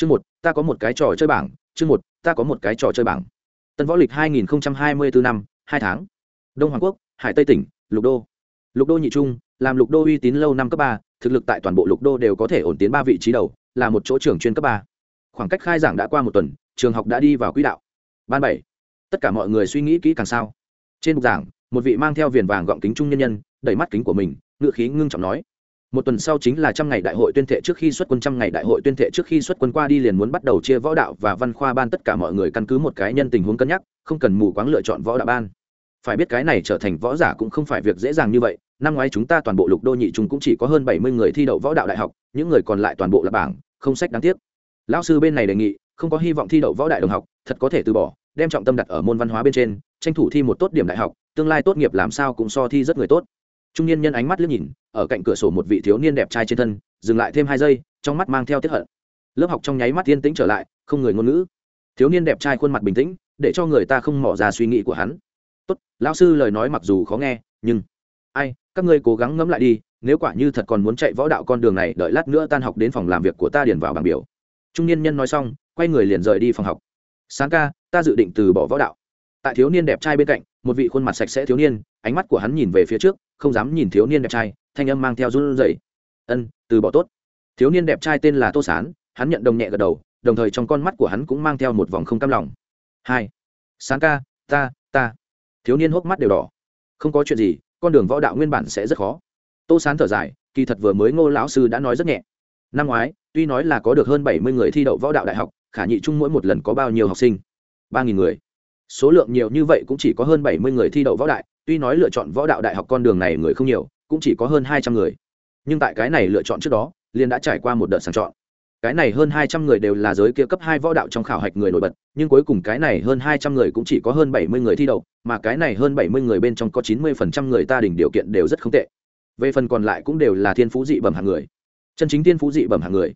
chương một, ta có một cái trò chơi bảng. Chương một, ta có một cái trò chơi bảng. Tân võ lịch hai nghìn hai mươi bốn năm, hai tháng. Đông hoàng quốc, hải tây tỉnh, lục đô. Lục đô nhị trung, làm lục đô uy tín lâu năm cấp ba, thực lực tại toàn bộ lục đô đều có thể ổn tiến ba vị trí đầu, là một chỗ trường chuyên cấp ba. Khoảng cách khai giảng đã qua một tuần, trường học đã đi vào quỹ đạo. Ban bảy, tất cả mọi người suy nghĩ kỹ càng sao? Trên bục giảng, một vị mang theo viền vàng gọng kính trung nhân nhân, đẩy mắt kính của mình, ngựa khí ngưng trọng nói một tuần sau chính là trăm ngày đại hội tuyên thệ trước khi xuất quân, trăm ngày đại hội tuyên thệ trước khi xuất quân qua đi liền muốn bắt đầu chia võ đạo và văn khoa ban tất cả mọi người căn cứ một cái nhân tình huống cân nhắc, không cần mù quáng lựa chọn võ đạo ban. Phải biết cái này trở thành võ giả cũng không phải việc dễ dàng như vậy, năm ngoái chúng ta toàn bộ lục đô nhị chúng cũng chỉ có hơn bảy mươi người thi đậu võ đạo đại học, những người còn lại toàn bộ là bảng, không sách đáng tiếc. Lão sư bên này đề nghị, không có hy vọng thi đậu võ đại đồng học, thật có thể từ bỏ, đem trọng tâm đặt ở môn văn hóa bên trên, tranh thủ thi một tốt điểm đại học, tương lai tốt nghiệp làm sao cũng so thi rất người tốt trung niên nhân ánh mắt liếc nhìn, ở cạnh cửa sổ một vị thiếu niên đẹp trai trên thân, dừng lại thêm hai giây, trong mắt mang theo tiếp hận. Lớp học trong nháy mắt yên tĩnh trở lại, không người ngôn ngữ. Thiếu niên đẹp trai khuôn mặt bình tĩnh, để cho người ta không mỏ ra suy nghĩ của hắn. Tốt, lão sư lời nói mặc dù khó nghe, nhưng ai, các ngươi cố gắng ngẫm lại đi, nếu quả như thật còn muốn chạy võ đạo con đường này, đợi lát nữa tan học đến phòng làm việc của ta điền vào bảng biểu. Trung niên nhân nói xong, quay người liền rời đi phòng học. Sáng ca, ta dự định từ bỏ võ đạo. Tại thiếu niên đẹp trai bên cạnh, một vị khuôn mặt sạch sẽ thiếu niên, ánh mắt của hắn nhìn về phía trước không dám nhìn thiếu niên đẹp trai, thanh âm mang theo run rẩy. Ân, từ bỏ tốt. Thiếu niên đẹp trai tên là tô sán, hắn nhận đồng nhẹ gật đầu, đồng thời trong con mắt của hắn cũng mang theo một vòng không cam lòng. Hai sáng ca, ta ta. Thiếu niên hốc mắt đều đỏ. Không có chuyện gì, con đường võ đạo nguyên bản sẽ rất khó. Tô sán thở dài, kỳ thật vừa mới ngô lão sư đã nói rất nhẹ. Năm ngoái, tuy nói là có được hơn bảy mươi người thi đậu võ đạo đại học, khả nhị chung mỗi một lần có bao nhiêu học sinh? ba nghìn người. Số lượng nhiều như vậy cũng chỉ có hơn bảy mươi người thi đậu võ đại tuy nói lựa chọn võ đạo đại học con đường này người không nhiều, cũng chỉ có hơn hai trăm người. Nhưng tại cái này lựa chọn trước đó liên đã trải qua một đợt sàng chọn. Cái này hơn hai trăm người đều là giới kia cấp hai võ đạo trong khảo hạch người nổi bật, nhưng cuối cùng cái này hơn hai trăm người cũng chỉ có hơn bảy mươi người thi đậu, mà cái này hơn bảy mươi người bên trong có chín mươi phần trăm người ta đỉnh điều kiện đều rất không tệ. Về phần còn lại cũng đều là thiên phú dị bẩm hạng người. Chân chính thiên phú dị bẩm hạng người.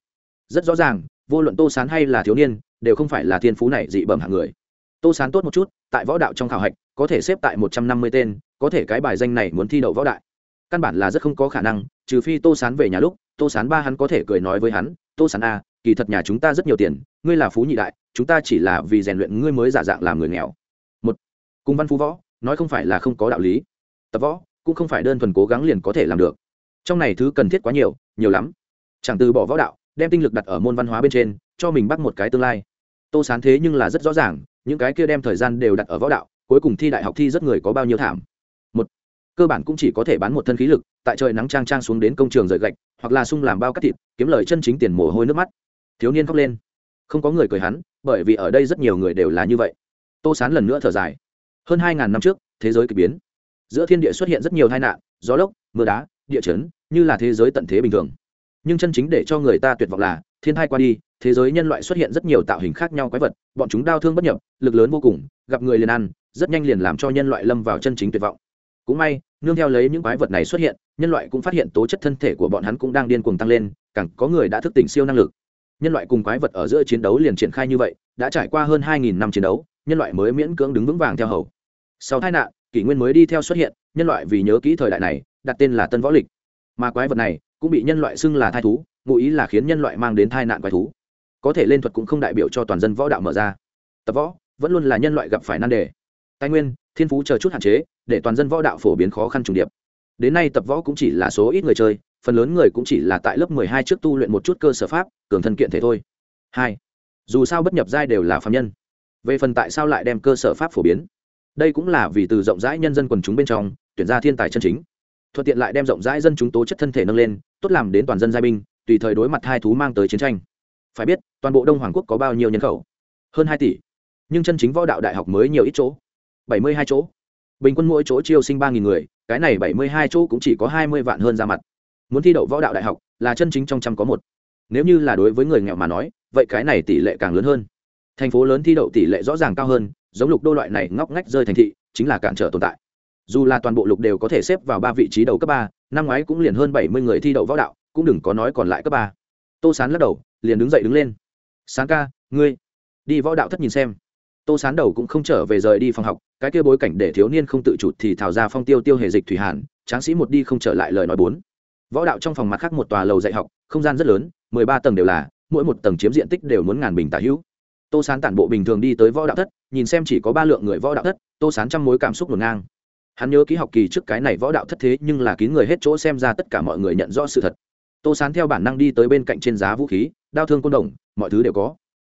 Rất rõ ràng, vô luận tô sán hay là thiếu niên, đều không phải là thiên phú này dị bẩm hạng người. Tô sán tốt một chút, tại võ đạo trong khảo hạch có thể xếp tại một trăm năm mươi tên, có thể cái bài danh này muốn thi đậu võ đại. Căn bản là rất không có khả năng, trừ phi tô sán về nhà lúc, tô sán ba hắn có thể cười nói với hắn, tô sán a, kỳ thật nhà chúng ta rất nhiều tiền, ngươi là phú nhị đại, chúng ta chỉ là vì rèn luyện ngươi mới giả dạng làm người nghèo. Một, cùng văn phú võ, nói không phải là không có đạo lý. Tập võ, cũng không phải đơn thuần cố gắng liền có thể làm được. Trong này thứ cần thiết quá nhiều nhiều lắm. Chẳng từ bỏ võ đạo, đem tinh lực đặt ở môn văn hóa bên trên, cho mình bắt một cái tương lai. Tô sán thế nhưng là rất rõ ràng, những cái kia đem thời gian đều đặt ở võ đạo cuối cùng thi đại học thi rất người có bao nhiêu thảm. Một, cơ bản cũng chỉ có thể bán một thân khí lực, tại trời nắng trang trang xuống đến công trường rời gạch, hoặc là sung làm bao cắt thịt, kiếm lời chân chính tiền mồ hôi nước mắt. Thiếu niên khóc lên. Không có người cười hắn, bởi vì ở đây rất nhiều người đều là như vậy. Tô sán lần nữa thở dài. Hơn hai ngàn năm trước, thế giới k ỳ biến. Giữa thiên địa xuất hiện rất nhiều tai nạn, gió lốc, mưa đá, địa chấn, như là thế giới tận thế bình thường. Nhưng chân chính để cho người ta tuyệt vọng là, thiên thai qua đi thế giới nhân loại xuất hiện rất nhiều tạo hình khác nhau quái vật, bọn chúng đau thương bất nhập, lực lớn vô cùng, gặp người liền ăn, rất nhanh liền làm cho nhân loại lâm vào chân chính tuyệt vọng. Cũng may, nương theo lấy những quái vật này xuất hiện, nhân loại cũng phát hiện tố chất thân thể của bọn hắn cũng đang điên cuồng tăng lên, càng có người đã thức tỉnh siêu năng lực. Nhân loại cùng quái vật ở giữa chiến đấu liền triển khai như vậy, đã trải qua hơn hai nghìn năm chiến đấu, nhân loại mới miễn cưỡng đứng vững vàng theo hầu. Sau tai nạn, kỷ nguyên mới đi theo xuất hiện, nhân loại vì nhớ kỹ thời đại này, đặt tên là tân võ lịch. Mà quái vật này cũng bị nhân loại xưng là thai thú, ngụ ý là khiến nhân loại mang đến tai nạn quái thú có thể lên thuật cũng không đại biểu cho toàn dân võ đạo mở ra. Tập võ vẫn luôn là nhân loại gặp phải nan đề. Tài nguyên, thiên phú chờ chút hạn chế, để toàn dân võ đạo phổ biến khó khăn trùng điệp. Đến nay tập võ cũng chỉ là số ít người chơi, phần lớn người cũng chỉ là tại lớp mười hai trước tu luyện một chút cơ sở pháp, cường thân kiện thể thôi. Hai, dù sao bất nhập giai đều là phạm nhân. Về phần tại sao lại đem cơ sở pháp phổ biến? Đây cũng là vì từ rộng rãi nhân dân quần chúng bên trong, tuyển ra thiên tài chân chính. Thuận tiện lại đem rộng rãi dân chúng tố chất thân thể nâng lên, tốt làm đến toàn dân giai binh, tùy thời đối mặt hai thú mang tới chiến tranh phải biết, toàn bộ đông hoàng quốc có bao nhiêu nhân khẩu? Hơn hai tỷ. Nhưng chân chính võ đạo đại học mới nhiều ít chỗ. Bảy mươi hai chỗ. Bình quân mỗi chỗ chiêu sinh ba nghìn người, cái này bảy mươi hai chỗ cũng chỉ có hai mươi vạn hơn ra mặt. Muốn thi đậu võ đạo đại học, là chân chính trong trăm có một. Nếu như là đối với người nghèo mà nói, vậy cái này tỷ lệ càng lớn hơn. Thành phố lớn thi đậu tỷ lệ rõ ràng cao hơn, giống lục đô loại này ngóc ngách rơi thành thị, chính là cản trở tồn tại. Dù là toàn bộ lục đều có thể xếp vào ba vị trí đầu cấp ba, năm ngoái cũng liền hơn bảy mươi người thi đậu võ đạo, cũng đừng có nói còn lại cấp ba. Tô sán lắc đầu liền đứng dậy đứng lên. Sáng ca, ngươi đi võ đạo thất nhìn xem. Tô sán đầu cũng không trở về rời đi phòng học, cái kia bối cảnh để thiếu niên không tự chủ thì thảo ra phong tiêu tiêu hề dịch thủy hàn, tráng sĩ một đi không trở lại lời nói bốn. Võ đạo trong phòng mặt khác một tòa lầu dạy học, không gian rất lớn, mười ba tầng đều là, mỗi một tầng chiếm diện tích đều muốn ngàn bình tả hữu. Tô sán tản bộ bình thường đi tới võ đạo thất, nhìn xem chỉ có ba lượng người võ đạo thất, tô sán trăm mối cảm xúc ngổn ngang. Hắn nhớ ký học kỳ trước cái này võ đạo thất thế nhưng là kín người hết chỗ xem ra tất cả mọi người nhận rõ sự thật tô sán theo bản năng đi tới bên cạnh trên giá vũ khí, đao thương côn đồng, mọi thứ đều có.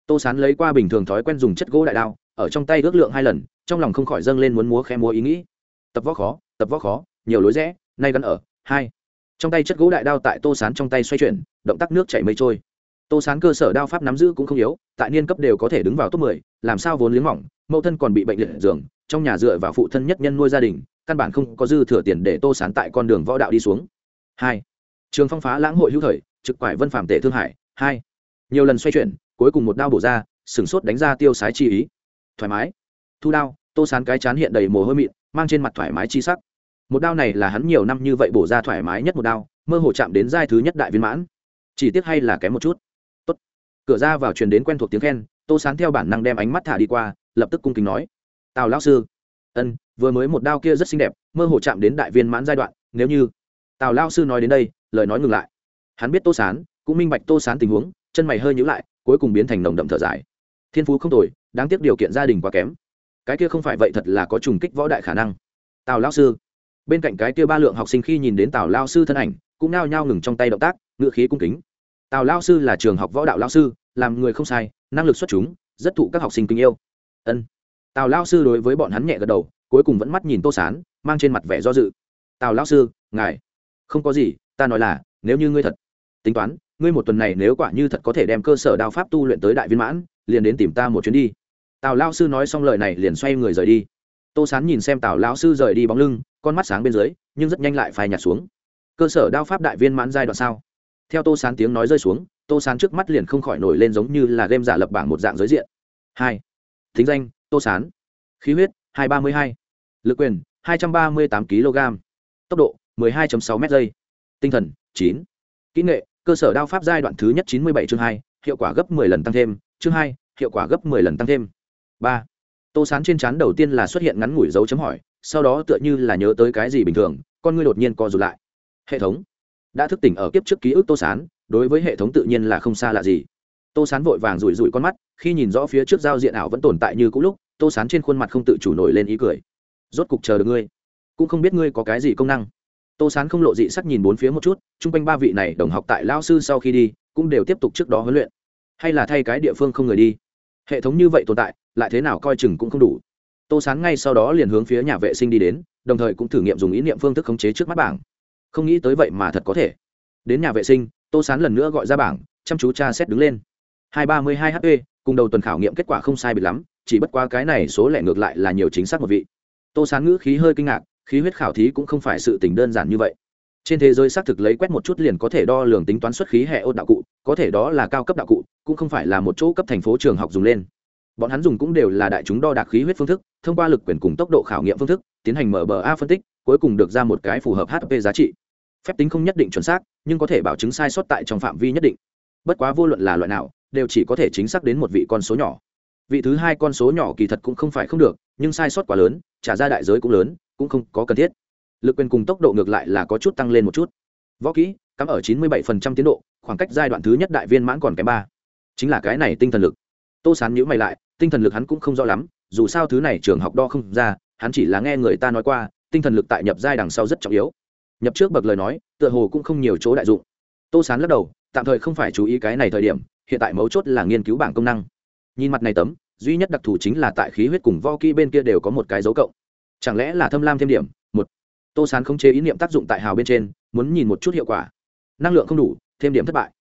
Tô sán lấy qua bình thường thói quen dùng chất gỗ đại đao, ở trong tay ước lượng hai lần, trong lòng không khỏi dâng lên muốn múa khe múa ý nghĩ. Tập võ khó, tập võ khó, nhiều lối rẽ, nay gắn ở, hai. Trong tay chất gỗ đại đao tại tô sán trong tay xoay chuyển, động tác nước chảy mây trôi. Tô sán cơ sở đao pháp nắm giữ cũng không yếu, tại niên cấp đều có thể đứng vào top mười, làm sao vốn liếng mỏng, mẫu thân còn bị bệnh liệt giường, trong nhà dựa vào phụ thân nhất nhân nuôi gia đình, căn bản không có dư thừa tiền để tô sán tại con đường võ đạo đi xuống. Hai trường phong phá lãng hội hữu thời, trực quải vân phạm tể thương hải, hai. Nhiều lần xoay chuyển, cuối cùng một đao bổ ra sửng sốt đánh ra tiêu sái chi ý. Thoải mái. Thu đao, tô sán cái chán hiện đầy mồ hôi mịn, mang trên mặt thoải mái chi sắc. Một đao này là hắn nhiều năm như vậy bổ ra thoải mái nhất một đao, mơ hồ chạm đến giai thứ nhất đại viên mãn. Chỉ tiếc hay là kém một chút. Tốt. cửa ra vào truyền đến quen thuộc tiếng khen, tô sán theo bản năng đem ánh mắt thả đi qua, lập tức cung kính nói. Tào lão sư. Ân, vừa mới một đao kia rất xinh đẹp, mơ hồ chạm đến đại viên mãn giai đoạn, nếu như tào lao sư nói đến đây lời nói ngừng lại. Hắn biết tô sán, cũng minh bạch tô sán tình huống, chân mày hơi nhữ lại, cuối cùng biến thành nồng đậm thở dài. Thiên phú không tồi, đáng tiếc điều kiện gia đình quá kém. Cái kia không phải vậy thật là có trùng kích võ đại khả năng. Tào lao sư. Bên cạnh cái kia ba lượng học sinh khi nhìn đến tào lao sư thân ảnh, cũng nao nhao ngừng trong tay động tác ngựa khí cung kính. Tào lao sư là trường học võ đạo lao sư, làm người không sai, năng lực xuất chúng, rất thụ các học sinh kính yêu. Ân. Tào lao sư đối với bọn hắn nhẹ gật đầu, cuối cùng vẫn mắt nhìn tô sán, mang trên mặt vẻ do dự. Tào lao sư, ngài. Không có gì ta nói là, nếu như ngươi thật tính toán, ngươi một tuần này nếu quả như thật có thể đem cơ sở đao pháp tu luyện tới đại viên mãn, liền đến tìm ta một chuyến đi. Tào lao sư nói xong lời này liền xoay người rời đi. Tô sán nhìn xem tào lao sư rời đi bóng lưng, con mắt sáng bên dưới, nhưng rất nhanh lại phai nhạt xuống. Cơ sở đao pháp đại viên mãn giai đoạn sao? Theo tô sán tiếng nói rơi xuống, tô sán trước mắt liền không khỏi nổi lên giống như là game giả lập bảng một dạng giới diện. Hai. Thính danh, tô sán. Khí huyết, hai ba mươi hai. Lực quyền, hai trăm ba mươi tám kg tốc độ một mươi hai sáu m giây tinh thần, chín. Kỹ nghệ, cơ sở đao pháp giai đoạn thứ nhất chín mươi bảy chương hai, hiệu quả gấp 10 lần tăng thêm. Chương hai, hiệu quả gấp 10 lần tăng thêm. Ba. Tô sán trên trán đầu tiên là xuất hiện ngắn ngủi dấu chấm hỏi, sau đó tựa như là nhớ tới cái gì bình thường, con ngươi đột nhiên co rụt lại. Hệ thống. Đã thức tỉnh ở kiếp trước ký ức tô sán, đối với hệ thống tự nhiên là không xa lạ gì. Tô sán vội vàng rủi rủi con mắt, khi nhìn rõ phía trước giao diện ảo vẫn tồn tại như cũ lúc, tô sán trên khuôn mặt không tự chủ nổi lên ý cười. Rốt cục chờ được ngươi. Cũng không biết ngươi có cái gì công năng tô sán không lộ dị sắc nhìn bốn phía một chút chung quanh ba vị này đồng học tại lao sư sau khi đi cũng đều tiếp tục trước đó huấn luyện hay là thay cái địa phương không người đi hệ thống như vậy tồn tại lại thế nào coi chừng cũng không đủ tô sán ngay sau đó liền hướng phía nhà vệ sinh đi đến đồng thời cũng thử nghiệm dùng ý niệm phương thức khống chế trước mắt bảng không nghĩ tới vậy mà thật có thể đến nhà vệ sinh tô sán lần nữa gọi ra bảng chăm chú tra xét đứng lên hai ba mươi hai hp cùng đầu tuần khảo nghiệm kết quả không sai bị lắm chỉ bất qua cái này số lẻ ngược lại là nhiều chính xác một vị tô sán ngữ khí hơi kinh ngạc khí huyết khảo thí cũng không phải sự tình đơn giản như vậy. Trên thế giới xác thực lấy quét một chút liền có thể đo lường tính toán xuất khí hệ ôn đạo cụ, có thể đó là cao cấp đạo cụ, cũng không phải là một chỗ cấp thành phố trường học dùng lên. Bọn hắn dùng cũng đều là đại chúng đo đạc khí huyết phương thức, thông qua lực quyền cùng tốc độ khảo nghiệm phương thức, tiến hành mở bờ a phân tích, cuối cùng được ra một cái phù hợp hp giá trị. Phép tính không nhất định chuẩn xác, nhưng có thể bảo chứng sai sót tại trong phạm vi nhất định. Bất quá vô luận là loại nào, đều chỉ có thể chính xác đến một vị con số nhỏ. Vị thứ hai con số nhỏ kỳ thật cũng không phải không được, nhưng sai sót quá lớn, trả ra đại giới cũng lớn cũng không có cần thiết. Lực quyền cùng tốc độ ngược lại là có chút tăng lên một chút. Võ kỹ, cắm ở chín mươi bảy phần trăm tiến độ, khoảng cách giai đoạn thứ nhất đại viên mãn còn kém ba. Chính là cái này tinh thần lực. Tô sán nhữ mày lại, tinh thần lực hắn cũng không rõ lắm, dù sao thứ này trường học đo không ra, hắn chỉ là nghe người ta nói qua, tinh thần lực tại nhập giai đằng sau rất trọng yếu. Nhập trước bậc lời nói, tựa hồ cũng không nhiều chỗ đại dụng. Tô sán lắc đầu, tạm thời không phải chú ý cái này thời điểm, hiện tại mấu chốt là nghiên cứu bảng công năng. Nhìn mặt này tấm, duy nhất đặc thù chính là tại khí huyết cùng vo kỹ bên kia đều có một cái dấu cộng chẳng lẽ là thâm lam thêm điểm? Một. Tô sán không chế ý niệm tác dụng tại hào bên trên, muốn nhìn một chút hiệu quả. Năng lượng không đủ, thêm điểm thất bại.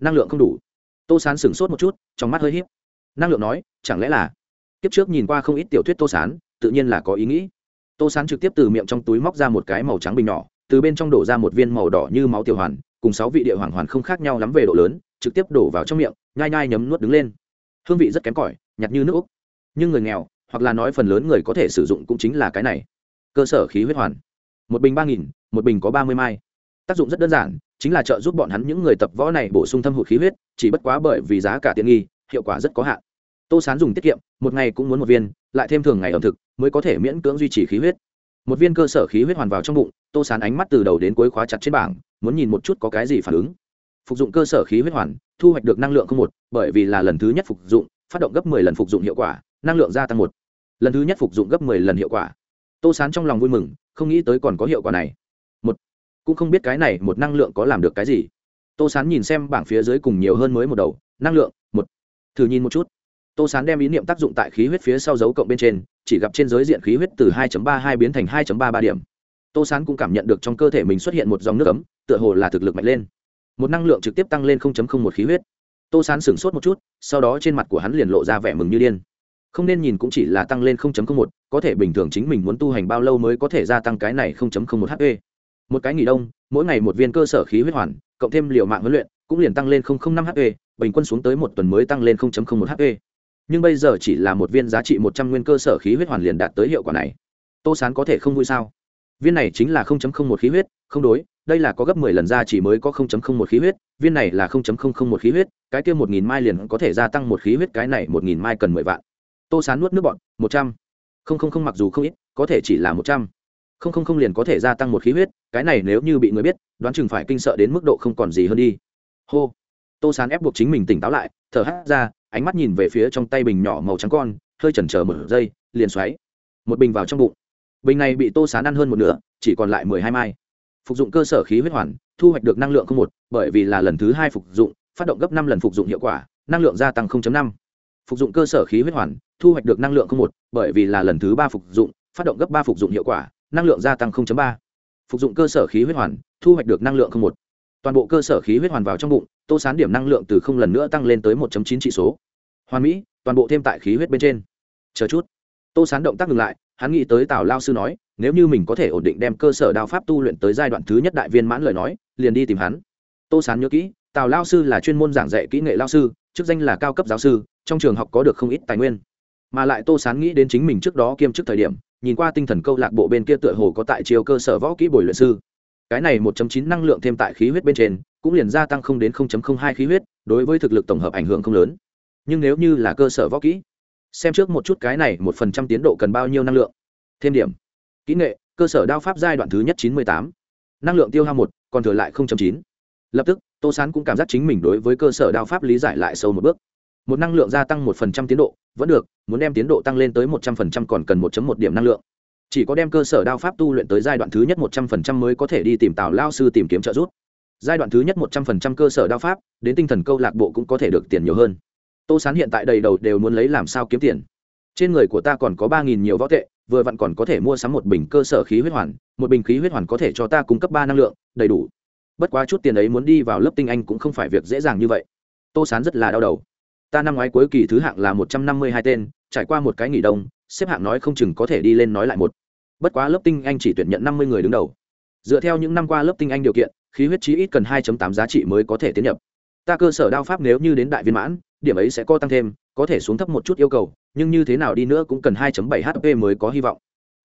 Năng lượng không đủ. Tô sán sửng sốt một chút, trong mắt hơi h năng lượng nói, chẳng lẽ là? Kiếp trước nhìn qua không ít tiểu thuyết tô sán, tự nhiên là có ý nghĩ. Tô sán trực tiếp từ miệng trong túi móc ra một cái màu trắng bình nhỏ, từ bên trong đổ ra một viên màu đỏ như máu tiểu hoàn, cùng sáu vị địa hoàng hoàn không khác nhau lắm về độ lớn, trực tiếp đổ vào trong miệng, nhai nhai nhấm nuốt đứng lên. Hương vị rất kém cỏi nhặt như nước úc. Nhưng người nghèo hoặc là nói phần lớn người có thể sử dụng cũng chính là cái này. Cơ sở khí huyết hoàn. Một bình ba nghìn, một bình có ba mươi mai. Tác dụng rất đơn giản, chính là trợ giúp bọn hắn những người tập võ này bổ sung thâm hụt khí huyết, chỉ bất quá bởi vì giá cả tiện nghi, hiệu quả rất có hạn. Tô sán dùng tiết kiệm, một ngày cũng muốn một viên, lại thêm thường ngày ẩm thực, mới có thể miễn cưỡng duy trì khí huyết. Một viên cơ sở khí huyết hoàn vào trong bụng, tô sán ánh mắt từ đầu đến cuối khóa chặt trên bảng, muốn nhìn một chút có cái gì phản ứng. Phục dụng cơ sở khí huyết hoàn, thu hoạch được năng lượng không một, bởi vì là lần thứ nhất phục dụng, phát động gấp 10 lần phục dụng hiệu quả, năng lượng gia tăng một lần thứ nhất phục dụng gấp 10 lần hiệu quả. Tô sán trong lòng vui mừng, không nghĩ tới còn có hiệu quả này. Một, cũng không biết cái này một năng lượng có làm được cái gì. Tô sán nhìn xem bảng phía dưới cùng nhiều hơn mới một đầu, năng lượng, một. Thử nhìn một chút. Tô sán đem ý niệm tác dụng tại khí huyết phía sau dấu cộng bên trên, chỉ gặp trên giới diện khí huyết từ 2.32 biến thành 2.33 điểm. Tô sán cũng cảm nhận được trong cơ thể mình xuất hiện một dòng nước ấm, tựa hồ là thực lực mạnh lên. Một năng lượng trực tiếp tăng lên 0.01 khí huyết. Tô sán sửng sốt một chút, sau đó trên mặt của hắn liền lộ ra vẻ mừng như điên không nên nhìn cũng chỉ là tăng lên 0.01, có thể bình thường chính mình muốn tu hành bao lâu mới có thể gia tăng cái này 0.01 HP. Một cái nghỉ đông, mỗi ngày một viên cơ sở khí huyết hoàn, cộng thêm liều mạng huấn luyện, cũng liền tăng lên 0.05 HP, bình quân xuống tới một tuần mới tăng lên 0.01 HP. Nhưng bây giờ chỉ là một viên giá trị 100 nguyên cơ sở khí huyết hoàn liền đạt tới hiệu quả này. Tô Sán có thể không vui sao? Viên này chính là 0.01 khí huyết, không đối, đây là có gấp 10 lần ra chỉ mới có 0.01 khí huyết, viên này là 0.001 khí huyết, cái kia 1000 mai liền có thể gia tăng một khí huyết, cái này 1000 mai cần 10 vạn tô sán nuốt nước bọn một trăm. Không không không, mặc dù không ít, có thể chỉ là một trăm. Không không không liền có thể gia tăng một khí huyết, cái này nếu như bị người biết, đoán chừng phải kinh sợ đến mức độ không còn gì hơn đi. Hô. Tô sán ép buộc chính mình tỉnh táo lại, thở hắt ra, ánh mắt nhìn về phía trong tay bình nhỏ màu trắng con, hơi chần chờ một giây, liền xoáy. Một bình vào trong bụng. Bình này bị tô sán ăn hơn một nửa, chỉ còn lại mười hai mai. Phục dụng cơ sở khí huyết hoàn, thu hoạch được năng lượng không một, bởi vì là lần thứ hai phục dụng, phát động gấp năm lần phục dụng hiệu quả, năng lượng gia tăng năm phục dụng cơ sở khí huyết hoàn, thu hoạch được năng lượng không một, bởi vì là lần thứ ba phục dụng, phát động gấp ba phục dụng hiệu quả, năng lượng gia tăng ba. Phục dụng cơ sở khí huyết hoàn, thu hoạch được năng lượng không một. Toàn bộ cơ sở khí huyết hoàn vào trong bụng, tô sán điểm năng lượng từ không lần nữa tăng lên tới một chín trị số. Hoàn mỹ, toàn bộ thêm tại khí huyết bên trên. Chờ chút. Tô sán động tác ngừng lại, hắn nghĩ tới tào lao sư nói, nếu như mình có thể ổn định đem cơ sở đao pháp tu luyện tới giai đoạn thứ nhất đại viên mãn lời nói, liền đi tìm hắn. Tô sán nhớ kỹ, tào lao sư là chuyên môn giảng dạy kỹ nghệ lao sư, chức danh là cao cấp giáo sư trong trường học có được không ít tài nguyên. Mà lại tô sán nghĩ đến chính mình trước đó kiêm chức thời điểm, nhìn qua tinh thần câu lạc bộ bên kia tựa hồ có tại chiều cơ sở võ kỹ bồi luyện sư. Cái này một chín năng lượng thêm tại khí huyết bên trên, cũng liền gia tăng không đến hai khí huyết, đối với thực lực tổng hợp ảnh hưởng không lớn. Nhưng nếu như là cơ sở võ kỹ, xem trước một chút cái này một phần trăm tiến độ cần bao nhiêu năng lượng. Thêm điểm. Kỹ nghệ, cơ sở đao pháp giai đoạn thứ nhất chín mươi tám. Năng lượng tiêu hao một, còn thừa lại chín. Lập tức, tô sán cũng cảm giác chính mình đối với cơ sở đao pháp lý giải lại sâu một bước một năng lượng gia tăng một phần trăm tiến độ, vẫn được, muốn đem tiến độ tăng lên tới một trăm phần trăm còn cần một một điểm năng lượng. Chỉ có đem cơ sở đao pháp tu luyện tới giai đoạn thứ nhất một trăm phần trăm mới có thể đi tìm tào lao sư tìm kiếm trợ giúp. Giai đoạn thứ nhất một trăm phần trăm cơ sở đao pháp, đến tinh thần câu lạc bộ cũng có thể được tiền nhiều hơn. Tô sán hiện tại đầy đầu đều muốn lấy làm sao kiếm tiền. Trên người của ta còn có ba nghìn nhiều võ tệ, vừa vặn còn có thể mua sắm một bình cơ sở khí huyết hoàn, một bình khí huyết hoàn có thể cho ta cung cấp ba năng lượng, đầy đủ. Bất quá chút tiền ấy muốn đi vào lớp tinh anh cũng không phải việc dễ dàng như vậy. Tô sán rất là đau đầu ta năm ngoái cuối kỳ thứ hạng là một trăm năm mươi hai tên trải qua một cái nghỉ đông xếp hạng nói không chừng có thể đi lên nói lại một. Bất quá lớp tinh anh chỉ tuyển nhận năm mươi người đứng đầu. Dựa theo những năm qua lớp tinh anh điều kiện khí huyết chí ít cần 2 tám giá trị mới có thể tiến nhập. Ta cơ sở đao pháp nếu như đến đại viên mãn điểm ấy sẽ có tăng thêm có thể xuống thấp một chút yêu cầu nhưng như thế nào đi nữa cũng cần 2 bảy hp mới có hy vọng.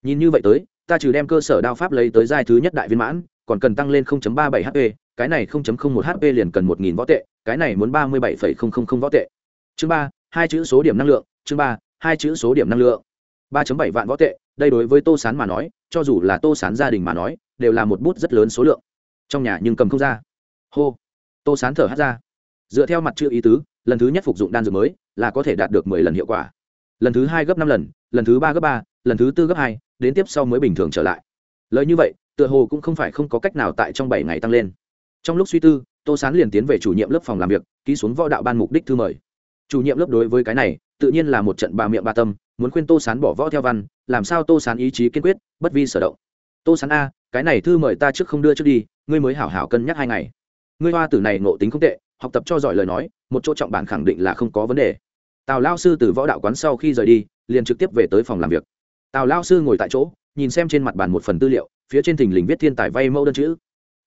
Nhìn như vậy tới ta trừ đem cơ sở đao pháp lấy tới giai thứ nhất đại viên mãn còn cần tăng lên 0.37 hp cái này 0.01 hp liền cần 1.000 võ tệ cái này muốn 37,000 võ tệ chương ba, hai chữ số điểm năng lượng, chương ba, hai chữ số điểm năng lượng. Ba bảy vạn võ tệ, đây đối với tô sán mà nói, cho dù là tô sán gia đình mà nói, đều là một bút rất lớn số lượng. Trong nhà nhưng cầm không ra. Hô. Tô sán thở hát ra. Dựa theo mặt chữ ý tứ, lần thứ nhất phục dụng đan dược mới, là có thể đạt được mười lần hiệu quả. Lần thứ hai gấp năm lần lần thứ ba gấp ba, lần thứ tư gấp hai, đến tiếp sau mới bình thường trở lại. Lời như vậy, tựa hồ cũng không phải không có cách nào tại trong bảy ngày tăng lên. Trong lúc suy tư, tô sán liền tiến về chủ nhiệm lớp phòng làm việc, ký xuống võ đạo ban mục đích thư mời chủ nhiệm lớp đối với cái này, tự nhiên là một trận bà miệng ba tâm, muốn khuyên tô sán bỏ võ theo văn, làm sao tô sán ý chí kiên quyết, bất vi sở động. Tô sán a, cái này thư mời ta trước không đưa trước đi, ngươi mới hảo hảo cân nhắc hai ngày. Ngươi hoa tử này nộ tính không tệ, học tập cho giỏi lời nói, một chỗ trọng bản khẳng định là không có vấn đề. Tào lao sư từ võ đạo quán sau khi rời đi, liền trực tiếp về tới phòng làm việc. Tào lao sư ngồi tại chỗ, nhìn xem trên mặt bàn một phần tư liệu, phía trên thình lình viết thiên tài vay mẫu đơn chữ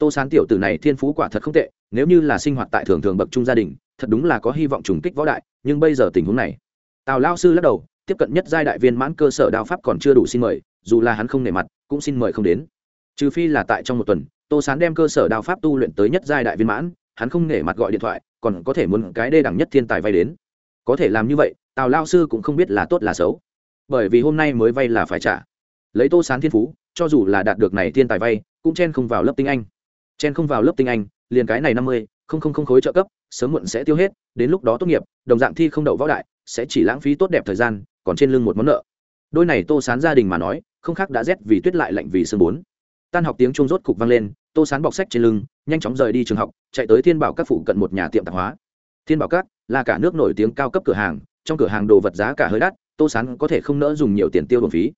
tô sán tiểu tử này thiên phú quả thật không tệ, nếu như là sinh hoạt tại thường thường bậc trung gia đình, thật đúng là có hy vọng trùng kích võ đại, nhưng bây giờ tình huống này. Tào lao sư lắc đầu, tiếp cận nhất giai đại viên mãn cơ sở đao pháp còn chưa đủ xin mời, dù là hắn không nể mặt, cũng xin mời không đến. Trừ phi là tại trong một tuần, tô sán đem cơ sở đao pháp tu luyện tới nhất giai đại viên mãn, hắn không nể mặt gọi điện thoại, còn có thể muốn cái đê đẳng nhất thiên tài vay đến. Có thể làm như vậy, tào lao sư cũng không biết là tốt là xấu. Bởi vì hôm nay mới vay là phải trả. Lấy tô sán thiên phú, cho dù là đạt được này thiên tài vay, cũng chen không vào lớp tinh anh chen không vào lớp tinh anh, liền cái này năm mươi, không không không khối trợ cấp, sớm muộn sẽ tiêu hết, đến lúc đó tốt nghiệp, đồng dạng thi không đậu võ đại, sẽ chỉ lãng phí tốt đẹp thời gian, còn trên lưng một món nợ. Đôi này tô sán gia đình mà nói, không khác đã rét vì tuyết lại lạnh vì sương bốn. Tan học tiếng chuông rốt cục vang lên, tô sán bọc sách trên lưng, nhanh chóng rời đi trường học, chạy tới thiên bảo các phụ cận một nhà tiệm tạp hóa. Thiên bảo các là cả nước nổi tiếng cao cấp cửa hàng, trong cửa hàng đồ vật giá cả hơi đắt, tô sán có thể không nỡ dùng nhiều tiền tiêu đồn phí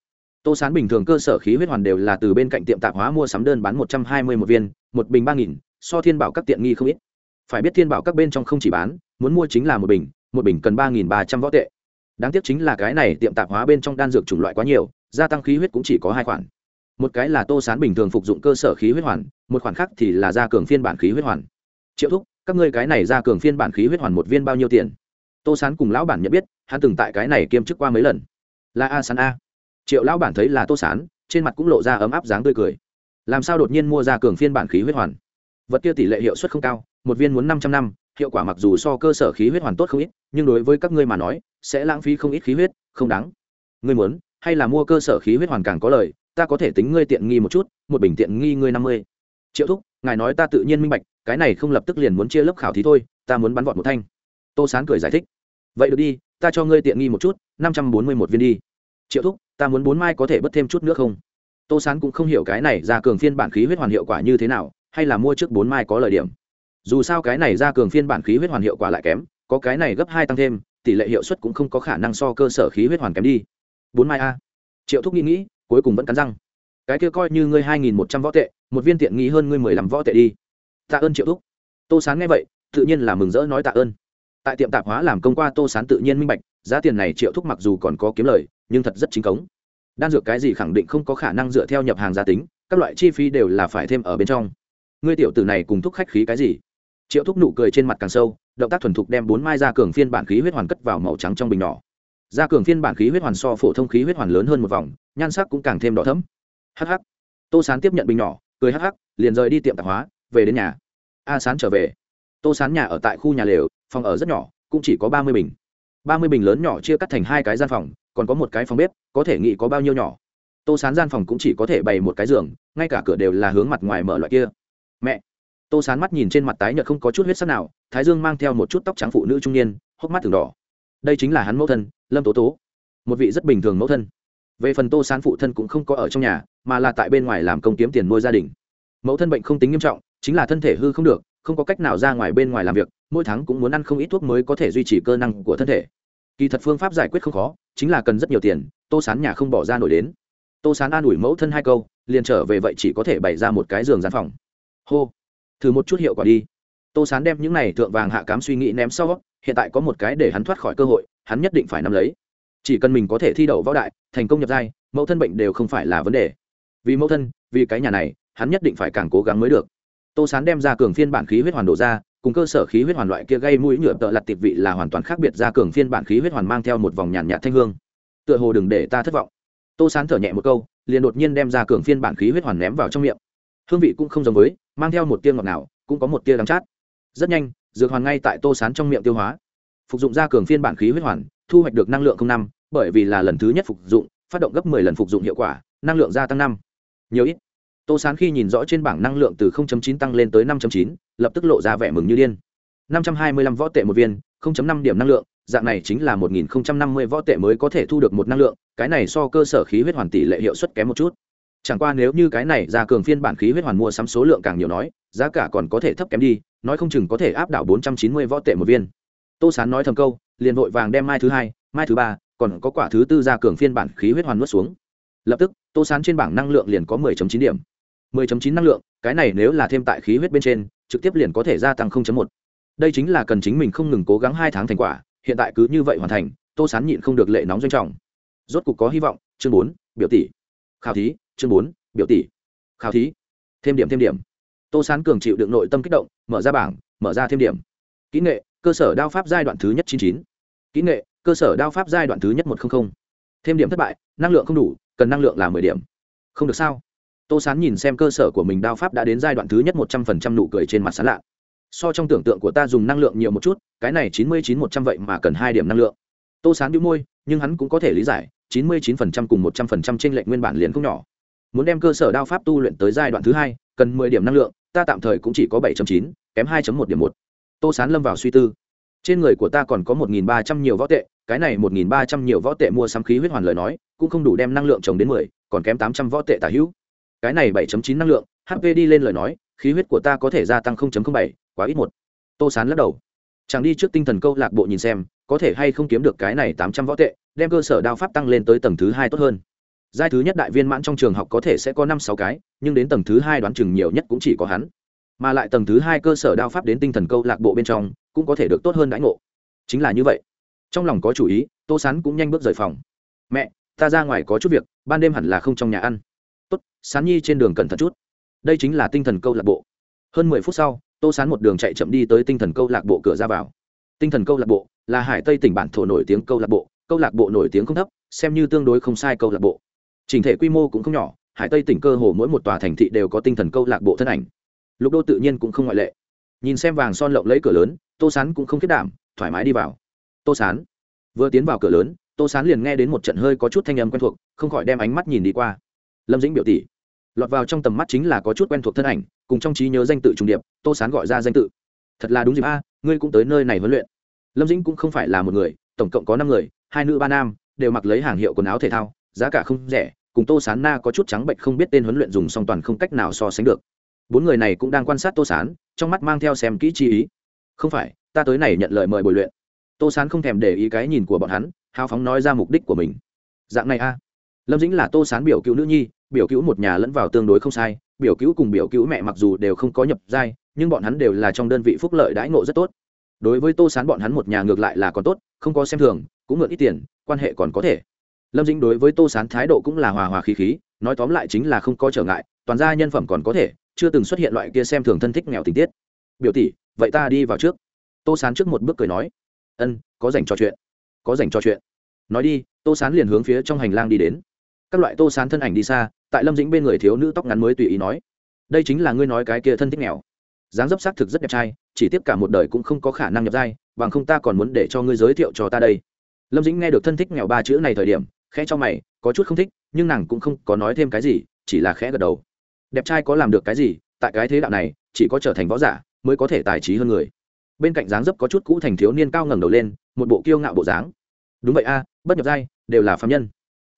tô sán bình thường cơ sở khí huyết hoàn đều là từ bên cạnh tiệm tạp hóa mua sắm đơn bán một trăm hai mươi một viên, một bình ba nghìn, so thiên bảo các tiện nghi không ít. Phải biết thiên bảo các bên trong không chỉ bán, muốn mua chính là một bình một bình cần ba nghìn ba trăm võ tệ. Đáng tiếc chính là cái này tiệm tạp hóa bên trong đan dược chủng loại quá nhiều, gia tăng khí huyết cũng chỉ có hai khoản. Một cái là tô sán bình thường phục dụng cơ sở khí huyết hoàn, một khoản khác thì là gia cường phiên bản khí huyết hoàn. Triệu thúc, các ngươi cái này gia cường phiên bản khí huyết hoàn một viên bao nhiêu tiền? Tô sán cùng lão bản nhận biết, hắn từng tại cái này kiêm chức qua mấy lần. Là a sán a triệu lão bản thấy là tô sán, trên mặt cũng lộ ra ấm áp dáng tươi cười. Làm sao đột nhiên mua ra cường phiên bản khí huyết hoàn? Vật kia tỷ lệ hiệu suất không cao, một viên muốn năm trăm năm, hiệu quả mặc dù so cơ sở khí huyết hoàn tốt không ít, nhưng đối với các ngươi mà nói, sẽ lãng phí không ít khí huyết, không đáng. Ngươi muốn, hay là mua cơ sở khí huyết hoàn càng có lời, ta có thể tính ngươi tiện nghi một chút, một bình tiện nghi ngươi năm mươi. Triệu thúc, ngài nói ta tự nhiên minh bạch, cái này không lập tức liền muốn chia lớp khảo thí thôi, ta muốn bắn vọt một thanh. Tô sán cười giải thích. Vậy được đi, ta cho ngươi tiện nghi một chút, năm trăm bốn mươi một viên đi. Triệu thúc ta muốn bốn mai có thể bớt thêm chút nữa không? Tô sán cũng không hiểu cái này ra cường phiên bản khí huyết hoàn hiệu quả như thế nào, hay là mua trước bốn mai có lợi điểm. Dù sao cái này ra cường phiên bản khí huyết hoàn hiệu quả lại kém, có cái này gấp hai tăng thêm, tỷ lệ hiệu suất cũng không có khả năng so cơ sở khí huyết hoàn kém đi. Bốn mai a. Triệu thúc nghĩ nghĩ, cuối cùng vẫn cắn răng. Cái kia coi như ngươi hai nghìn một trăm võ tệ, một viên tiện nghĩ hơn ngươi mười lăm võ tệ đi. Tạ ơn triệu thúc. Tô sán nghe vậy, tự nhiên là mừng rỡ nói tạ ơn tại tiệm tạp hóa làm công qua tô sán tự nhiên minh bạch, giá tiền này triệu thúc mặc dù còn có kiếm lời, nhưng thật rất chính cống. Đan dược cái gì khẳng định không có khả năng dựa theo nhập hàng giá tính, các loại chi phí đều là phải thêm ở bên trong. Ngươi tiểu tử này cùng thúc khách khí cái gì? Triệu thúc nụ cười trên mặt càng sâu, động tác thuần thục đem bốn mai ra cường phiên bản khí huyết hoàn cất vào màu trắng trong bình nhỏ. Ra cường phiên bản khí huyết hoàn so phổ thông khí huyết hoàn lớn hơn một vòng, nhan sắc cũng càng thêm đỏ thấm hh tô sán tiếp nhận bình nhỏ, cười hh liền rời đi tiệm tạp hóa, về đến nhà. A sán trở về. Tô sán nhà ở tại khu nhà lều phòng ở rất nhỏ, cũng chỉ có ba mươi bình. ba mươi bình lớn nhỏ chia cắt thành hai cái gian phòng, còn có một cái phòng bếp, có thể nghĩ có bao nhiêu nhỏ. Tô sán gian phòng cũng chỉ có thể bày một cái giường, ngay cả cửa đều là hướng mặt ngoài mở loại kia. Mẹ! Tô sán mắt nhìn trên mặt tái nhợt không có chút huyết sắc nào, thái dương mang theo một chút tóc trắng phụ nữ trung niên, hốc mắt từng đỏ. Đây chính là hắn mẫu thân, lâm tố tố. Một vị rất bình thường mẫu thân. Về phần tô sán phụ thân cũng không có ở trong nhà, mà là tại bên ngoài làm công kiếm tiền nuôi gia đình. Mẫu thân bệnh không tính nghiêm trọng, chính là thân thể hư không được, không có cách nào ra ngoài bên ngoài làm việc mỗi tháng cũng muốn ăn không ít thuốc mới có thể duy trì cơ năng của thân thể. Kỳ thật phương pháp giải quyết không khó, chính là cần rất nhiều tiền, tô sán nhà không bỏ ra nổi đến. Tô sán an ủi mẫu thân hai câu, liền trở về vậy chỉ có thể bày ra một cái giường gian phòng. Hô, thử một chút hiệu quả đi. Tô sán đem những này thượng vàng hạ cám suy nghĩ ném sau, hiện tại có một cái để hắn thoát khỏi cơ hội, hắn nhất định phải nắm lấy. Chỉ cần mình có thể thi đậu võ đại, thành công nhập giai, mẫu thân bệnh đều không phải là vấn đề. Vì mẫu thân, vì cái nhà này, hắn nhất định phải càng cố gắng mới được. Tô sán đem ra cường phiên bản khí huyết hoàn đổ ra cùng cơ sở khí huyết hoàn loại kia gây mũi nhựa tợ lặt tịp vị là hoàn toàn khác biệt ra cường phiên bản khí huyết hoàn mang theo một vòng nhàn nhạt thanh hương. Tựa hồ đừng để ta thất vọng. Tô sán thở nhẹ một câu liền đột nhiên đem ra cường phiên bản khí huyết hoàn ném vào trong miệng. Hương vị cũng không giống với mang theo một tia ngọt nào cũng có một tia đắng chát. Rất nhanh dược hoàn ngay tại tô sán trong miệng tiêu hóa. Phục dụng ra cường phiên bản khí huyết hoàn thu hoạch được năng lượng không năm bởi vì là lần thứ nhất phục dụng phát động gấp 10 lần phục dụng hiệu quả năng lượng gia tăng năm. Nhiều ít. Tô sán khi nhìn rõ trên bảng năng lượng từ 0.9 tăng lên tới 5.9, lập tức lộ ra vẻ mừng như điên. 525 võ tệ một viên 0.5 điểm năng lượng, dạng này chính là 1050 võ tệ mới có thể thu được một năng lượng, cái này so cơ sở khí huyết hoàn tỷ lệ hiệu suất kém một chút. Chẳng qua nếu như cái này ra cường phiên bản khí huyết hoàn mua sắm số lượng càng nhiều nói, giá cả còn có thể thấp kém đi, nói không chừng có thể áp đảo 490 võ tệ một viên. Tô sán nói thầm câu, liền vội vàng đem mai thứ hai, mai thứ ba, còn có quả thứ tư ra cường phiên bản khí huyết hoàn nuốt xuống. Lập tức, tô sán trên bảng năng lượng liền có 10.9 điểm. 10.9 năng lượng, cái này nếu là thêm tại khí huyết bên trên, trực tiếp liền có thể gia tăng 0.1. đây chính là cần chính mình không ngừng cố gắng hai tháng thành quả, hiện tại cứ như vậy hoàn thành, tô sán nhịn không được lệ nóng doanh trọng. Rốt cục có hy vọng, chương bốn, biểu tỷ. Khảo thí, chương bốn, biểu tỷ. Khảo thí. Thêm điểm thêm điểm. Tô sán cường chịu đựng nội tâm kích động, mở ra bảng, mở ra thêm điểm. Kỹ nghệ, cơ sở đao pháp giai đoạn thứ nhất chín chín. Kỹ nghệ, cơ sở đao pháp giai đoạn thứ nhất một trăm linh thêm điểm thất bại, năng lượng không đủ, cần năng lượng là mười điểm. Không được sao? Tô sán nhìn xem cơ sở của mình đao pháp đã đến giai đoạn thứ nhất một trăm phần trăm nụ cười trên mặt sán lạ. So trong tưởng tượng của ta dùng năng lượng nhiều một chút, cái này chín mươi chín một trăm vậy mà cần hai điểm năng lượng. Tô sán đĩu môi, nhưng hắn cũng có thể lý giải, chín mươi chín phần trăm cùng một trăm phần trăm trên lệnh nguyên bản liền không nhỏ. Muốn đem cơ sở đao pháp tu luyện tới giai đoạn thứ hai, cần mười điểm năng lượng, ta tạm thời cũng chỉ có bảy chín, kém hai một điểm một. Tô sán lâm vào suy tư. Trên người của ta còn có một nghìn ba trăm nhiều võ tệ, cái này một nghìn ba trăm nhiều võ tệ mua sắm khí huyết hoàn lời nói, cũng không đủ đem năng lượng trồng đến mười, còn kém tám trăm võ tệ tả hữu cái này bảy chín năng lượng hp đi lên lời nói, khí huyết của ta có thể gia tăng bảy, quá ít một. Tô sán lắc đầu. Chẳng đi trước tinh thần câu lạc bộ nhìn xem, có thể hay không kiếm được cái này tám trăm võ tệ, đem cơ sở đao pháp tăng lên tới tầng thứ hai tốt hơn. Giai thứ nhất đại viên mãn trong trường học có thể sẽ có năm sáu cái, nhưng đến tầng thứ hai đoán chừng nhiều nhất cũng chỉ có hắn. Mà lại tầng thứ hai cơ sở đao pháp đến tinh thần câu lạc bộ bên trong, cũng có thể được tốt hơn đãi ngộ. Chính là như vậy. Trong lòng có chủ ý, tô sán cũng nhanh bước rời phòng. Mẹ, ta ra ngoài có chút việc, ban đêm hẳn là không trong nhà ăn tốt, sán nhi trên đường cẩn thận chút. Đây chính là tinh thần câu lạc bộ. Hơn mười phút sau, tô sán một đường chạy chậm đi tới tinh thần câu lạc bộ cửa ra vào. Tinh thần câu lạc bộ là hải tây tỉnh bản thổ nổi tiếng câu lạc bộ, câu lạc bộ nổi tiếng không thấp, xem như tương đối không sai câu lạc bộ. Trình thể quy mô cũng không nhỏ, hải tây tỉnh cơ hồ mỗi một tòa thành thị đều có tinh thần câu lạc bộ thân ảnh. Lục đô tự nhiên cũng không ngoại lệ. Nhìn xem vàng son lộng lấy cửa lớn, tô sán cũng không kết đảm, thoải mái đi vào. Tô sán vừa tiến vào cửa lớn, tô sán liền nghe đến một trận hơi có chút thanh âm quen thuộc, không khỏi đem ánh mắt nhìn đi qua lâm dĩnh biểu tỷ. Lọt vào trong tầm mắt chính là có chút quen thuộc thân ảnh, cùng trong trí nhớ danh tự trùng điệp, tô sán gọi ra danh tự. Thật là đúng dịp a, ngươi cũng tới nơi này huấn luyện. Lâm dĩnh cũng không phải là một người, tổng cộng có năm người, hai nữ ba nam, đều mặc lấy hàng hiệu quần áo thể thao, giá cả không rẻ, cùng tô sán na có chút trắng bệnh không biết tên huấn luyện dùng song toàn không cách nào so sánh được. Bốn người này cũng đang quan sát tô sán, trong mắt mang theo xem kỹ chi ý. Không phải, ta tới này nhận lời mời bồi luyện. Tô sán không thèm để ý cái nhìn của bọn hắn, hào phóng nói ra mục đích của mình. Dạng này a lâm dĩnh là tô sán biểu cứu nữ nhi, biểu cứu một nhà lẫn vào tương đối không sai, biểu cứu cùng biểu cứu mẹ mặc dù đều không có nhập giai, nhưng bọn hắn đều là trong đơn vị phúc lợi đãi ngộ rất tốt. Đối với tô sán bọn hắn một nhà ngược lại là còn tốt, không có xem thường, cũng mượn ít tiền, quan hệ còn có thể. Lâm dĩnh đối với tô sán thái độ cũng là hòa hòa khí khí, nói tóm lại chính là không có trở ngại, toàn gia nhân phẩm còn có thể, chưa từng xuất hiện loại kia xem thường thân thích nghèo tình tiết. Biểu tỷ, vậy ta đi vào trước. Tô sán trước một bước cười nói. Ân, có dành trò chuyện. Có dành trò chuyện. Nói đi. Tô sán liền hướng phía trong hành lang đi đến các loại tô sán thân ảnh đi xa, tại lâm dĩnh bên người thiếu nữ tóc ngắn mới tùy ý nói, đây chính là ngươi nói cái kia thân thích nghèo. Dáng dấp xác thực rất đẹp trai, chỉ tiếp cả một đời cũng không có khả năng nhập giai, bằng không ta còn muốn để cho ngươi giới thiệu cho ta đây. Lâm dĩnh nghe được thân thích nghèo ba chữ này thời điểm, khẽ cho mày, có chút không thích, nhưng nàng cũng không có nói thêm cái gì, chỉ là khẽ gật đầu. Đẹp trai có làm được cái gì, tại cái thế đạo này, chỉ có trở thành võ giả mới có thể tài trí hơn người. Bên cạnh dáng dấp có chút cũ thành thiếu niên cao ngẩng đầu lên, một bộ kiêu ngạo bộ dáng. Đúng vậy a, bất nhập giai, đều là phạm nhân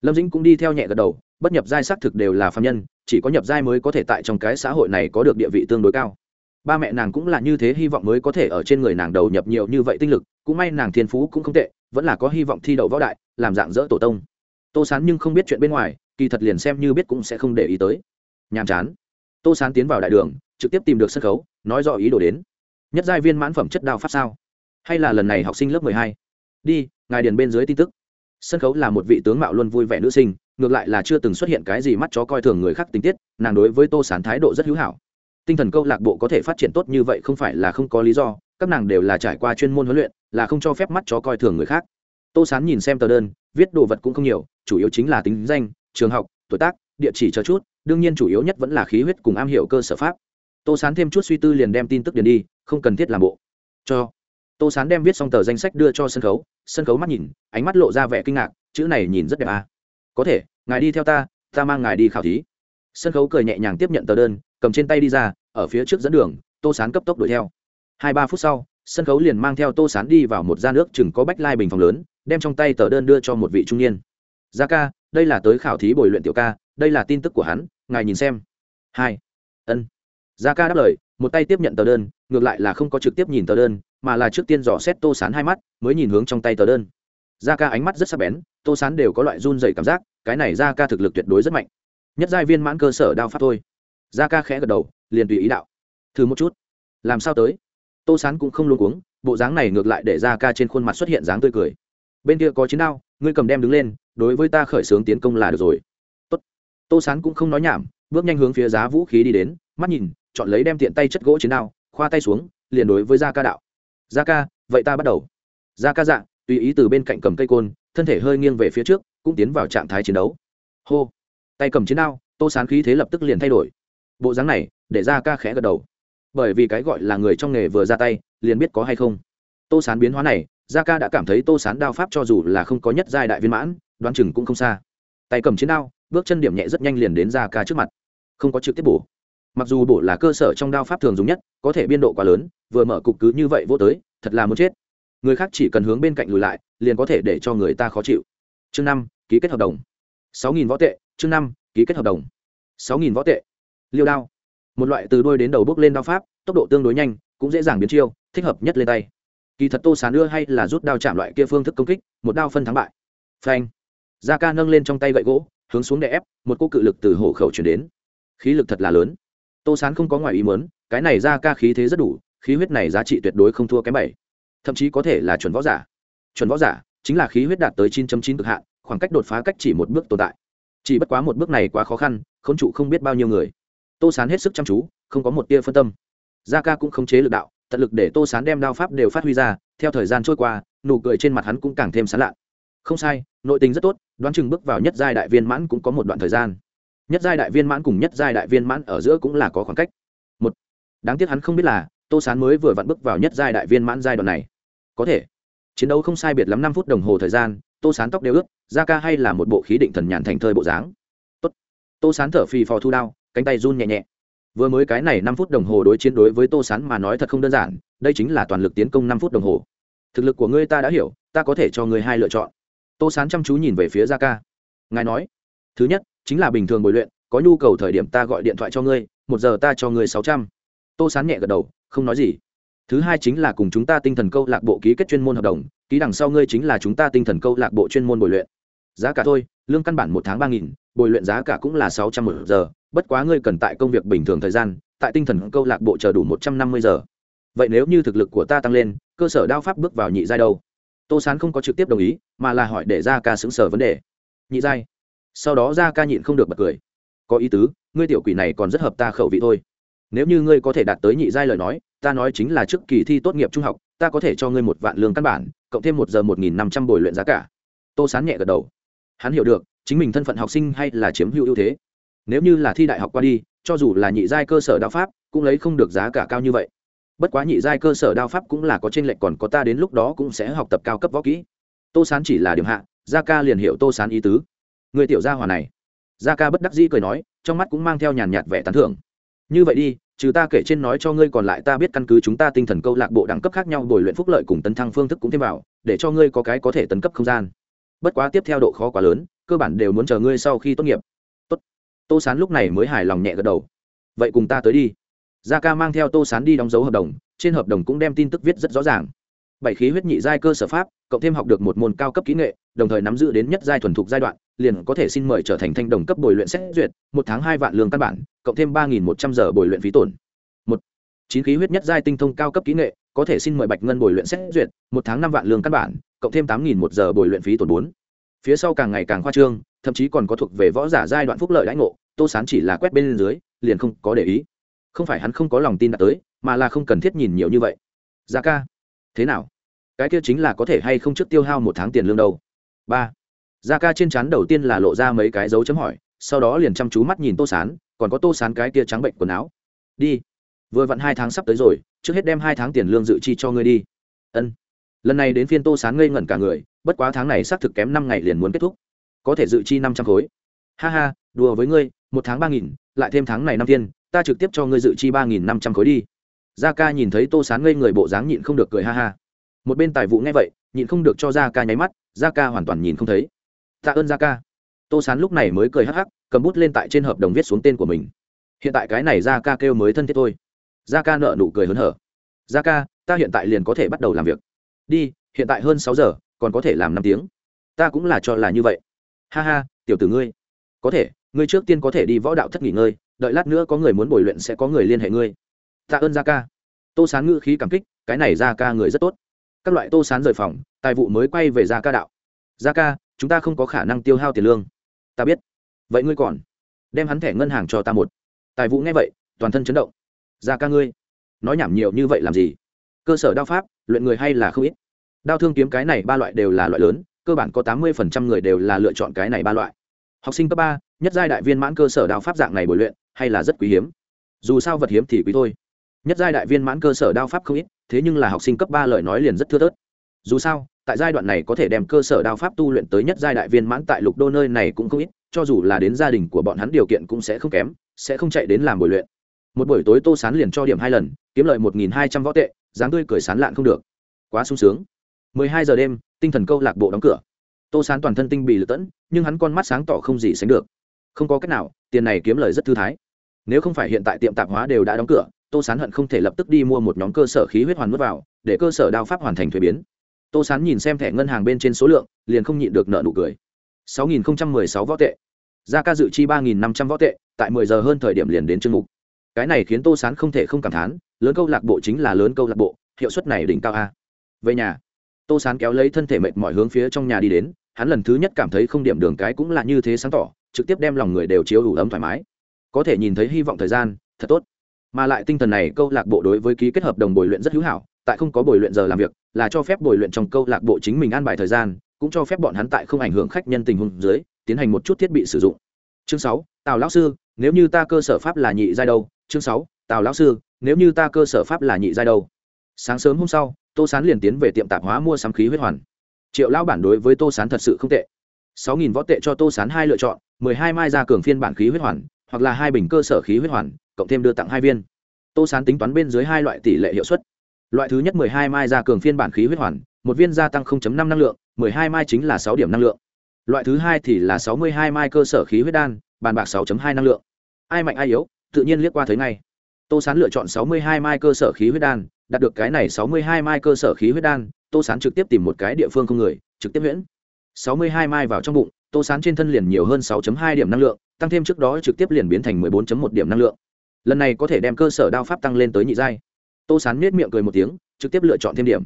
lâm dĩnh cũng đi theo nhẹ gật đầu, bất nhập giai xác thực đều là phạm nhân, chỉ có nhập giai mới có thể tại trong cái xã hội này có được địa vị tương đối cao. Ba mẹ nàng cũng là như thế, hy vọng mới có thể ở trên người nàng đầu nhập nhiều như vậy tinh lực, cũng may nàng thiên phú cũng không tệ, vẫn là có hy vọng thi đậu võ đại, làm dạng dỡ tổ tông. Tô sán nhưng không biết chuyện bên ngoài, kỳ thật liền xem như biết cũng sẽ không để ý tới. Nhàm chán. Tô sán tiến vào đại đường, trực tiếp tìm được sân khấu, nói rõ ý đồ đến. Nhất giai viên mãn phẩm chất đao pháp sao? Hay là lần này học sinh lớp mười hai? Đi, ngài điền bên dưới tin tức sân khấu là một vị tướng mạo luôn vui vẻ nữ sinh, ngược lại là chưa từng xuất hiện cái gì mắt chó coi thường người khác tình tiết, nàng đối với tô sán thái độ rất hữu hảo. Tinh thần câu lạc bộ có thể phát triển tốt như vậy không phải là không có lý do, các nàng đều là trải qua chuyên môn huấn luyện, là không cho phép mắt chó coi thường người khác. Tô sán nhìn xem tờ đơn, viết đồ vật cũng không nhiều, chủ yếu chính là tính danh, trường học, tuổi tác, địa chỉ cho chút, đương nhiên chủ yếu nhất vẫn là khí huyết cùng am hiểu cơ sở pháp. Tô sán thêm chút suy tư liền đem tin tức điền đi, không cần thiết làm bộ. Cho tô sán đem viết xong tờ danh sách đưa cho sân khấu sân khấu mắt nhìn, ánh mắt lộ ra vẻ kinh ngạc, chữ này nhìn rất đẹp à. có thể, ngài đi theo ta ta mang ngài đi khảo thí. Sân khấu cười nhẹ nhàng tiếp nhận tờ đơn, cầm trên tay đi ra, ở phía trước dẫn đường, tô sán cấp tốc đuổi theo. Hai ba phút sau, sân khấu liền mang theo tô sán đi vào một gian nước chừng có bách lai bình phòng lớn, đem trong tay tờ đơn đưa cho một vị trung niên. Gia ca, đây là tới khảo thí bồi luyện tiểu ca, đây là tin tức của hắn, ngài nhìn xem. Hai. Ân. Gia ca đáp lời, một tay tiếp nhận tờ đơn, ngược lại là không có trực tiếp nhìn tờ đơn mà là trước tiên dò xét tô sán hai mắt, mới nhìn hướng trong tay tờ đơn. Gia ca ánh mắt rất sắc bén, tô sán đều có loại run dày cảm giác, cái này gia ca thực lực tuyệt đối rất mạnh. Nhất giai viên mãn cơ sở đao pháp thôi. Gia ca khẽ gật đầu, liền tùy ý đạo. Thử một chút. Làm sao tới? Tô sán cũng không luôn cuống, bộ dáng này ngược lại để gia ca trên khuôn mặt xuất hiện dáng tươi cười. Bên kia có chiến đao, ngươi cầm đem đứng lên, đối với ta khởi xướng tiến công là được rồi. Tốt. Tô sán cũng không nói nhảm, bước nhanh hướng phía giá vũ khí đi đến, mắt nhìn, chọn lấy đem tiện tay chất gỗ chiến đao, khoa tay xuống, liền đối với gia ca đạo gia ca, vậy ta bắt đầu. Gia ca dạ tùy ý từ bên cạnh cầm cây côn, thân thể hơi nghiêng về phía trước, cũng tiến vào trạng thái chiến đấu. Hô. Tay cầm chiến đao, tô sán khí thế lập tức liền thay đổi. Bộ dáng này, để gia ca khẽ gật đầu. Bởi vì cái gọi là người trong nghề vừa ra tay, liền biết có hay không. Tô sán biến hóa này, gia ca đã cảm thấy tô sán đao pháp cho dù là không có nhất giai đại viên mãn, đoán chừng cũng không xa. Tay cầm chiến đao, bước chân điểm nhẹ rất nhanh liền đến gia ca trước mặt. Không có trực tiếp bổ mặc dù bổ là cơ sở trong đao pháp thường dùng nhất, có thể biên độ quá lớn, vừa mở cục cứ như vậy vô tới, thật là muốn chết. Người khác chỉ cần hướng bên cạnh lùi lại, liền có thể để cho người ta khó chịu. Chương năm, ký kết hợp đồng. Sáu nghìn võ tệ, chương năm, ký kết hợp đồng. Sáu nghìn võ tệ. Liêu đao. Một loại từ đôi đến đầu bước lên đao pháp, tốc độ tương đối nhanh, cũng dễ dàng biến chiêu, thích hợp nhất lên tay. Kỳ thật tô sán ưa hay là rút đao chạm loại kia phương thức công kích, một đao phân thắng bại. Phanh. Da ca nâng lên trong tay gậy gỗ, hướng xuống đè ép, một cô cự lực từ hổ khẩu chuyển đến. Khí lực thật là lớn tô sán không có ngoài ý mớn cái này ra ca khí thế rất đủ, khí huyết này giá trị tuyệt đối không thua kém bảy. Thậm chí có thể là chuẩn võ giả. Chuẩn võ giả chính là khí huyết đạt tới 9.9 cực hạn, khoảng cách đột phá cách chỉ một bước tồn tại. Chỉ bất quá một bước này quá khó khăn, khốn trụ không biết bao nhiêu người. Tô sán hết sức chăm chú, không có một tia phân tâm. Gia ca cũng khống chế lực đạo, tận lực để tô sán đem đao pháp đều phát huy ra, theo thời gian trôi qua, nụ cười trên mặt hắn cũng càng thêm sán lạ không sai, nội tình rất tốt, đoán chừng bước vào nhất giai đại viên mãn cũng có một đoạn thời gian nhất giai đại viên mãn cùng nhất giai đại viên mãn ở giữa cũng là có khoảng cách. Một, đáng tiếc hắn không biết là, tô sán mới vừa vặn bước vào nhất giai đại viên mãn giai đoạn này. Có thể, chiến đấu không sai biệt lắm năm phút đồng hồ thời gian, tô sán tóc đều ướt, da ca hay là một bộ khí định thần nhàn thành thơi bộ dáng. Tốt. Tô sán thở phì phò thu đao, cánh tay run nhẹ nhẹ. Vừa mới cái này năm phút đồng hồ đối chiến đối với tô sán mà nói thật không đơn giản, đây chính là toàn lực tiến công năm phút đồng hồ. Thực lực của ngươi ta đã hiểu, ta có thể cho ngươi hai lựa chọn. Tô sán chăm chú nhìn về phía da ca. Ngài nói, thứ nhất chính là bình thường bồi luyện, có nhu cầu thời điểm ta gọi điện thoại cho ngươi, một giờ ta cho ngươi sáu trăm. Tô sán nhẹ gật đầu, không nói gì. Thứ hai chính là cùng chúng ta tinh thần câu lạc bộ ký kết chuyên môn hợp đồng, ký đằng sau ngươi chính là chúng ta tinh thần câu lạc bộ chuyên môn bồi luyện. Giá cả thôi, lương căn bản một tháng ba nghìn, bồi luyện giá cả cũng là sáu trăm một giờ, bất quá ngươi cần tại công việc bình thường thời gian, tại tinh thần câu lạc bộ chờ đủ một trăm năm mươi giờ. Vậy nếu như thực lực của ta tăng lên, cơ sở đao pháp bước vào nhị giai đâu? Tô sán không có trực tiếp đồng ý, mà là hỏi để ra ca xứng sở vấn đề. Nhị giai? Sau đó ra ca nhịn không được bật cười. Có ý tứ, ngươi tiểu quỷ này còn rất hợp ta khẩu vị thôi. Nếu như ngươi có thể đạt tới nhị giai lời nói, ta nói chính là trước kỳ thi tốt nghiệp trung học, ta có thể cho ngươi một vạn lương căn bản, cộng thêm một giờ một nghìn năm trăm bồi luyện giá cả. Tô sán nhẹ gật đầu. Hắn hiểu được, chính mình thân phận học sinh hay là chiếm hữu ưu thế. Nếu như là thi đại học qua đi, cho dù là nhị giai cơ sở đao pháp, cũng lấy không được giá cả cao như vậy. Bất quá nhị giai cơ sở đao pháp cũng là có t r ê n lệch còn có ta đến lúc đó cũng sẽ học tập cao cấp võ kỹ. Tô sán chỉ là điểm hạ gia ca liền hiểu tô sán ý tứ người tiểu gia hòa này. Gia ca bất đắc dĩ cười nói, trong mắt cũng mang theo nhàn nhạt vẻ tán thưởng. Như vậy đi, trừ ta kể trên nói cho ngươi còn lại ta biết căn cứ chúng ta tinh thần câu lạc bộ đẳng cấp khác nhau bồi luyện phúc lợi cùng tấn thăng phương thức cũng thêm vào, để cho ngươi có cái có thể tấn cấp không gian. Bất quá tiếp theo độ khó quá lớn, cơ bản đều muốn chờ ngươi sau khi tốt nghiệp. Tốt. Tô sán lúc này mới hài lòng nhẹ gật đầu. Vậy cùng ta tới đi. Gia ca mang theo tô sán đi đóng dấu hợp đồng, trên hợp đồng cũng đem tin tức viết rất rõ ràng bảy khí huyết nhị giai cơ sở pháp, cộng thêm học được một môn cao cấp kỹ nghệ, đồng thời nắm giữ đến nhất giai thuần thục giai đoạn, liền có thể xin mời trở thành thanh đồng cấp bồi luyện xét duyệt, một tháng hai vạn lương căn bản, cộng thêm ba một trăm giờ bồi luyện phí tổn. Một, chín khí huyết nhất giai tinh thông cao cấp kỹ nghệ, có thể xin mời bạch ngân bồi luyện xét duyệt, một tháng năm vạn lương căn bản, cộng thêm tám một giờ bồi luyện phí tổn bốn. Phía sau càng ngày càng khoa trương, thậm chí còn có thuộc về võ giả giai đoạn phúc lợi lãnh ngộ, tô sán chỉ là quét bên dưới, liền không có để ý. Không phải hắn không có lòng tin đã tới, mà là không cần thiết nhìn nhiều như vậy. Giá ca thế nào? Cái kia chính là có thể hay không trước tiêu hao một tháng tiền lương đâu? Ba. Da ca trên chắn đầu tiên là lộ ra mấy cái dấu chấm hỏi, sau đó liền chăm chú mắt nhìn tô sán, còn có tô sán cái kia trắng bệnh quần áo. Đi. Vừa vặn hai tháng sắp tới rồi, trước hết đem hai tháng tiền lương dự chi cho ngươi đi. Ân. Lần này đến phiên tô sán ngây ngẩn cả người, bất quá tháng này xác thực kém năm ngày liền muốn kết thúc. Có thể dự chi năm trăm khối. Ha ha, đùa với ngươi, một tháng ba nghìn, lại thêm tháng này năm tiên ta trực tiếp cho ngươi dự chi ba nghìn năm trăm khối đi gia ca nhìn thấy tô sán ngây người bộ dáng nhịn không được cười ha ha. Một bên tài vụ nghe vậy, nhịn không được cho gia ca nháy mắt, gia ca hoàn toàn nhìn không thấy. Tạ ơn gia ca. Tô sán lúc này mới cười hắc hắc, cầm bút lên tại trên hợp đồng viết xuống tên của mình. Hiện tại cái này gia ca kêu mới thân thiết thôi. Gia ca nợ nụ cười hớn hở. Gia ca, ta hiện tại liền có thể bắt đầu làm việc. Đi, hiện tại hơn sáu giờ, còn có thể làm năm tiếng. Ta cũng là cho là như vậy. Ha ha, tiểu tử ngươi. Có thể, ngươi trước tiên có thể đi võ đạo thất nghỉ ngơi, đợi lát nữa có người muốn bồi luyện sẽ có người liên hệ ngươi tạ ơn gia ca. Tô sán ngữ khí cảm kích, cái này gia ca người rất tốt. Các loại tô sán rời phòng, tài vụ mới quay về gia ca đạo. Gia ca, chúng ta không có khả năng tiêu hao tiền lương. Ta biết. Vậy ngươi còn đem hắn thẻ ngân hàng cho ta một. Tài vụ nghe vậy, toàn thân chấn động. Gia ca ngươi, nói nhảm nhiều như vậy làm gì? Cơ sở đao pháp, luyện người hay là không ít. Đao thương kiếm cái này ba loại đều là loại lớn, cơ bản có tám mươi phần trăm người đều là lựa chọn cái này ba loại. Học sinh cấp ba, nhất giai đại viên mãn cơ sở đao pháp dạng này bồi luyện, hay là rất quý hiếm. Dù sao vật hiếm thì quý thôi nhất giai đại viên mãn cơ sở đao pháp không ít, thế nhưng là học sinh cấp ba lời nói liền rất thưa thớt. Dù sao, tại giai đoạn này có thể đem cơ sở đao pháp tu luyện tới nhất giai đại viên mãn tại lục đô nơi này cũng không ít, cho dù là đến gia đình của bọn hắn điều kiện cũng sẽ không kém, sẽ không chạy đến làm buổi luyện. Một buổi tối tô sán liền cho điểm hai lần, kiếm lợi một nghìn hai trăm võ tệ, dáng tươi cười sán lạn không được. Quá sung sướng. mười hai giờ đêm, tinh thần câu lạc bộ đóng cửa. Tô sán toàn thân tinh bị lựa tẫn, nhưng hắn con mắt sáng tỏ không gì sánh được. Không có cách nào, tiền này kiếm lời rất thư thái. Nếu không phải hiện tại tiệm tạp hóa đều đã đóng cửa tô sán hận không thể lập tức đi mua một nhóm cơ sở khí huyết hoàn n vào, để cơ sở đao pháp hoàn thành thuế biến. Tô sán nhìn xem thẻ ngân hàng bên trên số lượng, liền không nhịn được nợ nụ cười. sáu nghìn sáu võ tệ. Gia ca dự chi ba nghìn năm trăm võ tệ, tại mười giờ hơn thời điểm liền đến chương mục. Cái này khiến tô sán không thể không cảm thán, lớn câu lạc bộ chính là lớn câu lạc bộ, hiệu suất này đỉnh cao a. Về nhà, tô sán kéo lấy thân thể mệt mọi hướng phía trong nhà đi đến, hắn lần thứ nhất cảm thấy không điểm đường cái cũng là như thế sáng tỏ, trực tiếp đem lòng người đều chiếu đủ ấm thoải mái. Có thể nhìn thấy hy vọng thời gian, thật tốt mà lại tinh thần này câu lạc bộ đối với ký kết hợp đồng bồi luyện rất hữu hảo, tại không có bồi luyện giờ làm việc, là cho phép bồi luyện trong câu lạc bộ chính mình an bài thời gian, cũng cho phép bọn hắn tại không ảnh hưởng khách nhân tình huống dưới, tiến hành một chút thiết bị sử dụng. Chương sáu, tào lão sư, nếu như ta cơ sở pháp là nhị giai đâu? Chương sáu, tào lão sư, nếu như ta cơ sở pháp là nhị giai đâu? Sáng sớm hôm sau, tô sán liền tiến về tiệm tạp hóa mua sắm khí huyết hoàn. Triệu lão bản đối với tô sán thật sự không tệ. Sáu nghìn võ tệ cho tô sán hai lựa chọn, mười hai mai ra cường phiên bản khí huyết hoàn hoặc là hai bình cơ sở khí huyết hoàn, cộng thêm đưa tặng hai viên. Tô sán tính toán bên dưới hai loại tỷ lệ hiệu suất. Loại thứ nhất mười hai mai ra cường phiên bản khí huyết hoàn, một viên gia tăng năm năng lượng, mười hai mai chính là sáu điểm năng lượng. Loại thứ hai thì là sáu mươi hai mai cơ sở khí huyết đan, bàn bạc 6 hai năng lượng. Ai mạnh ai yếu, tự nhiên liếc qua thấy ngay. Tô sán lựa chọn sáu mươi hai mai cơ sở khí huyết đan, đạt được cái này sáu mươi hai mai cơ sở khí huyết đan, tô sán trực tiếp tìm một cái địa phương không người, trực tiếp nguyễn. sáu mươi hai mai vào trong bụng, tô sán trên thân liền nhiều hơn 6 hai điểm năng lượng tăng thêm trước đó trực tiếp liền biến thành 14 một điểm năng lượng. Lần này có thể đem cơ sở đao pháp tăng lên tới nhị giai. Tô sán nhếch miệng cười một tiếng, trực tiếp lựa chọn thêm điểm.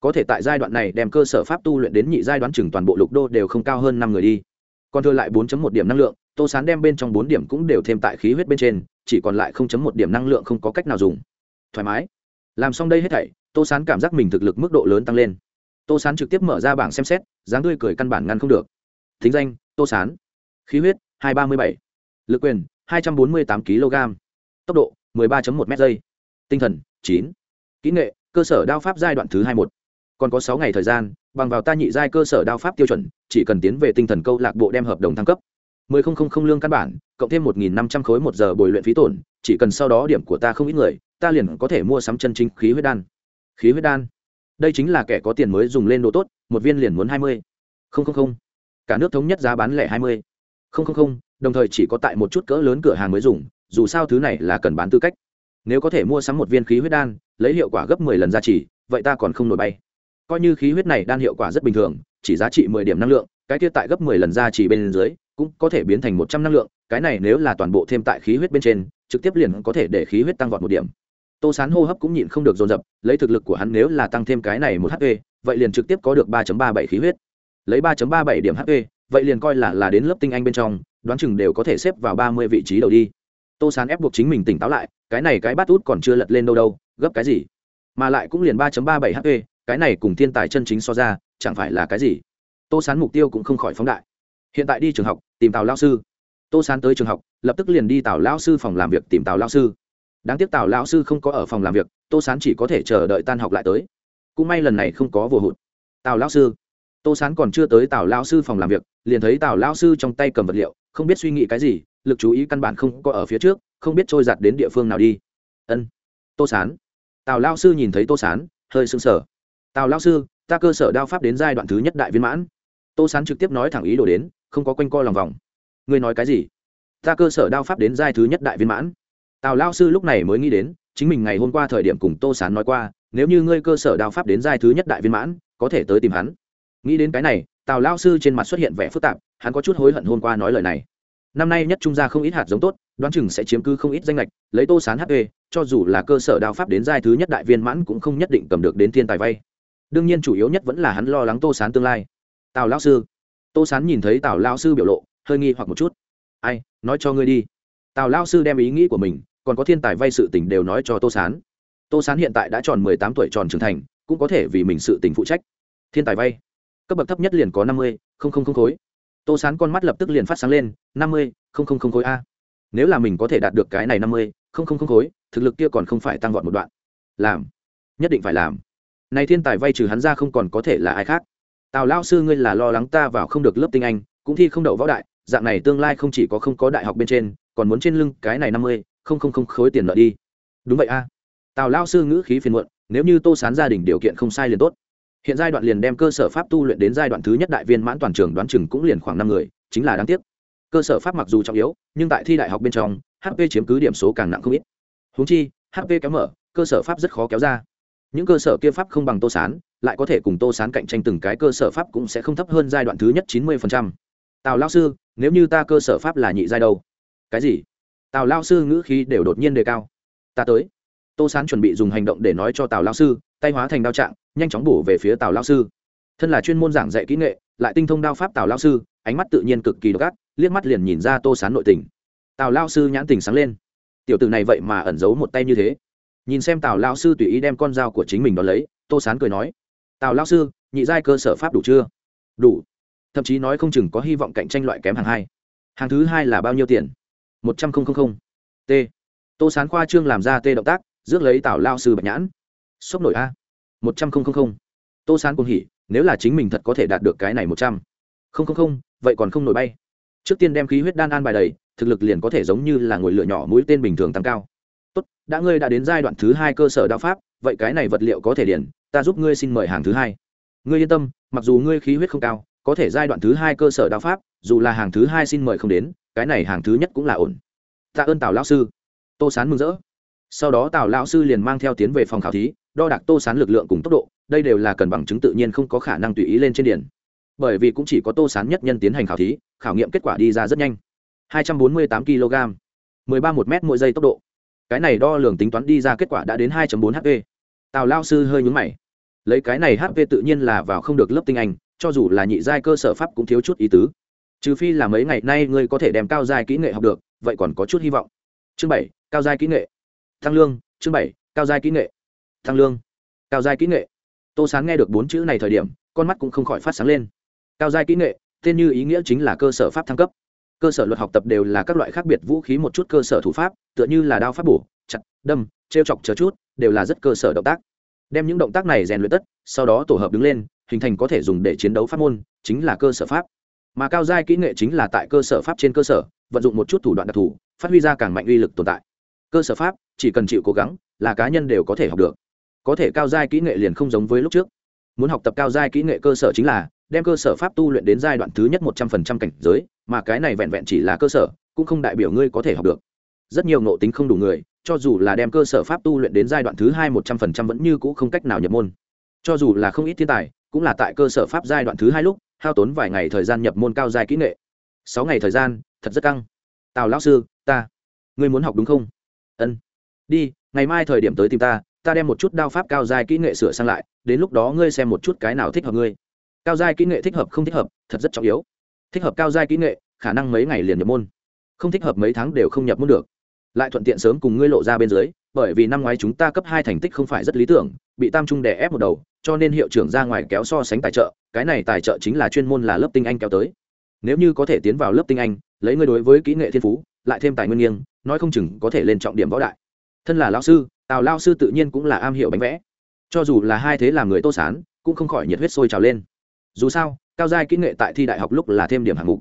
Có thể tại giai đoạn này đem cơ sở pháp tu luyện đến nhị giai đoán chừng toàn bộ lục đô đều không cao hơn năm người đi. Còn thừa lại 4 một điểm năng lượng, tô sán đem bên trong bốn điểm cũng đều thêm tại khí huyết bên trên, chỉ còn lại 0 một điểm năng lượng không có cách nào dùng. Thoải mái. Làm xong đây hết thảy, tô sán cảm giác mình thực lực mức độ lớn tăng lên. Tô sán trực tiếp mở ra bảng xem xét, dáng tươi cười căn bản ngăn không được. Thính danh, tô sán. Khí huyết hai ba mươi bảy. Lực quyền, hai trăm bốn mươi tám kg. Tốc độ 13.1 m giây. Tinh thần 9. kỹ nghệ, cơ sở đao pháp giai đoạn thứ hai một. Còn có sáu ngày thời gian, bằng vào ta nhị giai cơ sở đao pháp tiêu chuẩn, chỉ cần tiến về tinh thần câu lạc bộ đem hợp đồng thăng cấp. mười không không không lương căn bản, cộng thêm một nghìn năm trăm khối một giờ bồi luyện phí tổn, chỉ cần sau đó điểm của ta không ít người, ta liền có thể mua sắm chân chính khí huyết đan. Khí huyết đan? Đây chính là kẻ có tiền mới dùng lên đồ tốt, một viên liền muốn hai mươi. Không không không. Cả nước thống nhất giá bán lẻ hai mươi không không không, đồng thời chỉ có tại một chút cỡ lớn cửa hàng mới dùng, dù sao thứ này là cần bán tư cách. Nếu có thể mua sắm một viên khí huyết đan, lấy hiệu quả gấp mười lần giá trị, vậy ta còn không nổi bay. Coi như khí huyết này đan hiệu quả rất bình thường, chỉ giá trị mười điểm năng lượng, cái kia tại gấp mười lần giá trị bên dưới, cũng có thể biến thành một trăm năng lượng, cái này nếu là toàn bộ thêm tại khí huyết bên trên, trực tiếp liền có thể để khí huyết tăng vọt một điểm. Tô sán hô hấp cũng nhịn không được dồn dập, lấy thực lực của hắn nếu là tăng thêm cái này một hp vậy liền trực tiếp có được ba ba bảy khí huyết. Lấy ba ba bảy điểm hp vậy liền coi là là đến lớp tinh anh bên trong, đoán chừng đều có thể xếp vào ba mươi vị trí đầu đi. Tô sán ép buộc chính mình tỉnh táo lại, cái này cái bát út còn chưa lật lên đâu đâu, gấp cái gì? Mà lại cũng liền ba ba bảy hp cái này cùng thiên tài chân chính so ra, chẳng phải là cái gì? Tô sán mục tiêu cũng không khỏi phóng đại. Hiện tại đi trường học, tìm tào lao sư. Tô sán tới trường học, lập tức liền đi tào lao sư phòng làm việc tìm tào lao sư. Đáng tiếc tào lao sư không có ở phòng làm việc, tô sán chỉ có thể chờ đợi tan học lại tới. Cũng may lần này không có vô hụt. Tào lao sư tô sán còn chưa tới tào lao sư phòng làm việc, liền thấy tào lao sư trong tay cầm vật liệu, không biết suy nghĩ cái gì, lực chú ý căn bản không có ở phía trước, không biết trôi giặt đến địa phương nào đi. Ân, tô sán. Tào lao sư nhìn thấy tô sán, hơi sưng sở tào lao sư, ta cơ sở đao pháp đến giai đoạn thứ nhất đại viên mãn. Tô sán trực tiếp nói thẳng ý đồ đến, không có quanh co lòng vòng. Ngươi nói cái gì? Ta cơ sở đao pháp đến giai thứ nhất đại viên mãn. Tào lao sư lúc này mới nghĩ đến, chính mình ngày hôm qua thời điểm cùng tô sán nói qua, nếu như ngươi cơ sở đao pháp đến giai thứ nhất đại viên mãn, có thể tới tìm hắn nghĩ đến cái này, tào lao sư trên mặt xuất hiện vẻ phức tạp, hắn có chút hối hận hôm qua nói lời này. Năm nay nhất trung gia không ít hạt giống tốt, đoán chừng sẽ chiếm cứ không ít danh lệch lấy tô sán hp cho dù là cơ sở đao pháp đến giai thứ nhất đại viên mãn cũng không nhất định cầm được đến thiên tài vay. Đương nhiên chủ yếu nhất vẫn là hắn lo lắng tô sán tương lai. Tào lao sư. Tô sán nhìn thấy tào lao sư biểu lộ, hơi nghi hoặc một chút. Ai, nói cho ngươi đi. Tào lao sư đem ý nghĩ của mình, còn có thiên tài vay sự tình đều nói cho tô sán. Tô sán hiện tại đã tròn mười tám tuổi tròn trưởng thành, cũng có thể vì mình sự tình phụ trách. Thiên tài vay cấp bậc thấp nhất liền có năm mươi, không không không khối. Tô sán con mắt lập tức liền phát sáng lên, năm mươi, không không không khối a. Nếu là mình có thể đạt được cái này năm mươi, không không không khối, thực lực kia còn không phải tăng vọt một đoạn. Làm. Nhất định phải làm. Này thiên tài vay trừ hắn ra không còn có thể là ai khác. Tào lao sư ngươi là lo lắng ta vào không được lớp tinh anh, cũng thi không đậu võ đại, dạng này tương lai không chỉ có không có đại học bên trên, còn muốn trên lưng cái này năm mươi, không không không khối tiền nợ đi. Đúng vậy a. Tào lao sư ngữ khí phiền muộn, nếu như tô sán gia đình điều kiện không sai liền tốt hiện giai đoạn liền đem cơ sở pháp tu luyện đến giai đoạn thứ nhất đại viên mãn toàn trường đoán chừng cũng liền khoảng năm người, chính là đáng tiếc. Cơ sở pháp mặc dù trọng yếu, nhưng tại thi đại học bên trong hp chiếm cứ điểm số càng nặng không ít. Húng chi hp kéo mở, cơ sở pháp rất khó kéo ra. Những cơ sở kia pháp không bằng tô sán, lại có thể cùng tô sán cạnh tranh từng cái cơ sở pháp cũng sẽ không thấp hơn giai đoạn thứ nhất chín mươi tào lao sư, nếu như ta cơ sở pháp là nhị giai đâu? Cái gì? Tào lao sư ngữ khí đều đột nhiên đề cao. Ta tới. Tô sán chuẩn bị dùng hành động để nói cho tào lao sư tay hóa thành đao trạng, nhanh chóng bổ về phía tào lao sư. Thân là chuyên môn giảng dạy kỹ nghệ, lại tinh thông đao pháp tào lao sư, ánh mắt tự nhiên cực kỳ độc ác, liếc mắt liền nhìn ra tô sán nội tình. Tào lao sư nhãn tình sáng lên. Tiểu t ử này vậy mà ẩn giấu một tay như thế. Nhìn xem tào lao sư tùy ý đem con dao của chính mình đ ó lấy, tô sán cười nói, tào lao sư, nhị giai cơ sở pháp đủ chưa? Đủ. Thậm chí nói không chừng có hy vọng cạnh tranh loại kém hàng hai. Hàng thứ hai là bao nhiêu tiền? Một trăm linh t. Tô sán khoa trương làm ra t động tác, rước lấy tào lao sư bạch nhãn sốc nổi a. Một trăm linh tô sán cũng hỉ, nếu là chính mình thật có thể đạt được cái này một trăm. Linh vậy còn không nổi bay. Trước tiên đem khí huyết đan an bài đầy, thực lực liền có thể giống như là ngồi lửa nhỏ mũi tên bình thường tăng cao. Tốt, đã ngươi đã đến giai đoạn thứ hai cơ sở đạo pháp, vậy cái này vật liệu có thể điển ta giúp ngươi xin mời hàng thứ hai. Ngươi yên tâm, mặc dù ngươi khí huyết không cao, có thể giai đoạn thứ hai cơ sở đạo pháp, dù là hàng thứ hai xin mời không đến, cái này hàng thứ nhất cũng là ổn. Tạ ơn tào lão sư. Tô sán mừng rỡ sau đó tào lão sư liền mang theo tiến về phòng khảo thí, đo đạc tô sán lực lượng cùng tốc độ, đây đều là cần bằng chứng tự nhiên không có khả năng tùy ý lên trên điển. Bởi vì cũng chỉ có tô sán nhất nhân tiến hành khảo thí, khảo nghiệm kết quả đi ra rất nhanh. 248 kg 13 một m mỗi giây tốc độ. Cái này đo lường tính toán đi ra kết quả đã đến 2.4 hp tào lao sư hơi nhúng mày. Lấy cái này hp tự nhiên là vào không được lớp tinh anh, cho dù là nhị giai cơ sở pháp cũng thiếu chút ý tứ. Trừ phi là mấy ngày nay ngươi có thể đem cao giai kỹ nghệ học được, vậy còn có chút hy vọng. Chương bảy, cao giai kỹ nghệ thăng lương, chương bảy, cao giai kỹ nghệ. Thăng lương, cao giai kỹ nghệ. Tô sáng nghe được bốn chữ này thời điểm, con mắt cũng không khỏi phát sáng lên. Cao giai kỹ nghệ, tên như ý nghĩa chính là cơ sở pháp thăng cấp. Cơ sở luật học tập đều là các loại khác biệt vũ khí một chút cơ sở thủ pháp, tựa như là đao pháp bổ, chặt, đâm, trêu chọc chờ chút, đều là rất cơ sở động tác. Đem những động tác này rèn luyện tất, sau đó tổ hợp đứng lên, hình thành có thể dùng để chiến đấu pháp môn, chính là cơ sở pháp. Mà cao giai kỹ nghệ chính là tại cơ sở pháp trên cơ sở, vận dụng một chút thủ đoạn đặc thù, phát huy ra càng mạnh uy lực tồn tại cơ sở pháp, chỉ cần chịu cố gắng là cá nhân đều có thể học được. Có thể cao giai kỹ nghệ liền không giống với lúc trước. Muốn học tập cao giai kỹ nghệ cơ sở chính là đem cơ sở pháp tu luyện đến giai đoạn thứ nhất một trăm phần trăm cảnh giới, mà cái này vẹn vẹn chỉ là cơ sở, cũng không đại biểu ngươi có thể học được. Rất nhiều nộ tính không đủ người, cho dù là đem cơ sở pháp tu luyện đến giai đoạn thứ hai một trăm phần trăm vẫn như cũ không cách nào nhập môn. Cho dù là không ít thiên tài, cũng là tại cơ sở pháp giai đoạn thứ hai lúc, hao tốn vài ngày thời gian nhập môn cao giai kỹ nghệ. Sáu ngày thời gian, thật rất căng. Tào lão sư, ta, ngươi muốn học đúng không? Ân. Đi, ngày mai thời điểm tới tìm ta ta đem một chút đao pháp cao giai kỹ nghệ sửa sang lại, đến lúc đó ngươi xem một chút cái nào thích hợp ngươi. Cao giai kỹ nghệ thích hợp không thích hợp, thật rất trọng yếu. Thích hợp cao giai kỹ nghệ, khả năng mấy ngày liền nhập môn. Không thích hợp mấy tháng đều không nhập môn được. Lại thuận tiện sớm cùng ngươi lộ ra bên dưới, bởi vì năm ngoái chúng ta cấp hai thành tích không phải rất lý tưởng, bị tam trung đè ép một đầu, cho nên hiệu trưởng ra ngoài kéo so sánh tài trợ, cái này tài trợ chính là chuyên môn là lớp tinh anh kéo tới. Nếu như có thể tiến vào lớp tinh anh, lấy ngươi đối với kỹ nghệ thiên phú lại thêm tài nguyên nghiêng, nói không chừng có thể lên trọng điểm võ đại. Thân là lao sư, tào lao sư tự nhiên cũng là am hiểu bánh vẽ. Cho dù là hai thế làm người tô sán, cũng không khỏi nhiệt huyết sôi trào lên. Dù sao, cao giai kỹ nghệ tại thi đại học lúc là thêm điểm hạng mục.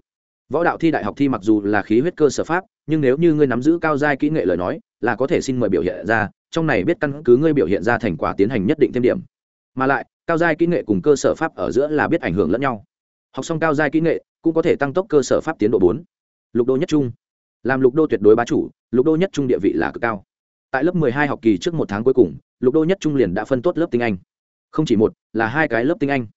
Võ đạo thi đại học thi mặc dù là khí huyết cơ sở pháp, nhưng nếu như ngươi nắm giữ cao giai kỹ nghệ lời nói, là có thể xin mời biểu hiện ra, trong này biết căn cứ ngươi biểu hiện ra thành quả tiến hành nhất định thêm điểm. Mà lại, cao giai kỹ nghệ cùng cơ sở pháp ở giữa là biết ảnh hưởng lẫn nhau. Học xong cao giai kỹ nghệ, cũng có thể tăng tốc cơ sở pháp tiến độ bốn. Lục đô nhất trung làm lục đô tuyệt đối bá chủ, lục đô nhất trung địa vị là cực cao. Tại lớp mười hai học kỳ trước một tháng cuối cùng, lục đô nhất trung liền đã phân tốt lớp tiếng anh. Không chỉ một, là hai cái lớp tiếng anh.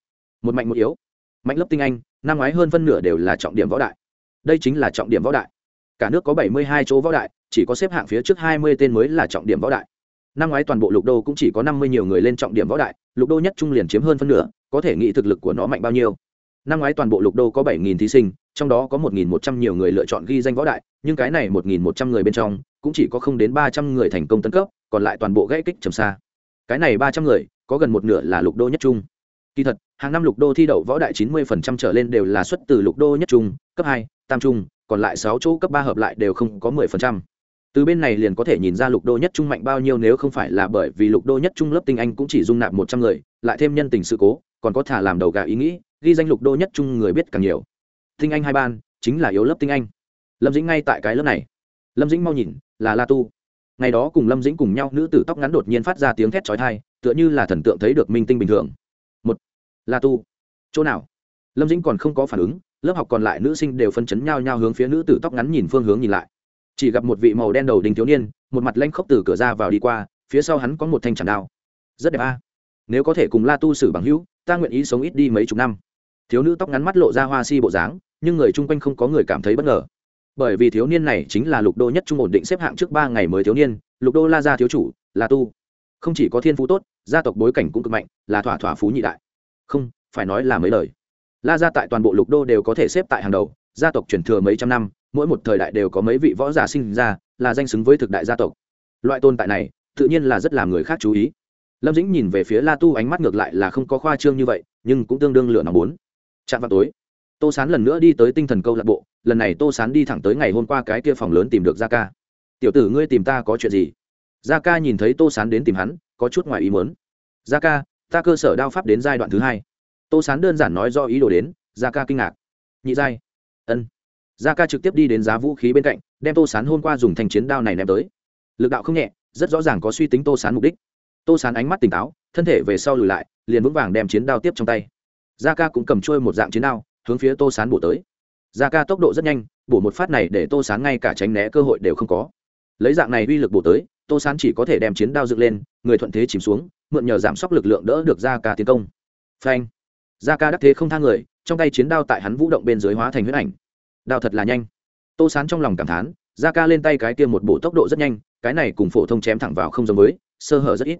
Một mạnh một yếu. Mạnh lớp tinh anh, năm ngoái hơn phân nửa đều là trọng điểm võ đại. Đây chính là trọng điểm võ đại. Cả nước có bảy mươi hai chỗ võ đại, chỉ có xếp hạng phía trước hai mươi tên mới là trọng điểm võ đại. Năm ngoái toàn bộ lục đô cũng chỉ có năm mươi nhiều người lên trọng điểm võ đại, lục đô nhất trung liền chiếm hơn phân nửa, có thể nghĩ thực lực của nó mạnh bao nhiêu. Năm ngoái toàn bộ lục đô có bảy nghìn thí sinh trong đó có một nghìn một trăm nhiều người lựa chọn ghi danh võ đại, nhưng cái này một nghìn một trăm người bên trong, cũng chỉ có không đến ba trăm người thành công tấn cấp, còn lại toàn bộ gãy kích trầm xa. Cái này ba trăm người, có gần một nửa là lục đô nhất trung. Kỳ thật, hàng năm lục đô thi đậu võ đại chín mươi phần trăm trở lên đều là xuất từ lục đô nhất trung, cấp hai, tam trung, còn lại sáu chỗ cấp ba hợp lại đều không có mười phần trăm. Từ bên này liền có thể nhìn ra lục đô nhất trung mạnh bao nhiêu nếu không phải là bởi vì lục đô nhất trung lớp tinh anh cũng chỉ dung nạp một trăm người, lại thêm nhân tình sự cố, còn có thả làm đầu gà ý nghĩ, ghi danh lục đô nhất trung người biết càng nhiều tinh anh hai ban, chính là yếu lớp tinh anh. Lâm dĩnh ngay tại cái lớp này. Lâm dĩnh mau nhìn, là la tu. Ngày đó cùng lâm dĩnh cùng nhau, nữ tử tóc ngắn đột nhiên phát ra tiếng thét trói thai tựa như là thần tượng thấy được minh tinh bình thường. Một, La tu. Chỗ nào? Lâm dĩnh còn không có phản ứng, lớp học còn lại nữ sinh đều phân chấn nhau nhau hướng phía nữ tử tóc ngắn nhìn phương hướng nhìn lại. Chỉ gặp một vị màu đen đầu đình thiếu niên, một mặt lanh khốc từ cửa ra vào đi qua, phía sau hắn có một thanh chẳng đao. Rất đẹp a. Nếu có thể cùng la tu xử bằng hữu, ta nguyện ý sống ít đi mấy chục năm thiếu nữ tóc ngắn mắt lộ ra hoa si bộ dáng, nhưng người chung quanh không có người cảm thấy bất ngờ. Bởi vì thiếu niên này chính là lục đô nhất trung ổn định xếp hạng trước ba ngày mới thiếu niên, lục đô la gia thiếu chủ, là tu. Không chỉ có thiên phú tốt, gia tộc bối cảnh cũng cực mạnh, là thỏa thỏa phú nhị đại. Không, phải nói là mấy lời. La gia tại toàn bộ lục đô đều có thể xếp tại hàng đầu, gia tộc truyền thừa mấy trăm năm, mỗi một thời đại đều có mấy vị võ giả sinh ra, là danh xứng với thực đại gia tộc. Loại tồn tại này, tự nhiên là rất làm người khác chú ý. Lâm dĩnh nhìn về phía la tu ánh mắt ngược lại là không có khoa trương như vậy, nhưng cũng tương đương lửa nóng bốn chạm vào tối. Tô sán lần nữa đi tới tinh thần câu lạc bộ, lần này tô sán đi thẳng tới ngày hôm qua cái kia phòng lớn tìm được gia ca. Tiểu tử ngươi tìm ta có chuyện gì? Gia ca nhìn thấy tô sán đến tìm hắn, có chút ngoài ý mớn gia ca, ta cơ sở đao pháp đến giai đoạn thứ hai. Tô sán đơn giản nói do ý đồ đến, gia ca kinh ngạc. Nhị giai. Ân. Gia ca trực tiếp đi đến giá vũ khí bên cạnh, đem tô sán hôm qua dùng thành chiến đao này ném tới. Lực đạo không nhẹ, rất rõ ràng có suy tính tô sán mục đích. Tô sán ánh mắt tỉnh táo, thân thể về sau lùi lại, liền vững vàng đem chiến đao tiếp trong tay gia ca cũng cầm trôi một dạng chiến đao, hướng phía tô sán bổ tới. Gia ca tốc độ rất nhanh, bổ một phát này để tô sán ngay cả tránh né cơ hội đều không có. Lấy dạng này uy lực bổ tới, tô sán chỉ có thể đem chiến đao dựng lên, người thuận thế chìm xuống, mượn nhờ giảm sốc lực lượng đỡ được gia ca tiến công. Phanh! Gia ca đắc thế không thang người, trong tay chiến đao tại hắn vũ động bên dưới hóa thành huyết ảnh. Đao thật là nhanh. Tô sán trong lòng cảm thán, gia ca lên tay cái tiêm một bộ tốc độ rất nhanh, cái này cùng phổ thông chém thẳng vào không giống với, sơ hở rất ít.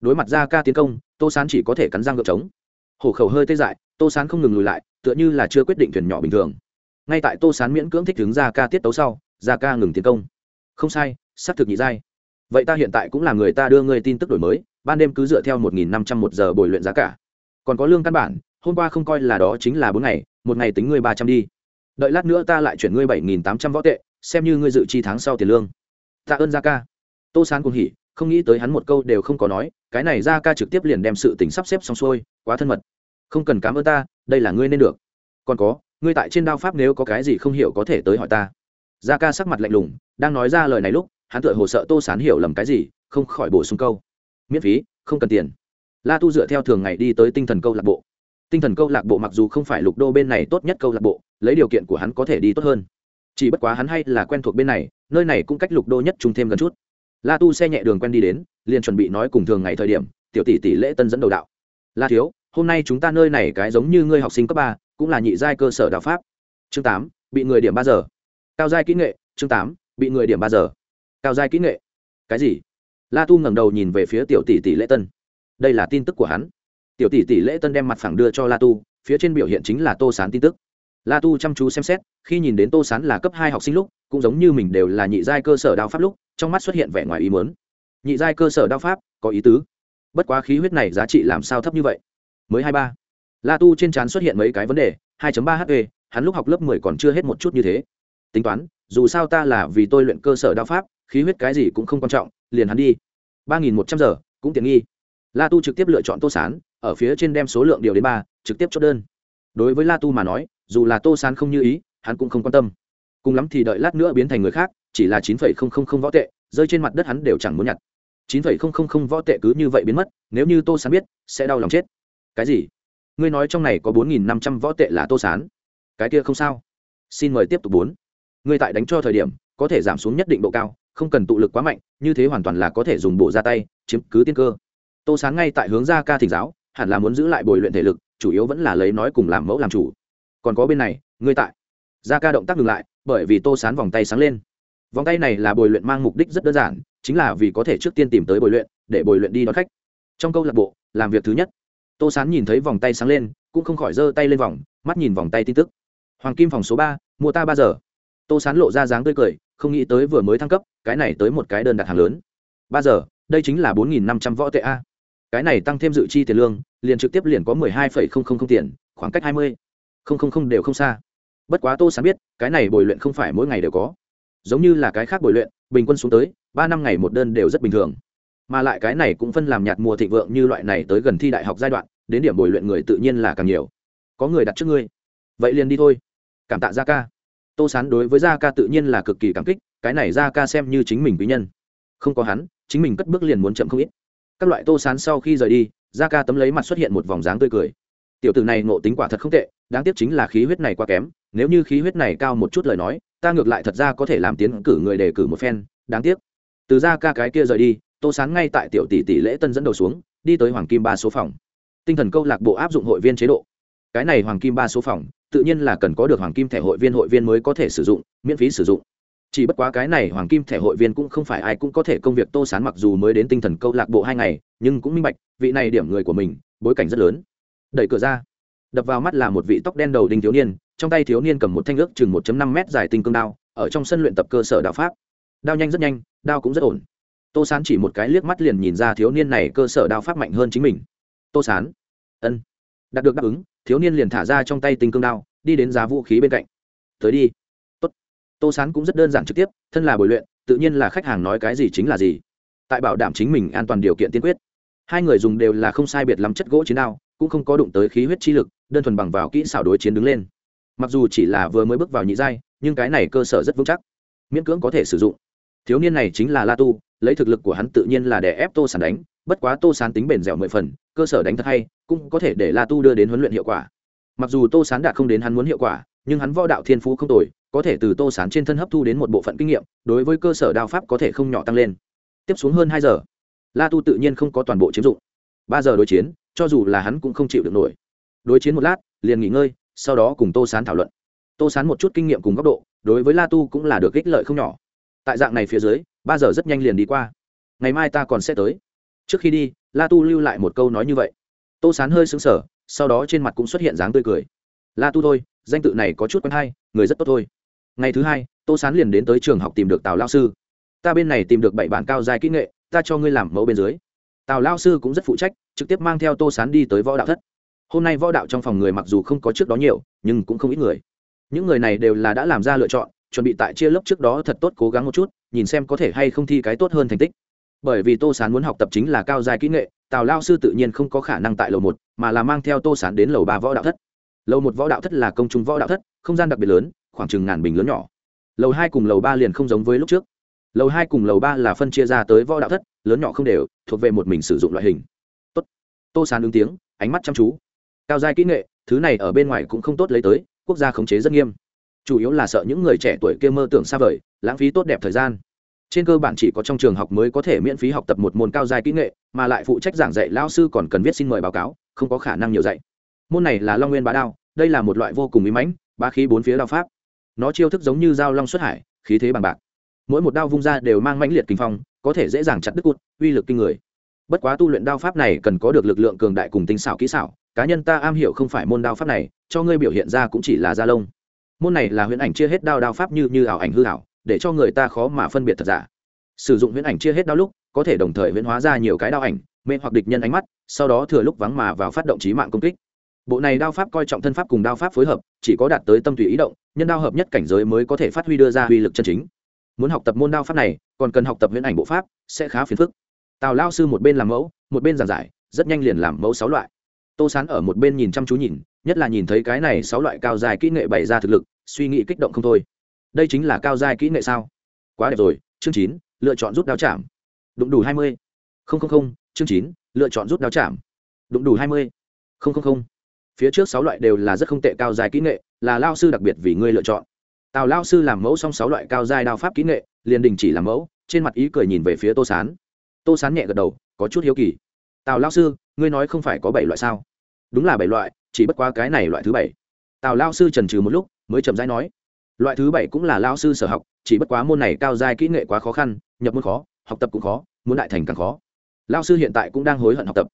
Đối mặt gia ca tiến công, tô sán chỉ có thể cắn răng gợp trống hổ khẩu hơi tê dại, tô sán không ngừng lùi lại, tựa như là chưa quyết định thuyền nhỏ bình thường. Ngay tại tô sán miễn cưỡng thích đứng ra ca tiết tấu sau, ra ca ngừng tiến công. Không sai xác thực nhị giai. Vậy ta hiện tại cũng là người ta đưa ngươi tin tức đổi mới, ban đêm cứ dựa theo một nghìn năm trăm một giờ bồi luyện giá cả. Còn có lương căn bản, hôm qua không coi là đó chính là bốn ngày, một ngày tính ngươi ba trăm đi. Đợi lát nữa ta lại chuyển ngươi bảy nghìn tám trăm võ tệ, xem như ngươi dự chi tháng sau tiền lương. Tạ ơn gia ca. Tô sán cùng hỉ không nghĩ tới hắn một câu đều không có nói, cái này Ra ca trực tiếp liền đem sự tình sắp xếp xong xuôi, quá thân mật. Không cần cảm ơn ta, đây là ngươi nên được. Còn có, ngươi tại trên đao pháp nếu có cái gì không hiểu có thể tới hỏi ta. Gia ca sắc mặt lạnh lùng, đang nói ra lời này lúc, hắn tựa hồ sợ tô sán hiểu lầm cái gì, không khỏi bổ sung câu. Miễn phí, không cần tiền. La tu dựa theo thường ngày đi tới tinh thần câu lạc bộ. Tinh thần câu lạc bộ mặc dù không phải lục đô bên này tốt nhất câu lạc bộ, lấy điều kiện của hắn có thể đi tốt hơn. Chỉ bất quá hắn hay là quen thuộc bên này, nơi này cũng cách lục đô nhất trung thêm gần chút la tu xe nhẹ đường quen đi đến, liền chuẩn bị nói cùng thường ngày thời điểm, tiểu tỷ tỷ lễ tân dẫn đầu đạo. La thiếu, hôm nay chúng ta nơi này cái giống như ngươi học sinh cấp ba, cũng là nhị giai cơ sở đạo pháp. Chương tám, bị người điểm ba giờ. Cao giai kỹ nghệ, chương tám, bị người điểm ba giờ. Cao giai kỹ nghệ. Cái gì? La tu ngẩng đầu nhìn về phía tiểu tỷ tỷ lễ tân. Đây là tin tức của hắn. Tiểu tỷ tỷ lễ tân đem mặt phẳng đưa cho la tu, phía trên biểu hiện chính là tô sán tin tức. La tu chăm chú xem xét, khi nhìn đến tô sán là cấp hai học sinh lúc, cũng giống như mình đều là nhị giai cơ sở đao pháp lúc trong mắt xuất hiện vẻ ngoài ý muốn. Nhị giai cơ sở đao pháp, có ý tứ. Bất quá khí huyết này giá trị làm sao thấp như vậy? Mới hai ba. La tu trên trán xuất hiện mấy cái vấn đề 2 ba hp hắn lúc học lớp mười còn chưa hết một chút như thế. Tính toán, dù sao ta là vì tôi luyện cơ sở đao pháp, khí huyết cái gì cũng không quan trọng, liền hắn đi. Ba nghìn một trăm giờ, cũng tiện nghi. La tu trực tiếp lựa chọn tô sán, ở phía trên đem số lượng điều đến ba, trực tiếp chốt đơn. Đối với la tu mà nói, dù là tô sán không như ý, hắn cũng không quan tâm. Cùng lắm thì đợi lát nữa biến thành người khác chỉ là chín phẩy không không không võ tệ, rơi trên mặt đất hắn đều chẳng muốn nhặt. Chín phẩy không không không võ tệ cứ như vậy biến mất, nếu như tô sán biết, sẽ đau lòng chết. Cái gì? Ngươi nói trong này có bốn nghìn năm trăm võ tệ là tô sán? Cái kia không sao. Xin mời tiếp tục bốn. Ngươi tại đánh cho thời điểm, có thể giảm xuống nhất định độ cao, không cần tụ lực quá mạnh, như thế hoàn toàn là có thể dùng bộ ra tay, chiếm cứ tiên cơ. Tô sán ngay tại hướng ra ca thỉnh giáo, hẳn là muốn giữ lại bồi luyện thể lực, chủ yếu vẫn là lấy nói cùng làm mẫu làm chủ. Còn có bên này, ngươi tại. Ra ca động tác ngừng lại, bởi vì tô sán vòng tay sáng lên vòng tay này là bồi luyện mang mục đích rất đơn giản, chính là vì có thể trước tiên tìm tới bồi luyện, để bồi luyện đi đón khách. Trong câu lạc bộ, làm việc thứ nhất, tô sán nhìn thấy vòng tay sáng lên, cũng không khỏi giơ tay lên vòng, mắt nhìn vòng tay tin tức. Hoàng kim phòng số ba, mua ta ba giờ. Tô sán lộ ra dáng tươi cười, không nghĩ tới vừa mới thăng cấp, cái này tới một cái đơn đặt hàng lớn. Ba giờ, đây chính là bốn nghìn năm trăm võ tệ a. Cái này tăng thêm dự chi tiền lương, liền trực tiếp liền có mười hai phẩy không không không tiền, khoảng cách hai mươi. Không không không đều không xa. Bất quá tô sán biết, cái này bồi luyện không phải mỗi ngày đều có giống như là cái khác bồi luyện, bình quân xuống tới, ba năm ngày một đơn đều rất bình thường. Mà lại cái này cũng phân làm nhạt mùa thịnh vượng như loại này tới gần thi đại học giai đoạn, đến điểm bồi luyện người tự nhiên là càng nhiều. Có người đặt trước ngươi. Vậy liền đi thôi. Cảm tạ gia ca. Tô sán đối với gia ca tự nhiên là cực kỳ cảm kích, cái này gia ca xem như chính mình quý nhân. Không có hắn, chính mình cất bước liền muốn chậm không ít. Các loại tô sán sau khi rời đi, gia ca tấm lấy mặt xuất hiện một vòng dáng tươi cười. Tiểu tử này ngộ tính quả thật không tệ, đáng tiếc chính là khí huyết này quá kém, nếu như khí huyết này cao một chút lời nói ta ngược lại thật ra có thể làm tiến cử người đề cử một phen, đáng tiếc. Từ ra ca cái kia rời đi, tô sán ngay tại tiểu tỷ tỷ lễ tân dẫn đầu xuống, đi tới hoàng kim ba số phòng. Tinh thần câu lạc bộ áp dụng hội viên chế độ. Cái này hoàng kim ba số phòng, tự nhiên là cần có được hoàng kim thẻ hội viên hội viên mới có thể sử dụng, miễn phí sử dụng. Chỉ bất quá cái này hoàng kim thẻ hội viên cũng không phải ai cũng có thể công việc tô sán mặc dù mới đến tinh thần câu lạc bộ hai ngày, nhưng cũng minh bạch, vị này điểm người của mình, bối cảnh rất lớn. Đẩy cửa ra, đập vào mắt là một vị tóc đen đầu đinh thiếu niên trong tay thiếu niên cầm một thanh ước chừng 1 năm mét dài tinh cương đao, ở trong sân luyện tập cơ sở đạo pháp. Đao nhanh rất nhanh, đao cũng rất ổn. Tô sán chỉ một cái liếc mắt liền nhìn ra thiếu niên này cơ sở đao pháp mạnh hơn chính mình. Tô sán, ân. Đạt được đáp ứng, thiếu niên liền thả ra trong tay tinh cương đao, đi đến giá vũ khí bên cạnh. Tới đi. Tốt. tô sán cũng rất đơn giản trực tiếp, thân là bồi luyện, tự nhiên là khách hàng nói cái gì chính là gì. Tại bảo đảm chính mình an toàn điều kiện tiên quyết. Hai người dùng đều là không sai biệt lắm chất gỗ chiến đao, cũng không có đụng tới khí huyết chi lực, đơn thuần bằng vào kỹ xảo đối chiến đứng lên mặc dù chỉ là vừa mới bước vào nhị giai, nhưng cái này cơ sở rất vững chắc. Miễn cưỡng có thể sử dụng. Thiếu niên này chính là la tu, lấy thực lực của hắn tự nhiên là để ép tô sán đánh, bất quá tô sán tính bền dẻo mười phần, cơ sở đánh thật hay, cũng có thể để la tu đưa đến huấn luyện hiệu quả. Mặc dù tô sán đạt không đến hắn muốn hiệu quả, nhưng hắn võ đạo thiên phú không tồi, có thể từ tô sán trên thân hấp thu đến một bộ phận kinh nghiệm, đối với cơ sở đao pháp có thể không nhỏ tăng lên. Tiếp xuống hơn hai giờ, la tu tự nhiên không có toàn bộ chiếm dụng. Ba giờ đối chiến, cho dù là hắn cũng không chịu được nổi. Đối chiến một lát, liền nghỉ ngơi sau đó cùng tô sán thảo luận. Tô sán một chút kinh nghiệm cùng góc độ, đối với la tu cũng là được ích lợi không nhỏ. Tại dạng này phía dưới, ba giờ rất nhanh liền đi qua. Ngày mai ta còn sẽ tới. Trước khi đi, la tu lưu lại một câu nói như vậy. Tô sán hơi xứng sở sau đó trên mặt cũng xuất hiện dáng tươi cười. La tu thôi, danh tự này có chút quen hay, người rất tốt thôi. Ngày thứ hai, tô sán liền đến tới trường học tìm được tào lao sư. Ta bên này tìm được bảy bản cao dài kỹ nghệ, ta cho ngươi làm mẫu bên dưới. Tào lao sư cũng rất phụ trách, trực tiếp mang theo tô sán đi tới võ đạo thất hôm nay võ đạo trong phòng người mặc dù không có trước đó nhiều, nhưng cũng không ít người. Những người này đều là đã làm ra lựa chọn, chuẩn bị tại chia lớp trước đó thật tốt cố gắng một chút, nhìn xem có thể hay không thi cái tốt hơn thành tích. Bởi vì tô sán muốn học tập chính là cao dài kỹ nghệ, tào lao sư tự nhiên không có khả năng tại lầu một, mà là mang theo tô sán đến lầu ba võ đạo thất. Lầu một võ đạo thất là công chúng võ đạo thất, không gian đặc biệt lớn, khoảng chừng ngàn bình lớn nhỏ. Lầu hai cùng lầu ba liền không giống với lúc trước. Lầu hai cùng lầu ba là phân chia ra tới võ đạo thất, lớn nhỏ không đều, thuộc về một mình sử dụng loại hình. Tốt. Tô sán ứng tiếng, ánh mắt chăm chú cao giai kỹ nghệ, thứ này ở bên ngoài cũng không tốt lấy tới, quốc gia khống chế rất nghiêm. Chủ yếu là sợ những người trẻ tuổi kia mơ tưởng xa vời, lãng phí tốt đẹp thời gian. Trên cơ bản chỉ có trong trường học mới có thể miễn phí học tập một môn cao giai kỹ nghệ, mà lại phụ trách giảng dạy lao sư còn cần viết xin mời báo cáo, không có khả năng nhiều dạy. Môn này là long nguyên bá đao, đây là một loại vô cùng ý mãnh ba khí bốn phía đao pháp. Nó chiêu thức giống như dao long xuất hải, khí thế bằng bạc. Mỗi một đao vung ra đều mang mãnh liệt kinh phong, có thể dễ dàng chặt đứt cụt, uy lực kinh người. Bất quá tu luyện đao pháp này cần có được lực lượng cường đại cùng tinh xảo kỹ xảo cá nhân ta am hiểu không phải môn đao pháp này, cho ngươi biểu hiện ra cũng chỉ là da lông. Môn này là huyễn ảnh chia hết đao đao pháp như như ảo ảnh hư ảo, để cho người ta khó mà phân biệt thật giả. Sử dụng huyễn ảnh chia hết đao lúc, có thể đồng thời huyễn hóa ra nhiều cái đao ảnh, mê hoặc địch nhân ánh mắt, sau đó thừa lúc vắng mà vào phát động trí mạng công kích. Bộ này đao pháp coi trọng thân pháp cùng đao pháp phối hợp, chỉ có đạt tới tâm tùy ý động, nhân đao hợp nhất cảnh giới mới có thể phát huy đưa ra uy lực chân chính. Muốn học tập môn đao pháp này, còn cần học tập huyễn ảnh bộ pháp, sẽ khá phiền phức. Tào lao sư một bên làm mẫu, một bên giảng giải, rất nhanh liền làm mẫu sáu loại tô sán ở một bên nhìn chăm chú nhìn, nhất là nhìn thấy cái này sáu loại cao dài kỹ nghệ bày ra thực lực, suy nghĩ kích động không thôi. Đây chính là cao dài kỹ nghệ sao? Quá đẹp rồi, chương chín, lựa chọn rút đao chạm. Đụng đủ hai mươi. Không không không, chương chín, lựa chọn rút đao chạm. Đụng đủ hai mươi. Không không không. Phía trước sáu loại đều là rất không tệ cao dài kỹ nghệ, là lao sư đặc biệt vì ngươi lựa chọn. Tào lao sư làm mẫu xong sáu loại cao dài đao pháp kỹ nghệ, liền đình chỉ làm mẫu, trên mặt ý cười nhìn về phía tô sán. Tô sán nhẹ gật đầu, có chút hiếu kỳ. Tào lao sư, ngươi nói không phải có bảy loại sao? Đúng là bảy loại, chỉ bất qua cái này loại thứ bảy. Tào lao sư trần trừ một lúc, mới chậm rãi nói, loại thứ bảy cũng là lao sư sở học, chỉ bất quá môn này cao dài kỹ nghệ quá khó khăn, nhập môn khó, học tập cũng khó, muốn đại thành càng khó. Lao sư hiện tại cũng đang hối hận học tập.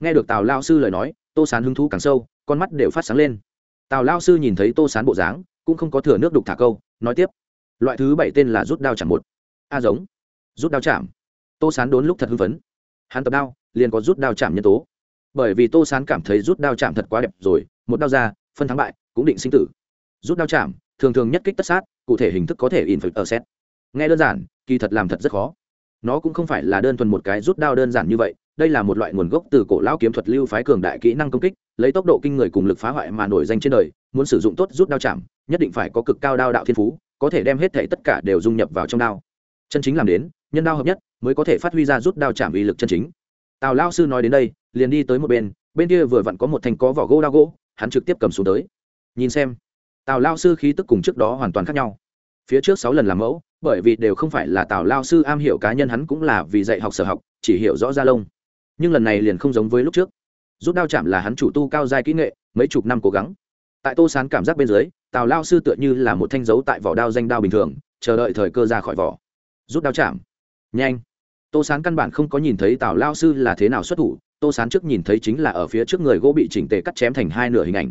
Nghe được tào lao sư lời nói, tô sán hứng thú càng sâu, con mắt đều phát sáng lên. Tào lao sư nhìn thấy tô sán bộ dáng, cũng không có thừa nước đục thả câu, nói tiếp, loại thứ bảy tên là rút đao chạm một. A giống, rút đao chạm. Tô sán đốn lúc thật hưng phấn. Hắn tập đao, liền có rút đao chạm nhân tố bởi vì tô sán cảm thấy rút đao chạm thật quá đẹp rồi, một đao ra, phân thắng bại, cũng định sinh tử. Rút đao chạm, thường thường nhất kích tất sát, cụ thể hình thức có thể in phật ở xét nghe đơn giản, kỳ thật làm thật rất khó. Nó cũng không phải là đơn thuần một cái rút đao đơn giản như vậy, đây là một loại nguồn gốc từ cổ lão kiếm thuật lưu phái cường đại kỹ năng công kích, lấy tốc độ kinh người cùng lực phá hoại mà nổi danh trên đời, muốn sử dụng tốt rút đao chạm, nhất định phải có cực cao đao đạo thiên phú, có thể đem hết thể tất cả đều dung nhập vào trong đao. Chân chính làm đến, nhân đao hợp nhất, mới có thể phát huy ra rút đao chạm uy lực chân chính tào lao sư nói đến đây, liền đi tới một bên bên kia vừa vặn có một thanh có vỏ gỗ đao gỗ, hắn trực tiếp cầm xuống tới. Nhìn xem, tào lao sư khí tức cùng trước đó hoàn toàn khác nhau. Phía trước sáu lần làm mẫu, bởi vì đều không phải là tào lao sư am hiểu cá nhân, hắn cũng là vì dạy học sở học, chỉ hiểu rõ ra lông. Nhưng lần này liền không giống với lúc trước. Rút đao chạm là hắn chủ tu cao giai kỹ nghệ, mấy chục năm cố gắng. Tại tô sán cảm giác bên dưới, tào lao sư tựa như là một thanh dấu tại vỏ đao danh đao bình thường, chờ đợi thời cơ ra khỏi vỏ. Rút đao chạm. Nhanh tô sán căn bản không có nhìn thấy tào lao sư là thế nào xuất thủ, tô sán trước nhìn thấy chính là ở phía trước người gỗ bị chỉnh tề cắt chém thành hai nửa hình ảnh.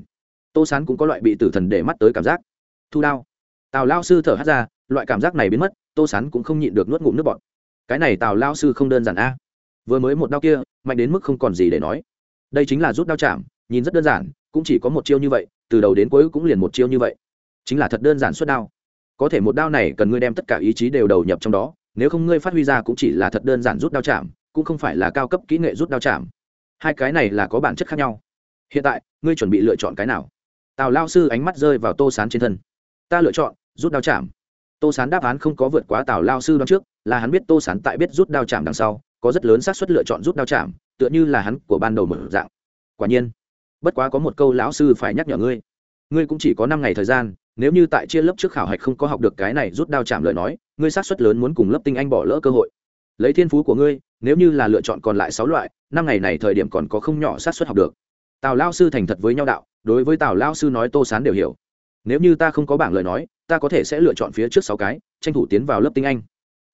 Tô sán cũng có loại bị tử thần để mắt tới cảm giác. Thu đao. Tào lao sư thở hắt ra, loại cảm giác này biến mất, tô sán cũng không nhịn được nuốt ngụm nước bọt. Cái này tào lao sư không đơn giản a. Vừa mới một đao kia, mạnh đến mức không còn gì để nói. Đây chính là rút đao chạm, nhìn rất đơn giản, cũng chỉ có một chiêu như vậy, từ đầu đến cuối cũng liền một chiêu như vậy. Chính là thật đơn giản suốt đao. Có thể một đao này cần ngươi đem tất cả ý chí đều đầu nhập trong đó nếu không ngươi phát huy ra cũng chỉ là thật đơn giản rút đao chạm, cũng không phải là cao cấp kỹ nghệ rút đao chạm. Hai cái này là có bản chất khác nhau. Hiện tại, ngươi chuẩn bị lựa chọn cái nào? Tào lao sư ánh mắt rơi vào tô sán trên thân. Ta lựa chọn rút đao chạm. Tô sán đáp án không có vượt quá tào lao sư đón trước, là hắn biết tô sán tại biết rút đao chạm đằng sau, có rất lớn xác suất lựa chọn rút đao chạm, tựa như là hắn của ban đầu mở dạng. Quả nhiên, bất quá có một câu lão sư phải nhắc nhở ngươi. Ngươi cũng chỉ có năm ngày thời gian, nếu như tại chia lớp trước khảo hạch không có học được cái này rút đao chạm lời nói ngươi xác suất lớn muốn cùng lớp tinh anh bỏ lỡ cơ hội. Lấy thiên phú của ngươi, nếu như là lựa chọn còn lại sáu loại, năm ngày này thời điểm còn có không nhỏ xác suất học được. Tào lao sư thành thật với nhau đạo, đối với tào lao sư nói tô sán đều hiểu. Nếu như ta không có bảng lời nói, ta có thể sẽ lựa chọn phía trước sáu cái, tranh thủ tiến vào lớp tinh anh.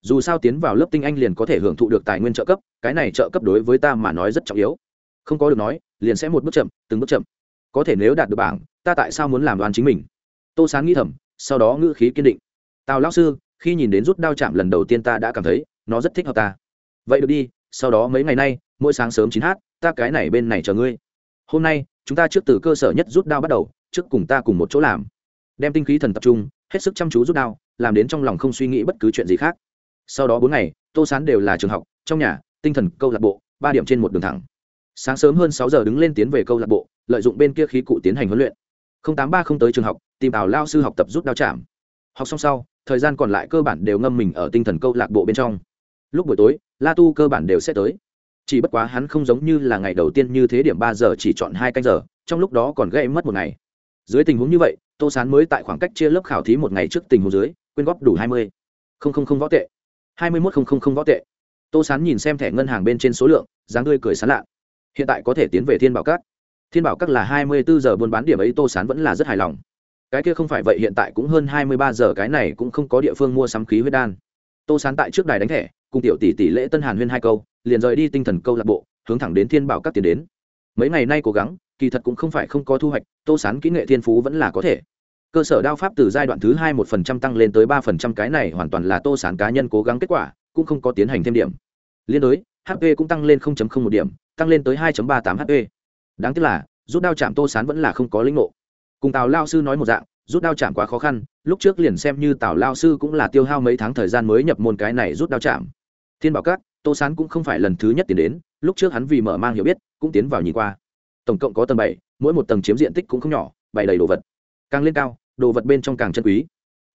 Dù sao tiến vào lớp tinh anh liền có thể hưởng thụ được tài nguyên trợ cấp, cái này trợ cấp đối với ta mà nói rất trọng yếu. Không có được nói, liền sẽ một bước chậm, từng bước chậm. Có thể nếu đạt được bảng, ta tại sao muốn làm đoàn chính mình? Tô sán nghĩ thầm, sau đó ngữ khí kiên định. Tào lão sư khi nhìn đến rút đao chạm lần đầu tiên ta đã cảm thấy nó rất thích hợp ta. Vậy được đi, sau đó mấy ngày nay, mỗi sáng sớm chín h ta cái này bên này chờ ngươi. Hôm nay, chúng ta trước từ cơ sở nhất rút đao bắt đầu, trước cùng ta cùng một chỗ làm. Đem tinh khí thần tập trung, hết sức chăm chú rút đao, làm đến trong lòng không suy nghĩ bất cứ chuyện gì khác. Sau đó bốn ngày, tô sán đều là trường học, trong nhà, tinh thần câu lạc bộ, ba điểm trên một đường thẳng. Sáng sớm hơn sáu giờ đứng lên tiến về câu lạc bộ, lợi dụng bên kia khí cụ tiến hành huấn luyện. Tám ba không tới trường học, tìm ảo lao sư học tập rút đao chạm. Học xong sau thời gian còn lại cơ bản đều ngâm mình ở tinh thần câu lạc bộ bên trong. Lúc buổi tối, la tu cơ bản đều sẽ tới. Chỉ bất quá hắn không giống như là ngày đầu tiên như thế điểm ba giờ chỉ chọn hai canh giờ, trong lúc đó còn gây mất một ngày. Dưới tình huống như vậy, tô sán mới tại khoảng cách chia lớp khảo thí một ngày trước tình huống dưới, quyên góp đủ hai mươi. Không không không võ tệ. Hai mươi mốt không không không võ tệ. Tô sán nhìn xem thẻ ngân hàng bên trên số lượng, dáng tươi cười sán lạ. Hiện tại có thể tiến về thiên bảo các. Thiên bảo các là hai mươi bốn giờ buôn bán điểm ấy, tô sán vẫn là rất hài lòng cái kia không phải vậy hiện tại cũng hơn hai mươi ba giờ, cái này cũng không có địa phương mua sắm khí huyết đan. Tô sán tại trước đài đánh thẻ, cùng tiểu tỷ tỷ lễ tân hàn huyên hai câu, liền rời đi tinh thần câu lạc bộ, hướng thẳng đến thiên bảo các tiền đến. Mấy ngày nay cố gắng, kỳ thật cũng không phải không có thu hoạch, tô sán kỹ nghệ thiên phú vẫn là có thể. Cơ sở đao pháp từ giai đoạn thứ hai một phần trăm tăng lên tới ba phần trăm, cái này hoàn toàn là tô sán cá nhân cố gắng kết quả, cũng không có tiến hành thêm điểm. Liên đối hp cũng tăng lên một điểm, tăng lên tới hai ba tám hp đáng tiếc là, rút đao chạm tô sán vẫn là không có lĩnh ngộ cùng tào lao sư nói một dạng, rút đao chạm quá khó khăn, lúc trước liền xem như tào lao sư cũng là tiêu hao mấy tháng thời gian mới nhập môn cái này rút đao chạm. Thiên bảo các, tô sán cũng không phải lần thứ nhất tiến đến, lúc trước hắn vì mở mang hiểu biết, cũng tiến vào nhìn qua. Tổng cộng có tầng bảy, mỗi một tầng chiếm diện tích cũng không nhỏ, bày đầy đồ vật. Càng lên cao, đồ vật bên trong càng chân quý.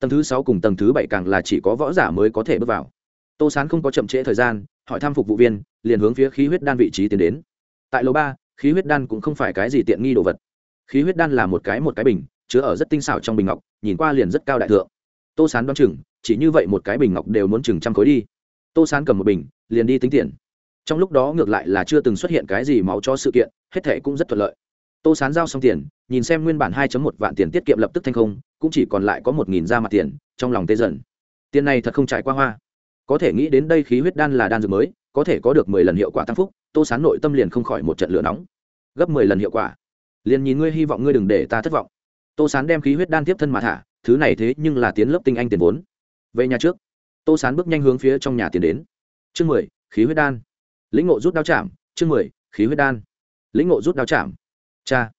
Tầng thứ sáu cùng tầng thứ bảy càng là chỉ có võ giả mới có thể bước vào. Tô sán không có chậm trễ thời gian, hỏi thăm phục vụ viên, liền hướng phía khí huyết đan vị trí tiến đến. Tại lầu ba, khí huyết đan cũng không phải cái gì tiện nghi đồ vật khí huyết đan là một cái một cái bình, chứa ở rất tinh xảo trong bình ngọc, nhìn qua liền rất cao đại thượng. Tô sán đoán chừng, chỉ như vậy một cái bình ngọc đều muốn chừng trăm khối đi. Tô sán cầm một bình, liền đi tính tiền. Trong lúc đó ngược lại là chưa từng xuất hiện cái gì máu cho sự kiện, hết thệ cũng rất thuận lợi. Tô sán giao xong tiền, nhìn xem nguyên bản hai một vạn tiền tiết kiệm lập tức thanh không, cũng chỉ còn lại có một nghìn ra mặt tiền, trong lòng tê dần. Tiền này thật không trải qua hoa. Có thể nghĩ đến đây khí huyết đan là đan dược mới, có thể có được mười lần hiệu quả tăng phúc, tô sán nội tâm liền không khỏi một trận lửa nóng. Gấp mười lần hiệu quả liền nhìn ngươi hy vọng ngươi đừng để ta thất vọng. Tô sán đem khí huyết đan tiếp thân mà thả, thứ này thế nhưng là tiến lớp tinh anh tiền vốn. Về nhà trước, tô sán bước nhanh hướng phía trong nhà tiến đến. Chương mười, khí huyết đan. Lĩnh ngộ rút đao chạm, chương mười, khí huyết đan. Lĩnh ngộ rút đao chạm. Cha.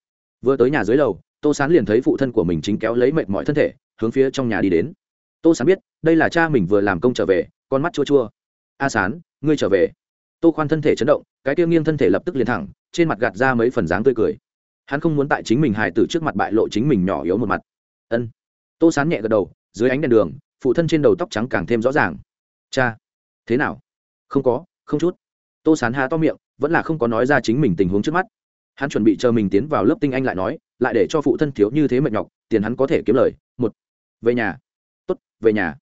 Vừa tới nhà dưới lầu, tô sán liền thấy phụ thân của mình chính kéo lấy mệt mọi thân thể, hướng phía trong nhà đi đến. Tô sán biết, đây là cha mình vừa làm công trở về, con mắt chua chua. A sán, ngươi trở về. Tô khoan thân thể chấn động, cái tiêu nghiêng thân thể lập tức liền thẳng, trên mặt gạt ra mấy phần dáng tươi cười hắn không muốn tại chính mình hài tử trước mặt bại lộ chính mình nhỏ yếu một mặt. Ân. Tô sán nhẹ gật đầu, dưới ánh đèn đường, phụ thân trên đầu tóc trắng càng thêm rõ ràng. Cha. Thế nào? Không có, không chút. Tô sán há to miệng, vẫn là không có nói ra chính mình tình huống trước mắt. Hắn chuẩn bị chờ mình tiến vào lớp tinh anh lại nói, lại để cho phụ thân thiếu như thế mệt nhọc, tiền hắn có thể kiếm lời. Một. Về nhà. Tốt, về nhà.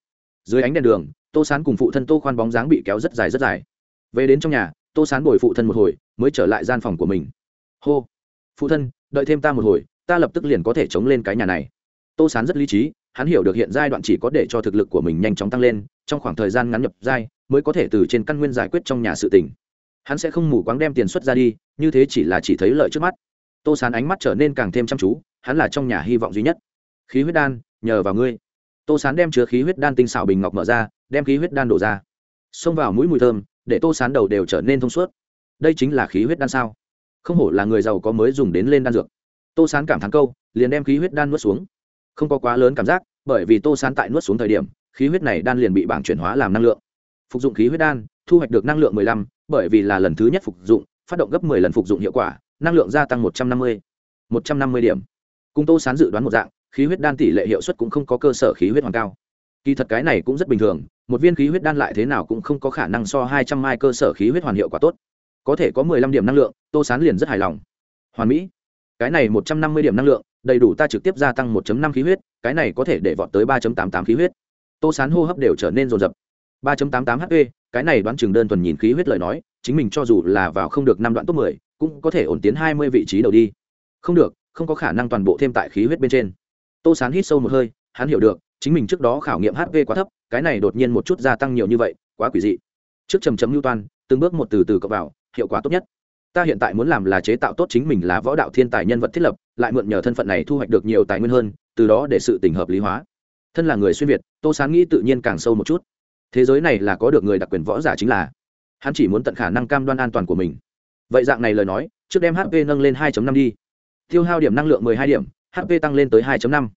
Dưới ánh đèn đường, tô sán cùng phụ thân tô khoan bóng dáng bị kéo rất dài rất dài. Về đến trong nhà, tô sán bồi phụ thân một hồi, mới trở lại gian phòng của mình. Hô phụ thân, đợi thêm ta một hồi, ta lập tức liền có thể chống lên cái nhà này. Tô sán rất lý trí, hắn hiểu được hiện giai đoạn chỉ có để cho thực lực của mình nhanh chóng tăng lên, trong khoảng thời gian ngắn nhập giai mới có thể từ trên căn nguyên giải quyết trong nhà sự tình. Hắn sẽ không mù quáng đem tiền xuất ra đi, như thế chỉ là chỉ thấy lợi trước mắt. Tô sán ánh mắt trở nên càng thêm chăm chú, hắn là trong nhà hy vọng duy nhất. Khí huyết đan, nhờ vào ngươi. Tô sán đem chứa khí huyết đan tinh xảo bình ngọc mở ra, đem khí huyết đan đổ ra. Xông vào mũi mùi thơm, để tô sán đầu đều trở nên thông suốt. Đây chính là khí huyết đan sao? Không hổ là người giàu có mới dùng đến lên đan dược. Tô sán cảm thắng câu, liền đem khí huyết đan nuốt xuống. Không có quá lớn cảm giác, bởi vì tô sán tại nuốt xuống thời điểm, khí huyết này đan liền bị bảng chuyển hóa làm năng lượng. Phục dụng khí huyết đan, thu hoạch được năng lượng mười lăm, bởi vì là lần thứ nhất phục dụng, phát động gấp mười lần phục dụng hiệu quả, năng lượng gia tăng một trăm năm mươi, một trăm năm mươi điểm. Cùng tô sán dự đoán một dạng, khí huyết đan tỷ lệ hiệu suất cũng không có cơ sở khí huyết hoàn cao. Kỳ thật cái này cũng rất bình thường, một viên khí huyết đan lại thế nào cũng không có khả năng so hai trăm mai cơ sở khí huyết hoàn hiệu quả tốt có thể có mười lăm điểm năng lượng tô sán liền rất hài lòng. Hoàn mỹ cái này một trăm năm mươi điểm năng lượng đầy đủ ta trực tiếp gia tăng 1 năm khí huyết cái này có thể để vọt tới 3.88 khí huyết. Tô sán hô hấp đều trở nên rồn rập. 3.88 hp cái này đoán chừng đơn thuần nhìn khí huyết lời nói chính mình cho dù là vào không được năm đoạn top 10, cũng có thể ổn tiến 20 vị trí đầu đi. Không được không có khả năng toàn bộ thêm tại khí huyết bên trên. Tô sán hít sâu một hơi hắn hiểu được chính mình trước đó khảo nghiệm hp quá thấp cái này đột nhiên một chút gia tăng nhiều như vậy quá quỷ dị. Trước trầm chấm lưu toan từng bước một từ từ cập vào hiệu quả tốt nhất. Ta hiện tại muốn làm là chế tạo tốt chính mình là võ đạo thiên tài nhân vật thiết lập, lại mượn nhờ thân phận này thu hoạch được nhiều tài nguyên hơn, từ đó để sự tình hợp lý hóa. Thân là người xuyên việt, tô sáng nghĩ tự nhiên càng sâu một chút. Thế giới này là có được người đặc quyền võ giả chính là. Hắn chỉ muốn tận khả năng cam đoan an toàn của mình. Vậy dạng này lời nói, trước đem hp nâng lên 2 năm đi. Tiêu hao điểm năng lượng 12 điểm hp tăng lên tới 2 năm.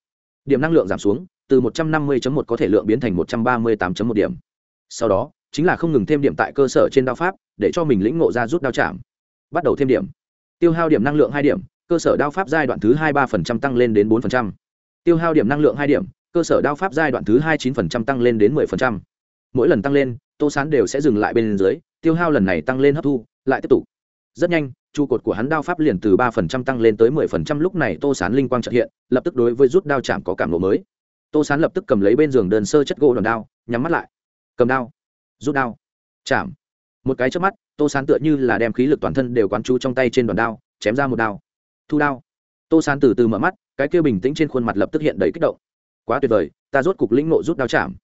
Điểm năng lượng giảm xuống, từ 150.1 có thể lượng biến thành 138.1 điểm. Sau đó chính là không ngừng thêm điểm tại cơ sở trên đao pháp, để cho mình lĩnh ngộ ra rút đao chạm. Bắt đầu thêm điểm. Tiêu hao điểm năng lượng hai điểm, cơ sở đao pháp giai đoạn thứ hai ba phần trăm tăng lên đến bốn phần trăm. Tiêu hao điểm năng lượng hai điểm, cơ sở đao pháp giai đoạn thứ hai chín phần trăm tăng lên đến mười phần trăm. Mỗi lần tăng lên, tô sán đều sẽ dừng lại bên dưới, tiêu hao lần này tăng lên hấp thu, lại tiếp tục. Rất nhanh, trụ cột của hắn đao pháp liền từ ba phần trăm tăng lên tới mười phần trăm, lúc này tô sán linh quang trợ hiện, lập tức đối với rút đao chạm có cảm lộ mới. Tô sán lập tức cầm lấy bên giường đơn sơ chất gỗ đòn đao, nhắm mắt lại. Cầm đao rút đao. Chạm một cái trước mắt, tô sán tựa như là đem khí lực toàn thân đều quán chú trong tay trên đòn đao, chém ra một đao. Thu đao. Tô sán từ từ mở mắt, cái kia bình tĩnh trên khuôn mặt lập tức hiện đầy kích động. Quá tuyệt vời, ta rốt cục lĩnh nộ rút đao chạm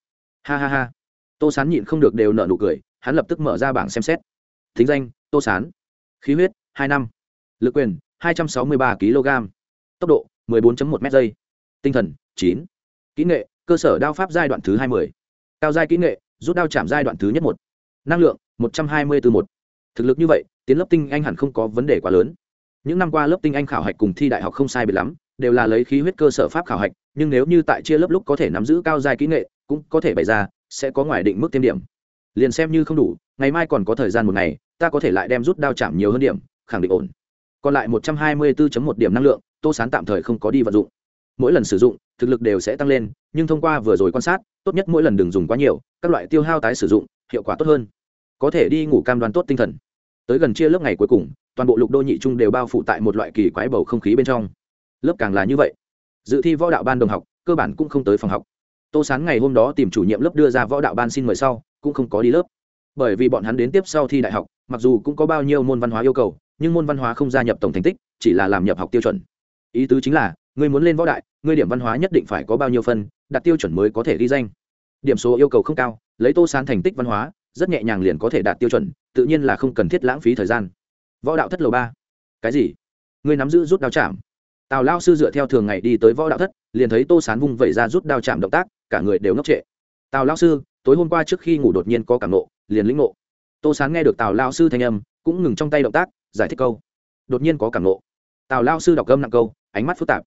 ha ha ha. Tô sán nhịn không được đều nợ nụ cười, hắn lập tức mở ra bảng xem xét. Thính danh, tô sán. Khí huyết, hai năm. Lực quyền, hai trăm sáu mươi ba kg. Tốc độ 14 một m giây. Tinh thần, chín. Kỹ nghệ, cơ sở đao pháp giai đoạn thứ hai mươi. Cao giai kỹ nghệ rút đao chạm giai đoạn thứ nhất một. Năng lượng, một trăm hai mươi từ một. Thực lực như vậy, tiến lớp tinh anh hẳn không có vấn đề quá lớn. Những năm qua lớp tinh anh khảo hạch cùng thi đại học không sai biệt lắm, đều là lấy khí huyết cơ sở pháp khảo hạch, nhưng nếu như tại chia lớp lúc có thể nắm giữ cao giai kỹ nghệ, cũng có thể bày ra, sẽ có ngoài định mức thêm điểm. Liền xem như không đủ, ngày mai còn có thời gian một ngày, ta có thể lại đem rút đao chạm nhiều hơn điểm, khẳng định ổn. Còn lại một trăm hai mươi 124 một điểm năng lượng, tô sán tạm thời không có đi vận dụng mỗi lần sử dụng, thực lực đều sẽ tăng lên, nhưng thông qua vừa rồi quan sát, tốt nhất mỗi lần đừng dùng quá nhiều, các loại tiêu hao tái sử dụng, hiệu quả tốt hơn. Có thể đi ngủ cam đoan tốt tinh thần. Tới gần chia lớp ngày cuối cùng, toàn bộ lục đô nhị trung đều bao phủ tại một loại kỳ quái bầu không khí bên trong. Lớp càng là như vậy. Dự thi võ đạo ban đồng học, cơ bản cũng không tới phòng học. Tô sán ngày hôm đó tìm chủ nhiệm lớp đưa ra võ đạo ban xin mời sau, cũng không có đi lớp. Bởi vì bọn hắn đến tiếp sau thi đại học, mặc dù cũng có bao nhiêu môn văn hóa yêu cầu, nhưng môn văn hóa không gia nhập tổng thành tích, chỉ là làm nhập học tiêu chuẩn. Ý tứ chính là Ngươi muốn lên võ đại, ngươi điểm văn hóa nhất định phải có bao nhiêu phân đạt tiêu chuẩn mới có thể ghi danh. Điểm số yêu cầu không cao, lấy tô sán thành tích văn hóa, rất nhẹ nhàng liền có thể đạt tiêu chuẩn, tự nhiên là không cần thiết lãng phí thời gian. Võ đạo thất lầu ba. Cái gì? Ngươi nắm giữ rút đao chạm. Tào lao sư dựa theo thường ngày đi tới võ đạo thất, liền thấy tô sán vung vẩy ra rút đao chạm động tác, cả người đều ngốc trệ. Tào lao sư, tối hôm qua trước khi ngủ đột nhiên có cảm nộ, liền lĩnh nộ tô sán nghe được tào lao sư thanh âm, cũng ngừng trong tay động tác, giải thích câu. Đột nhiên có cảm nộ. Tào lao sư đọc gâm nặng câu, ánh mắt phức tạp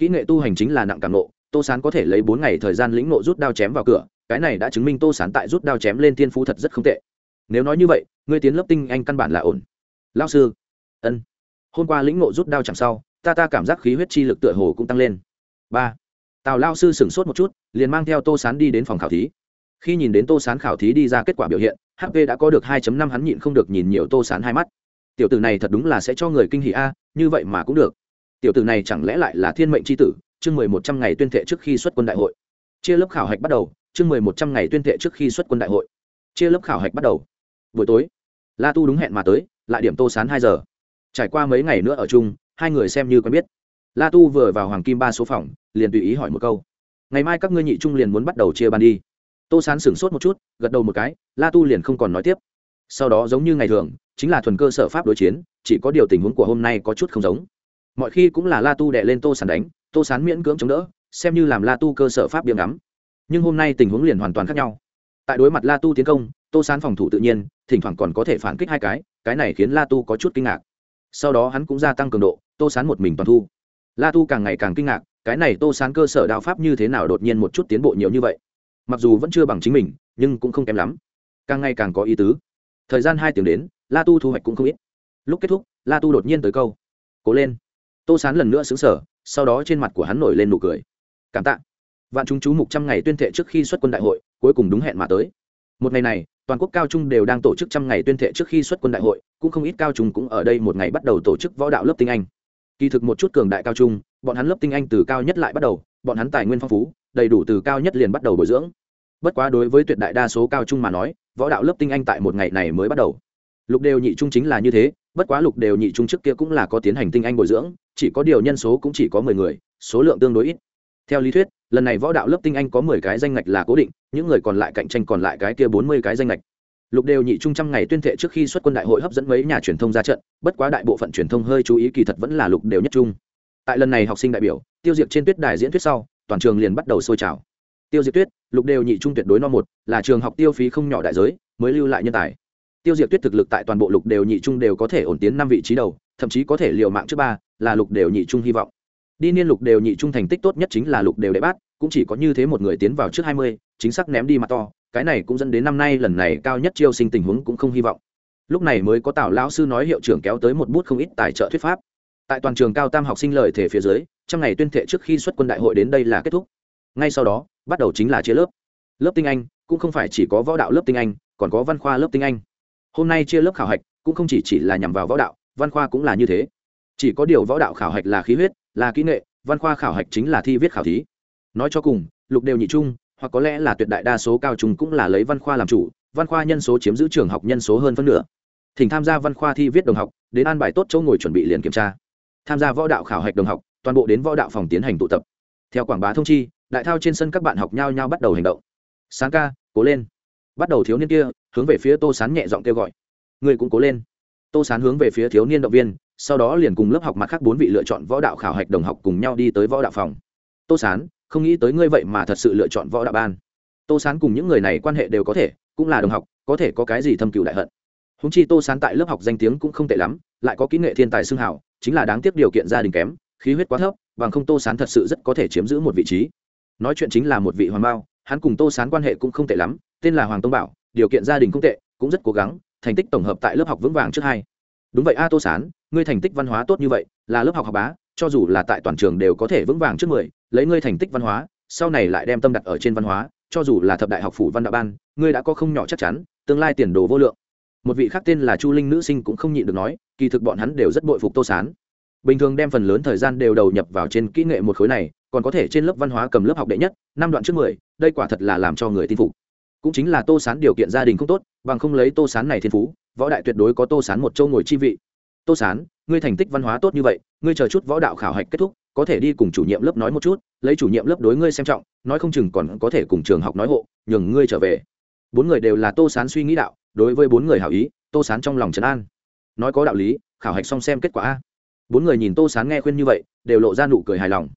kỹ nghệ tu hành chính là nặng cảm nộ, tô sán có thể lấy bốn ngày thời gian lĩnh nộ rút đao chém vào cửa, cái này đã chứng minh tô sán tại rút đao chém lên thiên phú thật rất không tệ. Nếu nói như vậy, ngươi tiến lớp tinh anh căn bản là ổn. Lao sư. Ân. Hôm qua lĩnh nộ rút đao chẳng sau ta ta cảm giác khí huyết chi lực tựa hồ cũng tăng lên. Ba. Tào lao sư sửng sốt một chút, liền mang theo tô sán đi đến phòng khảo thí. Khi nhìn đến tô sán khảo thí đi ra kết quả biểu hiện hp đã có được 2 năm hắn nhịn không được nhìn nhiều tô sán hai mắt. Tiểu tử này thật đúng là sẽ cho người kinh hỉ a, như vậy mà cũng được tiểu tử này chẳng lẽ lại là thiên mệnh c h i tử, chương mười một trăm ngày tuyên thệ trước khi xuất quân đại hội. Chia lớp khảo hạch bắt đầu, chương mười một trăm ngày tuyên thệ trước khi xuất quân đại hội. Chia lớp khảo hạch bắt đầu. Buổi tối, la tu đúng hẹn mà tới, lại điểm tô sán hai giờ. Trải qua mấy ngày nữa ở chung, hai người xem như quen biết. La tu vừa vào hoàng kim ba số phòng, liền tùy ý hỏi một câu. Ngày mai các ngươi nhị trung liền muốn bắt đầu chia ban đi. Tô sán sửng sốt một chút, gật đầu một cái, la tu liền không còn nói tiếp. Sau đó giống như ngày thường, chính là thuần cơ sở pháp đối chiến, chỉ có điều tình huống của hôm nay có chút không giống mọi khi cũng là la tu đệ lên tô sán đánh, tô sán miễn cưỡng chống đỡ, xem như làm la tu cơ sở pháp biếng ngắm. Nhưng hôm nay tình huống liền hoàn toàn khác nhau. Tại đối mặt la tu tiến công, tô sán phòng thủ tự nhiên, thỉnh thoảng còn có thể phản kích hai cái cái này khiến la tu có chút kinh ngạc. Sau đó hắn cũng gia tăng cường độ, tô sán một mình toàn thu. La tu càng ngày càng kinh ngạc, cái này tô sán cơ sở đạo pháp như thế nào đột nhiên một chút tiến bộ nhiều như vậy. Mặc dù vẫn chưa bằng chính mình, nhưng cũng không kém lắm. Càng ngày càng có ý tứ. Thời gian hai tiếng đến, la tu thu hoạch cũng không ít. Lúc kết thúc, la tu đột nhiên tới câu, cố lên tô sán lần nữa xứng sở sau đó trên mặt của hắn nổi lên nụ cười. Cảm tạ. Vạn chúng chú mục trăm ngày tuyên thệ trước khi xuất quân đại hội, cuối cùng đúng hẹn mà tới. Một ngày này, toàn quốc cao trung đều đang tổ chức trăm ngày tuyên thệ trước khi xuất quân đại hội, cũng không ít cao trung cũng ở đây một ngày bắt đầu tổ chức võ đạo lớp tinh anh. Kỳ thực một chút cường đại cao trung, bọn hắn lớp tinh anh từ cao nhất lại bắt đầu, bọn hắn tài nguyên phong phú, đầy đủ từ cao nhất liền bắt đầu bồi dưỡng. Bất quá đối với tuyệt đại đa số cao trung mà nói, võ đạo lớp tinh anh tại một ngày này mới bắt đầu lục đều nhị trung chính là như thế, bất quá lục đều nhị trung trước kia cũng là có tiến hành tinh anh bồi dưỡng, chỉ có điều nhân số cũng chỉ có mười người, số lượng tương đối ít. Theo lý thuyết, lần này võ đạo lớp tinh anh có mười cái danh ngạch là cố định, những người còn lại cạnh tranh còn lại cái kia bốn mươi cái danh ngạch. Lục đều nhị trung trăm ngày tuyên thệ trước khi xuất quân đại hội hấp dẫn mấy nhà truyền thông ra trận, bất quá đại bộ phận truyền thông hơi chú ý kỳ thật vẫn là lục đều nhất trung. Tại lần này học sinh đại biểu, tiêu diệt trên tuyết đài diễn thuyết sau, toàn trường liền bắt đầu sôi trào. Tiêu diệt tuyết, lục đều nhị trung tuyệt đối no một, là trường học tiêu phí không nhỏ đại giới, mới lưu lại nhân tài tiêu diệt tuyết thực lực tại toàn bộ lục đều nhị trung đều có thể ổn tiến năm vị trí đầu, thậm chí có thể liều mạng trước ba, là lục đều nhị trung hy vọng. Đi niên lục đều nhị trung thành tích tốt nhất chính là lục đều đệ bát, cũng chỉ có như thế một người tiến vào trước hai mươi, chính xác ném đi mặt to, cái này cũng dẫn đến năm nay lần này cao nhất chiêu sinh tình huống cũng không hy vọng. Lúc này mới có tào lão sư nói hiệu trưởng kéo tới một bút không ít tài trợ thuyết pháp. Tại toàn trường cao tam học sinh lời thể phía dưới, trong ngày tuyên thệ trước khi xuất quân đại hội đến đây là kết thúc. Ngay sau đó, bắt đầu chính là chia lớp. Lớp tinh anh, cũng không phải chỉ có võ đạo lớp tinh anh, còn có văn khoa lớp tinh anh hôm nay chia lớp khảo hạch cũng không chỉ chỉ là nhằm vào võ đạo, văn khoa cũng là như thế. Chỉ có điều võ đạo khảo hạch là khí huyết, là kỹ nghệ, văn khoa khảo hạch chính là thi viết khảo thí. Nói cho cùng, lục đều nhị trung, hoặc có lẽ là tuyệt đại đa số cao trung cũng là lấy văn khoa làm chủ, văn khoa nhân số chiếm giữ trường học nhân số hơn phân nửa. Thỉnh tham gia văn khoa thi viết đồng học, đến an bài tốt chỗ ngồi chuẩn bị liền kiểm tra. Tham gia võ đạo khảo hạch đồng học, toàn bộ đến võ đạo phòng tiến hành tụ tập. Theo quảng bá thông chi, đại thao trên sân các bạn học nhau nhau bắt đầu hành động. Sáng ca, cố lên bắt đầu thiếu niên kia, hướng về phía tô sán nhẹ giọng kêu gọi. Người cũng cố lên. Tô sán hướng về phía thiếu niên động viên, sau đó liền cùng lớp học mặt khác bốn vị lựa chọn võ đạo khảo hạch đồng học cùng nhau đi tới võ đạo phòng. Tô sán, không nghĩ tới ngươi vậy mà thật sự lựa chọn võ đạo ban. Tô sán cùng những người này quan hệ đều có thể, cũng là đồng học, có thể có cái gì thâm cựu đại hận. Húng chi tô sán tại lớp học danh tiếng cũng không tệ lắm, lại có kỹ nghệ thiên tài xưng hảo chính là đáng tiếc điều kiện gia đình kém, khí huyết quá thấp, bằng không tô sán thật sự rất có thể chiếm giữ một vị trí. Nói chuyện chính là một vị hoàng bao, hắn cùng tô sán quan hệ cũng không tệ lắm tên là hoàng tông bảo, điều kiện gia đình không tệ, cũng rất cố gắng, thành tích tổng hợp tại lớp học vững vàng trước hai. Đúng vậy a tô sán, ngươi thành tích văn hóa tốt như vậy, là lớp học học bá, cho dù là tại toàn trường đều có thể vững vàng trước mười, lấy ngươi thành tích văn hóa, sau này lại đem tâm đặt ở trên văn hóa, cho dù là thập đại học phủ văn đạo ban, ngươi đã có không nhỏ chắc chắn, tương lai tiền đồ vô lượng. Một vị khác tên là chu linh nữ sinh cũng không nhịn được nói, kỳ thực bọn hắn đều rất bội phục tô sán. Bình thường đem phần lớn thời gian đều đầu nhập vào trên kỹ nghệ một khối này, còn có thể trên lớp văn hóa cầm lớp học đệ nhất, năm đoạn trước mười, đây quả thật là làm cho người tin phục cũng chính là tô sán điều kiện gia đình không tốt, bằng không lấy tô sán này thiên phú, võ đại tuyệt đối có tô sán một châu ngồi chi vị. Tô sán, ngươi thành tích văn hóa tốt như vậy, ngươi chờ chút võ đạo khảo hạch kết thúc, có thể đi cùng chủ nhiệm lớp nói một chút, lấy chủ nhiệm lớp đối ngươi xem trọng, nói không chừng còn có thể cùng trường học nói hộ, nhường ngươi trở về. Bốn người đều là tô sán suy nghĩ đạo, đối với bốn người hảo ý, tô sán trong lòng trấn an. Nói có đạo lý, khảo hạch xong xem kết quả a. Bốn người nhìn tô sán nghe khuyên như vậy, đều lộ ra nụ cười hài lòng.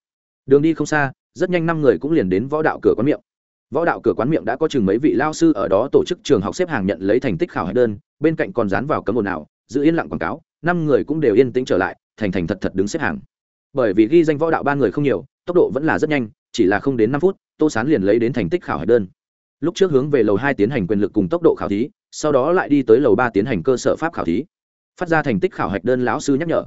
Đường đi không xa, rất nhanh năm người cũng liền đến võ đạo cửa quán miệng võ đạo cửa quán miệng đã có chừng mấy vị lao sư ở đó tổ chức trường học xếp hàng nhận lấy thành tích khảo hạch đơn, bên cạnh còn dán vào cấm ồn nào giữ yên lặng quảng cáo, năm người cũng đều yên tĩnh trở lại, thành thành thật thật đứng xếp hàng. Bởi vì ghi danh võ đạo ba người không nhiều, tốc độ vẫn là rất nhanh, chỉ là không đến năm phút, tô sán liền lấy đến thành tích khảo hạch đơn. Lúc trước hướng về lầu hai tiến hành quyền lực cùng tốc độ khảo thí, sau đó lại đi tới lầu ba tiến hành cơ sở pháp khảo thí. Phát ra thành tích khảo hạch đơn lão sư nhắc nhở.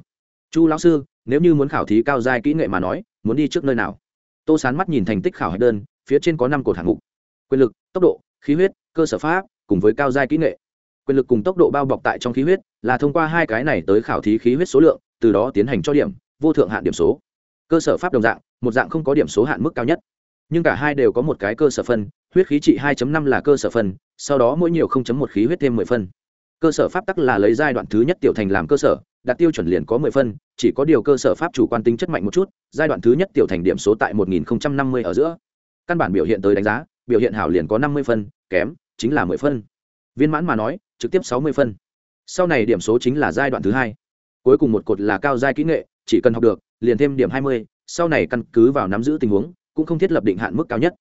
Chu lão sư, nếu như muốn khảo thí cao giai kỹ nghệ mà nói, muốn đi trước nơi nào? Tô sán mắt nhìn thành tích khảo hạch đơn phía trên có năm cột hạng mục. Quyền lực, tốc độ, khí huyết, cơ sở pháp, cùng với cao giai kỹ nghệ. Quyền lực cùng tốc độ bao bọc tại trong khí huyết là thông qua hai cái này tới khảo thí khí huyết số lượng, từ đó tiến hành cho điểm, vô thượng hạn điểm số. Cơ sở pháp đồng dạng, một dạng không có điểm số hạn mức cao nhất. Nhưng cả hai đều có một cái cơ sở phân, huyết khí trị 2.5 là cơ sở phân, sau đó mỗi nhiều 0.1 khí huyết thêm 10 phân. Cơ sở pháp tắc là lấy giai đoạn thứ nhất tiểu thành làm cơ sở, đạt tiêu chuẩn liền có 10 phân, chỉ có điều cơ sở pháp chủ quan tính chất mạnh một chút, giai đoạn thứ nhất tiểu thành điểm số tại 1050 ở giữa căn bản biểu hiện tới đánh giá biểu hiện hảo liền có 50 phân kém chính là 10 phân. Viên mãn mà nói trực tiếp 60 phân. Sau này điểm số chính là giai đoạn thứ hai. Cuối cùng một cột là cao giai kỹ nghệ chỉ cần học được liền thêm điểm 20, sau này căn cứ vào nắm giữ tình huống cũng không thiết lập định hạn mức cao nhất.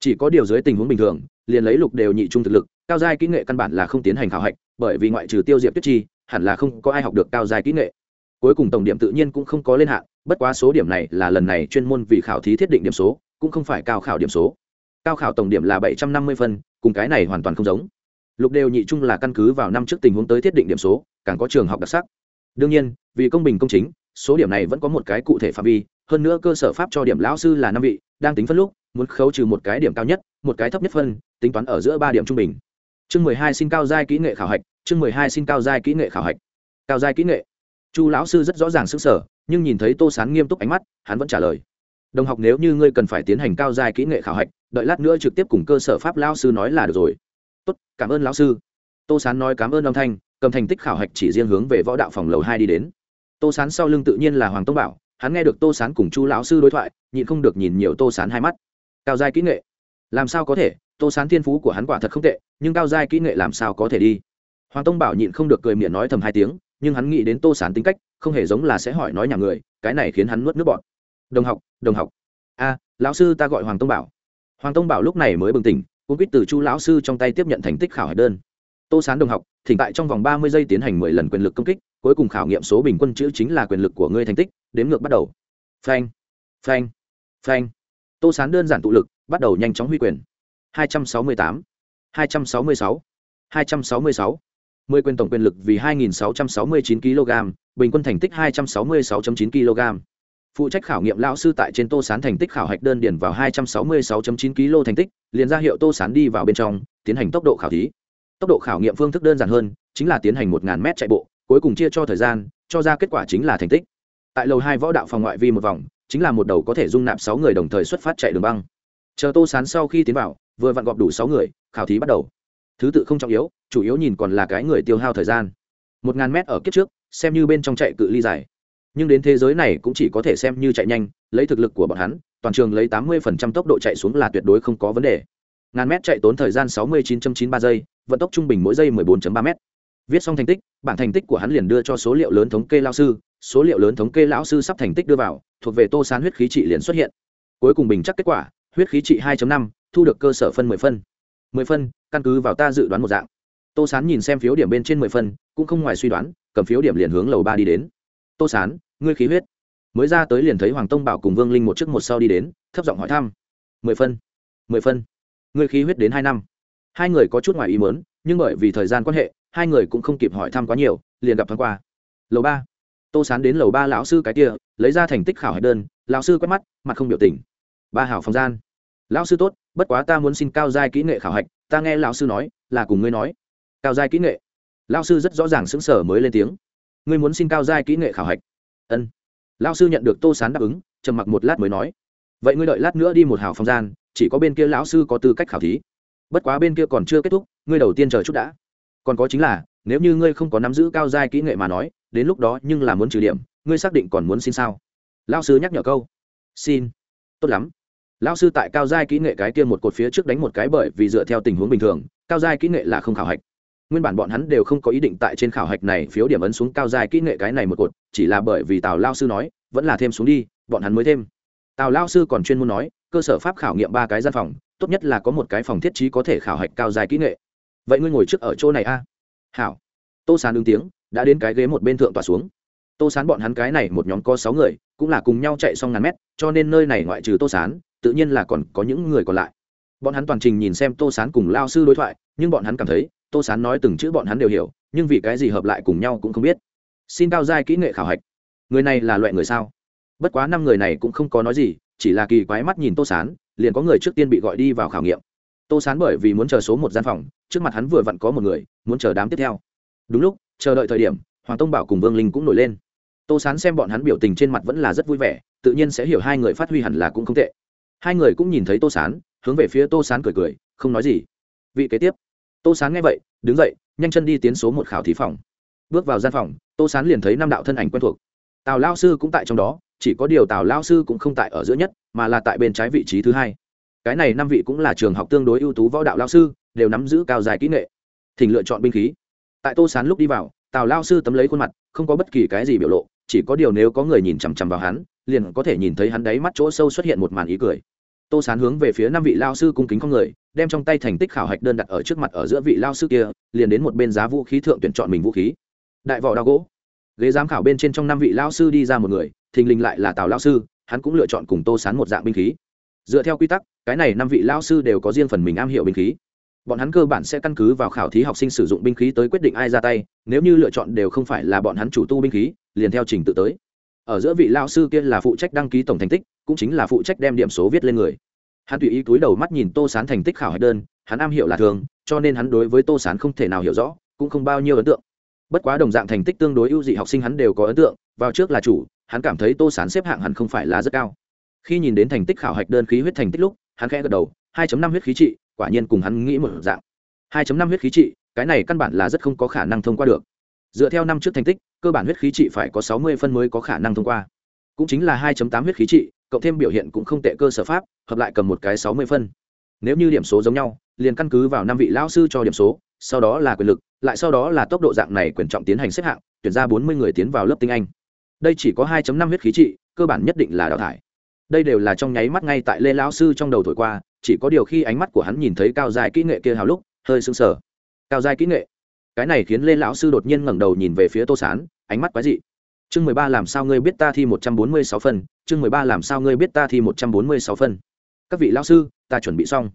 Chỉ có điều dưới tình huống bình thường liền lấy lục đều nhị trung thực lực cao giai kỹ nghệ căn bản là không tiến hành khảo hạch bởi vì ngoại trừ tiêu diệp tuyết chi hẳn là không có ai học được cao giai kỹ nghệ. Cuối cùng tổng điểm tự nhiên cũng không có lên hạn bất quá số điểm này là lần này chuyên môn vì khảo thí thiết định điểm số cũng không phải cao khảo điểm số. Cao khảo tổng điểm là bảy trăm năm mươi phân, cùng cái này hoàn toàn không giống. Lục đều nhị chung là căn cứ vào năm trước tình huống tới thiết định điểm số, càng có trường học đặc sắc. Đương nhiên, vì công bình công chính, số điểm này vẫn có một cái cụ thể phạm vi, hơn nữa cơ sở pháp cho điểm lão sư là năm vị, đang tính phân lúc, muốn khấu trừ một cái điểm cao nhất, một cái thấp nhất phân, tính toán ở giữa ba điểm trung bình. Chương mười hai xin cao giai kỹ nghệ khảo hạch, chương mười hai xin cao giai kỹ nghệ khảo hạch. Cao giai kỹ nghệ. Chu lão sư rất rõ ràng sức sở nhưng nhìn thấy tô sán nghiêm túc ánh mắt, hắn vẫn trả lời đồng học nếu như ngươi cần phải tiến hành cao giai kỹ nghệ khảo hạch, đợi lát nữa trực tiếp cùng cơ sở pháp lao sư nói là được rồi. Tốt, cảm ơn lão sư. Tô sán nói cảm ơn âm thanh, cầm thành tích khảo hạch chỉ riêng hướng về võ đạo phòng lầu hai đi đến. Tô sán sau lưng tự nhiên là hoàng tông bảo, hắn nghe được tô sán cùng chu lão sư đối thoại, nhịn không được nhìn nhiều tô sán hai mắt. Cao giai kỹ nghệ? Làm sao có thể? Tô sán thiên phú của hắn quả thật không tệ, nhưng cao giai kỹ nghệ làm sao có thể đi? Hoàng tông bảo nhịn không được cười miệng nói thầm hai tiếng, nhưng hắn nghĩ đến tô sán tính cách, không hề giống là sẽ hỏi nói nhà người, cái này khiến hắn nuốt nước bọt đồng học đồng học. A, lão sư ta gọi hoàng tông bảo. Hoàng tông bảo lúc này mới bừng tỉnh cũng quýt từ chu lão sư trong tay tiếp nhận thành tích khảo hải đơn. Tô sán đồng học, thỉnh tại trong vòng ba mươi giây tiến hành mười lần quyền lực công kích, cuối cùng khảo nghiệm số bình quân chữ chính là quyền lực của ngươi thành tích, đếm ngược bắt đầu. Phanh phanh phanh. Tô sán đơn giản tụ lực, bắt đầu nhanh chóng huy quyền. hai trăm sáu mươi tám, hai trăm sáu mươi sáu, hai trăm sáu mươi sáu. mười quyền tổng quyền lực vì hai nghìn sáu trăm sáu mươi chín kg bình quân thành tích hai trăm sáu mươi sáu chín kg phụ trách khảo nghiệm lão sư tại trên tô sán thành tích khảo hạch đơn điển vào hai trăm sáu mươi sáu chín kg thành tích, liền ra hiệu tô sán đi vào bên trong, tiến hành tốc độ khảo thí. Tốc độ khảo nghiệm phương thức đơn giản hơn, chính là tiến hành một m chạy bộ, cuối cùng chia cho thời gian, cho ra kết quả chính là thành tích. Tại lầu hai võ đạo phòng ngoại vi một vòng, chính là một đầu có thể dung nạp sáu người đồng thời xuất phát chạy đường băng. Chờ tô sán sau khi tiến vào, vừa vặn gọp đủ sáu người, khảo thí bắt đầu. Thứ tự không trọng yếu, chủ yếu nhìn còn là cái người tiêu hao thời gian. Một ngàn mét ở kiếp trước, xem như bên trong chạy cự ly dài nhưng đến thế giới này cũng chỉ có thể xem như chạy nhanh, lấy thực lực của bọn hắn, toàn trường lấy tám mươi phần trăm tốc độ chạy xuống là tuyệt đối không có vấn đề. Ngàn mét chạy tốn thời gian sáu mươi chín chín ba giây, vận tốc trung bình mỗi giây mười bốn ba m viết xong thành tích, bảng thành tích của hắn liền đưa cho số liệu lớn thống kê lao sư, số liệu lớn thống kê lão sư sắp thành tích đưa vào, thuộc về tô sán huyết khí trị liền xuất hiện. Cuối cùng bình chắc kết quả, huyết khí trị 2 năm, thu được cơ sở phân 10 phân. 10 phân, căn cứ vào ta dự đoán một dạng. Tô sán nhìn xem phiếu điểm bên trên 10 phân, cũng không ngoài suy đoán, cầm phiếu điểm liền hướng lầu ba đi đến tô sán, ngươi khí huyết. Mới ra tới liền thấy hoàng tông bảo cùng vương linh một trước một sau đi đến, thấp giọng hỏi thăm. 10 phân 10 phân. Ngươi khí huyết đến hai năm. Hai người có chút ngoài ý mớn nhưng bởi vì thời gian quan hệ, hai người cũng không kịp hỏi thăm quá nhiều, liền gặp thoáng qua. Lầu ba. Tô sán đến lầu ba lão sư cái kia, lấy ra thành tích khảo hạch đơn, lão sư quét mắt, mặt không biểu tình. Ba hảo phòng gian. Lão sư tốt, bất quá ta muốn xin cao giai kỹ nghệ khảo hạch, ta nghe lão sư nói, là cùng ngươi nói. Cao giai kỹ nghệ? Lão sư rất rõ ràng sững sở mới lên tiếng ngươi muốn xin cao giai kỹ nghệ khảo hạch. Ân. Lão sư nhận được tô sán đáp ứng, trầm mặc một lát mới nói, vậy ngươi đợi lát nữa đi một hào phòng gian, chỉ có bên kia lão sư có tư cách khảo thí. Bất quá bên kia còn chưa kết thúc, ngươi đầu tiên chờ chút đã. Còn có chính là, nếu như ngươi không có nắm giữ cao giai kỹ nghệ mà nói, đến lúc đó nhưng là muốn trừ điểm, ngươi xác định còn muốn xin sao? Lao sư nhắc nhở câu, xin. Tốt lắm. Lao sư tại cao giai kỹ nghệ cái kia một cột phía trước đánh một cái bởi vì dựa theo tình huống bình thường, cao giai kỹ nghệ là không khảo hạch nguyên bản bọn hắn đều không có ý định tại trên khảo hạch này phiếu điểm ấn xuống cao dài kỹ nghệ cái này một cột, chỉ là bởi vì tào lao sư nói, vẫn là thêm xuống đi, bọn hắn mới thêm. Tào lao sư còn chuyên môn nói, cơ sở pháp khảo nghiệm ba cái gian phòng, tốt nhất là có một cái phòng thiết trí có thể khảo hạch cao dài kỹ nghệ. Vậy ngươi ngồi trước ở chỗ này a. Hảo. Tô sán ứng tiếng, đã đến cái ghế một bên thượng tỏa xuống. Tô sán bọn hắn cái này một nhóm có sáu người, cũng là cùng nhau chạy xong ngàn mét, cho nên nơi này ngoại trừ tô sán, tự nhiên là còn có những người còn lại. Bọn hắn toàn trình nhìn xem tô sán cùng lao sư đối thoại, nhưng bọn hắn cảm thấy tô sán nói từng chữ bọn hắn đều hiểu, nhưng vì cái gì hợp lại cùng nhau cũng không biết. Xin cao giai kỹ nghệ khảo hạch. Người này là loại người sao? Bất quá năm người này cũng không có nói gì, chỉ là kỳ quái mắt nhìn tô sán, liền có người trước tiên bị gọi đi vào khảo nghiệm. Tô sán bởi vì muốn chờ số một gian phòng, trước mặt hắn vừa vặn có một người, muốn chờ đám tiếp theo. Đúng lúc, chờ đợi thời điểm, hoàng tông bảo cùng vương linh cũng nổi lên. Tô sán xem bọn hắn biểu tình trên mặt vẫn là rất vui vẻ, tự nhiên sẽ hiểu hai người phát huy hẳn là cũng không tệ. Hai người cũng nhìn thấy tô sán, hướng về phía tô sán cười cười, không nói gì. Vị kế tiếp tô sán nghe vậy, đứng dậy, nhanh chân đi tiến số một khảo thí phòng. Bước vào gian phòng, tô sán liền thấy năm đạo thân ảnh quen thuộc. Tào lao sư cũng tại trong đó, chỉ có điều tào lao sư cũng không tại ở giữa nhất, mà là tại bên trái vị trí thứ hai. Cái này năm vị cũng là trường học tương đối ưu tú võ đạo lao sư, đều nắm giữ cao dài kỹ nghệ. Thỉnh lựa chọn binh khí. Tại tô sán lúc đi vào, tào lao sư tấm lấy khuôn mặt, không có bất kỳ cái gì biểu lộ, chỉ có điều nếu có người nhìn chằm chằm vào hắn, liền có thể nhìn thấy hắn đáy mắt chỗ sâu xuất hiện một màn ý cười. Tô sán hướng về phía năm vị lao sư cung kính con người đem trong tay thành tích khảo hạch đơn đặt ở trước mặt ở giữa vị lao sư kia, liền đến một bên giá vũ khí thượng tuyển chọn mình vũ khí. Đại vỏ đao gỗ. Ghế giám khảo bên trên trong năm vị lao sư đi ra một người, thình lình lại là tào lao sư, hắn cũng lựa chọn cùng tô sán một dạng binh khí. Dựa theo quy tắc, cái này năm vị lao sư đều có riêng phần mình am hiểu binh khí. Bọn hắn cơ bản sẽ căn cứ vào khảo thí học sinh sử dụng binh khí tới quyết định ai ra tay, nếu như lựa chọn đều không phải là bọn hắn chủ tu binh khí, liền theo trình tự tới. Ở giữa vị lao sư kia là phụ trách đăng ký tổng thành tích, cũng chính là phụ trách đem điểm số viết lên người hắn tùy ý túi đầu mắt nhìn tô sán thành tích khảo hạch đơn, hắn am hiểu là thường, cho nên hắn đối với tô sán không thể nào hiểu rõ, cũng không bao nhiêu ấn tượng. Bất quá đồng dạng thành tích tương đối ưu dị học sinh hắn đều có ấn tượng, vào trước là chủ, hắn cảm thấy tô sán xếp hạng hẳn không phải là rất cao. Khi nhìn đến thành tích khảo hạch đơn khí huyết thành tích lúc, hắn khẽ gật đầu 2 năm huyết khí trị, quả nhiên cùng hắn nghĩ một dạng. 2 năm huyết khí trị, cái này căn bản là rất không có khả năng thông qua được. Dựa theo năm trước thành tích, cơ bản huyết khí trị phải có 60 phân mới có khả năng thông qua. Cũng chính là 2 tám huyết khí trị cộng thêm biểu hiện cũng không tệ cơ sở pháp, hợp lại cầm một cái 60 phân. Nếu như điểm số giống nhau, liền căn cứ vào năm vị lão sư cho điểm số, sau đó là quyền lực, lại sau đó là tốc độ dạng này quyền trọng tiến hành xếp hạng, tuyển ra 40 người tiến vào lớp tiếng anh. Đây chỉ có 2 năm huyết khí trị, cơ bản nhất định là đào thải. Đây đều là trong nháy mắt ngay tại lê lão sư trong đầu thổi qua, chỉ có điều khi ánh mắt của hắn nhìn thấy cao dài kỹ nghệ kia hào lúc, hơi sưng sờ. Cao dài kỹ nghệ. Cái này khiến lê lão sư đột nhiên ngẩng đầu nhìn về phía tô sán, ánh mắt quái dị. Chương mười ba làm sao ngươi biết ta thi một trăm bốn mươi sáu phần chương mười ba làm sao ngươi biết ta thi một trăm bốn mươi sáu phân? Các vị lão sư, ta chuẩn bị xong.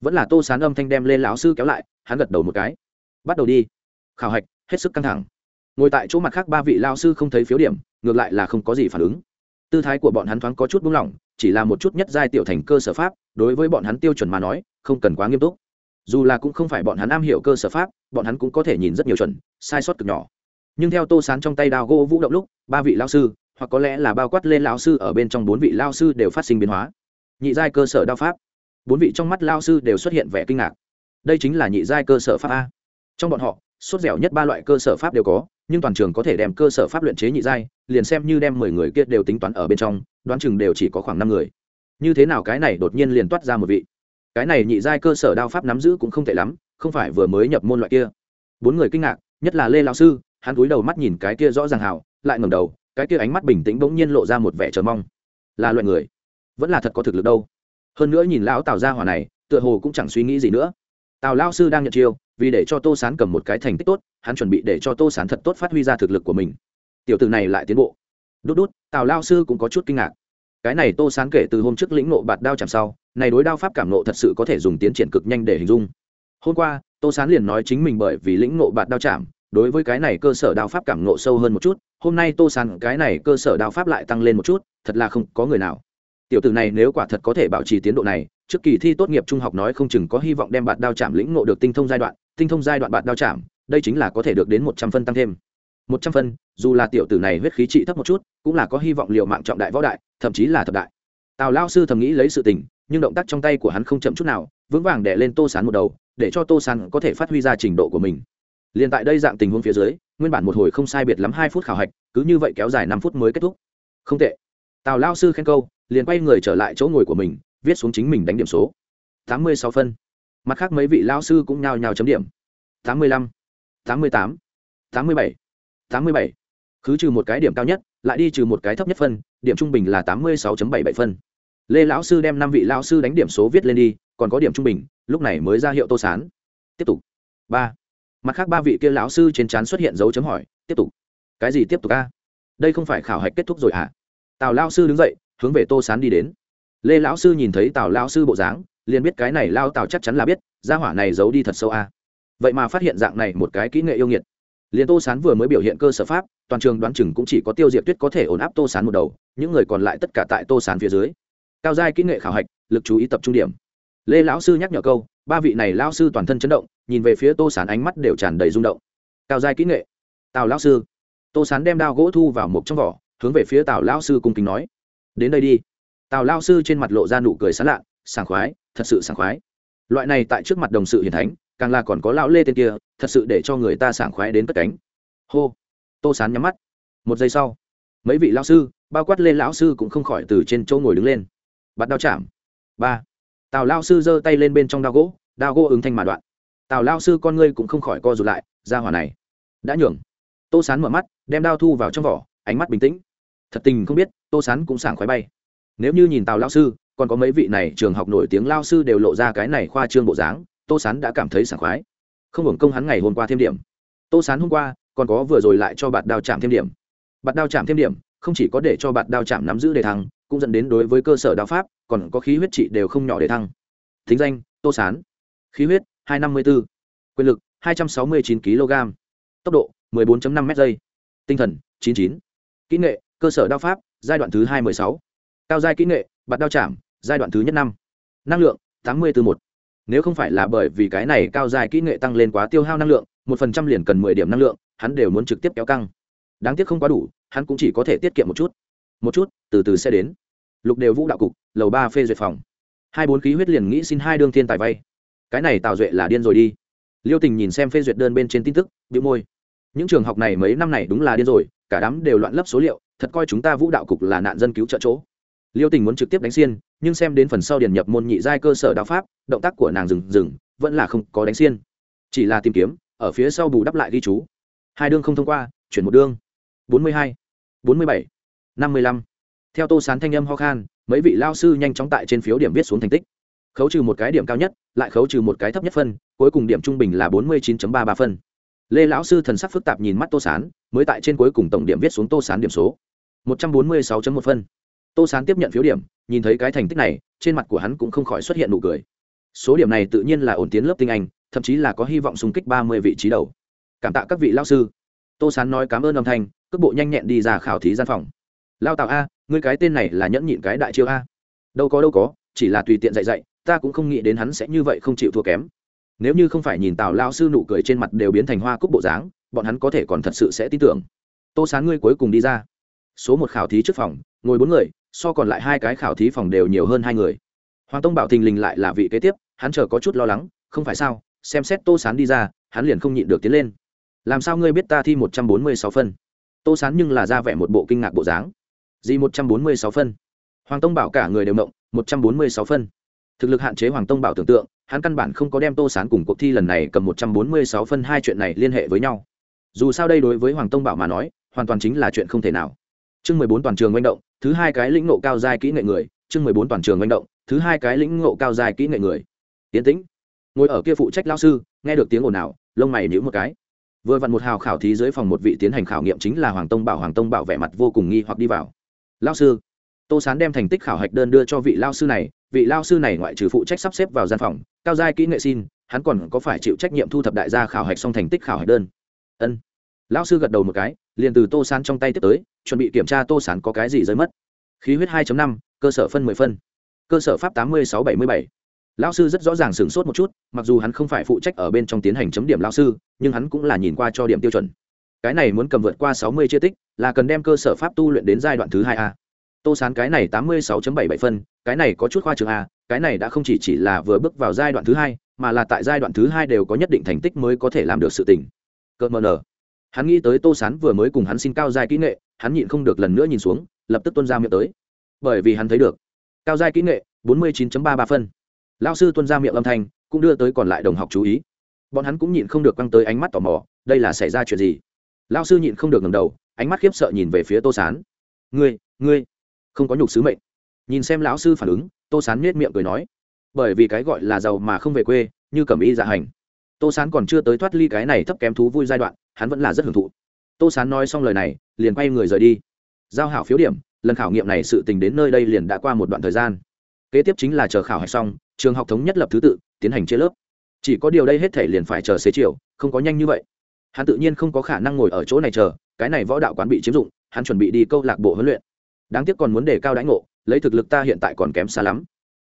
Vẫn là tô sán âm thanh đem lên lão sư kéo lại, hắn gật đầu một cái. Bắt đầu đi. Khảo hạch, hết sức căng thẳng. Ngồi tại chỗ mặt khác ba vị lao sư không thấy phiếu điểm, ngược lại là không có gì phản ứng. Tư thái của bọn hắn thoáng có chút buông lỏng, chỉ là một chút nhất giai tiểu thành cơ sở pháp, đối với bọn hắn tiêu chuẩn mà nói, không cần quá nghiêm túc. Dù là cũng không phải bọn hắn am hiểu cơ sở pháp, bọn hắn cũng có thể nhìn rất nhiều chuẩn, sai sót cực nhỏ. Nhưng theo tô sán trong tay đào gỗ vũ động lúc, ba vị lao sư hoặc có lẽ là bao quát lên lao sư ở bên trong bốn vị lao sư đều phát sinh biến hóa. Nhị giai cơ sở đao pháp. Bốn vị trong mắt lao sư đều xuất hiện vẻ kinh ngạc. Đây chính là nhị giai cơ sở pháp a. Trong bọn họ, sốt dẻo nhất ba loại cơ sở pháp đều có, nhưng toàn trường có thể đem cơ sở pháp luyện chế nhị giai, liền xem như đem mười người kia đều tính toán ở bên trong, đoán chừng đều chỉ có khoảng năm người. Như thế nào cái này đột nhiên liền toát ra một vị. Cái này nhị giai cơ sở đao pháp nắm giữ cũng không tệ lắm, không phải vừa mới nhập môn loại kia. Bốn người kinh ngạc, nhất là lê lão sư, hắn cúi đầu mắt nhìn cái kia rõ ràng hào, lại ngẩng đầu cái kia ánh mắt bình tĩnh bỗng nhiên lộ ra một vẻ chờ mong. Là loại người? Vẫn là thật có thực lực đâu. Hơn nữa nhìn lão tào gia hỏa này, tựa hồ cũng chẳng suy nghĩ gì nữa. Tào lao sư đang nhận chiêu, vì để cho tô sán cầm một cái thành tích tốt, hắn chuẩn bị để cho tô sán thật tốt phát huy ra thực lực của mình. Tiểu từ này lại tiến bộ. Đút đút, tào lao sư cũng có chút kinh ngạc. Cái này tô sán kể từ hôm trước lĩnh nộ bạt đao chạm sau, này đối đao pháp cảm nộ thật sự có thể dùng tiến triển cực nhanh để hình dung. Hôm qua, tô sán liền nói chính mình bởi vì lĩnh nộ bạt đao chạm, đối với cái này cơ sở đao pháp cảm nộ sâu hơn một chút hôm nay tô sán cái này cơ sở đao pháp lại tăng lên một chút, thật là không có người nào. Tiểu tử này nếu quả thật có thể bảo trì tiến độ này, trước kỳ thi tốt nghiệp trung học nói không chừng có hy vọng đem bạt đao chạm lĩnh ngộ được tinh thông giai đoạn, tinh thông giai đoạn bạt đao chạm, đây chính là có thể được đến một trăm phân tăng thêm. Một trăm phân, dù là tiểu tử này huyết khí trị thấp một chút, cũng là có hy vọng liệu mạng trọng đại võ đại, thậm chí là thập đại. Tào lao sư thầm nghĩ lấy sự tình, nhưng động tác trong tay của hắn không chậm chút nào, vững vàng đè lên tô sán một đầu, để cho tô sán có thể phát huy ra trình độ của mình liền tại đây dạng tình huống phía dưới, nguyên bản một hồi không sai biệt lắm hai phút khảo hạch, cứ như vậy kéo dài năm phút mới kết thúc. Không tệ. Tào lao sư khen câu, liền quay người trở lại chỗ ngồi của mình, viết xuống chính mình đánh điểm số. Tám mươi sáu phân. Mặt khác mấy vị lao sư cũng nhào nhào chấm điểm. Tám mươi lăm. Tám mươi tám. Tám mươi bảy. Tám mươi bảy. Cứ trừ một cái điểm cao nhất, lại đi trừ một cái thấp nhất phân, điểm trung bình là tám mươi sáu bảy bảy phân. Lê lão sư đem năm vị lão sư đánh điểm số viết lên đi, còn có điểm trung bình, lúc này mới ra hiệu tô sán. Tiếp tục. Ba mặt khác ba vị kia lão sư trên trán xuất hiện dấu chấm hỏi, tiếp tục, cái gì tiếp tục a? Đây không phải khảo hạch kết thúc rồi hả tào lao sư đứng dậy, hướng về tô sán đi đến. Lê lão sư nhìn thấy tào lao sư bộ dáng, liền biết cái này lao tào chắc chắn là biết, gia hỏa này giấu đi thật sâu a. Vậy mà phát hiện dạng này một cái kỹ nghệ yêu nghiệt. Liền tô sán vừa mới biểu hiện cơ sở pháp, toàn trường đoán chừng cũng chỉ có tiêu diệt tuyết có thể ổn áp tô sán một đầu, những người còn lại tất cả tại tô sán phía dưới. Cao giai kỹ nghệ khảo hạch, lực chú ý tập trung điểm. Lê lão sư nhắc nhở câu, ba vị này lao sư toàn thân chấn động nhìn về phía tô sán ánh mắt đều tràn đầy rung động. Cao giai kỹ nghệ. Tào lão sư. Tô sán đem đao gỗ thu vào một trong vỏ, hướng về phía tào lão sư cung kính nói, đến đây đi. Tào lão sư trên mặt lộ ra nụ cười sán lạ, sảng khoái, thật sự sảng khoái. Loại này tại trước mặt đồng sự hiền thánh, càng là còn có lão lê tên kia, thật sự để cho người ta sảng khoái đến cất cánh. Hô. Tô sán nhắm mắt. Một giây sau, mấy vị lão sư, bao quát lên lão sư cũng không khỏi từ trên chỗ ngồi đứng lên. Bắt đao chạm. Ba. Tào lao sư giơ tay lên bên trong đao gỗ đao gỗ ứng thanh mà đoạn tào lao sư con ngươi cũng không khỏi co rụt lại, ra hỏa này. Đã nhường. Tô sán mở mắt, đem đao thu vào trong vỏ, ánh mắt bình tĩnh. Thật tình không biết, tô sán cũng sảng khoái bay. Nếu như nhìn tào lao sư, còn có mấy vị này trường học nổi tiếng lao sư đều lộ ra cái này khoa trương bộ dáng, tô sán đã cảm thấy sảng khoái. Không hưởng công hắn ngày hôm qua thêm điểm. Tô sán hôm qua, còn có vừa rồi lại cho bạn đao chạm thêm điểm. Bạn đao chạm thêm điểm, không chỉ có để cho bạn đao chạm nắm giữ đề thăng, cũng dẫn đến đối với cơ sở đao pháp, còn có khí huyết trị đều không nhỏ để thăng. Thính danh, tô sán. Khí huyết hai trăm năm mươi bốn quyền lực, hai trăm sáu mươi chín kg tốc độ 14.5 m giây. Tinh thần 99. kỹ nghệ, cơ sở đao pháp, giai đoạn thứ hai 16. cao giai kỹ nghệ, bạt đao chạm, giai đoạn thứ nhất năm. Năng lượng 80 từ một. Nếu không phải là bởi vì cái này cao giai kỹ nghệ tăng lên quá tiêu hao năng lượng, một phần trăm liền cần mười điểm năng lượng, hắn đều muốn trực tiếp kéo căng. Đáng tiếc không quá đủ, hắn cũng chỉ có thể tiết kiệm một chút. Một chút, từ từ sẽ đến. Lục đều vũ đạo cục, lầu ba phê duyệt phòng. Hai bốn khí huyết liền nghĩ xin hai đương thiên tài vay cái này tào duệ là điên rồi đi. Liêu tình nhìn xem phê duyệt đơn bên trên tin tức bị môi. Những trường học này mấy năm này đúng là điên rồi, cả đám đều loạn lấp số liệu, thật coi chúng ta vũ đạo cục là nạn dân cứu trợ chỗ. Liêu tình muốn trực tiếp đánh xiên, nhưng xem đến phần sau điền nhập môn nhị giai cơ sở đạo pháp, động tác của nàng dừng dừng, vẫn là không có đánh xiên. Chỉ là tìm kiếm, ở phía sau bù đắp lại ghi chú. Hai đương không thông qua, chuyển một đương bốn mươi hai, bốn mươi bảy, năm mươi lăm. Theo tô sán thanh âm ho khan, mấy vị lao sư nhanh chóng tại trên phiếu điểm viết xuống thành tích khấu trừ một cái điểm cao nhất, lại khấu trừ một cái thấp nhất phân, cuối cùng điểm trung bình là bốn mươi chín ba ba phân. Lê lão sư thần sắc phức tạp nhìn mắt tô sán, mới tại trên cuối cùng tổng điểm viết xuống tô sán điểm số. một trăm bốn mươi sáu một phân. Tô sán tiếp nhận phiếu điểm, nhìn thấy cái thành tích này, trên mặt của hắn cũng không khỏi xuất hiện nụ cười. Số điểm này tự nhiên là ổn tiến lớp tinh anh, thậm chí là có hy vọng xung kích ba mươi vị trí đầu. Cảm tạ các vị lao sư. Tô sán nói cảm ơn âm thanh, cước bộ nhanh nhẹn đi ra khảo thí gian phòng. Lao tạo a, ngươi cái tên này là nhẫn nhịn cái đại chiêu a. Đâu có đâu có, chỉ là tùy tiện dạy dạy ta cũng không nghĩ đến hắn sẽ như vậy không chịu thua kém. Nếu như không phải nhìn tào lao sư nụ cười trên mặt đều biến thành hoa cúc bộ dáng, bọn hắn có thể còn thật sự sẽ tin tưởng. Tô sán ngươi cuối cùng đi ra. Số một khảo thí trước phòng, ngồi bốn người, so còn lại hai cái khảo thí phòng đều nhiều hơn hai người. Hoàng tông bảo thình lình lại là vị kế tiếp, hắn chờ có chút lo lắng, không phải sao, xem xét tô sán đi ra, hắn liền không nhịn được tiến lên. Làm sao ngươi biết ta thi một trăm bốn mươi sáu phân? Tô sán nhưng là ra vẻ một bộ kinh ngạc bộ dáng. Gì một trăm bốn mươi sáu phân? Hoàng tông bảo cả người đều động, một trăm bốn mươi sáu phân thực lực hạn chế hoàng tông bảo tưởng tượng, hắn căn bản không có đem tô sán cùng cuộc thi lần này cầm một trăm bốn mươi sáu phân hai chuyện này liên hệ với nhau. Dù sao đây đối với hoàng tông bảo mà nói, hoàn toàn chính là chuyện không thể nào. Chương mười bốn toàn trường manh động, thứ hai cái lĩnh ngộ cao dài kỹ nghệ người, chương mười bốn toàn trường manh động, thứ hai cái lĩnh ngộ cao dài kỹ nghệ người. Tiến tĩnh, ngồi ở kia phụ trách lao sư, nghe được tiếng ồn ào, lông mày nhữ một cái. Vừa vặn một hào khảo thí dưới phòng một vị tiến hành khảo nghiệm chính là hoàng tông bảo, hoàng tông bảo vẻ mặt vô cùng nghi hoặc đi vào. Lao sư. Tô sán đem thành tích khảo hạch đơn đưa cho vị lao sư này vị lao sư này ngoại trừ phụ trách sắp xếp vào gian phòng cao giai kỹ nghệ xin hắn còn có phải chịu trách nhiệm thu thập đại gia khảo hạch xong thành tích khảo hạch đơn ân lao sư gật đầu một cái liền từ tô sán trong tay tiếp tới chuẩn bị kiểm tra tô sán có cái gì rơi mất khí huyết 2 năm cơ sở phân 10 phân cơ sở pháp 8677. Lão sư rất rõ ràng sửng sốt một chút, mặc dù hắn không phải phụ trách ở bên trong tiến hành chấm điểm lão sư, nhưng hắn cũng là nhìn qua cho điểm tiêu chuẩn. Cái này muốn cầm vượt qua 60 chia tích, là cần đem cơ sở pháp tu luyện đến giai đoạn thứ hai a tô sán cái này tám mươi sáu bảy bảy phân, cái này có chút khoa trường a à, cái này đã không chỉ chỉ là vừa bước vào giai đoạn thứ hai, mà là tại giai đoạn thứ hai đều có nhất định thành tích mới có thể làm được sự tình. Cợt mờ nở. Hắn nghĩ tới tô sán vừa mới cùng hắn xin cao giai kỹ nghệ, hắn nhịn không được lần nữa nhìn xuống, lập tức tuân ra miệng tới. Bởi vì hắn thấy được, cao giai kỹ nghệ, bốn mươi chín ba ba phân. Lao sư tuân ra miệng âm thanh, cũng đưa tới còn lại đồng học chú ý. Bọn hắn cũng nhịn không được căng tới ánh mắt tò mò, đây là xảy ra chuyện gì? Lao sư nhịn không được ngầm đầu, ánh mắt khiếp sợ nhìn về phía tô sán. Ngươi ngươi không có nhục sứ mệnh. Nhìn xem lão sư phản ứng, tô sán nết miệng cười nói, bởi vì cái gọi là giàu mà không về quê, như cầm y dạ hành. Tô sán còn chưa tới thoát ly cái này thấp kém thú vui giai đoạn, hắn vẫn là rất hưởng thụ. Tô sán nói xong lời này, liền quay người rời đi. Giao hảo phiếu điểm, lần khảo nghiệm này sự tình đến nơi đây liền đã qua một đoạn thời gian. Kế tiếp chính là chờ khảo hạch xong, trường học thống nhất lập thứ tự, tiến hành chia lớp. Chỉ có điều đây hết thể liền phải chờ xế chiều, không có nhanh như vậy. Hắn tự nhiên không có khả năng ngồi ở chỗ này chờ, cái này võ đạo quán bị chiếm dụng, hắn chuẩn bị đi câu lạc bộ huấn luyện đáng tiếc còn muốn đề cao đãi ngộ, lấy thực lực ta hiện tại còn kém xa lắm.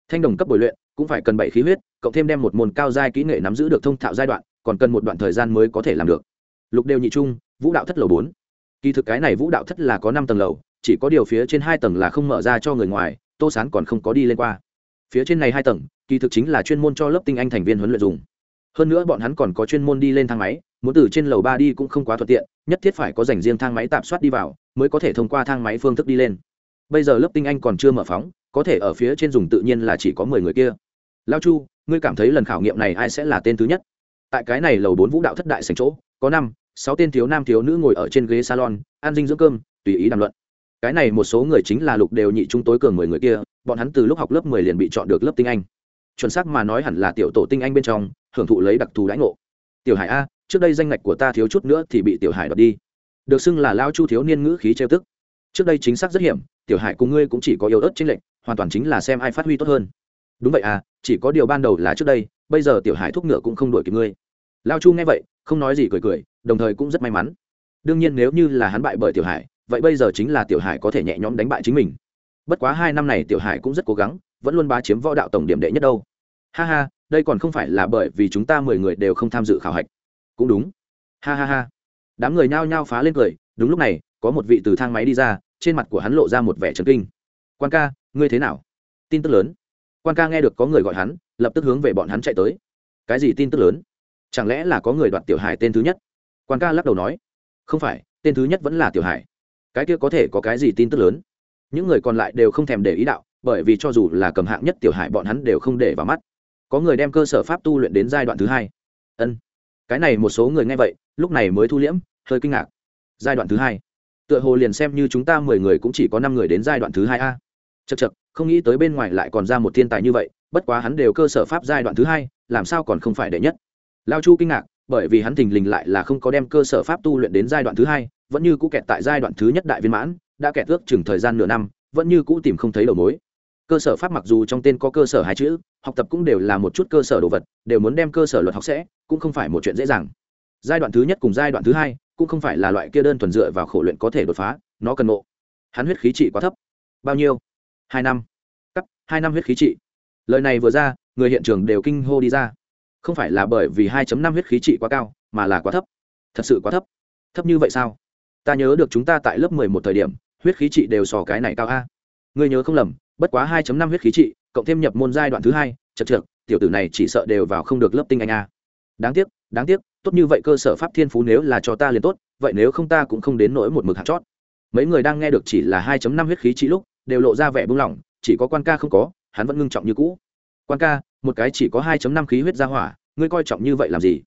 Thanh đồng cấp bồi luyện, cũng phải cần bảy khí huyết, cộng thêm đem một môn cao giai kỹ nghệ nắm giữ được thông thạo giai đoạn, còn cần một đoạn thời gian mới có thể làm được. Lục đều nhị trung, vũ đạo thất lầu bốn. Kỳ thực cái này vũ đạo thất là có năm tầng lầu, chỉ có điều phía trên hai tầng là không mở ra cho người ngoài, tô sán còn không có đi lên qua. Phía trên này hai tầng, kỳ thực chính là chuyên môn cho lớp tinh anh thành viên huấn luyện dùng. Hơn nữa bọn hắn còn có chuyên môn đi lên thang máy, muốn từ trên lầu ba đi cũng không quá thuận tiện, nhất thiết phải có dành riêng thang máy tạm soát đi vào, mới có thể thông qua thang máy phương thức đi lên bây giờ lớp tinh anh còn chưa mở phóng, có thể ở phía trên dùng tự nhiên là chỉ có mười người kia. Lao chu, ngươi cảm thấy lần khảo nghiệm này ai sẽ là tên thứ nhất? Tại cái này lầu bốn vũ đạo thất đại sành chỗ, có năm, sáu tên thiếu nam thiếu nữ ngồi ở trên ghế salon, ăn dinh dưỡng cơm, tùy ý đàm luận. Cái này một số người chính là lục đều nhị trung tối cường mười người kia, bọn hắn từ lúc học lớp mười liền bị chọn được lớp tinh anh. Chuẩn xác mà nói hẳn là tiểu tổ tinh anh bên trong, hưởng thụ lấy đặc thù đãi ngộ. Tiểu hải a, trước đây danh ngạch của ta thiếu chút nữa thì bị tiểu hải đoạt đi. Được xưng là lao chu thiếu niên ngữ khí trêu tức. Trước đây chính xác rất hiểm tiểu hải cùng ngươi cũng chỉ có yếu ớt trên lệnh hoàn toàn chính là xem ai phát huy tốt hơn. Đúng vậy à chỉ có điều ban đầu là trước đây, bây giờ tiểu hải thúc ngựa cũng không đuổi kịp ngươi. Lao chu nghe vậy, không nói gì cười cười, đồng thời cũng rất may mắn. Đương nhiên nếu như là hắn bại bởi tiểu hải, vậy bây giờ chính là tiểu hải có thể nhẹ nhõm đánh bại chính mình. Bất quá hai năm này tiểu hải cũng rất cố gắng, vẫn luôn bá chiếm võ đạo tổng điểm đệ nhất đâu. Ha ha, đây còn không phải là bởi vì chúng ta mười người đều không tham dự khảo hạch. Cũng đúng. Ha ha ha. Đám người nhao nhao phá lên cười, đúng lúc này, có một vị từ thang máy đi ra trên mặt của hắn lộ ra một vẻ trấn kinh. Quan ca, ngươi thế nào? Tin tức lớn. Quan ca nghe được có người gọi hắn, lập tức hướng về bọn hắn chạy tới. Cái gì tin tức lớn? Chẳng lẽ là có người đoạt tiểu hải tên thứ nhất? Quan ca lắc đầu nói. Không phải, tên thứ nhất vẫn là tiểu hải. Cái kia có thể có cái gì tin tức lớn? Những người còn lại đều không thèm để ý đạo, bởi vì cho dù là cầm hạng nhất tiểu hải bọn hắn đều không để vào mắt. Có người đem cơ sở pháp tu luyện đến giai đoạn thứ hai. Ân. Cái này một số người nghe vậy, lúc này mới thu liễm, hơi kinh ngạc. Giai đoạn thứ hai tựa hồ liền xem như chúng ta mười người cũng chỉ có năm người đến giai đoạn thứ hai a. Chật chật không nghĩ tới bên ngoài lại còn ra một thiên tài như vậy, bất quá hắn đều cơ sở pháp giai đoạn thứ hai, làm sao còn không phải đệ nhất? Lao chu kinh ngạc, bởi vì hắn thình lình lại là không có đem cơ sở pháp tu luyện đến giai đoạn thứ hai, vẫn như cũ kẹt tại giai đoạn thứ nhất đại viên mãn, đã kẹt ước chừng thời gian nửa năm, vẫn như cũ tìm không thấy đầu mối. Cơ sở pháp mặc dù trong tên có cơ sở hai chữ, học tập cũng đều là một chút cơ sở đồ vật, đều muốn đem cơ sở luật học sẽ, cũng không phải một chuyện dễ dàng. Giai đoạn thứ nhất cùng giai đoạn thứ hai cũng không phải là loại kia đơn thuần dựa vào khổ luyện có thể đột phá, nó cần nộ. Hắn huyết khí trị quá thấp. Bao nhiêu? Hai năm. Cắt, hai năm huyết khí trị. Lời này vừa ra, người hiện trường đều kinh hô đi ra. Không phải là bởi vì 2 năm huyết khí trị quá cao, mà là quá thấp. Thật sự quá thấp. Thấp như vậy sao? Ta nhớ được chúng ta tại lớp mười một thời điểm, huyết khí trị đều sò cái này cao a. Ngươi nhớ không lầm, bất quá 2 năm huyết khí trị, cộng thêm nhập môn giai đoạn thứ hai, chật trượt, tiểu tử này chỉ sợ đều vào không được lớp tinh anh a. Đáng tiếc đáng tiếc, tốt như vậy cơ sở pháp thiên phú nếu là cho ta liền tốt, vậy nếu không ta cũng không đến nỗi một mực hạt chót. Mấy người đang nghe được chỉ là hai năm huyết khí trị lúc, đều lộ ra vẻ buông lỏng, chỉ có quan ca không có, hắn vẫn ngưng trọng như cũ. Quan ca, một cái chỉ có hai năm khí huyết ra hỏa, ngươi coi trọng như vậy làm gì?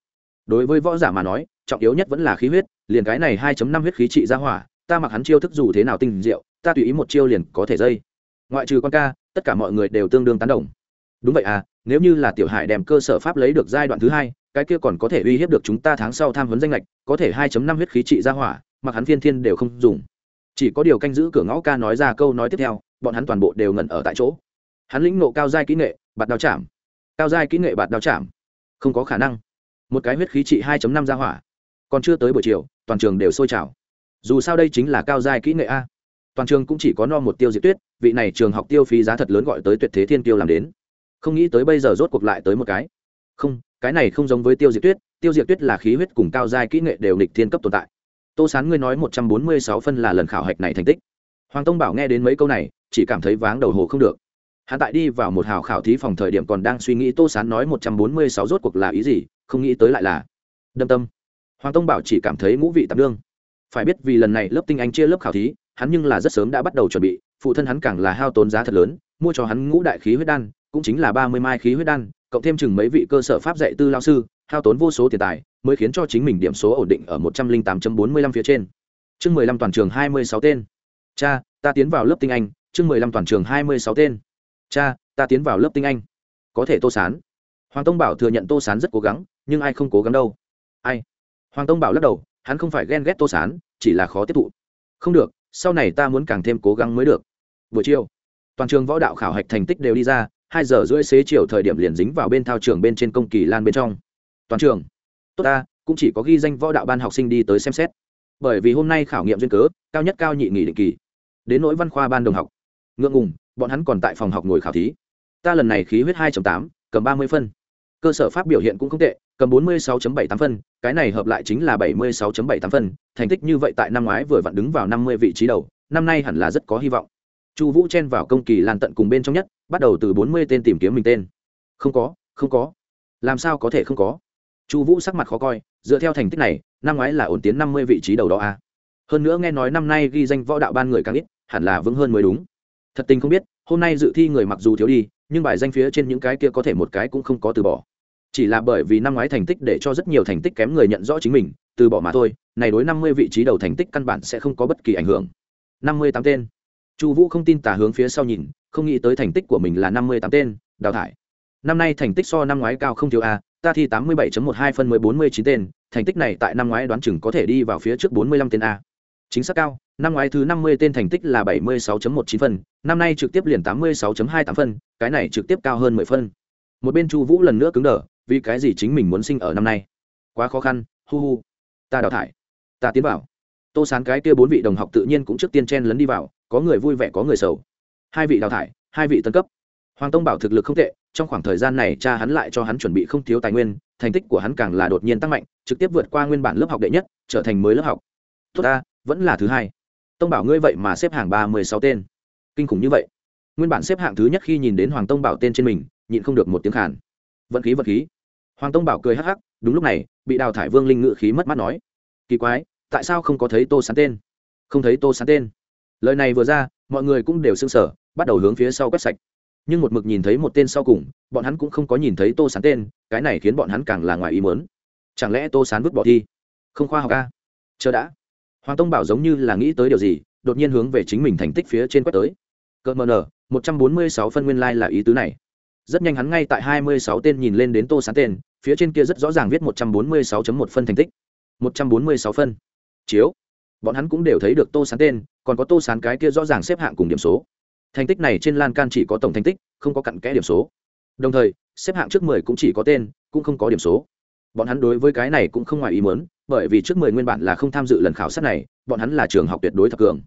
Đối với võ giả mà nói, trọng yếu nhất vẫn là khí huyết, liền cái này hai năm huyết khí trị ra hỏa, ta mặc hắn chiêu thức dù thế nào tinh diệu, ta tùy ý một chiêu liền có thể dây. Ngoại trừ quan ca, tất cả mọi người đều tương đương tán đồng. Đúng vậy à nếu như là tiểu hải đem cơ sở pháp lấy được giai đoạn thứ hai cái kia còn có thể uy hiếp được chúng ta tháng sau tham vấn danh lệch, có thể 2 năm huyết khí trị ra hỏa, mặc hắn phiên thiên đều không dùng. Chỉ có điều canh giữ cửa ngõ ca nói ra câu nói tiếp theo, bọn hắn toàn bộ đều ngẩn ở tại chỗ. Hắn lĩnh nộ cao giai kỹ nghệ, bạt đao chạm. Cao giai kỹ nghệ bạt đao chạm. Không có khả năng. Một cái huyết khí trị 2 năm ra hỏa. Còn chưa tới buổi chiều, toàn trường đều sôi trào. Dù sao đây chính là cao giai kỹ nghệ a. Toàn trường cũng chỉ có no một tiêu diệt tuyết, vị này trường học tiêu phí giá thật lớn gọi tới tuyệt thế thiên tiêu làm đến. Không nghĩ tới bây giờ rốt cuộc lại tới một cái. Không cái này không giống với tiêu diệt tuyết, tiêu diệt tuyết là khí huyết cùng cao giai kỹ nghệ đều địch thiên cấp tồn tại. Tô sán ngươi nói một trăm bốn mươi sáu phân là lần khảo hạch này thành tích. Hoàng tông bảo nghe đến mấy câu này, chỉ cảm thấy váng đầu hồ không được. Hắn tại đi vào một hào khảo thí phòng thời điểm còn đang suy nghĩ tô sán nói một trăm bốn mươi sáu rốt cuộc là ý gì, không nghĩ tới lại là đâm tâm. Hoàng tông bảo chỉ cảm thấy ngũ vị tạp đương. Phải biết vì lần này lớp tinh anh chia lớp khảo thí, hắn nhưng là rất sớm đã bắt đầu chuẩn bị, phụ thân hắn càng là hao tốn giá thật lớn, mua cho hắn ngũ đại khí huyết đan, cũng chính là ba mươi mai khí huyết đan cộng thêm chừng mấy vị cơ sở pháp dạy tư lao sư, hao tốn vô số tiền tài, mới khiến cho chính mình điểm số ổn định ở một trăm linh tám bốn mươi lăm phía trên. Chương mười lăm toàn trường hai mươi sáu tên. Cha, ta tiến vào lớp tinh anh. Chương mười lăm toàn trường hai mươi sáu tên. Cha, ta tiến vào lớp tinh anh. Có thể tô sán. Hoàng tông bảo thừa nhận tô sán rất cố gắng, nhưng ai không cố gắng đâu. Ai? Hoàng tông bảo lắc đầu, hắn không phải ghen ghét tô sán, chỉ là khó tiếp thụ. Không được, sau này ta muốn càng thêm cố gắng mới được. Buổi chiều, toàn trường võ đạo khảo hạch thành tích đều đi ra hai giờ rưỡi xế chiều thời điểm liền dính vào bên thao trường bên trên công kỳ lan bên trong. Toàn trường. Tốt ta, cũng chỉ có ghi danh võ đạo ban học sinh đi tới xem xét. Bởi vì hôm nay khảo nghiệm duyên cớ, cao nhất cao nhị nghỉ định kỳ. Đến nỗi văn khoa ban đồng học. Ngượng ngùng, bọn hắn còn tại phòng học ngồi khảo thí. Ta lần này khí huyết hai tám, cầm ba mươi phân. Cơ sở pháp biểu hiện cũng không tệ, cầm 46.78 phân, cái này hợp lại chính là 76.78 phân, thành tích như vậy tại năm ngoái vừa vặn đứng vào 50 vị trí đầu, năm nay hẳn là rất có hy vọng chu vũ chen vào công kỳ lan tận cùng bên trong nhất, bắt đầu từ 40 tên tìm kiếm mình tên. Không có không có. Làm sao có thể không có? Chu vũ sắc mặt khó coi, dựa theo thành tích này, năm ngoái là ổn tiến 50 vị trí đầu đó a. À. hơn nữa nghe nói năm nay ghi danh võ đạo ban người càng ít, hẳn là vững hơn mới đúng. Thật tình không biết, hôm nay dự thi người mặc dù thiếu đi, nhưng bài danh phía trên những cái kia có thể một cái cũng không có từ bỏ. Chỉ là bởi vì năm ngoái thành tích để cho rất nhiều thành tích kém người nhận rõ chính mình, từ bỏ mà thôi, này đối năm mươi vị trí đầu thành tích căn bản sẽ không có bất kỳ ảnh hưởng. Năm mươi tám tên chu vũ không tin tả hướng phía sau nhìn, không nghĩ tới thành tích của mình là năm mươi tám tên, đào thải. Năm nay thành tích so năm ngoái cao không thiếu a, ta thi tám mươi bảy một hai phân mới bốn mươi chín tên, thành tích này tại năm ngoái đoán chừng có thể đi vào phía trước bốn mươi lăm tên a. Chính xác cao, năm ngoái thứ năm mươi tên thành tích là bảy mươi 76 một chín phân, năm nay trực tiếp liền tám mươi 86 hai tám phân, cái này trực tiếp cao hơn mười phân. Một bên chu vũ lần nữa cứng đờ, vì cái gì chính mình muốn sinh ở năm nay? Quá khó khăn, hu hu. Ta đào thải. Ta tiến vào. Tô sán cái kia bốn vị đồng học tự nhiên cũng trước tiên chen lấn đi vào có người vui vẻ, có người sầu. Hai vị đào thải, hai vị tân cấp. Hoàng tông bảo thực lực không tệ, trong khoảng thời gian này cha hắn lại cho hắn chuẩn bị không thiếu tài nguyên, thành tích của hắn càng là đột nhiên tăng mạnh, trực tiếp vượt qua nguyên bản lớp học đệ nhất, trở thành mới lớp học. Tốt ta, vẫn là thứ hai. Tông bảo ngươi vậy mà xếp hạng ba mươi sáu tên. Kinh khủng như vậy. Nguyên bản xếp hạng thứ nhất khi nhìn đến hoàng tông bảo tên trên mình, nhịn không được một tiếng khàn. Vận khí vật khí. Hoàng tông bảo cười hắc hắc, đúng lúc này, bị đào thải vương linh ngự khí mất mắt nói. Kỳ quái, tại sao không có thấy tô sán tên? Không thấy tô sán tên lời này vừa ra, mọi người cũng đều sưng sở bắt đầu hướng phía sau quét sạch. Nhưng một mực nhìn thấy một tên sau cùng, bọn hắn cũng không có nhìn thấy tô sán tên, cái này khiến bọn hắn càng là ngoài ý mớn chẳng lẽ tô sán vứt bỏ thi không khoa học ca chờ đã. Hoàng tông bảo giống như là nghĩ tới điều gì, đột nhiên hướng về chính mình thành tích phía trên quét tới. Cợt mờ nở, một trăm bốn mươi sáu phân nguyên lai、like、là ý tứ này. Rất nhanh hắn ngay tại hai mươi sáu tên nhìn lên đến tô sán tên, phía trên kia rất rõ ràng viết một trăm bốn mươi sáu một phân thành tích. Một trăm bốn mươi sáu phân. Chiếu bọn hắn cũng đều thấy được tô sán tên, còn có tô sán cái kia rõ ràng xếp hạng cùng điểm số. Thành tích này trên lan can chỉ có tổng thành tích, không có cặn kẽ điểm số. Đồng thời, xếp hạng trước mười cũng chỉ có tên, cũng không có điểm số. Bọn hắn đối với cái này cũng không ngoài ý muốn, bởi vì trước mười nguyên bản là không tham dự lần khảo sát này, bọn hắn là trường học tuyệt đối thập cường.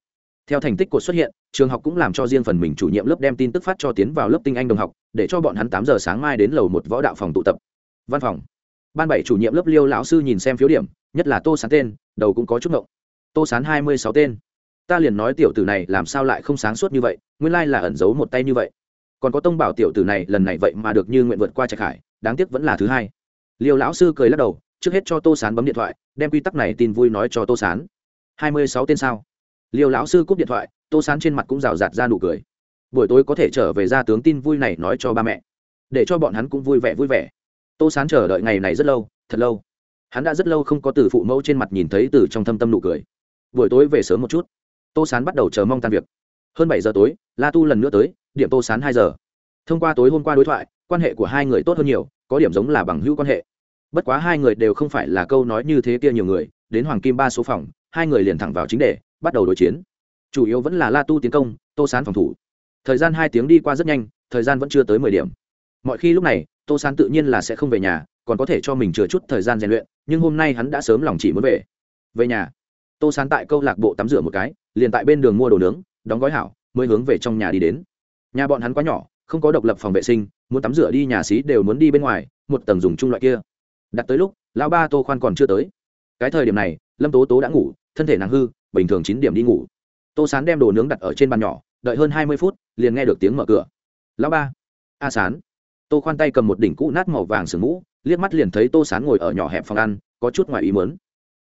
Theo thành tích của xuất hiện, trường học cũng làm cho riêng phần mình chủ nhiệm lớp đem tin tức phát cho tiến vào lớp tinh anh đồng học, để cho bọn hắn tám giờ sáng mai đến lầu một võ đạo phòng tụ tập. Văn phòng. Ban bảy chủ nhiệm lớp liêu lão sư nhìn xem phiếu điểm, nhất là tô sán tên, đầu cũng có chút ngộng tô sán hai mươi sáu tên. Ta liền nói tiểu tử này làm sao lại không sáng suốt như vậy, nguyên lai là ẩn giấu một tay như vậy. Còn có tông bảo tiểu tử này lần này vậy mà được như nguyện vượt qua trạch hải, đáng tiếc vẫn là thứ hai. Liêu lão sư cười lắc đầu, trước hết cho tô sán bấm điện thoại, đem quy tắc này tin vui nói cho tô sán. hai mươi sáu tên sao? Liêu lão sư cúp điện thoại, tô sán trên mặt cũng rào rạt ra nụ cười. Buổi tối có thể trở về ra tướng tin vui này nói cho ba mẹ, để cho bọn hắn cũng vui vẻ vui vẻ. Tô sán chờ đợi ngày này rất lâu, thật lâu. Hắn đã rất lâu không có từ phụ mẫu trên mặt nhìn thấy từ trong thâm tâm nụ cười buổi tối về sớm một chút. Tô sán bắt đầu chờ mong tan việc. Hơn bảy giờ tối, la tu lần nữa tới, điểm tô sán hai giờ. Thông qua tối hôm qua đối thoại, quan hệ của hai người tốt hơn nhiều, có điểm giống là bằng hữu quan hệ. Bất quá hai người đều không phải là câu nói như thế kia nhiều người, đến hoàng kim ba số phòng, hai người liền thẳng vào chính đề, bắt đầu đối chiến. Chủ yếu vẫn là la tu tiến công, tô sán phòng thủ. Thời gian hai tiếng đi qua rất nhanh, thời gian vẫn chưa tới mười điểm. Mọi khi lúc này, tô sán tự nhiên là sẽ không về nhà, còn có thể cho mình chừa chút thời gian rèn luyện, nhưng hôm nay hắn đã sớm lòng chỉ muốn về. Về nhà tô sán tại câu lạc bộ tắm rửa một cái, liền tại bên đường mua đồ nướng, đóng gói hảo, mới hướng về trong nhà đi đến. Nhà bọn hắn quá nhỏ, không có độc lập phòng vệ sinh, muốn tắm rửa đi nhà xí đều muốn đi bên ngoài, một tầng dùng chung loại kia. Đặt tới lúc, lão ba tô khoan còn chưa tới. Cái thời điểm này, lâm tố tố đã ngủ, thân thể nàng hư, bình thường chín điểm đi ngủ. Tô sán đem đồ nướng đặt ở trên bàn nhỏ, đợi hơn hai mươi phút, liền nghe được tiếng mở cửa. Lão ba, a sán. Tô khoan tay cầm một đỉnh cũ nát màu vàng sừng mũ, liếc mắt liền thấy tô sán ngồi ở nhỏ hẹp phòng ăn, có chút ngoài ý mớn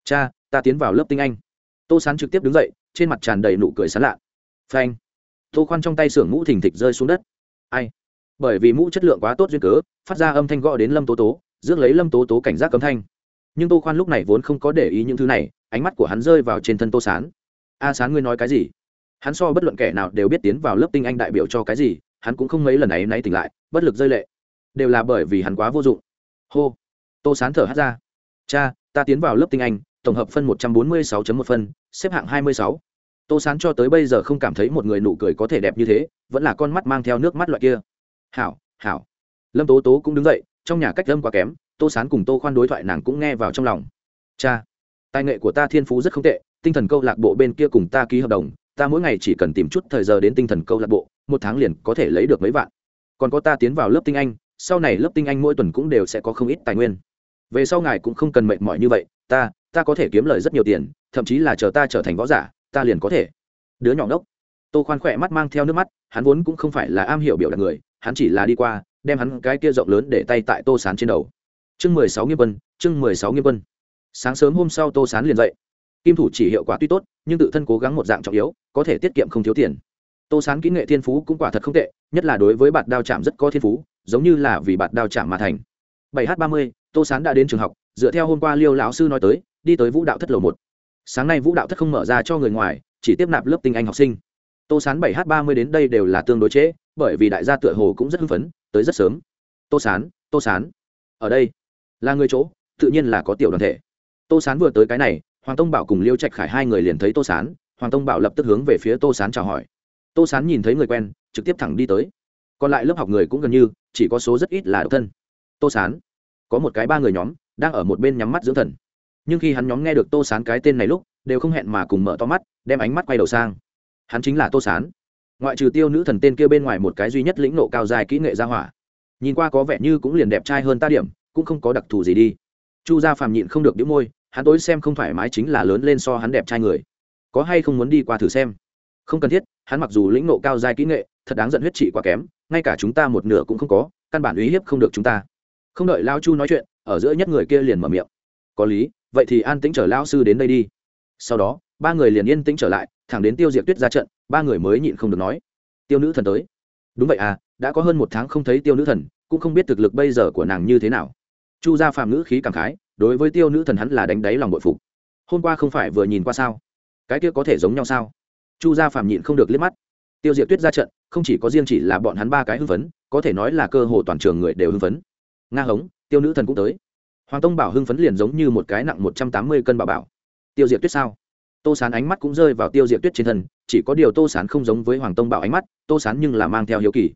cha, ta tiến vào lớp tinh anh tô sán trực tiếp đứng dậy, trên mặt tràn đầy nụ cười sán lạ. Phanh. Tô khoan trong tay sưởng mũ thình thịch rơi xuống đất. Ai? Bởi vì mũ chất lượng quá tốt duyên cớ, phát ra âm thanh gõ đến lâm tố tố, rước lấy lâm tố tố cảnh giác cấm thanh. Nhưng tô khoan lúc này vốn không có để ý những thứ này, ánh mắt của hắn rơi vào trên thân tô sán. A sán ngươi nói cái gì? Hắn so bất luận kẻ nào đều biết tiến vào lớp tinh anh đại biểu cho cái gì, hắn cũng không mấy lần ấy náy tỉnh lại, bất lực rơi lệ. Đều là bởi vì hắn quá vô dụng. Hô. Tô sán thở hát ra. Cha, ta tiến vào lớp tinh anh tổng hợp phân một trăm bốn mươi sáu một phân, xếp hạng hai mươi sáu. Tô sán cho tới bây giờ không cảm thấy một người nụ cười có thể đẹp như thế, vẫn là con mắt mang theo nước mắt loại kia. Hảo hảo. Lâm tố tố cũng đứng dậy, trong nhà cách lâm quá kém, tô sán cùng tô khoan đối thoại nàng cũng nghe vào trong lòng. Cha, tài nghệ của ta thiên phú rất không tệ, tinh thần câu lạc bộ bên kia cùng ta ký hợp đồng, ta mỗi ngày chỉ cần tìm chút thời giờ đến tinh thần câu lạc bộ, một tháng liền có thể lấy được mấy vạn. Còn có ta tiến vào lớp tinh anh, sau này lớp tinh anh mỗi tuần cũng đều sẽ có không ít tài nguyên. Về sau ngài cũng không cần mệt mỏi như vậy, ta ta có thể kiếm lời rất nhiều tiền, thậm chí là chờ ta trở thành võ giả, ta liền có thể. Đứa nhỏ ngốc. Tô khoan khỏe mắt mang theo nước mắt, hắn vốn cũng không phải là am hiểu biểu đạt người, hắn chỉ là đi qua, đem hắn cái kia rộng lớn để tay tại tô sán trên đầu. Chương mười sáu nghiêm quân, chương mười sáu nghiêm quân. Sáng sớm hôm sau tô sán liền dậy. Kim thủ chỉ hiệu quả tuy tốt, nhưng tự thân cố gắng một dạng trọng yếu, có thể tiết kiệm không thiếu tiền. Tô sán kỹ nghệ thiên phú cũng quả thật không tệ, nhất là đối với bạt đao chạm rất có thiên phú, giống như là vì bạt đao chạm mà thành. Bảy h ba mươi, tô sán đã đến trường học, dựa theo hôm qua liêu lão sư nói tới đi tới vũ đạo thất lầu một. Sáng nay vũ đạo thất không mở ra cho người ngoài, chỉ tiếp nạp lớp tinh anh học sinh. Tô sán bảy h ba mươi đến đây đều là tương đối trễ, bởi vì đại gia tựa hồ cũng rất hưng phấn, tới rất sớm. Tô sán tô sán. Ở đây. Là người chỗ, tự nhiên là có tiểu đoàn thể. Tô sán vừa tới cái này, hoàng tông bảo cùng liêu trạch khải hai người liền thấy tô sán, hoàng tông bảo lập tức hướng về phía tô sán chào hỏi. Tô sán nhìn thấy người quen, trực tiếp thẳng đi tới. Còn lại lớp học người cũng gần như, chỉ có số rất ít là độc thân. Tô sán, có một cái ba người nhóm, đang ở một bên nhắm mắt dưỡng thần nhưng khi hắn nhóm nghe được tô sán cái tên này lúc, đều không hẹn mà cùng mở to mắt, đem ánh mắt quay đầu sang. Hắn chính là tô sán. Ngoại trừ tiêu nữ thần tên kia bên ngoài một cái duy nhất lĩnh nộ cao dài kỹ nghệ gia hỏa. Nhìn qua có vẻ như cũng liền đẹp trai hơn ta điểm, cũng không có đặc thù gì đi. Chu gia phàm nhịn không được đĩu môi, hắn tối xem không thoải mái chính là lớn lên so hắn đẹp trai người. Có hay không muốn đi qua thử xem? Không cần thiết, hắn mặc dù lĩnh nộ cao dài kỹ nghệ, thật đáng giận huyết trị quá kém, ngay cả chúng ta một nửa cũng không có, căn bản uy hiếp không được chúng ta. Không đợi lao chu nói chuyện, ở giữa nhất người kia liền mở miệng. Có lý vậy thì an tĩnh chở lão sư đến đây đi. Sau đó, ba người liền yên tĩnh trở lại, thẳng đến tiêu diệt tuyết ra trận, ba người mới nhịn không được nói, tiêu nữ thần tới. Đúng vậy à đã có hơn một tháng không thấy tiêu nữ thần, cũng không biết thực lực bây giờ của nàng như thế nào. Chu gia phàm nữ khí cảm khái, đối với tiêu nữ thần hắn là đánh đáy lòng bội phục. Hôm qua không phải vừa nhìn qua sao? Cái kia có thể giống nhau sao? Chu gia phàm nhịn không được liếc mắt. Tiêu diệt tuyết ra trận, không chỉ có riêng chỉ là bọn hắn ba cái hưng phấn, có thể nói là cơ hồ toàn trường người đều hưng phấn. Nga hống, tiêu nữ thần cũng tới hoàng tông bảo hưng phấn liền giống như một cái nặng một trăm tám mươi cân bảo bảo. Tiêu diệt tuyết sao? Tô sán ánh mắt cũng rơi vào tiêu diệt tuyết trên thân chỉ có điều tô sán không giống với hoàng tông bảo ánh mắt tô sán nhưng là mang theo hiếu kỳ.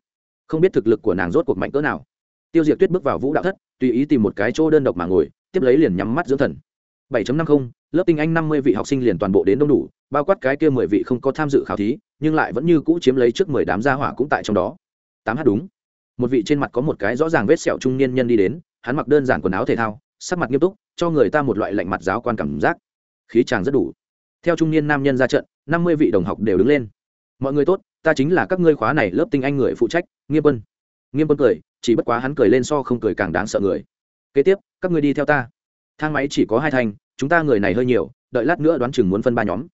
Không biết thực lực của nàng rốt cuộc mạnh cỡ nào. Tiêu diệt tuyết bước vào vũ đạo thất tùy ý tìm một cái chỗ đơn độc mà ngồi tiếp lấy liền nhắm mắt dưỡng thần. 7.50, lớp tinh anh 50 vị học sinh liền toàn bộ đến đông đủ bao quát cái kia mười vị không có tham dự khảo thí nhưng lại vẫn như cũ chiếm lấy trước mười đám gia hỏa cũng tại trong đó. Tám h đúng. Một vị trên mặt có một cái rõ ràng vết sẹo trung niên nhân đi đến hắn mặc đơn giản quần áo thể thao sắc mặt nghiêm túc cho người ta một loại lạnh mặt giáo quan cảm giác. Khí chàng rất đủ. Theo trung niên nam nhân ra trận năm mươi vị đồng học đều đứng lên. Mọi người tốt ta chính là các ngươi khóa này lớp tinh anh người phụ trách nghiêm quân. Nghiêm quân cười chỉ bất quá hắn cười lên so không cười càng đáng sợ người. Kế tiếp các ngươi đi theo ta. Thang máy chỉ có hai thành, chúng ta người này hơi nhiều đợi lát nữa đoán chừng muốn phân ba nhóm.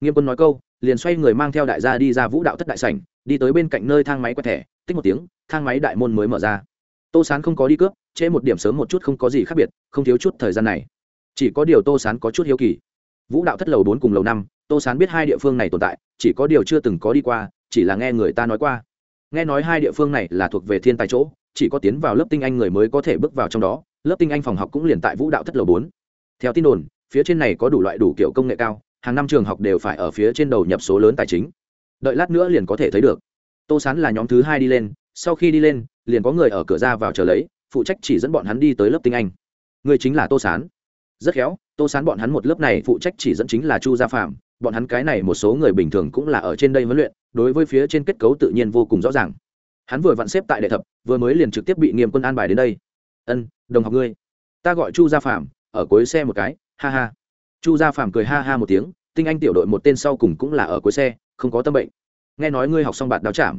Nghiêm quân nói câu liền xoay người mang theo đại gia đi ra vũ đạo thất đại sảnh đi tới bên cạnh nơi thang máy quẹt thẻ tích một tiếng thang máy đại môn mới mở ra tô sán không có đi cướp, trễ một điểm sớm một chút không có gì khác biệt, không thiếu chút thời gian này. Chỉ có điều tô sán có chút hiếu kỳ. Vũ đạo thất lầu bốn cùng lầu năm, tô sán biết hai địa phương này tồn tại, chỉ có điều chưa từng có đi qua, chỉ là nghe người ta nói qua. Nghe nói hai địa phương này là thuộc về thiên tài chỗ, chỉ có tiến vào lớp tinh anh người mới có thể bước vào trong đó, lớp tinh anh phòng học cũng liền tại vũ đạo thất lầu bốn. Theo tin đồn, phía trên này có đủ loại đủ kiểu công nghệ cao, hàng năm trường học đều phải ở phía trên đầu nhập số lớn tài chính. Đợi lát nữa liền có thể thấy được. Tô sán là nhóm thứ hai đi lên, sau khi đi lên liền có người ở cửa ra vào chờ lấy, phụ trách chỉ dẫn bọn hắn đi tới lớp tinh anh. Người chính là tô sán. Rất khéo, tô sán bọn hắn một lớp này phụ trách chỉ dẫn chính là chu gia phạm bọn hắn cái này một số người bình thường cũng là ở trên đây huấn luyện, đối với phía trên kết cấu tự nhiên vô cùng rõ ràng. Hắn vừa vặn xếp tại đệ thập, vừa mới liền trực tiếp bị nghiêm quân an bài đến đây. Ân, đồng học ngươi, ta gọi chu gia phạm ở cuối xe một cái, ha ha. Chu gia phạm cười ha ha một tiếng, tinh anh tiểu đội một tên sau cùng cũng là ở cuối xe, không có tâm bệnh. Nghe nói ngươi học xong bạn đáo chạm.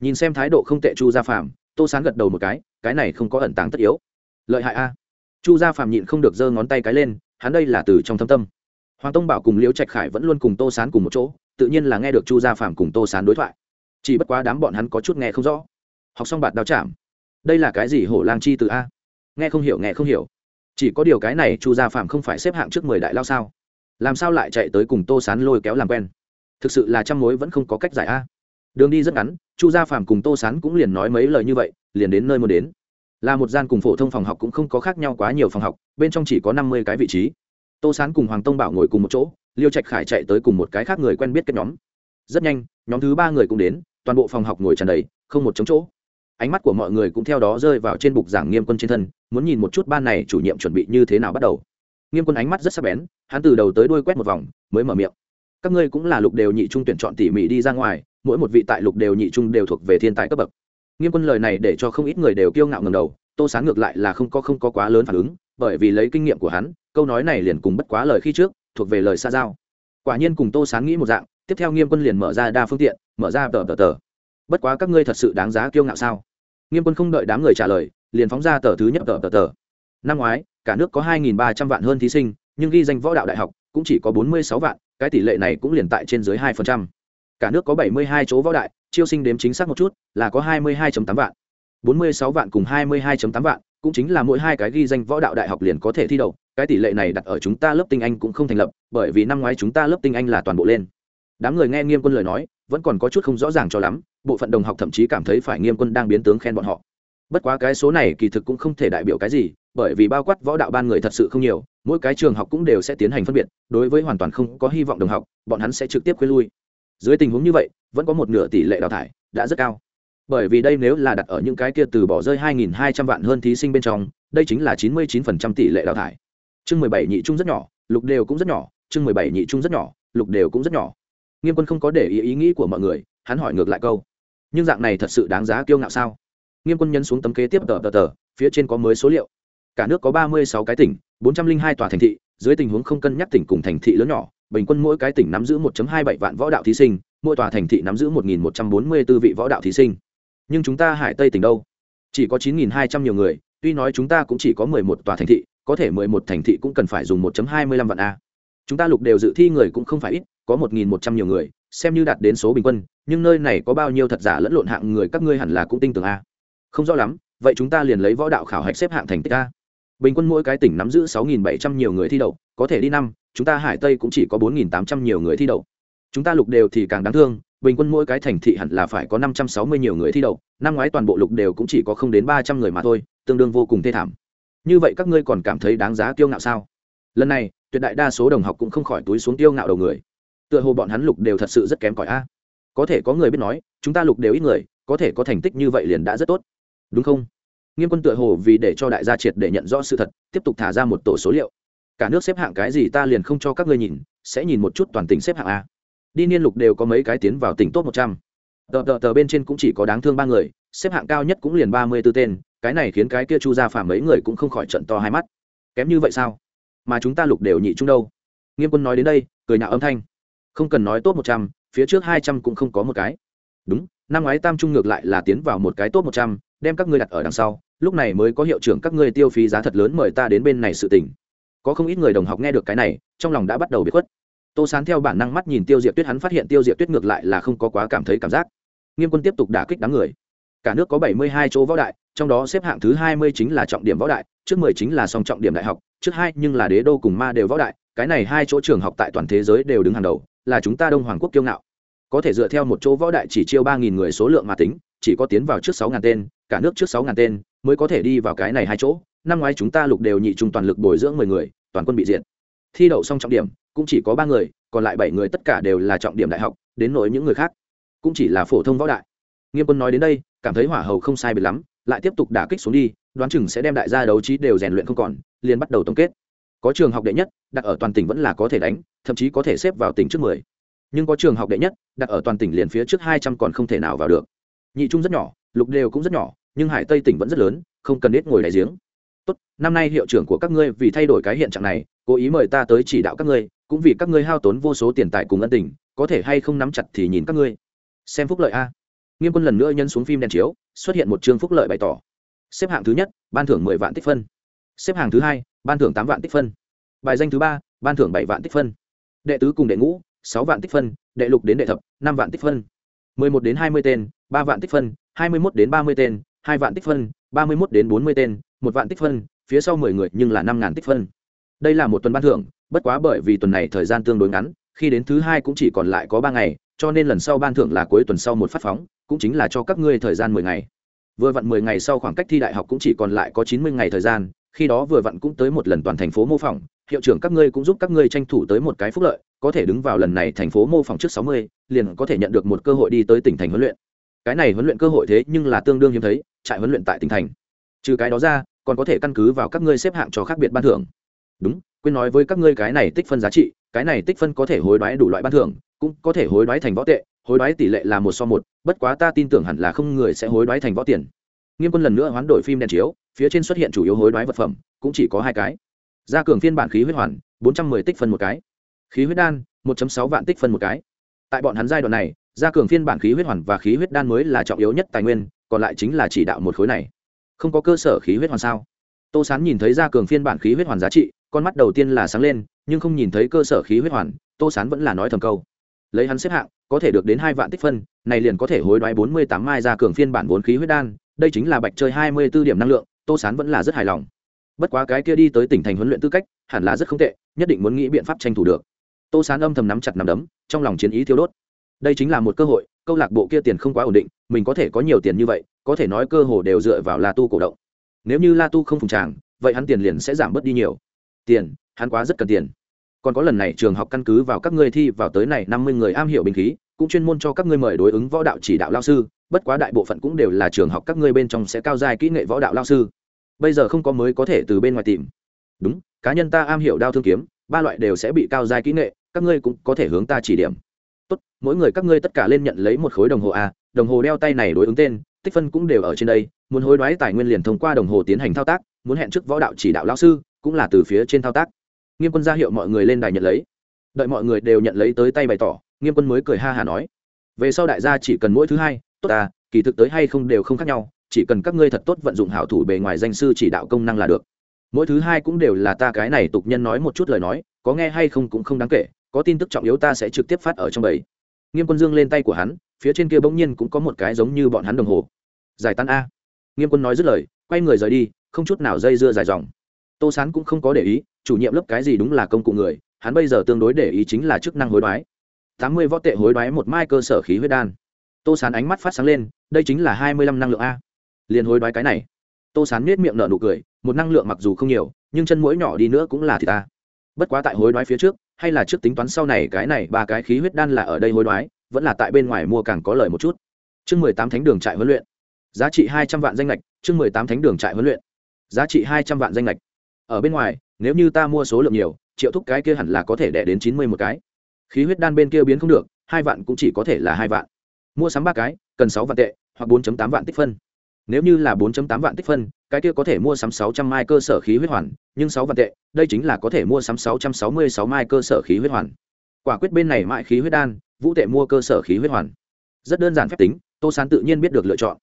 Nhìn xem thái độ không tệ chu gia phạm tô sán gật đầu một cái cái này không có ẩn tàng tất yếu. Lợi hại a. Chu gia phạm nhịn không được giơ ngón tay cái lên, hắn đây là từ trong thâm tâm. Hoàng tông bảo cùng liễu trạch khải vẫn luôn cùng tô sán cùng một chỗ, tự nhiên là nghe được chu gia phạm cùng tô sán đối thoại. Chỉ bất quá đám bọn hắn có chút nghe không rõ. Học xong bạt đào chạm. Đây là cái gì hổ lang chi từ a? Nghe không hiểu, nghe không hiểu. Chỉ có điều cái này chu gia phạm không phải xếp hạng trước mười đại lao sao? Làm sao lại chạy tới cùng tô sán lôi kéo làm quen? Thực sự là trăm mối vẫn không có cách giải a đường đi rất ngắn, chu gia Phàm cùng tô sán cũng liền nói mấy lời như vậy, liền đến nơi muốn đến. Là một gian cùng phổ thông phòng học cũng không có khác nhau quá nhiều phòng học, bên trong chỉ có năm mươi cái vị trí. Tô sán cùng hoàng tông bảo ngồi cùng một chỗ, liêu trạch khải chạy tới cùng một cái khác người quen biết các nhóm. Rất nhanh, nhóm thứ ba người cũng đến, toàn bộ phòng học ngồi tràn đầy, không một trống chỗ. Ánh mắt của mọi người cũng theo đó rơi vào trên bục giảng nghiêm quân trên thân, muốn nhìn một chút ban này chủ nhiệm chuẩn bị như thế nào bắt đầu. Nghiêm quân ánh mắt rất sắc bén, hắn từ đầu tới đuôi quét một vòng, mới mở miệng. Các ngươi cũng là lục đều nhị trung tuyển chọn tỉ mỉ đi ra ngoài mỗi một vị tại lục đều nhị trung đều thuộc về thiên tài cấp bậc. Nghiêm quân lời này để cho không ít người đều kiêu ngạo ngầm đầu, tô sáng ngược lại là không có không có quá lớn phản ứng, bởi vì lấy kinh nghiệm của hắn, câu nói này liền cùng bất quá lời khi trước, thuộc về lời xa giao. Quả nhiên cùng tô sáng nghĩ một dạng, tiếp theo nghiêm quân liền mở ra đa phương tiện, mở ra tờ tờ tờ. Bất quá các ngươi thật sự đáng giá kiêu ngạo sao? Nghiêm quân không đợi đám người trả lời, liền phóng ra tờ thứ nhất tờ tờ tờ. Năm ngoái, cả nước có hai ba trăm vạn hơn thí sinh, nhưng ghi danh võ đạo đại học cũng chỉ có bốn mươi sáu vạn, cái tỷ lệ này cũng liền tại trên dưới hai phần trăm cả nước có bảy mươi hai chỗ võ đại, chiêu sinh đếm chính xác một chút, là có hai mươi hai tám vạn. bốn mươi sáu vạn cùng hai mươi hai tám vạn, cũng chính là mỗi hai cái ghi danh võ đạo đại học liền có thể thi đậu, cái tỷ lệ này đặt ở chúng ta lớp tinh anh cũng không thành lập, bởi vì năm ngoái chúng ta lớp tinh anh là toàn bộ lên. Đám người nghe nghiêm quân lời nói, vẫn còn có chút không rõ ràng cho lắm, bộ phận đồng học thậm chí cảm thấy phải nghiêm quân đang biến tướng khen bọn họ. Bất quá cái số này kỳ thực cũng không thể đại biểu cái gì, bởi vì bao quát võ đạo ban người thật sự không nhiều, mỗi cái trường học cũng đều sẽ tiến hành phân biệt, đối với hoàn toàn không có hy vọng đồng học, bọn hắn sẽ trực tiếp khuyên lui dưới tình huống như vậy, vẫn có một nửa tỷ lệ đào thải đã rất cao. Bởi vì đây nếu là đặt ở những cái kia từ bỏ rơi 2.200 vạn hơn thí sinh bên trong, đây chính là 99% tỷ lệ đào thải. Chương 17 nhị trung rất nhỏ, lục đều cũng rất nhỏ, chương 17 nhị trung rất nhỏ, lục đều cũng rất nhỏ. Nghiêm quân không có để ý ý nghĩ của mọi người, hắn hỏi ngược lại câu, nhưng dạng này thật sự đáng giá kiêu ngạo sao? Nghiêm quân nhấn xuống tấm kế tiếp tờ tờ tờ, phía trên có mới số liệu. Cả nước có 36 cái tỉnh 402 tòa thành thị, dưới tình huống không cân nhắc tỉnh cùng thành thị lớn nhỏ bình quân mỗi cái tỉnh nắm giữ 1.27 vạn võ đạo thí sinh, mỗi tòa thành thị nắm giữ 1.144 vị võ đạo thí sinh. Nhưng chúng ta hải tây tỉnh đâu? Chỉ có 9.200 nhiều người, tuy nói chúng ta cũng chỉ có 11 tòa thành thị, có thể 11 thành thị cũng cần phải dùng 1.25 vạn a. Chúng ta lục đều dự thi người cũng không phải ít, có 1.100 nhiều người, xem như đạt đến số bình quân, nhưng nơi này có bao nhiêu thật giả lẫn lộn hạng người các ngươi hẳn là cũng tin tưởng a. Không rõ lắm, vậy chúng ta liền lấy võ đạo khảo hạch xếp hạng thành tích a. Bình quân mỗi cái tỉnh nắm giữ 6.700 nhiều người thi đậu, có thể đi năm chúng ta hải tây cũng chỉ có 4.800 nhiều người thi đậu. Chúng ta lục đều thì càng đáng thương, bình quân mỗi cái thành thị hẳn là phải có 560 nhiều người thi đậu, năm ngoái toàn bộ lục đều cũng chỉ có không đến 300 người mà thôi, tương đương vô cùng thê thảm. Như vậy các ngươi còn cảm thấy đáng giá kiêu ngạo sao? Lần này, tuyệt đại đa số đồng học cũng không khỏi túi xuống tiêu ngạo đầu người. Tựa hồ bọn hắn lục đều thật sự rất kém cỏi a. Có thể có người biết nói, chúng ta lục đều ít người, có thể có thành tích như vậy liền đã rất tốt. Đúng không? Nghiêm quân tựa hồ vì để cho đại gia triệt để nhận rõ sự thật, tiếp tục thả ra một tổ số liệu cả nước xếp hạng cái gì ta liền không cho các ngươi nhìn, sẽ nhìn một chút toàn tỉnh xếp hạng a. Đi niên lục đều có mấy cái tiến vào tỉnh top một trăm. Tờ tờ tờ bên trên cũng chỉ có đáng thương ba người, xếp hạng cao nhất cũng liền ba mươi b ố tên, cái này khiến cái kia chu ra phàm mấy người cũng không khỏi trận to hai mắt. Kém như vậy sao? Mà chúng ta lục đều nhị chung đâu? Nghiêm quân nói đến đây, cười nhạo âm thanh. Không cần nói tốt một trăm, phía trước hai trăm cũng không có một cái. Đúng, năm ngoái tam trung ngược lại là tiến vào một cái tốt một trăm, đem các ngươi đặt ở đằng sau, lúc này mới có hiệu trưởng các ngươi tiêu phí giá thật lớn mời ta đến bên này sự tỉnh có không ít người đồng học nghe được cái này, trong lòng đã bắt đầu bị khuất. Tô sán theo bản năng mắt nhìn tiêu diệt tuyết, hắn phát hiện tiêu diệt tuyết ngược lại là không có quá cảm thấy cảm giác. Nghiêm quân tiếp tục đả kích đám người. Cả nước có bảy mươi hai chỗ võ đại, trong đó xếp hạng thứ hai mươi chính là trọng điểm võ đại, trước mười chính là song trọng điểm đại học, trước hai nhưng là đế đô cùng ma đều võ đại, cái này hai chỗ trường học tại toàn thế giới đều đứng hàng đầu, là chúng ta đông hoàng quốc kiêu ngạo. Có thể dựa theo một chỗ võ đại chỉ chiêu ba nghìn người số lượng mà tính, chỉ có tiến vào trước sáu ngàn tên, cả nước trước sáu ngàn tên mới có thể đi vào cái này hai chỗ năm ngoái chúng ta lục đều nhị trung toàn lực bồi dưỡng mười người, toàn quân bị diệt. Thi đậu xong trọng điểm, cũng chỉ có ba người, còn lại bảy người tất cả đều là trọng điểm đại học, đến nỗi những người khác. Cũng chỉ là phổ thông võ đại. Nghiêm quân nói đến đây, cảm thấy hỏa hầu không sai biệt lắm, lại tiếp tục đả kích xuống đi, đoán chừng sẽ đem đại gia đấu trí đều rèn luyện không còn, liền bắt đầu tổng kết. Có trường học đệ nhất, đặt ở toàn tỉnh vẫn là có thể đánh, thậm chí có thể xếp vào tỉnh trước mười. Nhưng có trường học đệ nhất, đặt ở toàn tỉnh liền phía trước hai trăm còn không thể nào vào được. Nhị trung rất nhỏ, lục đều cũng rất nhỏ, nhưng hải tây tỉnh vẫn rất lớn, không cần ít ngồi đại giếng tốt, năm nay hiệu trưởng của các ngươi vì thay đổi cái hiện trạng này, cố ý mời ta tới chỉ đạo các ngươi, cũng vì các ngươi hao tốn vô số tiền tài cùng ân tình, có thể hay không nắm chặt thì nhìn các ngươi. Xem phúc lợi a. Nghiêm quân lần nữa nhân xuống phim đèn chiếu, xuất hiện một chương phúc lợi bày tỏ. Xếp hạng thứ nhất, ban thưởng mười vạn tích phân. Xếp hạng thứ hai, ban thưởng tám vạn tích phân. Bài danh thứ ba, ban thưởng bảy vạn tích phân. Đệ tứ cùng đệ ngũ, sáu vạn tích phân. Đệ lục đến đệ thập, năm vạn tích phân. Mười một đến hai mươi tên, ba vạn tích phân. Hai mươi mốt đến ba mươi tên. Hai vạn tích phân. Ba mươi mốt đến bốn mươi tên một vạn tích phân, phía sau mười người nhưng là năm ngàn tích phân. Đây là một tuần ban thưởng, bất quá bởi vì tuần này thời gian tương đối ngắn, khi đến thứ hai cũng chỉ còn lại có ba ngày, cho nên lần sau ban thưởng là cuối tuần sau một phát phóng, cũng chính là cho các ngươi thời gian mười ngày. Vừa vặn mười ngày sau khoảng cách thi đại học cũng chỉ còn lại có chín mươi ngày thời gian, khi đó vừa vặn cũng tới một lần toàn thành phố mô phỏng, hiệu trưởng các ngươi cũng giúp các ngươi tranh thủ tới một cái phúc lợi, có thể đứng vào lần này thành phố mô phỏng trước sáu mươi, liền có thể nhận được một cơ hội đi tới tỉnh thành huấn luyện. Cái này huấn luyện cơ hội thế nhưng là tương đương hiếm thấy, trại huấn luyện tại tỉnh thành. Trừ cái đó ra còn có thể căn cứ vào các ngươi xếp hạng cho khác biệt ban thưởng. Đúng, quên nói với các ngươi cái này tích phân giá trị, cái này tích phân có thể hối đoái đủ loại ban thưởng, cũng có thể hối đoái thành võ tệ, hối đoái tỷ lệ là một so một, bất quá ta tin tưởng hẳn là không người sẽ hối đoái thành võ tiền. Nghiêm quân lần nữa hoán đổi phim đèn chiếu, phía trên xuất hiện chủ yếu hối đoái vật phẩm, cũng chỉ có hai cái. Gia cường phiên bản khí huyết hoàn, bốn trăm mười tích phân một cái. Khí huyết đan, một sáu vạn tích phân một cái. Tại bọn hắn giai đoạn này, gia cường phiên bản khí huyết hoàn và khí huyết đan mới là trọng yếu nhất tài nguyên, còn lại chính là chỉ đạo một khối này không có cơ sở khí huyết hoàn sao? Tô sán nhìn thấy gia cường phiên bản khí huyết hoàn giá trị, con mắt đầu tiên là sáng lên, nhưng không nhìn thấy cơ sở khí huyết hoàn, tô sán vẫn là nói thầm câu. Lấy hắn xếp hạng, có thể được đến hai vạn tích phân, này liền có thể hối đoái bốn mươi tám mai gia cường phiên bản vốn khí huyết đan, đây chính là bạch chơi hai mươi b ố điểm năng lượng, tô sán vẫn là rất hài lòng. Bất quá cái kia đi tới tỉnh thành huấn luyện tư cách, hẳn là rất không tệ, nhất định muốn nghĩ biện pháp tranh thủ được. Tô sán âm thầm nắm chặt nắm đấm, trong lòng chiến ý thiêu đốt. Đây chính là một cơ hội, câu lạc bộ kia tiền không quá ổn định, mình có thể có nhiều tiền như vậy có thể nói cơ hồ đều dựa vào la tu cổ động. Nếu như la tu không phùng tràng, vậy hắn tiền liền sẽ giảm bớt đi nhiều. Tiền, hắn quá rất cần tiền. Còn có lần này trường học căn cứ vào các ngươi thi vào tới này năm mươi người am hiểu binh khí, cũng chuyên môn cho các ngươi mời đối ứng võ đạo chỉ đạo lao sư, bất quá đại bộ phận cũng đều là trường học các ngươi bên trong sẽ cao dài kỹ nghệ võ đạo lao sư. Bây giờ không có mới có thể từ bên ngoài tìm. Đúng, cá nhân ta am hiểu đao thương kiếm, ba loại đều sẽ bị cao dài kỹ nghệ, các ngươi cũng có thể hướng ta chỉ điểm. Tốt, mỗi người các ngươi tất cả lên nhận lấy một khối đồng hồ a, đồng hồ đeo tay này đối ứng tên tích phân cũng đều ở trên đây, muốn hối đoái tài nguyên liền thông qua đồng hồ tiến hành thao tác, muốn hẹn trước võ đạo chỉ đạo lao sư, cũng là từ phía trên thao tác. Nghiêm quân ra hiệu mọi người lên đài nhận lấy. Đợi mọi người đều nhận lấy tới tay bày tỏ, nghiêm quân mới cười ha hà nói, về sau đại gia chỉ cần mỗi thứ hai, tốt à kỳ thực tới hay không đều không khác nhau, chỉ cần các ngươi thật tốt vận dụng hảo thủ bề ngoài danh sư chỉ đạo công năng là được. Mỗi thứ hai cũng đều là ta cái này tục nhân nói một chút lời nói, có nghe hay không cũng không đáng kể, có tin tức trọng yếu ta sẽ trực tiếp phát ở trong bầy. Nghiêm quân dương lên tay của hắn, phía trên kia bỗng nhiên cũng có một cái giống như bọn hắn đồng hồ giải tán a. Nghiêm quân nói dứt lời, quay người rời đi, không chút nào dây dưa dài dòng. Tô sán cũng không có để ý, chủ nhiệm lớp cái gì đúng là công cụ người, hắn bây giờ tương đối để ý chính là chức năng hối đoái. Tám mươi võ tệ hối đoái một mai cơ sở khí huyết đan. Tô sán ánh mắt phát sáng lên, đây chính là hai mươi lăm năng lượng a. Liền hối đoái cái này. Tô sán nết miệng nở nụ cười, một năng lượng mặc dù không nhiều, nhưng chân mũi nhỏ đi nữa cũng là thì ta bất quá tại hối đoái phía trước, hay là trước tính toán sau này cái này ba cái khí huyết đan là ở đây hối đoái, vẫn là tại bên ngoài mua càng có lời một chút. Chương mười tám thánh đường trại huấn luyện giá trị hai trăm vạn danh lệch chương mười tám thánh đường trại huấn luyện. Giá trị hai trăm vạn danh lệch ở bên ngoài, nếu như ta mua số lượng nhiều, triệu thúc cái kia hẳn là có thể đẻ đến chín mươi một cái. Khí huyết đan bên kia biến không được, hai vạn cũng chỉ có thể là hai vạn. Mua sắm ba cái, cần sáu vạn tệ, hoặc bốn tám vạn tích phân. Nếu như là bốn tám vạn tích phân, cái kia có thể mua sắm sáu trăm mai cơ sở khí huyết hoàn, nhưng sáu vạn tệ, đây chính là có thể mua sắm sáu trăm sáu mươi sáu mai cơ sở khí huyết hoàn. Quả quyết bên này mại khí huyết đan, vũ tệ mua cơ sở khí huyết hoàn. Rất đơn giản phép tính, tô sán tự nhiên biết được lựa chọn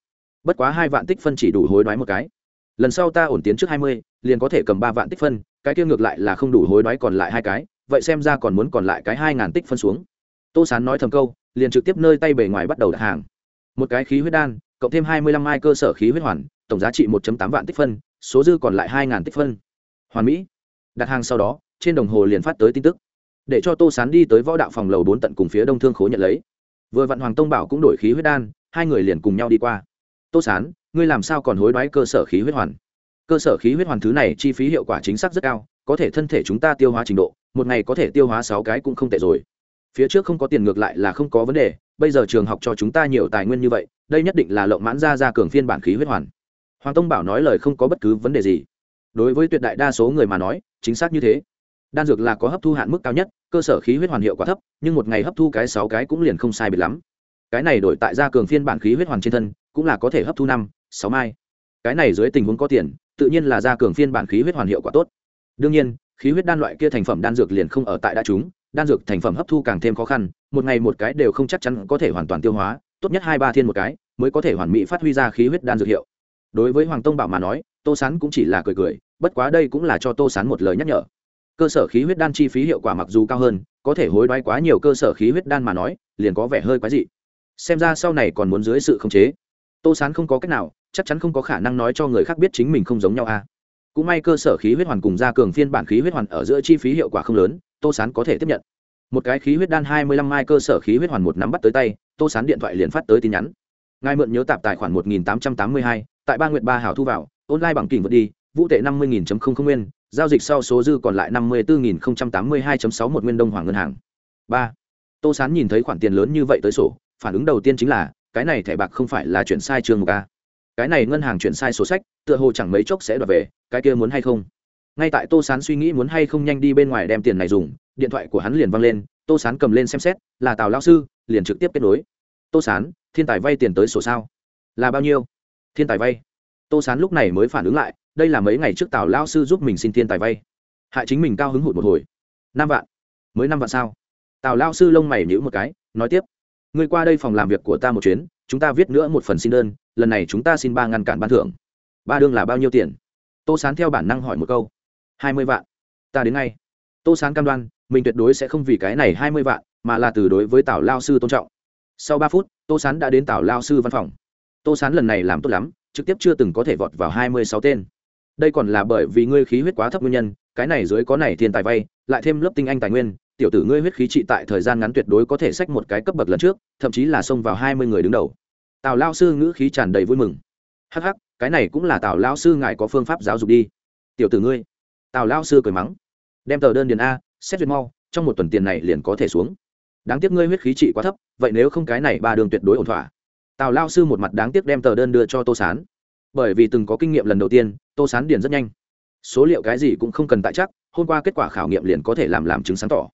bất quá hai vạn tích phân chỉ đủ hối đoái một cái. Lần sau ta ổn tiến trước hai mươi, liền có thể cầm ba vạn tích phân, cái kia ngược lại là không đủ hối đoái còn lại hai cái, vậy xem ra còn muốn còn lại cái hai ngàn tích phân xuống. Tô sán nói thầm câu, liền trực tiếp nơi tay bề ngoài bắt đầu đặt hàng. Một cái khí huyết đan, cộng thêm hai mươi lăm mai cơ sở khí huyết hoàn, tổng giá trị một tám vạn tích phân, số dư còn lại hai ngàn tích phân. Hoàn mỹ. Đặt hàng sau đó, trên đồng hồ liền phát tới tin tức. Để cho tô sán đi tới võ đạo phòng lầu bốn tận cùng phía đông thương khố nhận lấy. Vừa vạn hoàng tông bảo cũng đổi khí huyết đan, hai người liền cùng nhau đi qua tô sán, ngươi làm sao còn hối đoái cơ sở khí huyết hoàn? Cơ sở khí huyết hoàn thứ này chi phí hiệu quả chính xác rất cao, có thể thân thể chúng ta tiêu hóa trình độ, một ngày có thể tiêu hóa sáu cái cũng không tệ rồi. Phía trước không có tiền ngược lại là không có vấn đề, bây giờ trường học cho chúng ta nhiều tài nguyên như vậy, đây nhất định là lộng mãn ra ra cường phiên bản khí huyết hoàn. Hoàng tông bảo nói lời không có bất cứ vấn đề gì. Đối với tuyệt đại đa số người mà nói, chính xác như thế. Đan dược là có hấp thu hạn mức cao nhất, cơ sở khí huyết hoàn hiệu quả thấp, nhưng một ngày hấp thu cái sáu cái cũng liền không sai biệt lắm cái này đổi tại gia cường phiên bản khí huyết hoàn trên thân, cũng là có thể hấp thu năm, sáu mai. Cái này dưới tình huống có tiền, tự nhiên là gia cường phiên bản khí huyết hoàn hiệu quả tốt. Đương nhiên, khí huyết đan loại kia thành phẩm đan dược liền không ở tại đã chúng, đan dược thành phẩm hấp thu càng thêm khó khăn, một ngày một cái đều không chắc chắn có thể hoàn toàn tiêu hóa, tốt nhất hai ba thiên một cái mới có thể hoàn mỹ phát huy ra khí huyết đan dược hiệu. Đối với hoàng tông bảo mà nói, tô sán cũng chỉ là cười cười, bất quá đây cũng là cho tô sán một lời nhắc nhở. Cơ sở khí huyết đan chi phí hiệu quả mặc dù cao hơn, có thể hối đoái quá nhiều cơ sở khí huyết đan mà nói, liền có vẻ hơi quái dị xem ra sau này còn muốn dưới sự khống chế. Tô sán không có cách nào, chắc chắn không có khả năng nói cho người khác biết chính mình không giống nhau a cũng may cơ sở khí huyết hoàn cùng gia cường phiên bản khí huyết hoàn ở giữa chi phí hiệu quả không lớn, tô sán có thể tiếp nhận. Một cái khí huyết đan hai mươi lăm mai cơ sở khí huyết hoàn một nắm bắt tới tay, tô sán điện thoại liền phát tới tin nhắn. Ngài mượn nhớ tạp tài khoản một nghìn tám trăm tám mươi hai, tại ba nguyện ba hảo thu vào, online bằng kỉnh vượt đi, vũ tệ năm mươi nghìn không không nguyên, giao dịch sau số dư còn lại năm mươi bốn nghìn tám mươi hai sáu một nguyên đông hoàng ngân hàng. Ba. Tô sán nhìn thấy khoản tiền lớn như vậy tới sổ phản ứng đầu tiên chính là, cái này thẻ bạc không phải là chuyển sai trường một a à? cái này ngân hàng chuyển sai sổ sách, tựa hồ chẳng mấy chốc sẽ đoạt về, cái kia muốn hay không? Ngay tại tô sán suy nghĩ muốn hay không nhanh đi bên ngoài đem tiền này dùng, điện thoại của hắn liền văng lên, tô sán cầm lên xem xét, là tào lao sư, liền trực tiếp kết nối. Tô sán, thiên tài vay tiền tới sổ sao? Là bao nhiêu? Thiên tài vay. Tô sán lúc này mới phản ứng lại, đây là mấy ngày trước tào lao sư giúp mình xin thiên tài vay. Hại chính mình cao hứng hụt một hồi. Năm vạn. Mới năm vạn sao? Tào lao sư lông mày nhữ một cái, nói tiếp ngươi qua đây phòng làm việc của ta một chuyến, chúng ta viết nữa một phần xin đơn, lần này chúng ta xin ba ngăn cản ban thưởng. Ba đương là bao nhiêu tiền? Tô sán theo bản năng hỏi một câu. Hai mươi vạn. Ta đến ngay. Tô sán cam đoan, mình tuyệt đối sẽ không vì cái này hai mươi vạn, mà là từ đối với tào lao sư tôn trọng. Sau ba phút, tô sán đã đến tào lao sư văn phòng. Tô sán lần này làm tốt lắm, trực tiếp chưa từng có thể vọt vào hai mươi sáu tên. Đây còn là bởi vì ngươi khí huyết quá thấp nguyên nhân, cái này dưới có này thiên tài vay, lại thêm lớp tinh anh tài nguyên tiểu tử ngươi huyết khí trị tại thời gian ngắn tuyệt đối có thể sách một cái cấp bậc lần trước thậm chí là xông vào hai mươi người đứng đầu. Tào lao sư ngữ khí tràn đầy vui mừng. Hắc hắc, cái này cũng là tào lao sư ngài có phương pháp giáo dục đi. Tiểu tử ngươi. Tào lao sư cười mắng. Đem tờ đơn điền a xét duyệt mau trong một tuần tiền này liền có thể xuống. Đáng tiếc ngươi huyết khí trị quá thấp vậy nếu không cái này ba đường tuyệt đối ổn thỏa. Tào lao sư một mặt đáng tiếc đem tờ đơn đưa cho tô Sán, bởi vì từng có kinh nghiệm lần đầu tiên tô Sán điền rất nhanh. Số liệu cái gì cũng không cần tại chắc hôm qua kết quả khảo nghiệm liền có thể làm làm chứng sáng tỏ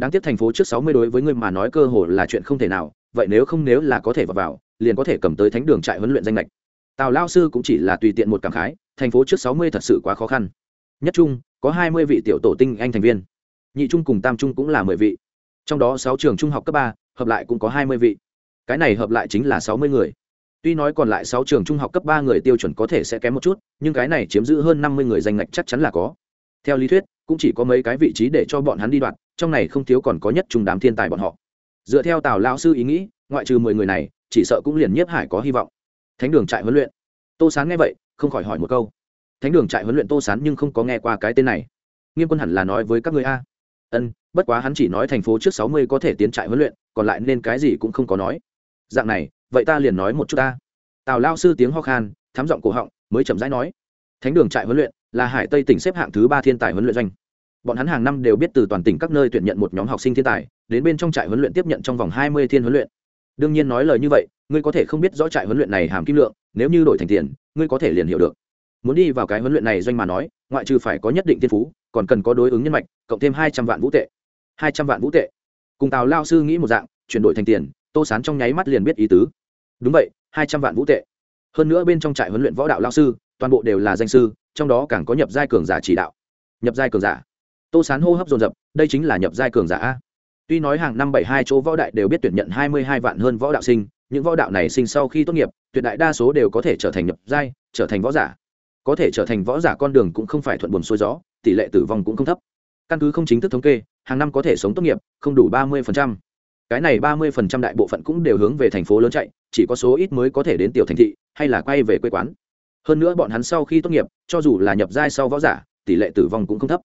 đáng tiếc thành phố trước sáu mươi đối với ngươi mà nói cơ hội là chuyện không thể nào vậy nếu không nếu là có thể vào, vào liền có thể cầm tới thánh đường trại huấn luyện danh lệch tào lao sư cũng chỉ là tùy tiện một cảm khái thành phố trước sáu mươi thật sự quá khó khăn. Nhất trung có hai mươi vị tiểu tổ tinh anh thành viên. Nhị trung cùng tam trung cũng là mười vị. Trong đó sáu trường trung học cấp ba hợp lại cũng có hai mươi vị. Cái này hợp lại chính là sáu mươi người. Tuy nói còn lại sáu trường trung học cấp ba người tiêu chuẩn có thể sẽ kém một chút nhưng cái này chiếm giữ hơn năm mươi người danh ngạch chắc chắn là có. Theo lý thuyết cũng chỉ có mấy cái vị trí để cho bọn hắn đi đoạn trong này không thiếu còn có nhất trung đám thiên tài bọn họ. Dựa theo tào lao sư ý nghĩ, ngoại trừ mười người này, chỉ sợ cũng liền nhiếp hải có hy vọng. Thánh đường trại huấn luyện. Tô sán nghe vậy, không khỏi hỏi một câu. Thánh đường trại huấn luyện tô sán nhưng không có nghe qua cái tên này. Nghiêm quân hẳn là nói với các người a. Ân, bất quá hắn chỉ nói thành phố trước sáu mươi có thể tiến trại huấn luyện, còn lại nên cái gì cũng không có nói. Dạng này, vậy ta liền nói một chút ta. Tào lao sư tiếng ho khan thám giọng cổ họng, mới chậm rãi nói. Thánh đường trại huấn luyện là hải tây tỉnh xếp hạng thứ ba thiên tài huấn luyện doanh bọn hắn hàng năm đều biết từ toàn tỉnh các nơi tuyển nhận một nhóm học sinh thiên tài, đến bên trong trại huấn luyện tiếp nhận trong vòng hai mươi thiên huấn luyện. Đương nhiên nói lời như vậy, ngươi có thể không biết rõ trại huấn luyện này hàm kim lượng, nếu như đổi thành tiền, ngươi có thể liền hiểu được. Muốn đi vào cái huấn luyện này doanh mà nói, ngoại trừ phải có nhất định thiên phú, còn cần có đối ứng nhân mạch, cộng thêm hai trăm vạn vũ tệ. Hai trăm vạn vũ tệ. Cùng tào lao sư nghĩ một dạng, chuyển đổi thành tiền, tô sán trong nháy mắt liền biết ý tứ. Đúng vậy, hai trăm vạn vũ tệ. Hơn nữa bên trong trại huấn luyện võ đạo lao sư, toàn bộ đều là danh sư, trong đó càng có nhập giai cường giả chỉ đạo. Nhập giai cường giả tô sán hô hấp dồn dập, đây chính là nhập giai cường giả a. Tuy nói hàng năm bảy hai chỗ võ đại đều biết tuyển nhận hai mươi hai vạn hơn võ đạo sinh, những võ đạo này sinh sau khi tốt nghiệp, tuyệt đại đa số đều có thể trở thành nhập giai, trở thành võ giả. Có thể trở thành võ giả con đường cũng không phải thuận buồn xuôi gió, tỷ lệ tử vong cũng không thấp. Căn cứ không chính thức thống kê, hàng năm có thể sống tốt nghiệp, không đủ ba mươi cái này ba mươi đại bộ phận cũng đều hướng về thành phố lớn chạy, chỉ có số ít mới có thể đến tiểu thành thị, hay là quay về quê quán. Hơn nữa bọn hắn sau khi tốt nghiệp, cho dù là nhập giai sau võ giả, tỷ lệ tử vong cũng không thấp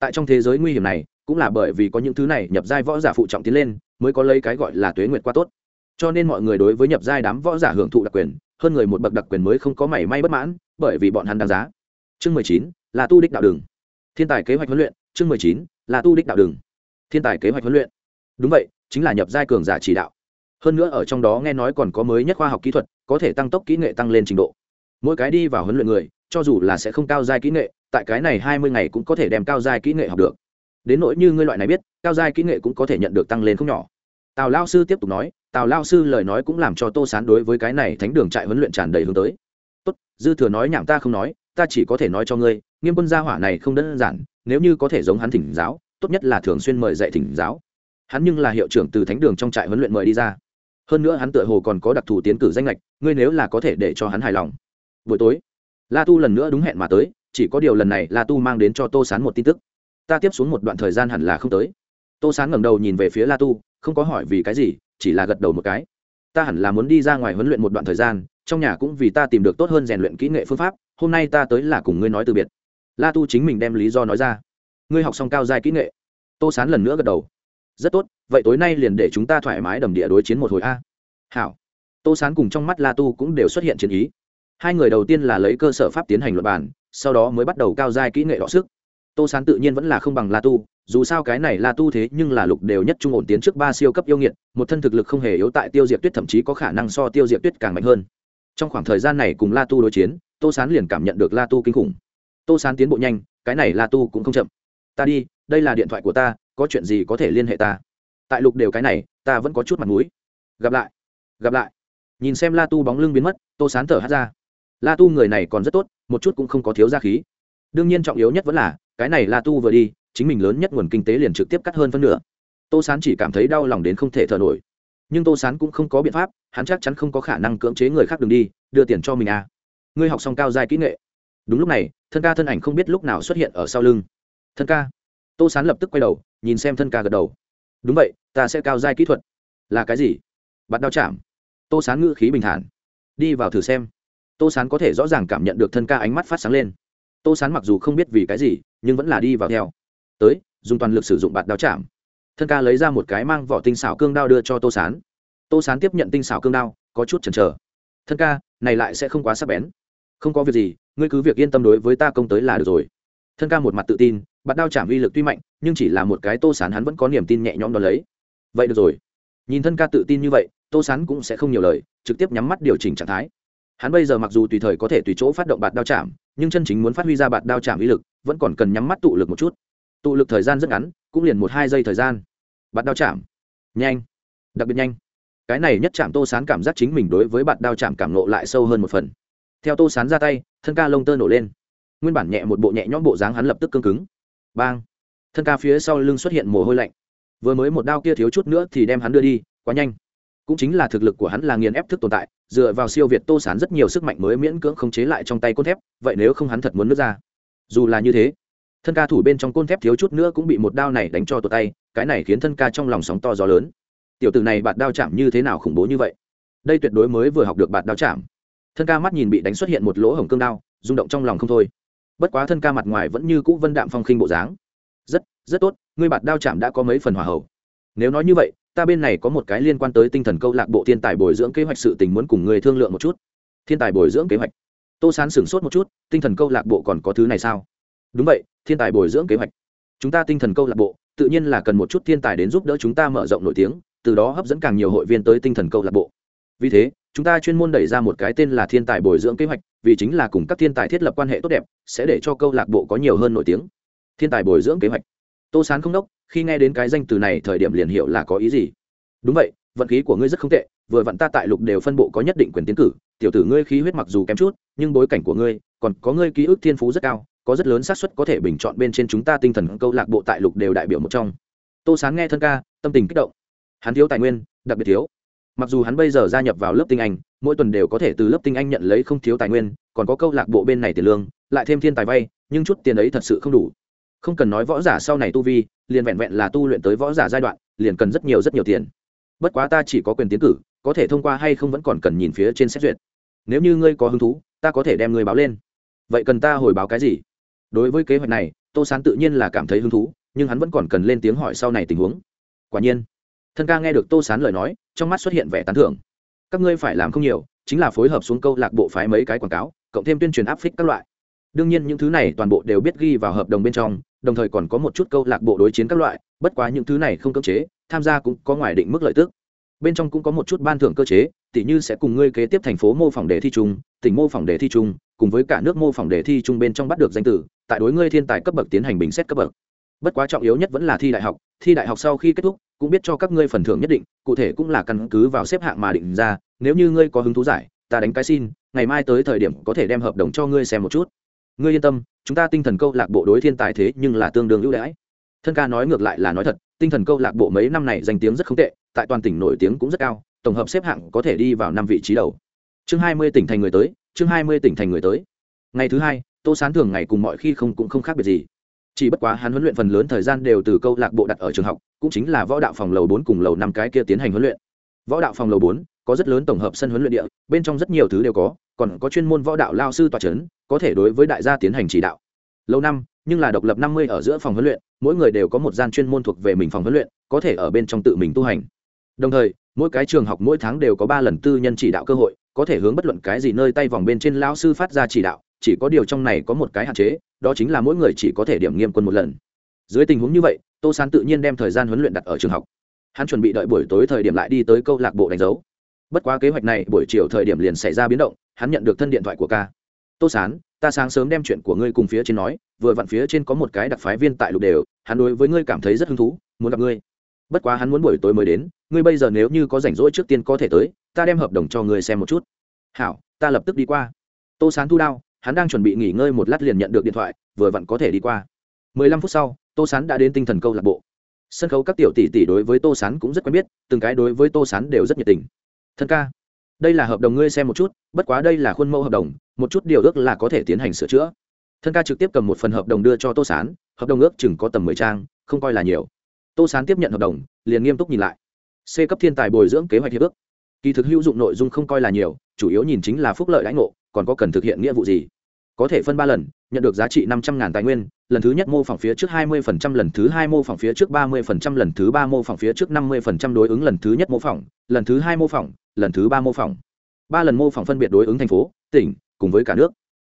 tại trong thế giới nguy hiểm này, cũng là bởi vì có những thứ này nhập giai võ giả phụ trọng tiến lên, mới có lấy cái gọi là tuế nguyệt qua tốt. Cho nên mọi người đối với nhập giai đám võ giả hưởng thụ đặc quyền, hơn người một bậc đặc quyền mới không có mảy may bất mãn, bởi vì bọn hắn đáng giá. Chương mười chín, là tu đích đạo đường. Thiên tài kế hoạch huấn luyện, chương mười chín, là tu đích đạo đường. Thiên tài kế hoạch huấn luyện. Đúng vậy, chính là nhập giai cường giả chỉ đạo. Hơn nữa ở trong đó nghe nói còn có mới nhất khoa học kỹ thuật, có thể tăng tốc kỹ nghệ tăng lên trình độ. Mỗi cái đi vào huấn luyện người, cho dù là sẽ không cao giai kỹ nghệ tại cái này hai mươi ngày cũng có thể đem cao giai kỹ nghệ học được. Đến nỗi như ngươi loại này biết, cao giai kỹ nghệ cũng có thể nhận được tăng lên không nhỏ. Tào lao sư tiếp tục nói, tào lao sư lời nói cũng làm cho tô sán đối với cái này thánh đường trại huấn luyện tràn đầy hướng tới. Tốt, dư thừa nói nhảm ta không nói, ta chỉ có thể nói cho ngươi, nghiêm quân gia hỏa này không đơn giản, nếu như có thể giống hắn thỉnh giáo, tốt nhất là thường xuyên mời dạy thỉnh giáo. Hắn nhưng là hiệu trưởng từ thánh đường trong trại huấn luyện mời đi ra. Hơn nữa hắn tựa hồ còn có đặc thù tiến cử danh lệch ngươi nếu là có thể để cho hắn hài lòng. Buổi tối, la tu lần nữa đúng hẹn mà tới chỉ có điều lần này la tu mang đến cho tô sán một tin tức. Ta tiếp xuống một đoạn thời gian hẳn là không tới. Tô sán ngẩng đầu nhìn về phía la tu, không có hỏi vì cái gì, chỉ là gật đầu một cái. Ta hẳn là muốn đi ra ngoài huấn luyện một đoạn thời gian, trong nhà cũng vì ta tìm được tốt hơn rèn luyện kỹ nghệ phương pháp, hôm nay ta tới là cùng ngươi nói từ biệt. La tu chính mình đem lý do nói ra. Ngươi học xong cao giai kỹ nghệ. Tô sán lần nữa gật đầu. Rất tốt, vậy tối nay liền để chúng ta thoải mái đầm địa đối chiến một hồi a. Hảo. Tô sán cùng trong mắt la tu cũng đều xuất hiện chiến ý. Hai người đầu tiên là lấy cơ sở pháp tiến hành luật bản sau đó mới bắt đầu cao giai kỹ nghệ đọ sức. Tô sán tự nhiên vẫn là không bằng la tu, dù sao cái này la tu thế nhưng là lục đều nhất trung ổn tiến trước ba siêu cấp yêu nghiệt, một thân thực lực không hề yếu tại tiêu diệt tuyết thậm chí có khả năng so tiêu diệt tuyết càng mạnh hơn. Trong khoảng thời gian này cùng la tu đối chiến, tô sán liền cảm nhận được la tu kinh khủng. Tô sán tiến bộ nhanh, cái này la tu cũng không chậm. Ta đi, đây là điện thoại của ta, có chuyện gì có thể liên hệ ta? Tại lục đều cái này, ta vẫn có chút mặt mũi. Gặp lại gặp lại. Nhìn xem la tu bóng lưng biến mất, tô sán thở hát ra la tu người này còn rất tốt, một chút cũng không có thiếu gia khí. Đương nhiên trọng yếu nhất vẫn là, cái này la tu vừa đi, chính mình lớn nhất nguồn kinh tế liền trực tiếp cắt hơn phân nửa. Tô sán chỉ cảm thấy đau lòng đến không thể thở nổi. Nhưng tô sán cũng không có biện pháp, hắn chắc chắn không có khả năng cưỡng chế người khác đường đi, đưa tiền cho mình à. Ngươi học xong cao giai kỹ nghệ. Đúng lúc này, thân ca thân ảnh không biết lúc nào xuất hiện ở sau lưng. Thân ca. Tô sán lập tức quay đầu, nhìn xem thân ca gật đầu. Đúng vậy, ta sẽ cao giai kỹ thuật. Là cái gì? Bắt đao chạm. Tô sán ngữ khí bình thản. Đi vào thử xem tô sán có thể rõ ràng cảm nhận được thân ca ánh mắt phát sáng lên. Tô sán mặc dù không biết vì cái gì, nhưng vẫn là đi vào theo. Tới, dùng toàn lực sử dụng bạt đao chạm. Thân ca lấy ra một cái mang vỏ tinh xảo cương đao đưa cho tô sán. Tô sán tiếp nhận tinh xảo cương đao, có chút chần chờ. Thân ca, này lại sẽ không quá sắc bén. Không có việc gì, ngươi cứ việc yên tâm đối với ta công tới là được rồi. Thân ca một mặt tự tin, bạt đao chạm uy lực tuy mạnh, nhưng chỉ là một cái tô sán hắn vẫn có niềm tin nhẹ nhõm đo lấy. Vậy được rồi. Nhìn thân ca tự tin như vậy, tô sán cũng sẽ không nhiều lời, trực tiếp nhắm mắt điều chỉnh trạng thái hắn bây giờ mặc dù tùy thời có thể tùy chỗ phát động bạt đao chạm, nhưng chân chính muốn phát huy ra bạt đao chạm uy lực, vẫn còn cần nhắm mắt tụ lực một chút. Tụ lực thời gian rất ngắn, cũng liền một hai giây thời gian. Bạt đao chạm. Nhanh. Đặc biệt nhanh. Cái này nhất chạm tô sán cảm giác chính mình đối với bạt đao chạm cảm nộ lại sâu hơn một phần. Theo tô sán ra tay, thân ca lông tơ nổ lên. Nguyên bản nhẹ một bộ nhẹ nhõm bộ dáng hắn lập tức cương cứng. Bang. Thân ca phía sau lưng xuất hiện mồ hôi lạnh. Vừa mới một đao kia thiếu chút nữa thì đem hắn đưa đi, quá nhanh cũng chính là thực lực của hắn là nghiền ép thức tồn tại, dựa vào siêu việt tô sán rất nhiều sức mạnh mới miễn cưỡng khống chế lại trong tay côn thép, vậy nếu không hắn thật muốn nước ra. Dù là như thế, thân ca thủ bên trong côn thép thiếu chút nữa cũng bị một đao này đánh cho tột tay, cái này khiến thân ca trong lòng sóng to gió lớn. Tiểu tử này bạt đao chạm như thế nào khủng bố như vậy? Đây tuyệt đối mới vừa học được bạt đao chạm. Thân ca mắt nhìn bị đánh xuất hiện một lỗ hổng cương đao, rung động trong lòng không thôi. Bất quá thân ca mặt ngoài vẫn như cũ vân đạm phong khinh bộ dáng. Rất rất tốt, ngươi bạt đao chạm đã có mấy phần hòa hậu. Nếu nói như vậy ta bên này có một cái liên quan tới tinh thần câu lạc bộ thiên tài bồi dưỡng kế hoạch sự tình muốn cùng người thương lượng một chút. Thiên tài bồi dưỡng kế hoạch. Tô sán sửng sốt một chút, tinh thần câu lạc bộ còn có thứ này sao? Đúng vậy, thiên tài bồi dưỡng kế hoạch. Chúng ta tinh thần câu lạc bộ, tự nhiên là cần một chút thiên tài đến giúp đỡ chúng ta mở rộng nổi tiếng, từ đó hấp dẫn càng nhiều hội viên tới tinh thần câu lạc bộ. Vì thế, chúng ta chuyên môn đẩy ra một cái tên là thiên tài bồi dưỡng kế hoạch, vì chính là cùng các thiên tài thiết lập quan hệ tốt đẹp, sẽ để cho câu lạc bộ có nhiều hơn nổi tiếng. Thiên tài bồi dưỡng kế hoạch tô sán không đốc, khi nghe đến cái danh từ này thời điểm liền hiểu là có ý gì. Đúng vậy, vận khí của ngươi rất không tệ, vừa vặn ta tại lục đều phân bộ có nhất định quyền tiến cử, tiểu tử ngươi khí huyết mặc dù kém chút, nhưng bối cảnh của ngươi, còn có ngươi ký ức thiên phú rất cao, có rất lớn xác suất có thể bình chọn bên trên chúng ta tinh thần câu lạc bộ tại lục đều đại biểu một trong. Tô sán nghe thân ca, tâm tình kích động. Hắn thiếu tài nguyên, đặc biệt thiếu. Mặc dù hắn bây giờ gia nhập vào lớp tinh anh, mỗi tuần đều có thể từ lớp tinh anh nhận lấy không thiếu tài nguyên, còn có câu lạc bộ bên này tiền lương, lại thêm thiên tài vay, nhưng chút tiền ấy thật sự không đủ không cần nói võ giả sau này tu vi, liền vẹn vẹn là tu luyện tới võ giả giai đoạn, liền cần rất nhiều rất nhiều tiền. Bất quá ta chỉ có quyền tiến cử, có thể thông qua hay không vẫn còn cần nhìn phía trên xét duyệt. Nếu như ngươi có hứng thú, ta có thể đem ngươi báo lên. Vậy cần ta hồi báo cái gì? Đối với kế hoạch này, tô sán tự nhiên là cảm thấy hứng thú, nhưng hắn vẫn còn cần lên tiếng hỏi sau này tình huống. Quả nhiên, thân ca nghe được tô sán lời nói, trong mắt xuất hiện vẻ tán thưởng. Các ngươi phải làm không nhiều, chính là phối hợp xuống câu lạc bộ phái mấy cái quảng cáo, cộng thêm tuyên truyền áp phích các loại. Đương nhiên những thứ này toàn bộ đều biết ghi vào hợp đồng bên trong đồng thời còn có một chút câu lạc bộ đối chiến các loại, bất quá những thứ này không cưỡng chế, tham gia cũng có ngoài định mức lợi tức. Bên trong cũng có một chút ban thưởng cơ chế, tỉ như sẽ cùng ngươi kế tiếp thành phố mô phỏng đề thi chung, tỉnh mô phỏng đề thi chung, cùng với cả nước mô phỏng đề thi chung bên trong bắt được danh tử, tại đối ngươi thiên tài cấp bậc tiến hành bình xét cấp bậc. Bất quá trọng yếu nhất vẫn là thi đại học, thi đại học sau khi kết thúc, cũng biết cho các ngươi phần thưởng nhất định, cụ thể cũng là căn cứ vào xếp hạng mà định ra, nếu như ngươi có hứng thú giải, ta đánh cái xin, ngày mai tới thời điểm có thể đem hợp đồng cho ngươi xem một chút ngươi yên tâm, chúng ta tinh thần câu lạc bộ đối thiên tài thế nhưng là tương đương ưu đãi. Thân ca nói ngược lại là nói thật, tinh thần câu lạc bộ mấy năm này danh tiếng rất không tệ, tại toàn tỉnh nổi tiếng cũng rất cao, tổng hợp xếp hạng có thể đi vào năm vị trí đầu. Chương hai mươi tỉnh thành người tới, chương hai mươi tỉnh thành người tới. Ngày thứ hai, tô sán thường ngày cùng mọi khi không cũng không khác biệt gì. Chỉ bất quá hắn huấn luyện phần lớn thời gian đều từ câu lạc bộ đặt ở trường học, cũng chính là võ đạo phòng lầu bốn cùng lầu năm cái kia tiến hành huấn luyện. Võ đạo phòng lầu bốn có rất lớn tổng hợp sân huấn luyện địa, bên trong rất nhiều thứ đều có, còn có chuyên môn võ đạo lao sư tòa c h ấ n có thể đối với đại gia tiến hành chỉ đạo. Lâu năm, nhưng là độc lập năm mươi ở giữa phòng huấn luyện, mỗi người đều có một gian chuyên môn thuộc về mình phòng huấn luyện, có thể ở bên trong tự mình tu hành. Đồng thời, mỗi cái trường học mỗi tháng đều có ba lần tư nhân chỉ đạo cơ hội, có thể hướng bất luận cái gì nơi tay vòng bên trên lao sư phát ra chỉ đạo, chỉ có điều trong này có một cái hạn chế, đó chính là mỗi người chỉ có thể điểm nghiêm quân một lần. Dưới tình huống như vậy, tô sán tự nhiên đem thời gian huấn luyện đặt ở trường học. Hắn chuẩn bị đợi buổi tối thời điểm lại đi tới câu lạc bộ đánh dấu bất quá kế hoạch này, buổi chiều thời điểm liền xảy ra biến động, hắn nhận được thân điện thoại của ca. Tô sán, ta sáng sớm đem chuyện của ngươi cùng phía trên nói, vừa vặn phía trên có một cái đặc phái viên tại lục đều, hắn đối với ngươi cảm thấy rất hứng thú, muốn gặp ngươi. Bất quá hắn muốn buổi tối mới đến, ngươi bây giờ nếu như có rảnh rỗi trước tiên có thể tới, ta đem hợp đồng cho ngươi xem một chút. Hảo, ta lập tức đi qua. Tô sán thu đao, hắn đang chuẩn bị nghỉ ngơi một lát liền nhận được điện thoại, vừa vặn có thể đi qua. Mười lăm phút sau, tô sán đã đến tinh thần câu lạc bộ. Sân khấu các tiểu tỷ tỷ đối với tô sán cũng rất quen biết, từng cái đối với tô sán đều rất nhiệt tình thân ca, đây là hợp đồng ngươi xem một chút, bất quá đây là khuôn mẫu hợp đồng, một chút điều ước là có thể tiến hành sửa chữa. Thân ca trực tiếp cầm một phần hợp đồng đưa cho tô sán, hợp đồng ước chừng có tầm mười trang, không coi là nhiều. Tô sán tiếp nhận hợp đồng, liền nghiêm túc nhìn lại. C cấp thiên tài bồi dưỡng kế hoạch hiệp ước. Kỳ thực hữu dụng nội dung không coi là nhiều, chủ yếu nhìn chính là phúc lợi lãnh ngộ, còn có cần thực hiện nghĩa vụ gì. Có thể phân ba lần, nhận được giá trị năm trăm ngàn tài nguyên, lần thứ nhất mô phỏng phía trước hai mươi phần trăm, lần thứ hai mô phỏng phía trước ba mươi phần trăm, lần thứ ba mô phỏng phía trước năm mươi phần trăm đối ứng lần thứ nhất mô phỏng, lần thứ hai mô phỏng lần thứ ba mô phỏng. Ba lần mô phỏng phân biệt đối ứng thành phố, tỉnh, cùng với cả nước.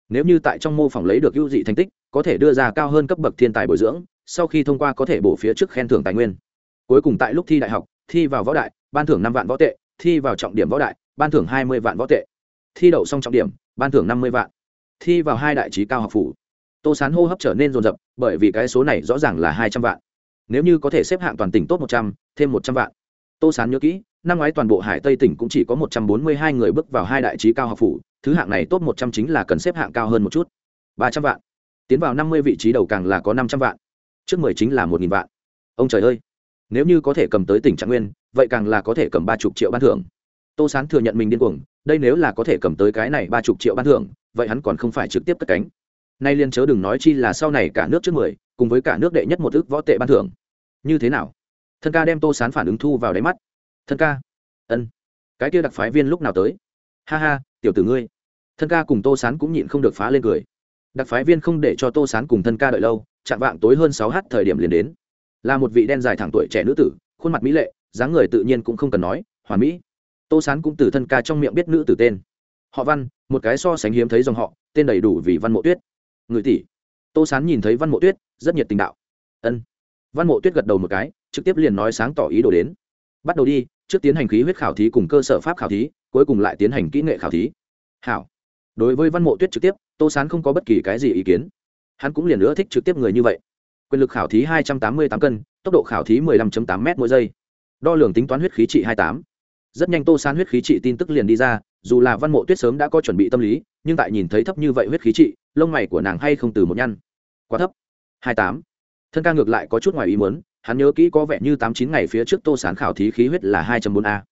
Nếu như tại trong mô phỏng lấy được ưu dị thành tích, có thể đưa ra cao hơn cấp bậc thiên tài bồi dưỡng, sau khi thông qua có thể bổ phía trước khen thưởng tài nguyên. Cuối cùng tại lúc thi đại học, thi vào võ đại, ban thưởng năm vạn võ tệ, thi vào trọng điểm võ đại, ban thưởng hai mươi vạn võ tệ. Thi đậu xong trọng điểm, ban thưởng năm mươi vạn. Thi vào hai đại trí cao học phủ. Tô sán hô hấp trở nên rồn rập bởi vì cái số này rõ ràng là hai trăm vạn. Nếu như có thể xếp hạng toàn tỉnh tốt một trăm, thêm một trăm vạn. Tô sán nhớ kỹ năm ngoái toàn bộ hải tây tỉnh cũng chỉ có một trăm bốn mươi hai người bước vào hai đại trí cao học phủ, thứ hạng này tốt một trăm chính là cần xếp hạng cao hơn một chút. Ba trăm vạn. Tiến vào năm mươi vị trí đầu càng là có năm trăm vạn. Trước mười chính là một nghìn vạn. Ông trời ơi! Nếu như có thể cầm tới tỉnh trạng nguyên, vậy càng là có thể cầm ba chục triệu ban thưởng. Tô sán thừa nhận mình điên cuồng, đây nếu là có thể cầm tới cái này ba chục triệu ban thưởng, vậy hắn còn không phải trực tiếp cất cánh. Nay liên chớ đừng nói chi là sau này cả nước trước mười, cùng với cả nước đệ nhất một ước võ tệ ban thưởng. Như thế nào? Thân ca đem tô sán phản ứng thu vào đáy mắt thân ca. Ân. Cái kia đặc phái viên lúc nào tới? Ha ha, tiểu tử ngươi. Thân ca cùng tô sán cũng nhịn không được phá lên cười. Đặc phái viên không để cho tô sán cùng thân ca đợi lâu, chạm vạng tối hơn sáu h thời điểm liền đến. Là một vị đen dài thẳng tuổi trẻ nữ tử, khuôn mặt mỹ lệ, dáng người tự nhiên cũng không cần nói hoàn mỹ. Tô sán cũng từ thân ca trong miệng biết nữ tử tên. Họ văn, một cái so sánh hiếm thấy dòng họ, tên đầy đủ vì văn mộ tuyết. Người tỷ. Tô sán nhìn thấy văn mộ tuyết, rất nhiệt tình đạo. Ân. Văn mộ tuyết gật đầu một cái, trực tiếp liền nói sáng tỏ ý đồ đến. Bắt đầu đi trước tiến hành khí huyết khảo thí cùng cơ sở pháp khảo thí, cuối cùng lại tiến hành kỹ nghệ khảo thí. Hảo. Đối với văn mộ tuyết trực tiếp, tô sán không có bất kỳ cái gì ý kiến. Hắn cũng liền nữa thích trực tiếp người như vậy. Quyền lực khảo thí hai trăm tám mươi tám cân, tốc độ khảo thí mười lăm tám m mỗi giây. Đo lường tính toán huyết khí trị hai tám. Rất nhanh tô sán huyết khí trị tin tức liền đi ra, dù là văn mộ tuyết sớm đã có chuẩn bị tâm lý, nhưng tại nhìn thấy thấp như vậy huyết khí trị, lông mày của nàng hay không từ một nhăn. Quá thấp. Hai tám. Thân ca ngược lại có chút ngoài ý muốn hắn nhớ kỹ có vẻ như tám chín ngày phía trước tô sán khảo thí khí huyết là hai bốn a.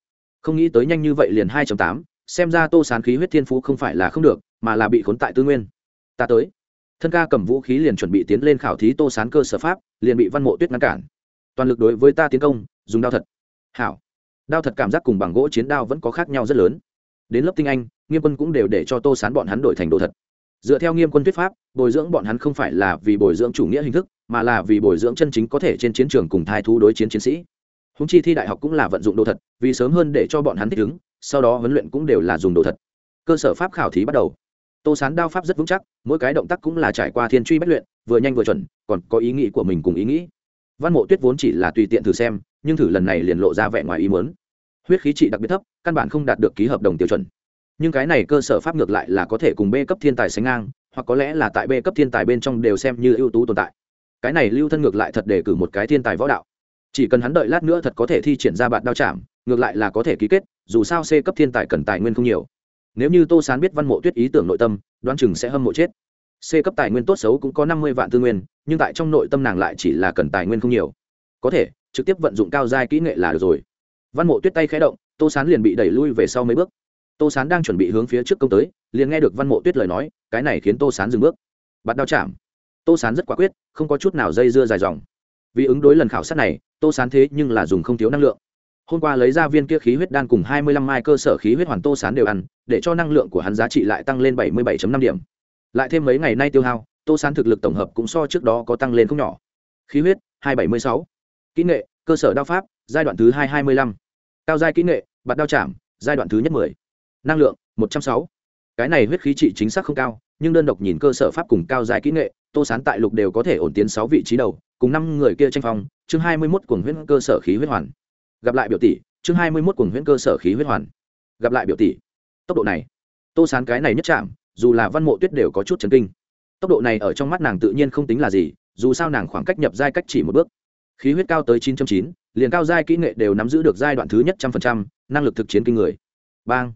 Không nghĩ tới nhanh như vậy liền hai tám, xem ra tô sán khí huyết thiên phú không phải là không được, mà là bị khốn tại tư nguyên. Ta tới. Thân ca cầm vũ khí liền chuẩn bị tiến lên khảo thí tô sán cơ sở pháp, liền bị văn mộ tuyết ngăn cản. Toàn lực đối với ta tiến công, dùng đao thật. Hảo. Đao thật cảm giác cùng bằng gỗ chiến đao vẫn có khác nhau rất lớn. Đến lớp tinh anh, nghiêm quân cũng đều để cho tô sán bọn hắn đổi thành đồ thật. Dựa theo nghiêm quân thuyết pháp, bồi dưỡng bọn hắn không phải là vì bồi dưỡng chủ nghĩa hình thức mà là vì bồi dưỡng chân chính có thể trên chiến trường cùng thai thú đối chiến chiến sĩ. Húng chi thi đại học cũng là vận dụng đồ thật, vì sớm hơn để cho bọn hắn thích ứng, sau đó huấn luyện cũng đều là dùng đồ thật. Cơ sở pháp khảo thí bắt đầu. Tô sán đao pháp rất vững chắc, mỗi cái động tác cũng là trải qua thiên truy bất luyện, vừa nhanh vừa chuẩn, còn có ý nghĩ của mình cùng ý nghĩ. Văn mộ tuyết vốn chỉ là tùy tiện thử xem, nhưng thử lần này liền lộ ra vẻ ngoài ý muốn. Huyết khí trị đặc biệt thấp, căn bản không đạt được ký hợp đồng tiêu chuẩn. Nhưng cái này cơ sở pháp ngược lại là có thể cùng b cấp thiên tài sánh ngang, hoặc có lẽ là tại b cấp thiên tài bên trong đều xem như ưu tú tồn tại cái này lưu thân ngược lại thật để cử một cái thiên tài võ đạo. Chỉ cần hắn đợi lát nữa thật có thể thi triển ra bạn đao chạm, ngược lại là có thể ký kết, dù sao c cấp thiên tài cần tài nguyên không nhiều. Nếu như tô sán biết văn mộ tuyết ý tưởng nội tâm, đoán chừng sẽ hâm mộ chết. C cấp tài nguyên tốt xấu cũng có năm mươi vạn tư nguyên, nhưng tại trong nội tâm nàng lại chỉ là cần tài nguyên không nhiều. Có thể, trực tiếp vận dụng cao giai kỹ nghệ là được rồi. Văn mộ tuyết tay khé động, tô sán liền bị đẩy lui về sau mấy bước. Tô sán đang chuẩn bị hướng phía trước công tới, liền nghe được văn mộ tuyết lời nói, cái này khiến tô sán dừng bước. Bắt đao chạm tô sán rất quả quyết, không có chút nào dây dưa dài dòng. Vì ứng đối lần khảo sát này, tô sán thế nhưng là dùng không thiếu năng lượng. Hôm qua lấy ra viên kia khí huyết đan cùng hai mươi lăm mai cơ sở khí huyết hoàn tô sán đều ăn, để cho năng lượng của hắn giá trị lại tăng lên bảy mươi bảy năm điểm. Lại thêm mấy ngày nay tiêu hao, tô sán thực lực tổng hợp cũng so trước đó có tăng lên không nhỏ. Khí huyết, hai bảy mươi sáu. Kỹ nghệ, cơ sở đao pháp, giai đoạn thứ hai hai mươi lăm. Cao giai kỹ nghệ, bạt đao chạm, giai đoạn thứ nhất mười. Năng lượng, một trăm sáu cái này huyết khí trị chính xác không cao, nhưng đơn độc nhìn cơ sở pháp cùng cao giai kỹ nghệ, tô sán tại lục đều có thể ổn tiến sáu vị trí đầu, cùng năm người kia tranh phong, chương hai mươi mốt cuồng huyết cơ sở khí huyết hoàn. Gặp lại biểu tỷ, chương hai mươi mốt cuồng huyết cơ sở khí huyết hoàn. Gặp lại biểu tỷ. Tốc độ này. Tô sán cái này nhất chạm, dù là văn mộ tuyết đều có chút chấn kinh. Tốc độ này ở trong mắt nàng tự nhiên không tính là gì, dù sao nàng khoảng cách nhập giai cách chỉ một bước. Khí huyết cao tới chín trăm chín, liền cao giai kỹ nghệ đều nắm giữ được giai đoạn thứ nhất trăm phần trăm, năng lực thực chiến kinh người. Bang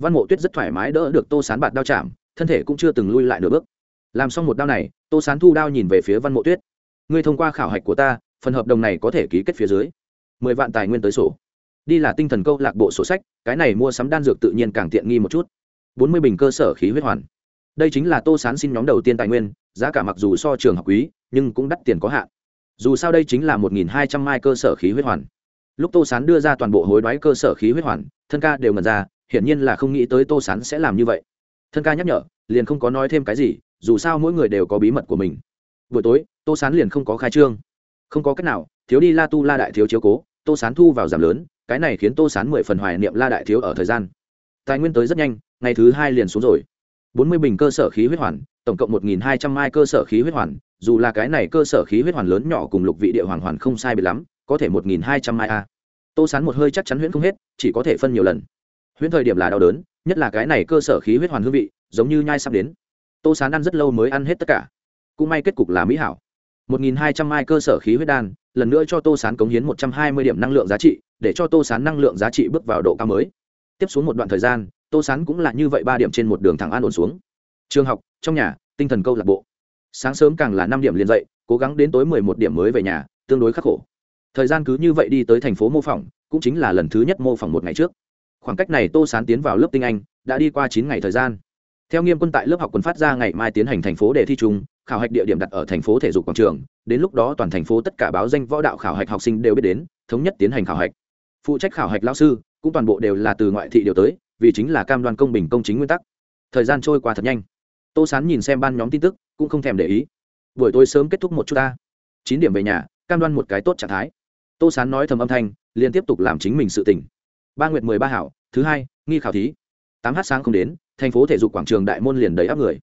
văn mộ tuyết rất thoải mái đỡ được tô sán bạt đao chạm, thân thể cũng chưa từng lui lại nửa bước. Làm xong một đao này, tô sán thu đao nhìn về phía văn mộ tuyết. Ngươi thông qua khảo hạch của ta, phần hợp đồng này có thể ký kết phía dưới. Mười vạn tài nguyên tới sổ. Đi là tinh thần câu lạc bộ sổ sách, cái này mua sắm đan dược tự nhiên càng tiện nghi một chút. Bốn mươi bình cơ sở khí huyết hoàn. Đây chính là tô sán xin nhóm đầu tiên tài nguyên, giá cả mặc dù so trường học quý, nhưng cũng đắt tiền có hạn. Dù sao đây chính là một nghìn hai trăm mai cơ sở khí huyết hoàn. Lúc tô sán đưa ra toàn bộ hối đoái cơ sở khí huyết hoàn, thân ca đều ngần ra hiển nhiên là không nghĩ tới tô sán sẽ làm như vậy. Thân ca nhắc nhở, liền không có nói thêm cái gì, dù sao mỗi người đều có bí mật của mình. Buổi tối, tô sán liền không có khai trương. Không có cách nào, thiếu đi la tu la đại thiếu chiếu cố, tô sán thu vào giảm lớn, cái này khiến tô sán mười phần hoài niệm la đại thiếu ở thời gian. Tài nguyên tới rất nhanh, ngày thứ hai liền xuống rồi. Bốn mươi bình cơ sở khí huyết hoàn, tổng cộng một nghìn hai trăm mai cơ sở khí huyết hoàn, dù là cái này cơ sở khí huyết hoàn lớn nhỏ cùng lục vị địa hoàng hoàn không sai biệt lắm, có thể một nghìn hai trăm mai a. Tô sán một hơi chắc chắn huyễn không hết, chỉ có thể phân nhiều lần huyễn thời điểm là đau đớn, nhất là cái này cơ sở khí huyết hoàn hương vị, giống như nhai sắp đến. Tô sán ăn rất lâu mới ăn hết tất cả. Cũng may kết cục là mỹ hảo. Một nghìn hai trăm mai cơ sở khí huyết đan, lần nữa cho tô sán cống hiến một trăm hai mươi điểm năng lượng giá trị, để cho tô sán năng lượng giá trị bước vào độ cao mới. Tiếp xuống một đoạn thời gian, tô sán cũng là như vậy ba điểm trên một đường thẳng an ổn xuống. Trường học, trong nhà, tinh thần câu lạc bộ. Sáng sớm càng là năm điểm liền dậy, cố gắng đến tối mười một điểm mới về nhà, tương đối khắc khổ. Thời gian cứ như vậy đi tới thành phố mô phỏng, cũng chính là lần thứ nhất mô phỏng một ngày trước khoảng cách này tô sán tiến vào lớp tinh anh, đã đi qua chín ngày thời gian. Theo nghiêm quân tại lớp học quân phát ra ngày mai tiến hành thành phố đề thi chung, khảo hạch địa điểm đặt ở thành phố thể dục quảng trường. Đến lúc đó toàn thành phố tất cả báo danh võ đạo khảo hạch học sinh đều biết đến, thống nhất tiến hành khảo hạch. Phụ trách khảo hạch lao sư, cũng toàn bộ đều là từ ngoại thị điều tới, vì chính là cam đoan công bình công chính nguyên tắc. Thời gian trôi qua thật nhanh. Tô sán nhìn xem ban nhóm tin tức, cũng không thèm để ý. Buổi tối sớm kết thúc một chút ta. Chín điểm về nhà, cam đoan một cái tốt trạng thái. Tô sán nói thầm âm thanh liên tiếp tục làm chính mình sự tỉnh ba nguyệt mười ba hảo, thứ hai, nghi khảo thí. Tám h sáng không đến, thành phố thể dục quảng trường đại môn liền đầy áp người.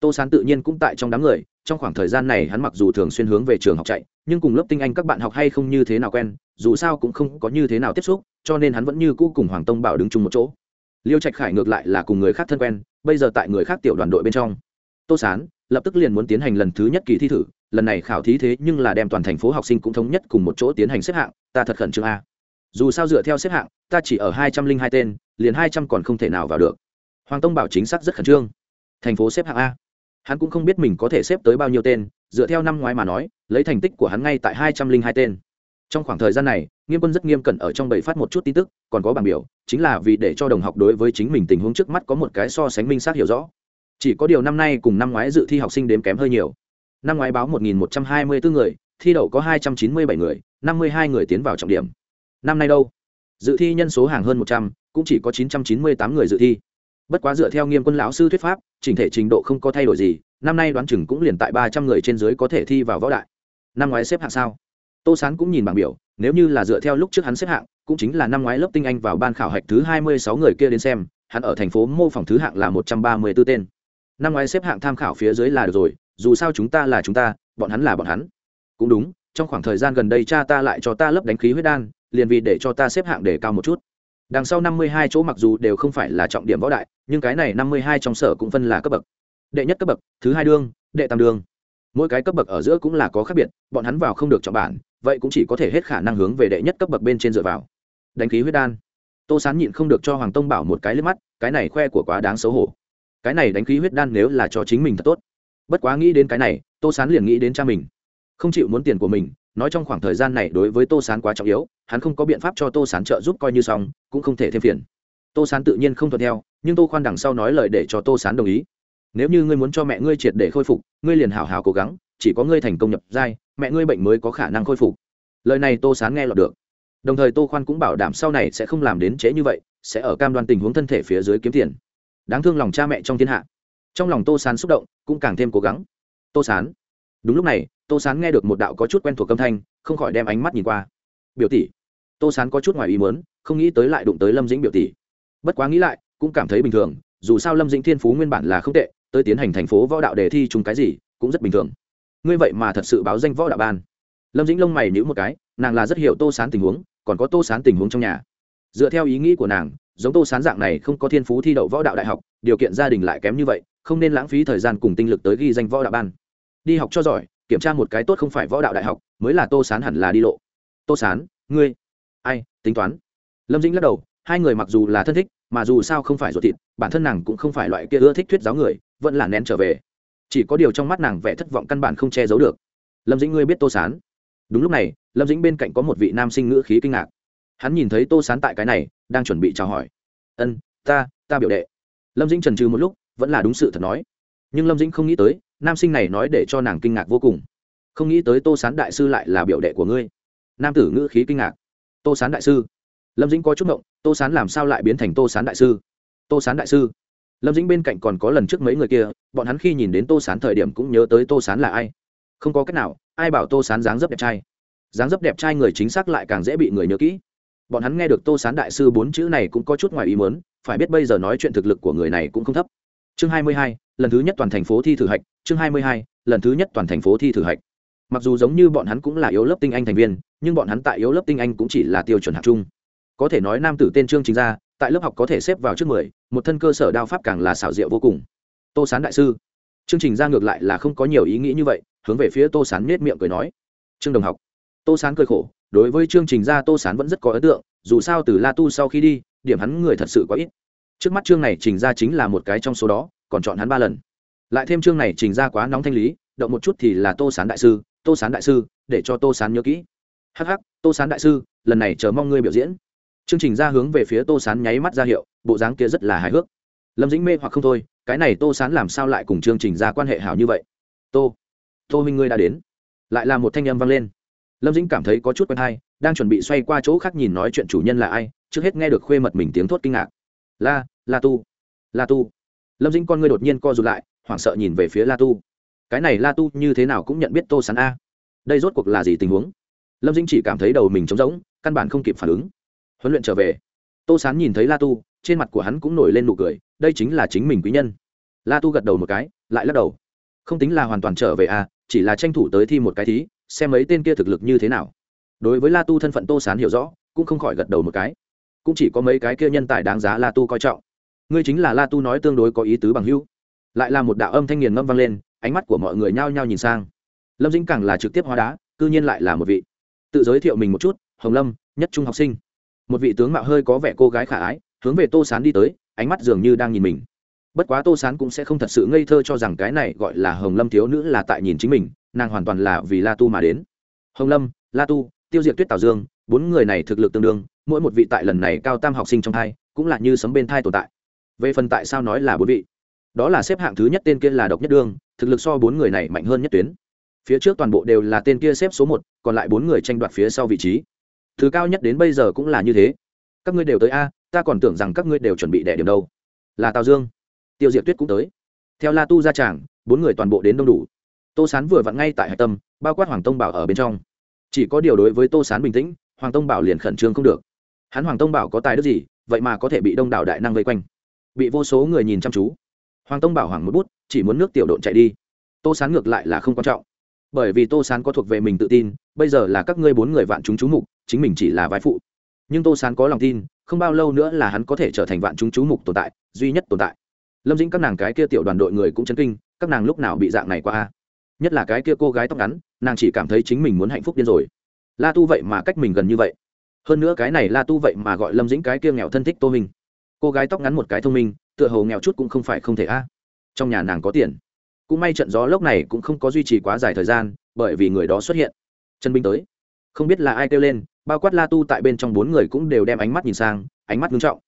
Tô sán tự nhiên cũng tại trong đám người, trong khoảng thời gian này hắn mặc dù thường xuyên hướng về trường học chạy, nhưng cùng lớp tinh anh các bạn học hay không như thế nào quen, dù sao cũng không có như thế nào tiếp xúc, cho nên hắn vẫn như cũ cùng hoàng tông bảo đứng chung một chỗ. Liêu trạch khải ngược lại là cùng người khác thân quen, bây giờ tại người khác tiểu đoàn đội bên trong. Tô sán lập tức liền muốn tiến hành lần thứ nhất kỳ thi thử, lần này khảo thí thế nhưng là đem toàn thành phố học sinh cũng thống nhất cùng một chỗ tiến hành xếp hạng, ta thật khẩn trương a dù sao dựa theo xếp hạng, ta chỉ ở hai trăm linh hai tên, liền hai trăm còn không thể nào vào được. Hoàng tông bảo chính xác rất khẩn trương. Thành phố xếp hạng a. Hắn cũng không biết mình có thể xếp tới bao nhiêu tên, dựa theo năm ngoái mà nói, lấy thành tích của hắn ngay tại hai trăm linh hai tên. Trong khoảng thời gian này, nghiêm quân rất nghiêm cẩn ở trong bầy phát một chút tin tức, còn có bảng biểu, chính là vì để cho đồng học đối với chính mình tình huống trước mắt có một cái so sánh minh xác hiểu rõ. Chỉ có điều năm nay cùng năm ngoái dự thi học sinh đếm kém hơi nhiều. Năm ngoái báo một nghìn một trăm hai mươi bốn người, thi đậu có hai trăm chín mươi bảy người, năm mươi hai người tiến vào trọng điểm năm nay đâu? Dự thi nhân số hàng hơn một trăm, cũng chỉ có chín trăm chín mươi tám người dự thi. Bất quá dựa theo nghiêm quân lão sư thuyết pháp, chỉnh thể trình độ không có thay đổi gì, năm nay đoán chừng cũng liền tại ba trăm người trên dưới có thể thi vào võ đại. Năm ngoái xếp hạng sao? Tô sán cũng nhìn bảng biểu, nếu như là dựa theo lúc trước hắn xếp hạng, cũng chính là năm ngoái lớp tinh anh vào ban khảo hạch thứ hai mươi sáu người kia đến xem, hắn ở thành phố mô phỏng thứ hạng là một trăm ba mươi b ố tên. Năm ngoái xếp hạng tham khảo phía dưới là được rồi, dù sao chúng ta là chúng ta, bọn hắn là bọn hắn. Cũng đúng, trong khoảng thời gian gần đây cha ta lại cho ta lớp đánh khí huyết đan liền vì để cho ta xếp hạng để cao một chút. Đằng sau năm mươi hai chỗ mặc dù đều không phải là trọng điểm võ đại, nhưng cái này năm mươi hai trong sở cũng phân là cấp bậc. Đệ nhất cấp bậc, thứ hai đương, đệ tam đương. Mỗi cái cấp bậc ở giữa cũng là có khác biệt, bọn hắn vào không được chọn bản, vậy cũng chỉ có thể hết khả năng hướng về đệ nhất cấp bậc bên trên dựa vào. Đánh khí huyết đan. Tô sán nhịn không được cho hoàng tông bảo một cái liếc mắt, cái này khoe của quá đáng xấu hổ. Cái này đánh khí huyết đan nếu là cho chính mình thật tốt. Bất quá nghĩ đến cái này, tô sán liền nghĩ đến cha mình. Không chịu muốn tiền của mình, nói trong khoảng thời gian này đối với tô sán quá trọng yếu hắn không có biện pháp cho tô sán trợ giúp coi như xong, cũng không thể thêm phiền. Tô sán tự nhiên không thuận theo, nhưng tô khoan đằng sau nói lời để cho tô sán đồng ý. Nếu như ngươi muốn cho mẹ ngươi triệt để khôi phục, ngươi liền hào hào cố gắng, chỉ có ngươi thành công nhập giai, mẹ ngươi bệnh mới có khả năng khôi phục. Lời này tô sán nghe lọt được. Đồng thời tô khoan cũng bảo đảm sau này sẽ không làm đến trễ như vậy, sẽ ở cam đoan tình huống thân thể phía dưới kiếm tiền. Đáng thương lòng cha mẹ trong thiên hạ. Trong lòng tô sán xúc động, cũng càng thêm cố gắng. Tô sán. Đúng lúc này, tô sán nghe được một đạo có chút quen thuộc âm thanh, không khỏi đem ánh mắt nhìn qua biểu tỷ. Tô sán có chút ngoài ý mớn không nghĩ tới lại đụng tới lâm dĩnh biểu tỷ. Bất quá nghĩ lại, cũng cảm thấy bình thường, dù sao lâm dĩnh thiên phú nguyên bản là không tệ, tới tiến hành thành phố võ đạo đề thi chung cái gì, cũng rất bình thường. Ngươi vậy mà thật sự báo danh võ đạo ban. Lâm dĩnh lông mày nhữ một cái, nàng là rất hiểu tô sán tình huống, còn có tô sán tình huống trong nhà. Dựa theo ý nghĩ của nàng, giống tô sán dạng này không có thiên phú thi đậu võ đạo đại học, điều kiện gia đình lại kém như vậy, không nên lãng phí thời gian cùng tinh lực tới ghi danh võ đạo ban. Đi học cho giỏi, kiểm tra một cái tốt không phải võ đạo đại học, mới là tô sán hẳn là đi lộ tô sán, ngươi. Ai, tính toán. Lâm dĩnh lắc đầu, hai người mặc dù là thân thích, mà dù sao không phải ruột thịt, bản thân nàng cũng không phải loại kia ưa thích thuyết giáo người, vẫn là nén trở về. Chỉ có điều trong mắt nàng vẻ thất vọng căn bản không che giấu được. Lâm dĩnh ngươi biết tô sán? Đúng lúc này, lâm dĩnh bên cạnh có một vị nam sinh ngữ khí kinh ngạc. Hắn nhìn thấy tô sán tại cái này, đang chuẩn bị chào hỏi. Ân, ta ta biểu đệ. Lâm dĩnh trần trừ một lúc, vẫn là đúng sự thật nói. Nhưng lâm dĩnh không nghĩ tới, nam sinh này nói để cho nàng kinh ngạc vô cùng. Không nghĩ tới tô sán đại sư lại là biểu đệ của ngươi nam tử ngữ khí kinh ngạc. Tô sán đại sư. Lâm dĩnh có chút mộng tô sán làm sao lại biến thành tô sán đại sư? Tô sán đại sư. Lâm dĩnh bên cạnh còn có lần trước mấy người kia, bọn hắn khi nhìn đến tô sán thời điểm cũng nhớ tới tô sán là ai. Không có cách nào, ai bảo tô sán dáng dấp đẹp trai? Dáng dấp đẹp trai người chính xác lại càng dễ bị người nhớ kỹ. Bọn hắn nghe được tô sán đại sư bốn chữ này cũng có chút ngoài ý mớn phải biết bây giờ nói chuyện thực lực của người này cũng không thấp. Chương hai mươi hai, lần thứ nhất toàn thành phố thi thử hạch, chương hai mươi hai, lần thứ nhất toàn thành phố thi thử hạch mặc dù giống như bọn hắn cũng là yếu lớp tinh anh thành viên, nhưng bọn hắn tại yếu lớp tinh anh cũng chỉ là tiêu chuẩn hạt chung có thể nói nam tử tên trương chính ra tại lớp học có thể xếp vào trước mười, một thân cơ sở đao pháp càng là xảo diệu vô cùng. Tô sán đại sư. Chương trình ra ngược lại là không có nhiều ý nghĩ như vậy, hướng về phía tô sán nết miệng cười nói. Trương đồng học. Tô sán cười khổ, đối với chương trình ra tô sán vẫn rất có ấn tượng, dù sao từ la tu sau khi đi, điểm hắn người thật sự có ít. Trước mắt chương này trình ra chính là một cái trong số đó, còn chọn hắn ba lần. Lại thêm chương này trình ra quá nóng thanh lý, động một chút thì là tô sán đại sư tô sán đại sư, để cho tô sán nhớ kỹ. Hh tô sán đại sư, lần này chờ mong ngươi biểu diễn. Chương trình ra hướng về phía tô sán nháy mắt ra hiệu, bộ dáng kia rất là hài hước. Lâm dĩnh mê hoặc không thôi, cái này tô sán làm sao lại cùng chương trình ra quan hệ hảo như vậy? Tô tô minh ngươi đã đến. Lại là một thanh âm vang lên. Lâm dĩnh cảm thấy có chút quen hay, đang chuẩn bị xoay qua chỗ khác nhìn nói chuyện chủ nhân là ai, trước hết nghe được khuê mật mình tiếng thốt kinh ngạc. La la tu la tu. Lâm dĩnh con ngươi đột nhiên co rụt lại, hoảng sợ nhìn về phía la tu cái này la tu như thế nào cũng nhận biết tô sán a. Đây rốt cuộc là gì tình huống? Lâm dĩnh chỉ cảm thấy đầu mình trống rỗng, căn bản không kịp phản ứng. Huấn luyện trở về, tô sán nhìn thấy la tu, trên mặt của hắn cũng nổi lên nụ cười, đây chính là chính mình quý nhân. La tu gật đầu một cái, lại lắc đầu. Không tính là hoàn toàn trở về a chỉ là tranh thủ tới thi một cái thí, xem mấy tên kia thực lực như thế nào. Đối với la tu thân phận tô sán hiểu rõ, cũng không khỏi gật đầu một cái. Cũng chỉ có mấy cái kia nhân tài đáng giá la tu coi trọng. Ngươi chính là la tu nói tương đối có ý tứ bằng hữu. Lại là một đạo âm thanh nghiền ngâm vang lên ánh mắt của mọi người nhao nhao nhìn sang. Lâm dĩnh càng là trực tiếp hóa đá, cư nhiên lại là một vị. Tự giới thiệu mình một chút, hồng lâm, nhất trung học sinh. Một vị tướng mạo hơi có vẻ cô gái khả ái, hướng về tô sán đi tới, ánh mắt dường như đang nhìn mình. Bất quá tô sán cũng sẽ không thật sự ngây thơ cho rằng cái này gọi là hồng lâm thiếu nữ là tại nhìn chính mình, nàng hoàn toàn là vì la tu mà đến. Hồng lâm, la tu, tiêu diệt tuyết tào dương, bốn người này thực lực tương đương, mỗi một vị tại lần này cao tam học sinh trong thai cũng là như sấm bên thai tồn tại. Về phần tại sao nói là bốn vị? Đó là xếp hạng thứ nhất tên kia là độc nhất đương, thực lực so bốn người này mạnh hơn nhất tuyến. Phía trước toàn bộ đều là tên kia xếp số một, còn lại bốn người tranh đoạt phía sau vị trí. Thứ cao nhất đến bây giờ cũng là như thế. Các ngươi đều tới a, ta còn tưởng rằng các ngươi đều chuẩn bị đẻ điểm đâu. Là tào dương. Tiêu diệt tuyết cũng tới. Theo la tu ra tràng, bốn người toàn bộ đến đông đủ. Tô sán vừa vặn ngay tại hạch tâm, bao quát hoàng tông bảo ở bên trong. Chỉ có điều đối với tô sán bình tĩnh, hoàng tông bảo liền khẩn trương không được. Hắn hoàng tông bảo có tài đức gì, vậy mà có thể bị đông đảo đại năng vây quanh. Bị vô số người nhìn chăm chú hoàng tông bảo hoàng một bút, chỉ muốn nước tiểu độn chạy đi. Tô sán ngược lại là không quan trọng. Bởi vì tô sán có thuộc về mình tự tin, bây giờ là các ngươi bốn người vạn chúng chú mục, chính mình chỉ là vai phụ. Nhưng tô sán có lòng tin, không bao lâu nữa là hắn có thể trở thành vạn chúng chú mục tồn tại, duy nhất tồn tại. Lâm dĩnh các nàng cái kia tiểu đoàn đội người cũng chấn kinh, các nàng lúc nào bị dạng này qua nhất là cái kia cô gái tóc ngắn, nàng chỉ cảm thấy chính mình muốn hạnh phúc điên rồi. La tu vậy mà cách mình gần như vậy. Hơn nữa cái này la tu vậy mà gọi lâm dĩnh cái kia nghèo thân thích tô hình cô gái tóc ngắn một cái thông minh tựa hồ nghèo chút cũng không phải không thể a. Trong nhà nàng có tiền. Cũng may trận gió lốc này cũng không có duy trì quá dài thời gian, bởi vì người đó xuất hiện. Trần binh tới. Không biết là ai kêu lên, bao quát la tu tại bên trong bốn người cũng đều đem ánh mắt nhìn sang, ánh mắt nghiêm trọng.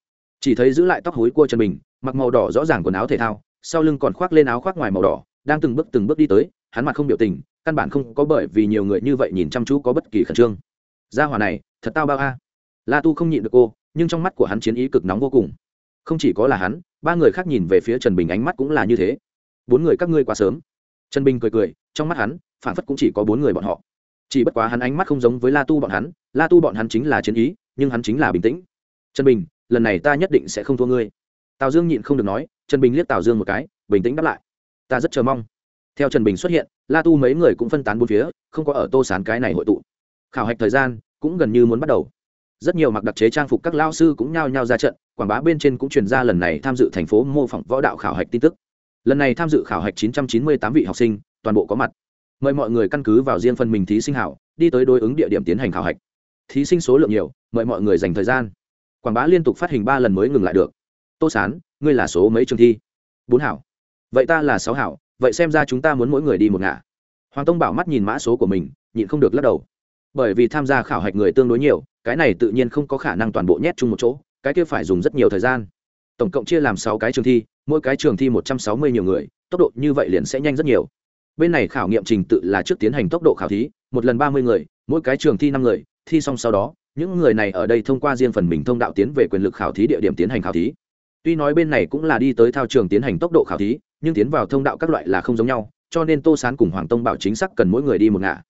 Chỉ thấy giữ lại tóc hối của trần bình, mặc màu đỏ rõ ràng quần áo thể thao, sau lưng còn khoác lên áo khoác ngoài màu đỏ, đang từng bước từng bước đi tới, hắn mặt không biểu tình, căn bản không có bởi vì nhiều người như vậy nhìn chăm chú có bất kỳ khẩn trương. Gia hỏa này, thật tao bao a. La tu không nhịn được cô, nhưng trong mắt của hắn chiến ý cực nóng vô cùng. Không chỉ có là hắn ba người khác nhìn về phía trần bình ánh mắt cũng là như thế. Bốn người các ngươi quá sớm. Trần bình cười cười, trong mắt hắn phản phất cũng chỉ có bốn người bọn họ. Chỉ bất quá hắn ánh mắt không giống với la tu bọn hắn, la tu bọn hắn chính là chiến ý, nhưng hắn chính là bình tĩnh. Trần bình, lần này ta nhất định sẽ không thua ngươi. Tào dương nhịn không được nói, trần bình liếc tào dương một cái, bình tĩnh đáp lại. Ta rất chờ mong. Theo trần bình xuất hiện, la tu mấy người cũng phân tán bốn phía, không có ở tô sán cái này hội tụ. Khảo hạch thời gian cũng gần như muốn bắt đầu rất nhiều mặc đặc chế trang phục các lao sư cũng nhao nhao ra trận, quảng bá bên trên cũng truyền ra lần này tham dự thành phố mô phỏng võ đạo khảo hạch tin tức. Lần này tham dự khảo hạch 998 vị học sinh, toàn bộ có mặt. Mời mọi người căn cứ vào riêng phần mình thí sinh hảo, đi tới đối ứng địa điểm tiến hành khảo hạch. Thí sinh số lượng nhiều, mời mọi người dành thời gian. Quảng bá liên tục phát hình ba lần mới ngừng lại được. Tô sán, ngươi là số mấy trường thi? Bốn hảo. Vậy ta là sáu hảo, vậy xem ra chúng ta muốn mỗi người đi một ngả. Hoàng tông bảo mắt nhìn mã số của mình, nhịn không được lắc đầu bởi vì tham gia khảo hạch người tương đối nhiều, cái này tự nhiên không có khả năng toàn bộ nhét chung một chỗ, cái kia phải dùng rất nhiều thời gian. Tổng cộng chia làm sáu cái trường thi, mỗi cái trường thi một trăm sáu mươi nhiều người, tốc độ như vậy liền sẽ nhanh rất nhiều. Bên này khảo nghiệm trình tự là trước tiến hành tốc độ khảo thí, một lần ba mươi người, mỗi cái trường thi năm người, thi xong sau đó, những người này ở đây thông qua riêng phần mình thông đạo tiến về quyền lực khảo thí địa điểm tiến hành khảo thí. Tuy nói bên này cũng là đi tới thao trường tiến hành tốc độ khảo thí, nhưng tiến vào thông đạo các loại là không giống nhau, cho nên tô sán cùng hoàng tông bảo chính xác cần mỗi người đi một ngã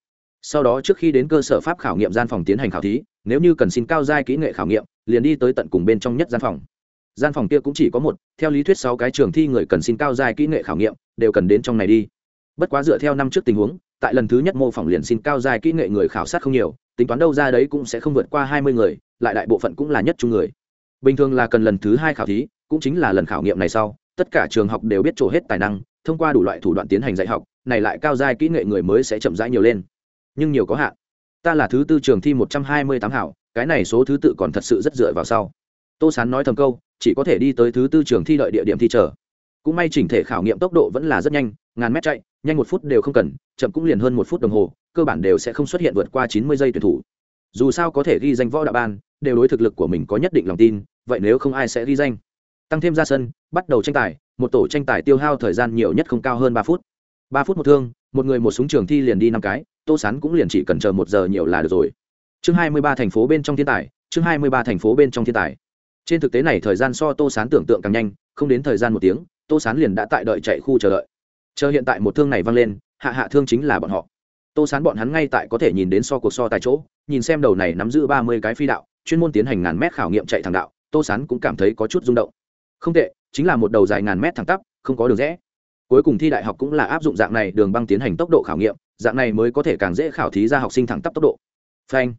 sau đó trước khi đến cơ sở pháp khảo nghiệm gian phòng tiến hành khảo thí, nếu như cần xin cao giai kỹ nghệ khảo nghiệm, liền đi tới tận cùng bên trong nhất gian phòng. Gian phòng kia cũng chỉ có một, theo lý thuyết sáu cái trường thi người cần xin cao giai kỹ nghệ khảo nghiệm, đều cần đến trong này đi. Bất quá dựa theo năm trước tình huống, tại lần thứ nhất mô phỏng liền xin cao giai kỹ nghệ người khảo sát không nhiều, tính toán đâu ra đấy cũng sẽ không vượt qua hai mươi người, lại đại bộ phận cũng là nhất trung người. Bình thường là cần lần thứ hai khảo thí, cũng chính là lần khảo nghiệm này sau, tất cả trường học đều biết trổ hết tài năng, thông qua đủ loại thủ đoạn tiến hành dạy học, này lại cao giai kỹ nghệ người mới sẽ chậm rãi nhiều lên nhưng nhiều có hạn. Ta là thứ tư trường thi một trăm hai mươi tám hảo, cái này số thứ tự còn thật sự rất dựa vào sau. Tô sán nói thầm câu, chỉ có thể đi tới thứ tư trường thi đợi địa điểm thi chờ. Cũng may chỉnh thể khảo nghiệm tốc độ vẫn là rất nhanh, ngàn mét chạy, nhanh một phút đều không cần, chậm cũng liền hơn một phút đồng hồ, cơ bản đều sẽ không xuất hiện vượt qua chín mươi giây tuyển thủ. Dù sao có thể ghi danh võ đạo ban, đều đối thực lực của mình có nhất định lòng tin, vậy nếu không ai sẽ ghi danh? Tăng thêm ra sân, bắt đầu tranh tài, một tổ tranh tài tiêu hao thời gian nhiều nhất không cao hơn ba phút. Ba phút một thương, một người một súng trường thi liền đi năm cái tô sán cũng liền chỉ cần chờ một giờ nhiều là được rồi. Chương hai mươi ba thành phố bên trong thiên tài, chương hai mươi ba thành phố bên trong thiên tài. Trên thực tế này thời gian so tô sán tưởng tượng càng nhanh, không đến thời gian một tiếng, tô sán liền đã tại đợi chạy khu chờ đợi. Chờ hiện tại một thương này vang lên, hạ hạ thương chính là bọn họ. Tô sán bọn hắn ngay tại có thể nhìn đến so cuộc so tại chỗ, nhìn xem đầu này nắm giữ ba mươi cái phi đạo, chuyên môn tiến hành ngàn mét khảo nghiệm chạy thẳng đạo, tô sán cũng cảm thấy có chút rung động. Không tệ, chính là một đầu dài ngàn mét thẳng tắp, không có đường rẽ. Cuối cùng thi đại học cũng là áp dụng dạng này đường băng tiến hành tốc độ khảo nghiệm dạng này mới có thể càng dễ khảo thí ra học sinh thẳng tắp tốc độ. Phanh.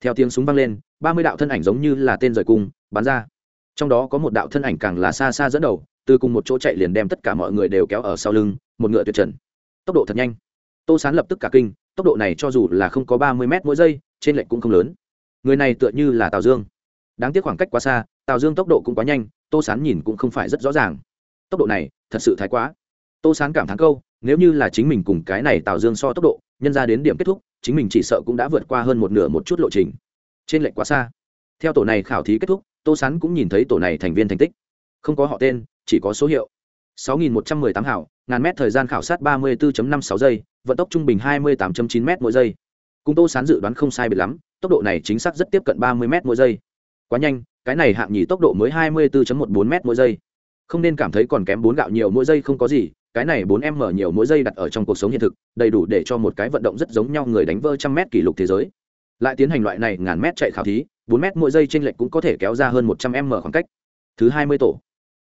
Theo tiếng súng vang lên, ba mươi đạo thân ảnh giống như là tên rời cung, bắn ra. Trong đó có một đạo thân ảnh càng là xa xa dẫn đầu, từ cùng một chỗ chạy liền đem tất cả mọi người đều kéo ở sau lưng, một ngựa tuyệt trần. Tốc độ thật nhanh. Tô sán lập tức cả kinh, tốc độ này cho dù là không có ba mươi m mỗi giây, trên lệnh cũng không lớn. Người này tựa như là tào dương. Đáng tiếc khoảng cách quá xa, tào dương tốc độ cũng quá nhanh, tô sán nhìn cũng không phải rất rõ ràng. Tốc độ này thật sự thái quá. Tô sán cảm thán câu nếu như là chính mình cùng cái này tào dương so tốc độ, nhân ra đến điểm kết thúc, chính mình chỉ sợ cũng đã vượt qua hơn một nửa một chút lộ trình. Trên lệnh quá xa. Theo tổ này khảo thí kết thúc, tô sán cũng nhìn thấy tổ này thành viên thành tích. Không có họ tên, chỉ có số hiệu. 6.118 hảo, ngàn mét thời gian khảo sát 34.56 giây, vận tốc trung bình 28.9 m mỗi giây. Cùng tô sán dự đoán không sai biệt lắm, tốc độ này chính xác rất tiếp cận 30 m mỗi giây. Quá nhanh, cái này hạng nhì tốc độ mới 24.14 m mỗi giây. Không nên cảm thấy còn kém bốn gạo nhiều mỗi giây không có gì cái này bốn em mở nhiều mỗi giây đặt ở trong cuộc sống hiện thực, đầy đủ để cho một cái vận động rất giống nhau người đánh vỡ trăm mét kỷ lục thế giới. Lại tiến hành loại này ngàn mét chạy khảo thí, bốn mét mỗi giây trên lệch cũng có thể kéo ra hơn một trăm m khoảng cách. Thứ hai mươi tổ.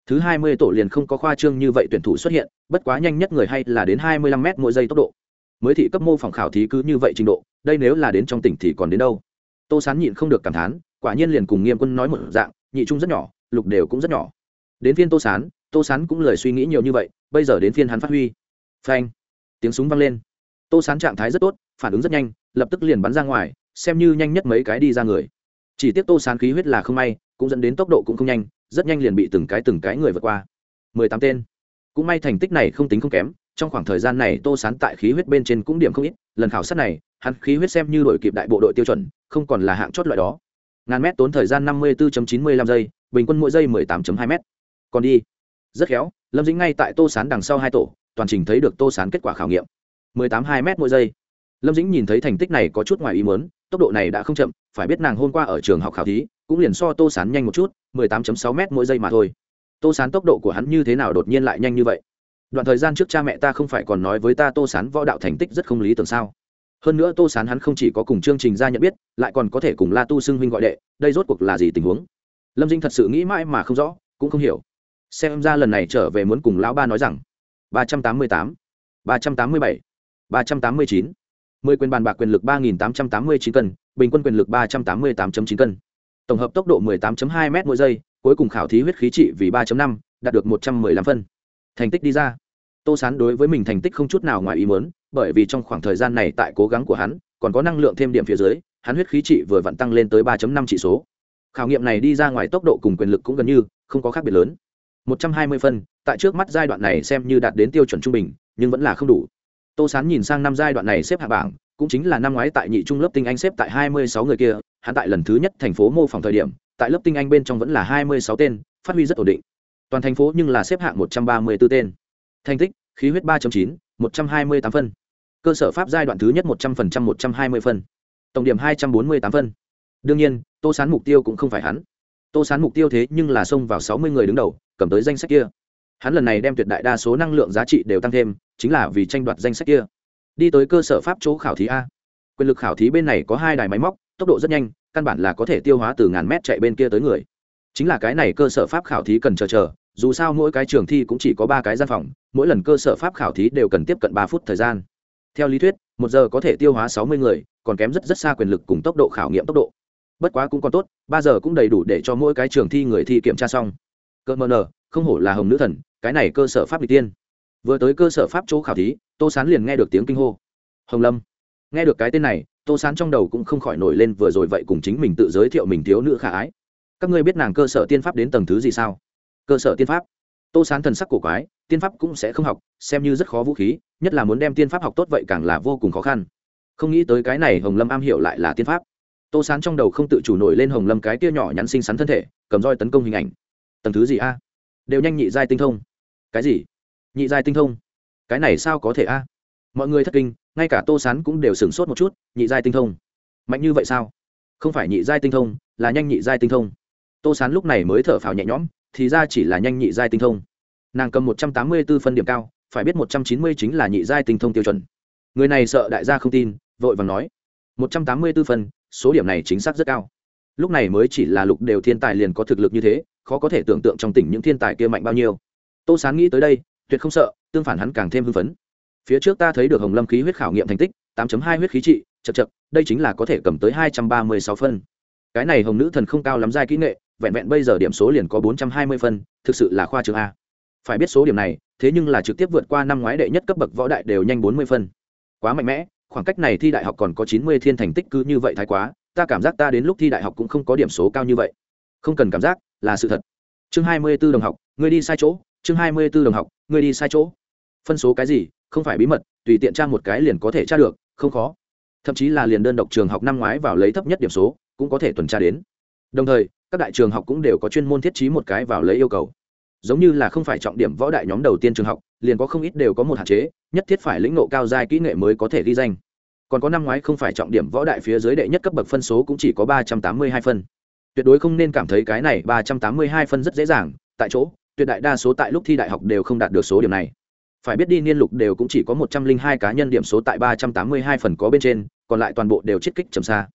Thứ hai mươi tổ liền không có khoa trương như vậy tuyển thủ xuất hiện, bất quá nhanh nhất người hay là đến hai mươi lăm m mỗi giây tốc độ. Mới thị cấp mô phỏng khảo thí cứ như vậy trình độ, đây nếu là đến trong tỉnh thì còn đến đâu? Tô sán nhịn không được cảm thán, quả nhiên liền cùng nghiêm quân nói một dạng, nhị trung rất nhỏ, lục đều cũng rất nhỏ. Đến phiên tô sán tô sán cũng lời suy nghĩ nhiều như vậy, bây giờ đến phiên hắn phát huy. Phanh. Tiếng súng vang lên. Tô sán trạng thái rất tốt, phản ứng rất nhanh, lập tức liền bắn ra ngoài, xem như nhanh nhất mấy cái đi ra người. Chỉ tiếc tô sán khí huyết là không may, cũng dẫn đến tốc độ cũng không nhanh, rất nhanh liền bị từng cái từng cái người vượt qua. Mười tám tên. Cũng may thành tích này không tính không kém, trong khoảng thời gian này tô sán tại khí huyết bên trên cũng điểm không ít, lần khảo sát này, hắn khí huyết xem như đội kịp đại bộ đội tiêu chuẩn, không còn là hạng chót loại đó. Ngàn mét tốn thời gian năm mươi bốn chín mươi lăm giây, bình quân mỗi giây mười tám hai m còn đi rất khéo, lâm dĩnh ngay tại tô sán đằng sau hai tổ, toàn trình thấy được tô sán kết quả khảo nghiệm. mười tám hai m mỗi giây. Lâm dĩnh nhìn thấy thành tích này có chút ngoài ý muốn, tốc độ này đã không chậm, phải biết nàng hôm qua ở trường học khảo thí, cũng liền so tô sán nhanh một chút, mười tám sáu m mỗi giây mà thôi. Tô sán tốc độ của hắn như thế nào đột nhiên lại nhanh như vậy? Đoạn thời gian trước cha mẹ ta không phải còn nói với ta tô sán võ đạo thành tích rất không lý tưởng sao? Hơn nữa tô sán hắn không chỉ có cùng chương trình ra nhận biết, lại còn có thể cùng la tu xưng huynh gọi đệ, đây rốt cuộc là gì tình huống? Lâm dinh thật sự nghĩ mãi mà không rõ, cũng không hiểu xem ra lần này trở về muốn cùng lão ba nói rằng, ba trăm tám mươi tám, ba trăm tám mươi bảy, ba trăm tám mươi chín, mười quyền bàn bạc quyền lực ba nghìn tám trăm tám mươi chín cân, bình quân quyền lực ba trăm tám mươi tám chín cân. Tổng hợp tốc độ mười tám hai m mỗi giây, cuối cùng khảo thí huyết khí trị vì ba năm, đạt được một trăm mười lăm phân. Thành tích đi ra. Tô sán đối với mình thành tích không chút nào ngoài ý muốn, bởi vì trong khoảng thời gian này tại cố gắng của hắn, còn có năng lượng thêm điểm phía dưới, hắn huyết khí trị vừa vặn tăng lên tới ba năm chỉ số. Khảo nghiệm này đi ra ngoài tốc độ cùng quyền lực cũng gần như không có khác biệt lớn. 120 phân tại trước mắt giai đoạn này xem như đạt đến tiêu chuẩn trung bình nhưng vẫn là không đủ. Tô sán nhìn sang năm giai đoạn này xếp hạ bảng cũng chính là năm ngoái tại nhị trung lớp tinh anh xếp tại 26 người kia hắn tại lần thứ nhất thành phố mô phỏng thời điểm tại lớp tinh anh bên trong vẫn là 26 tên phát huy rất ổn định. Toàn thành phố nhưng là xếp hạng 134 tên. Thành tích khí huyết 3.9, 128 phân. Cơ sở pháp giai đoạn thứ nhất 100% 120 phân. Tổng điểm 248 phân. Đương nhiên tô sán mục tiêu cũng không phải hắn tô sán mục tiêu thế nhưng là xông vào 60 người đứng đầu, cầm tới danh sách kia. Hắn lần này đem tuyệt đại đa số năng lượng giá trị đều tăng thêm, chính là vì tranh đoạt danh sách kia. Đi tới cơ sở pháp chỗ khảo thí a. Quyền lực khảo thí bên này có hai đài máy móc, tốc độ rất nhanh, căn bản là có thể tiêu hóa từ ngàn mét chạy bên kia tới người. Chính là cái này cơ sở pháp khảo thí cần chờ chờ, dù sao mỗi cái trường thi cũng chỉ có ba cái gian phòng, mỗi lần cơ sở pháp khảo thí đều cần tiếp cận ba phút thời gian. Theo lý thuyết, một giờ có thể tiêu hóa sáu mươi người, còn kém rất rất xa quyền lực cùng tốc độ khảo nghiệm tốc độ bất quá cũng còn tốt, ba giờ cũng đầy đủ để cho mỗi cái trường thi người thi kiểm tra xong. Cơ mờ nờ, không hổ là hồng nữ thần, cái này cơ sở pháp lịch tiên. Vừa tới cơ sở pháp chỗ khảo thí, tô sán liền nghe được tiếng kinh hô. Hồng lâm, nghe được cái tên này, tô sán trong đầu cũng không khỏi nổi lên vừa rồi vậy cùng chính mình tự giới thiệu mình thiếu nữ khả ái. Các ngươi biết nàng cơ sở tiên pháp đến tầng thứ gì sao? Cơ sở tiên pháp. Tô sán thần sắc cổ quái, tiên pháp cũng sẽ không học, xem như rất khó vũ khí, nhất là muốn đem tiên pháp học tốt vậy càng là vô cùng khó khăn. Không nghĩ tới cái này hồng lâm am hiểu lại là tiên pháp tô sán trong đầu không tự chủ nổi lên hồng lâm cái tia nhỏ nhắn xinh xắn thân thể, cầm roi tấn công hình ảnh. Tầng thứ gì a? Đều nhanh nhị giai tinh thông. Cái gì? Nhị giai tinh thông? Cái này sao có thể a? Mọi người thất kinh, ngay cả tô sán cũng đều sửng sốt một chút, nhị giai tinh thông. Mạnh như vậy sao? Không phải nhị giai tinh thông, là nhanh nhị giai tinh thông. Tô sán lúc này mới thở phào nhẹ nhõm, thì ra chỉ là nhanh nhị giai tinh thông. Nàng cầm một trăm tám mươi b ố phân điểm cao, phải biết một trăm chín mươi chính là nhị giai tinh thông tiêu chuẩn. Người này sợ đại gia không tin, vội vàng nói một trăm tám mươi phân số điểm này chính xác rất cao. Lúc này mới chỉ là lục đều thiên tài liền có thực lực như thế khó có thể tưởng tượng trong tỉnh những thiên tài kia mạnh bao nhiêu. Tô sán nghĩ tới đây tuyệt không sợ tương phản hắn càng thêm hưng phấn. Phía trước ta thấy được hồng lâm khí huyết khảo nghiệm thành tích 8.2 huyết khí trị chậc chậc, đây chính là có thể cầm tới hai trăm ba mươi sáu phân. Cái này hồng nữ thần không cao lắm giai kỹ nghệ vẹn vẹn bây giờ điểm số liền có bốn trăm hai mươi phân thực sự là khoa trương a. Phải biết số điểm này thế nhưng là trực tiếp vượt qua năm ngoái đệ nhất cấp bậc võ đại đều nhanh bốn mươi phân. Quá mạnh mẽ khoảng cách này thi đại học còn có chín mươi thiên thành tích cứ như vậy thái quá, ta cảm giác ta đến lúc thi đại học cũng không có điểm số cao như vậy. Không cần cảm giác, là sự thật. Chương hai mươi b ố đồng học người đi sai chỗ, chương hai mươi b ố đồng học người đi sai chỗ. Phân số cái gì, không phải bí mật, tùy tiện tra một cái liền có thể tra được, không khó. Thậm chí là liền đơn độc trường học năm ngoái vào lấy thấp nhất điểm số, cũng có thể tuần tra đến. Đồng thời, các đại trường học cũng đều có chuyên môn thiết trí một cái vào lấy yêu cầu. Giống như là không phải trọng điểm võ đại nhóm đầu tiên trường học liền có không ít đều có một hạn chế, nhất thiết phải lĩnh nộ cao giai kỹ nghệ mới có thể ghi danh. Còn có năm ngoái không phải trọng điểm võ đại phía dưới đệ nhất cấp bậc phân số cũng chỉ có ba trăm tám mươi hai phân. Tuyệt đối không nên cảm thấy cái này ba trăm tám mươi hai phân rất dễ dàng, tại chỗ, tuyệt đại đa số tại lúc thi đại học đều không đạt được số điểm này. Phải biết đi niên lục đều cũng chỉ có một trăm linh hai cá nhân điểm số tại ba trăm tám mươi hai phần có bên trên, còn lại toàn bộ đều chiết kích trầm xa.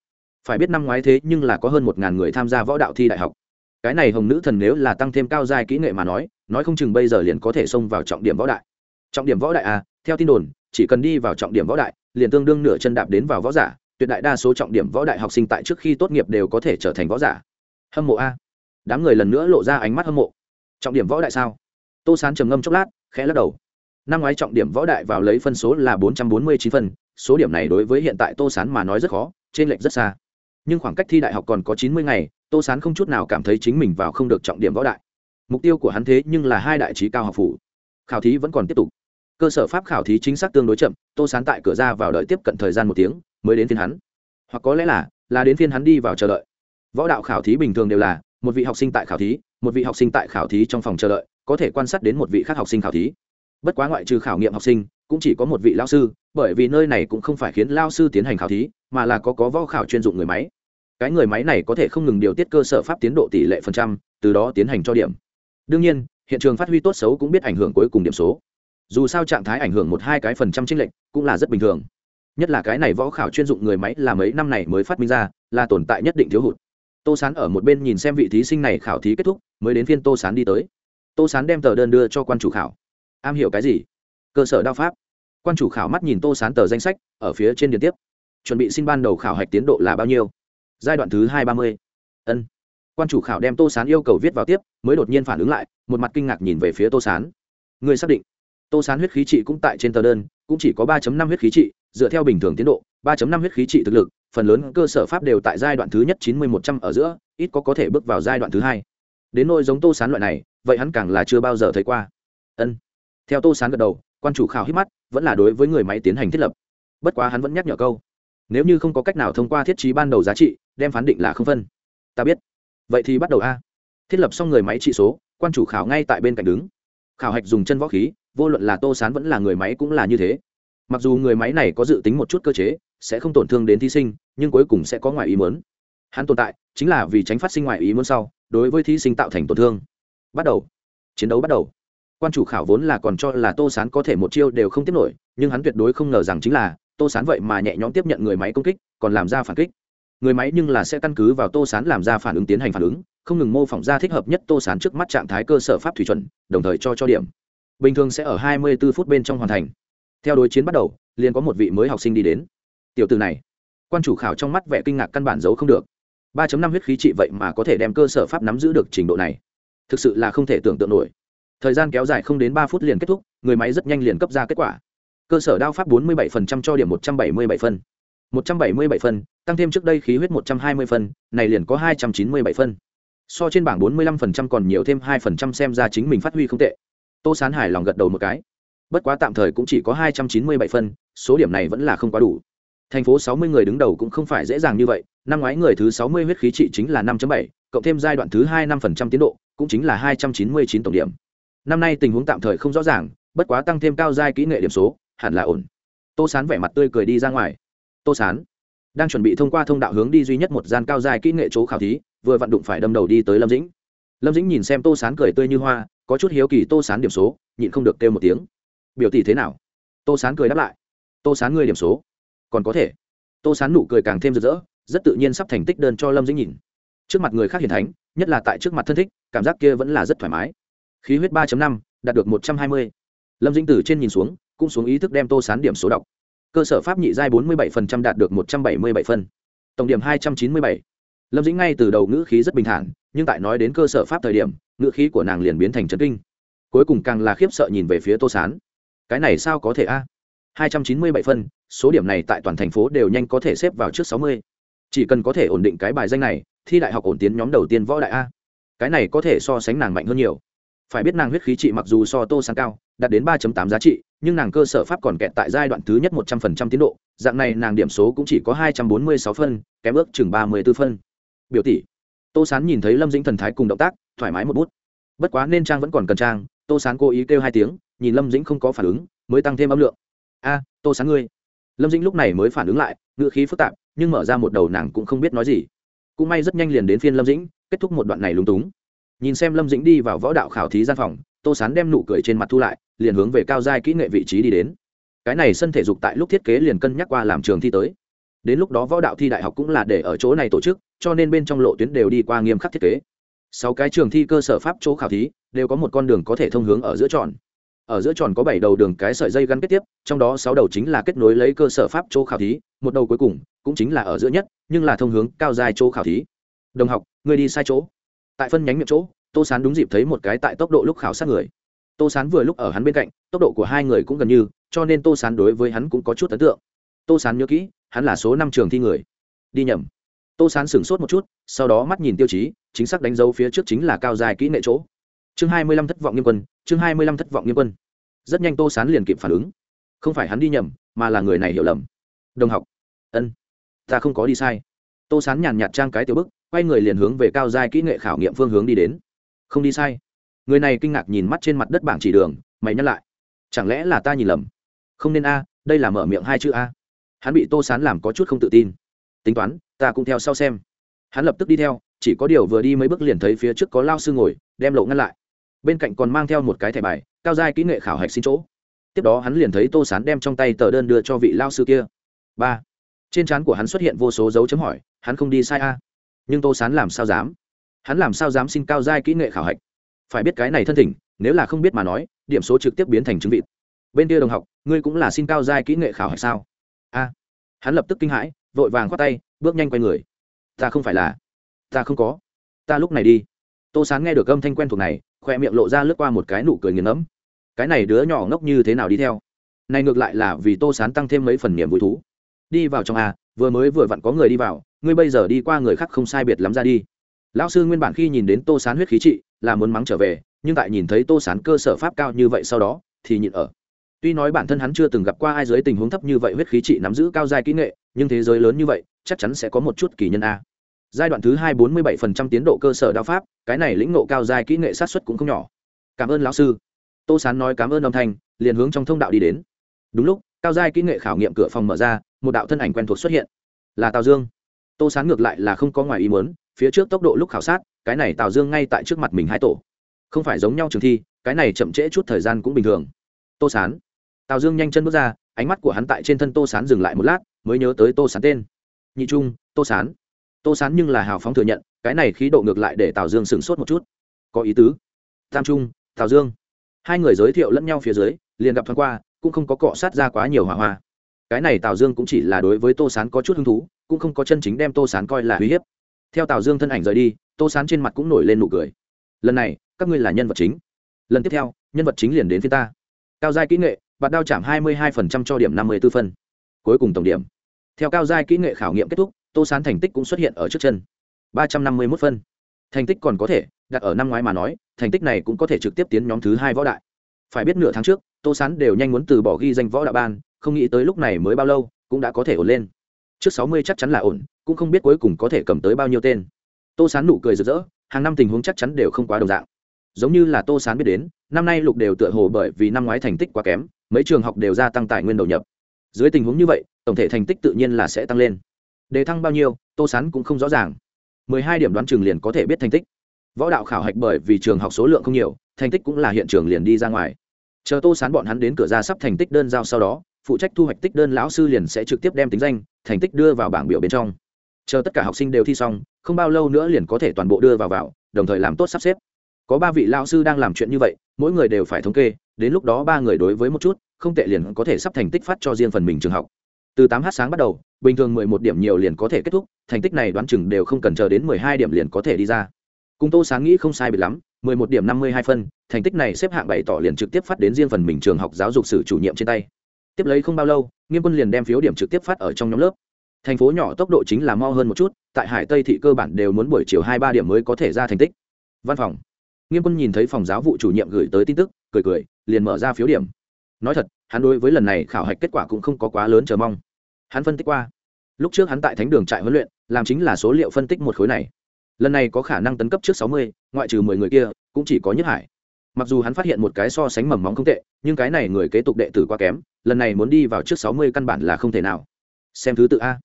Phải biết năm ngoái thế nhưng là có hơn một ngàn người tham gia võ đạo thi đại học cái này hồng nữ thần nếu là tăng thêm cao giai kỹ nghệ mà nói nói không chừng bây giờ liền có thể xông vào trọng điểm võ đại. Trọng điểm võ đại à theo tin đồn, chỉ cần đi vào trọng điểm võ đại, liền tương đương nửa chân đạp đến vào võ giả, tuyệt đại đa số trọng điểm võ đại học sinh tại trước khi tốt nghiệp đều có thể trở thành võ giả. Hâm mộ a. Đám người lần nữa lộ ra ánh mắt hâm mộ. Trọng điểm võ đại sao? Tô sán trầm ngâm chốc lát, khẽ lắc đầu. Năm ngoái trọng điểm võ đại vào lấy phân số là bốn trăm bốn mươi chín phân số điểm này đối với hiện tại tô sán mà nói rất khó, trên lệch rất xa nhưng khoảng cách thi đại học còn có chín mươi ngày, tô sán không chút nào cảm thấy chính mình vào không được trọng điểm võ đại. Mục tiêu của hắn thế nhưng là hai đại trí cao học phủ. Khảo thí vẫn còn tiếp tục. Cơ sở pháp khảo thí chính xác tương đối chậm, tô sán tại cửa ra vào đợi tiếp cận thời gian một tiếng, mới đến phiên hắn. Hoặc có lẽ là là đến phiên hắn đi vào chờ đợi. Võ đạo khảo thí bình thường đều là, một vị học sinh tại khảo thí, một vị học sinh tại khảo thí trong phòng chờ đợi, có thể quan sát đến một vị khác học sinh khảo thí. Bất quá ngoại trừ khảo nghiệm học sinh, cũng chỉ có một vị lao sư, bởi vì nơi này cũng không phải khiến lao sư tiến hành khảo thí, mà là có có võ khảo chuyên dụng người máy cái người máy này có thể không ngừng điều tiết cơ sở pháp tiến độ tỷ lệ phần trăm, từ đó tiến hành cho điểm. Đương nhiên, hiện trường phát huy tốt xấu cũng biết ảnh hưởng cuối cùng điểm số. Dù sao trạng thái ảnh hưởng một hai cái phần trăm chênh lệch cũng là rất bình thường. Nhất là cái này võ khảo chuyên dụng người máy là mấy năm này mới phát minh ra, là tồn tại nhất định thiếu hụt. Tô sán ở một bên nhìn xem vị thí sinh này khảo thí kết thúc, mới đến phiên tô sán đi tới. Tô sán đem tờ đơn đưa cho quan chủ khảo. Am hiểu cái gì? Cơ sở đao pháp. Quan chủ khảo mắt nhìn tô sán tờ danh sách, ở phía trên điện tiếp. Chuẩn bị xin ban đầu khảo hạch tiến độ là bao nhiêu? Giai đoạn thứ hai ba mươi. Ân. Quan chủ khảo đem tô sán yêu cầu viết vào tiếp, mới đột nhiên phản ứng lại, một mặt kinh ngạc nhìn về phía tô sán. Người xác định. Tô sán huyết khí trị cũng tại trên tờ đơn, cũng chỉ có ba năm huyết khí trị, dựa theo bình thường tiến độ, ba năm huyết khí trị thực lực, phần lớn cơ sở pháp đều tại giai đoạn thứ nhất chín mươi một trăm ở giữa, ít có có thể bước vào giai đoạn thứ hai. Đến nôi giống tô sán loại này, vậy hắn càng là chưa bao giờ thấy qua. Ân. Theo tô sán gật đầu, quan chủ khảo hít mắt, vẫn là đối với người máy tiến hành thiết lập. Bất quá hắn vẫn nhắc nhở câu. Nếu như không có cách nào thông qua thiết trí ban đầu giá trị đem phán định là không phân. Ta biết. Vậy thì bắt đầu a. Thiết lập xong người máy trị số, quan chủ khảo ngay tại bên cạnh đứng. Khảo hạch dùng chân võ khí, vô luận là tô sán vẫn là người máy cũng là như thế. Mặc dù người máy này có dự tính một chút cơ chế, sẽ không tổn thương đến thí sinh, nhưng cuối cùng sẽ có ngoài ý muốn. Hắn tồn tại, chính là vì tránh phát sinh ngoài ý muốn sau, đối với thí sinh tạo thành tổn thương. Bắt đầu. Chiến đấu bắt đầu. Quan chủ khảo vốn là còn cho là tô sán có thể một chiêu đều không tiếp nổi, nhưng hắn tuyệt đối không ngờ rằng chính là tô sán vậy mà nhẹ nhõm tiếp nhận người máy công kích, còn làm ra phản kích người máy nhưng là sẽ căn cứ vào tô sán làm ra phản ứng tiến hành phản ứng, không ngừng mô phỏng ra thích hợp nhất tô sán trước mắt trạng thái cơ sở pháp thủy chuẩn, đồng thời cho cho điểm. Bình thường sẽ ở 24 phút bên trong hoàn thành. Theo đối chiến bắt đầu, liền có một vị mới học sinh đi đến. Tiểu từ này, quan chủ khảo trong mắt vẻ kinh ngạc căn bản giấu không được. 3.5 huyết khí trị vậy mà có thể đem cơ sở pháp nắm giữ được trình độ này. Thực sự là không thể tưởng tượng nổi. Thời gian kéo dài không đến ba phút liền kết thúc, người máy rất nhanh liền cấp ra kết quả. Cơ sở đao pháp 47% cho điểm 177 phân. 177 phân tăng thêm trước đây khí huyết 120 phân này liền có 297 phân. So trên bảng 45% còn nhiều thêm 2% xem ra chính mình phát huy không tệ. Tô sán hài lòng gật đầu một cái. Bất quá tạm thời cũng chỉ có 297 phân số điểm này vẫn là không quá đủ. Thành phố 60 người đứng đầu cũng không phải dễ dàng như vậy. Năm ngoái người thứ 60 huyết khí trị chính là 5.7, cộng thêm giai đoạn thứ hai 5% tiến độ cũng chính là 299 tổng điểm. Năm nay tình huống tạm thời không rõ ràng bất quá tăng thêm cao giai kỹ nghệ điểm số hẳn là ổn. Tô sán vẻ mặt tươi cười đi ra ngoài tô sán. Đang chuẩn bị thông qua thông đạo hướng đi duy nhất một gian cao dài kỹ nghệ chỗ khảo thí, vừa vặn đụng phải đâm đầu đi tới lâm dĩnh. Lâm dĩnh nhìn xem tô sán cười tươi như hoa, có chút hiếu kỳ tô sán điểm số, nhịn không được kêu một tiếng. Biểu tỷ thế nào? Tô sán cười đáp lại. Tô sán ngươi điểm số? Còn có thể. Tô sán nụ cười càng thêm rực rỡ, rất tự nhiên sắp thành tích đơn cho lâm dĩnh nhìn. Trước mặt người khác hiền thánh, nhất là tại trước mặt thân thích, cảm giác kia vẫn là rất thoải mái. Khí huyết ba năm, đạt được một trăm hai mươi. Lâm dĩnh từ trên nhìn xuống, cũng xuống ý thức đem tô sán điểm số đọc cơ sở pháp nhị giai bốn mươi bảy đạt được một trăm bảy mươi bảy phân tổng điểm hai trăm chín mươi bảy. Lâm dĩnh ngay từ đầu ngữ khí rất bình thản, nhưng tại nói đến cơ sở pháp thời điểm, ngữ khí của nàng liền biến thành trấn kinh. Cuối cùng càng là khiếp sợ nhìn về phía tô sán. Cái này sao có thể a? hai trăm chín mươi bảy phân số điểm này tại toàn thành phố đều nhanh có thể xếp vào trước sáu mươi. Chỉ cần có thể ổn định cái bài danh này, thi đại học ổn tiến nhóm đầu tiên võ đại a. Cái này có thể so sánh nàng mạnh hơn nhiều phải biết nàng huyết khí trị mặc dù so tô sáng cao, đạt đến ba tám giá trị, nhưng nàng cơ sở pháp còn kẹt tại giai đoạn thứ nhất một trăm phần trăm tiến độ, dạng này nàng điểm số cũng chỉ có hai trăm bốn mươi sáu phân, kém ước chừng ba mươi b ố phân. Biểu tỷ, tô sán nhìn thấy lâm dĩnh thần thái cùng động tác, thoải mái một bút. Bất quá nên trang vẫn còn cần trang, tô sán cố ý kêu hai tiếng, nhìn lâm dĩnh không có phản ứng, mới tăng thêm âm lượng. A, tô sán ngươi. Lâm dĩnh lúc này mới phản ứng lại, ngữ khí phức tạp, nhưng mở ra một đầu nàng cũng không biết nói gì. Cũng may rất nhanh liền đến phiên lâm dĩnh, kết thúc một đoạn này lúng túng nhìn xem lâm dĩnh đi vào võ đạo khảo thí gian phòng, tô sán đem nụ cười trên mặt thu lại, liền hướng về cao giai kỹ nghệ vị trí đi đến. Cái này sân thể dục tại lúc thiết kế liền cân nhắc qua làm trường thi tới. Đến lúc đó võ đạo thi đại học cũng là để ở chỗ này tổ chức, cho nên bên trong lộ tuyến đều đi qua nghiêm khắc thiết kế. Sáu cái trường thi cơ sở pháp chỗ khảo thí, đều có một con đường có thể thông hướng ở giữa tròn. Ở giữa tròn có bảy đầu đường cái sợi dây gắn kết tiếp, trong đó sáu đầu chính là kết nối lấy cơ sở pháp chỗ khảo thí, một đầu cuối cùng cũng chính là ở giữa nhất, nhưng là thông hướng cao dài chỗ khảo thí. Đồng học người đi sai chỗ tại phân nhánh miệng chỗ, tô sán đúng dịp thấy một cái tại tốc độ lúc khảo sát người. Tô sán vừa lúc ở hắn bên cạnh, tốc độ của hai người cũng gần như, cho nên tô sán đối với hắn cũng có chút ấn tượng. Tô sán nhớ kỹ, hắn là số năm trường thi người. Đi nhầm. Tô sán sửng sốt một chút, sau đó mắt nhìn tiêu chí, chính xác đánh dấu phía trước chính là cao dài kỹ nghệ chỗ. Chương hai mươi lăm thất vọng nghiêm quân, chương hai mươi lăm thất vọng nghiêm quân. Rất nhanh tô sán liền kịp phản ứng. Không phải hắn đi nhầm, mà là người này hiểu lầm. Đồng học. Ân. Ta không có đi sai. Tô sán nhàn nhạt trang cái tiểu bức quay người liền hướng về cao giai kỹ nghệ khảo nghiệm phương hướng đi đến. Không đi sai. Người này kinh ngạc nhìn mắt trên mặt đất bảng chỉ đường, mày nhắc lại. Chẳng lẽ là ta nhìn lầm? Không nên a, đây là mở miệng hai chữ a. Hắn bị tô sán làm có chút không tự tin. Tính toán, ta cũng theo sau xem. Hắn lập tức đi theo, chỉ có điều vừa đi mấy bước liền thấy phía trước có lao sư ngồi, đem lộ ngăn lại. Bên cạnh còn mang theo một cái thẻ bài, cao giai kỹ nghệ khảo hạch xin chỗ. Tiếp đó hắn liền thấy tô sán đem trong tay tờ đơn đưa cho vị lao sư kia. Ba. Trên trán của hắn xuất hiện vô số dấu chấm hỏi, hắn không đi sai a nhưng tô sán làm sao dám? Hắn làm sao dám xin cao giai kỹ nghệ khảo hạch? Phải biết cái này thân thỉnh, nếu là không biết mà nói, điểm số trực tiếp biến thành chứng vịt. Bên kia đồng học, ngươi cũng là xin cao giai kỹ nghệ khảo hạch sao? A. Hắn lập tức kinh hãi, vội vàng khoát tay, bước nhanh quay người. Ta không phải là. Ta không có. Ta lúc này đi. Tô sán nghe được âm thanh quen thuộc này, khoe miệng lộ ra lướt qua một cái nụ cười nghiền ngẫm. Cái này đứa nhỏ ngốc như thế nào đi theo? Này ngược lại là vì tô sán tăng thêm mấy phần niềm vui thú. Đi vào trong a vừa mới vừa vặn có người đi vào, ngươi bây giờ đi qua người khác không sai biệt lắm ra đi. Lão sư nguyên bản khi nhìn đến tô sán huyết khí trị, là muốn mắng trở về, nhưng tại nhìn thấy tô sán cơ sở pháp cao như vậy sau đó, thì nhịn ở. Tuy nói bản thân hắn chưa từng gặp qua ai dưới tình huống thấp như vậy huyết khí trị nắm giữ cao giai kỹ nghệ, nhưng thế giới lớn như vậy, chắc chắn sẽ có một chút kỳ nhân a. Giai đoạn thứ hai bốn mươi bảy phần trăm tiến độ cơ sở đao pháp, cái này lĩnh nộ cao giai kỹ nghệ sát xuất cũng không nhỏ. Cảm ơn lão sư. Tô sán nói cảm ơn âm thanh, liền hướng trong thông đạo đi đến. Đúng lúc, cao giai kỹ nghệ khảo nghiệm cửa phòng mở ra một đạo thân ảnh quen thuộc xuất hiện. Là tào dương. Tô sán ngược lại là không có ngoài ý muốn, phía trước tốc độ lúc khảo sát, cái này tào dương ngay tại trước mặt mình hai tổ. Không phải giống nhau trường thi, cái này chậm trễ chút thời gian cũng bình thường. Tô sán. Tào dương nhanh chân bước ra, ánh mắt của hắn tại trên thân tô sán dừng lại một lát, mới nhớ tới tô sán tên. Nhị trung, tô sán. Tô sán nhưng là hào phóng thừa nhận, cái này khí độ ngược lại để tào dương sửng sốt một chút. Có ý tứ. Tam trung, tào dương. Hai người giới thiệu lẫn nhau phía dưới, liền gặp thoáng qua, cũng không có cọ sát ra quá nhiều hỏa hoa cái này tào dương cũng chỉ là đối với tô sán có chút hứng thú, cũng không có chân chính đem tô sán coi là uy hiếp. Theo tào dương thân ảnh rời đi, tô sán trên mặt cũng nổi lên nụ cười. Lần này, các ngươi là nhân vật chính. Lần tiếp theo, nhân vật chính liền đến phía ta. Cao giai kỹ nghệ, bạt đao chạm hai mươi hai cho điểm năm mươi b ố phân. Cuối cùng tổng điểm. Theo cao giai kỹ nghệ khảo nghiệm kết thúc, tô sán thành tích cũng xuất hiện ở trước chân. ba trăm năm mươi mốt phân. Thành tích còn có thể, đặt ở năm ngoái mà nói, thành tích này cũng có thể trực tiếp tiến nhóm thứ hai võ đại. Phải biết nửa tháng trước, tô sán đều nhanh muốn từ bỏ ghi danh võ đạo ban không nghĩ tới lúc này mới bao lâu, cũng đã có thể ổn lên. Trước sáu mươi chắc chắn là ổn, cũng không biết cuối cùng có thể cầm tới bao nhiêu tên. Tô sán nụ cười rực rỡ, hàng năm tình huống chắc chắn đều không quá đồng dạng. Giống như là tô sán biết đến, năm nay lục đều tựa hồ bởi vì năm ngoái thành tích quá kém, mấy trường học đều gia tăng tài nguyên đầu nhập. Dưới tình huống như vậy, tổng thể thành tích tự nhiên là sẽ tăng lên. Đề thăng bao nhiêu, tô sán cũng không rõ ràng. Mười hai điểm đoán trường liền có thể biết thành tích. Võ đạo khảo hạch bởi vì trường học số lượng không nhiều, thành tích cũng là hiện trường liền đi ra ngoài. Chờ tô sán bọn hắn đến cửa ra sắp thành tích đơn giao sau đó phụ trách thu hoạch tích đơn lão sư liền sẽ trực tiếp đem tính danh, thành tích đưa vào bảng biểu bên trong. Chờ tất cả học sinh đều thi xong, không bao lâu nữa liền có thể toàn bộ đưa vào vào, đồng thời làm tốt sắp xếp. Có ba vị lão sư đang làm chuyện như vậy, mỗi người đều phải thống kê, đến lúc đó ba người đối với một chút, không tệ liền có thể sắp thành tích phát cho riêng phần mình trường học. Từ tám h sáng bắt đầu, bình thường mười một điểm nhiều liền có thể kết thúc, thành tích này đoán chừng đều không cần chờ đến mười hai điểm liền có thể đi ra. Cùng tô sáng nghĩ không sai biệt lắm, mười một điểm năm mươi hai phân, thành tích này xếp hạng bày tỏ liền trực tiếp phát đến riêng phần mình trường học giáo dục sử chủ nhiệm trên tay tiếp lấy không bao lâu, nghiêm quân liền đem phiếu điểm trực tiếp phát ở trong nhóm lớp. Thành phố nhỏ tốc độ chính là mo hơn một chút, tại hải tây thị cơ bản đều muốn buổi chiều hai ba điểm mới có thể ra thành tích. Văn phòng. Nghiêm quân nhìn thấy phòng giáo vụ chủ nhiệm gửi tới tin tức, cười cười, liền mở ra phiếu điểm. Nói thật, hắn đối với lần này khảo hạch kết quả cũng không có quá lớn chờ mong. Hắn phân tích qua. Lúc trước hắn tại thánh đường trại huấn luyện, làm chính là số liệu phân tích một khối này. Lần này có khả năng tấn cấp trước sáu mươi, ngoại trừ mười người kia, cũng chỉ có nhất hải mặc dù hắn phát hiện một cái so sánh mầm móng không tệ, nhưng cái này người kế tục đệ tử quá kém, lần này muốn đi vào trước sáu mươi căn bản là không thể nào. Xem thứ tự a.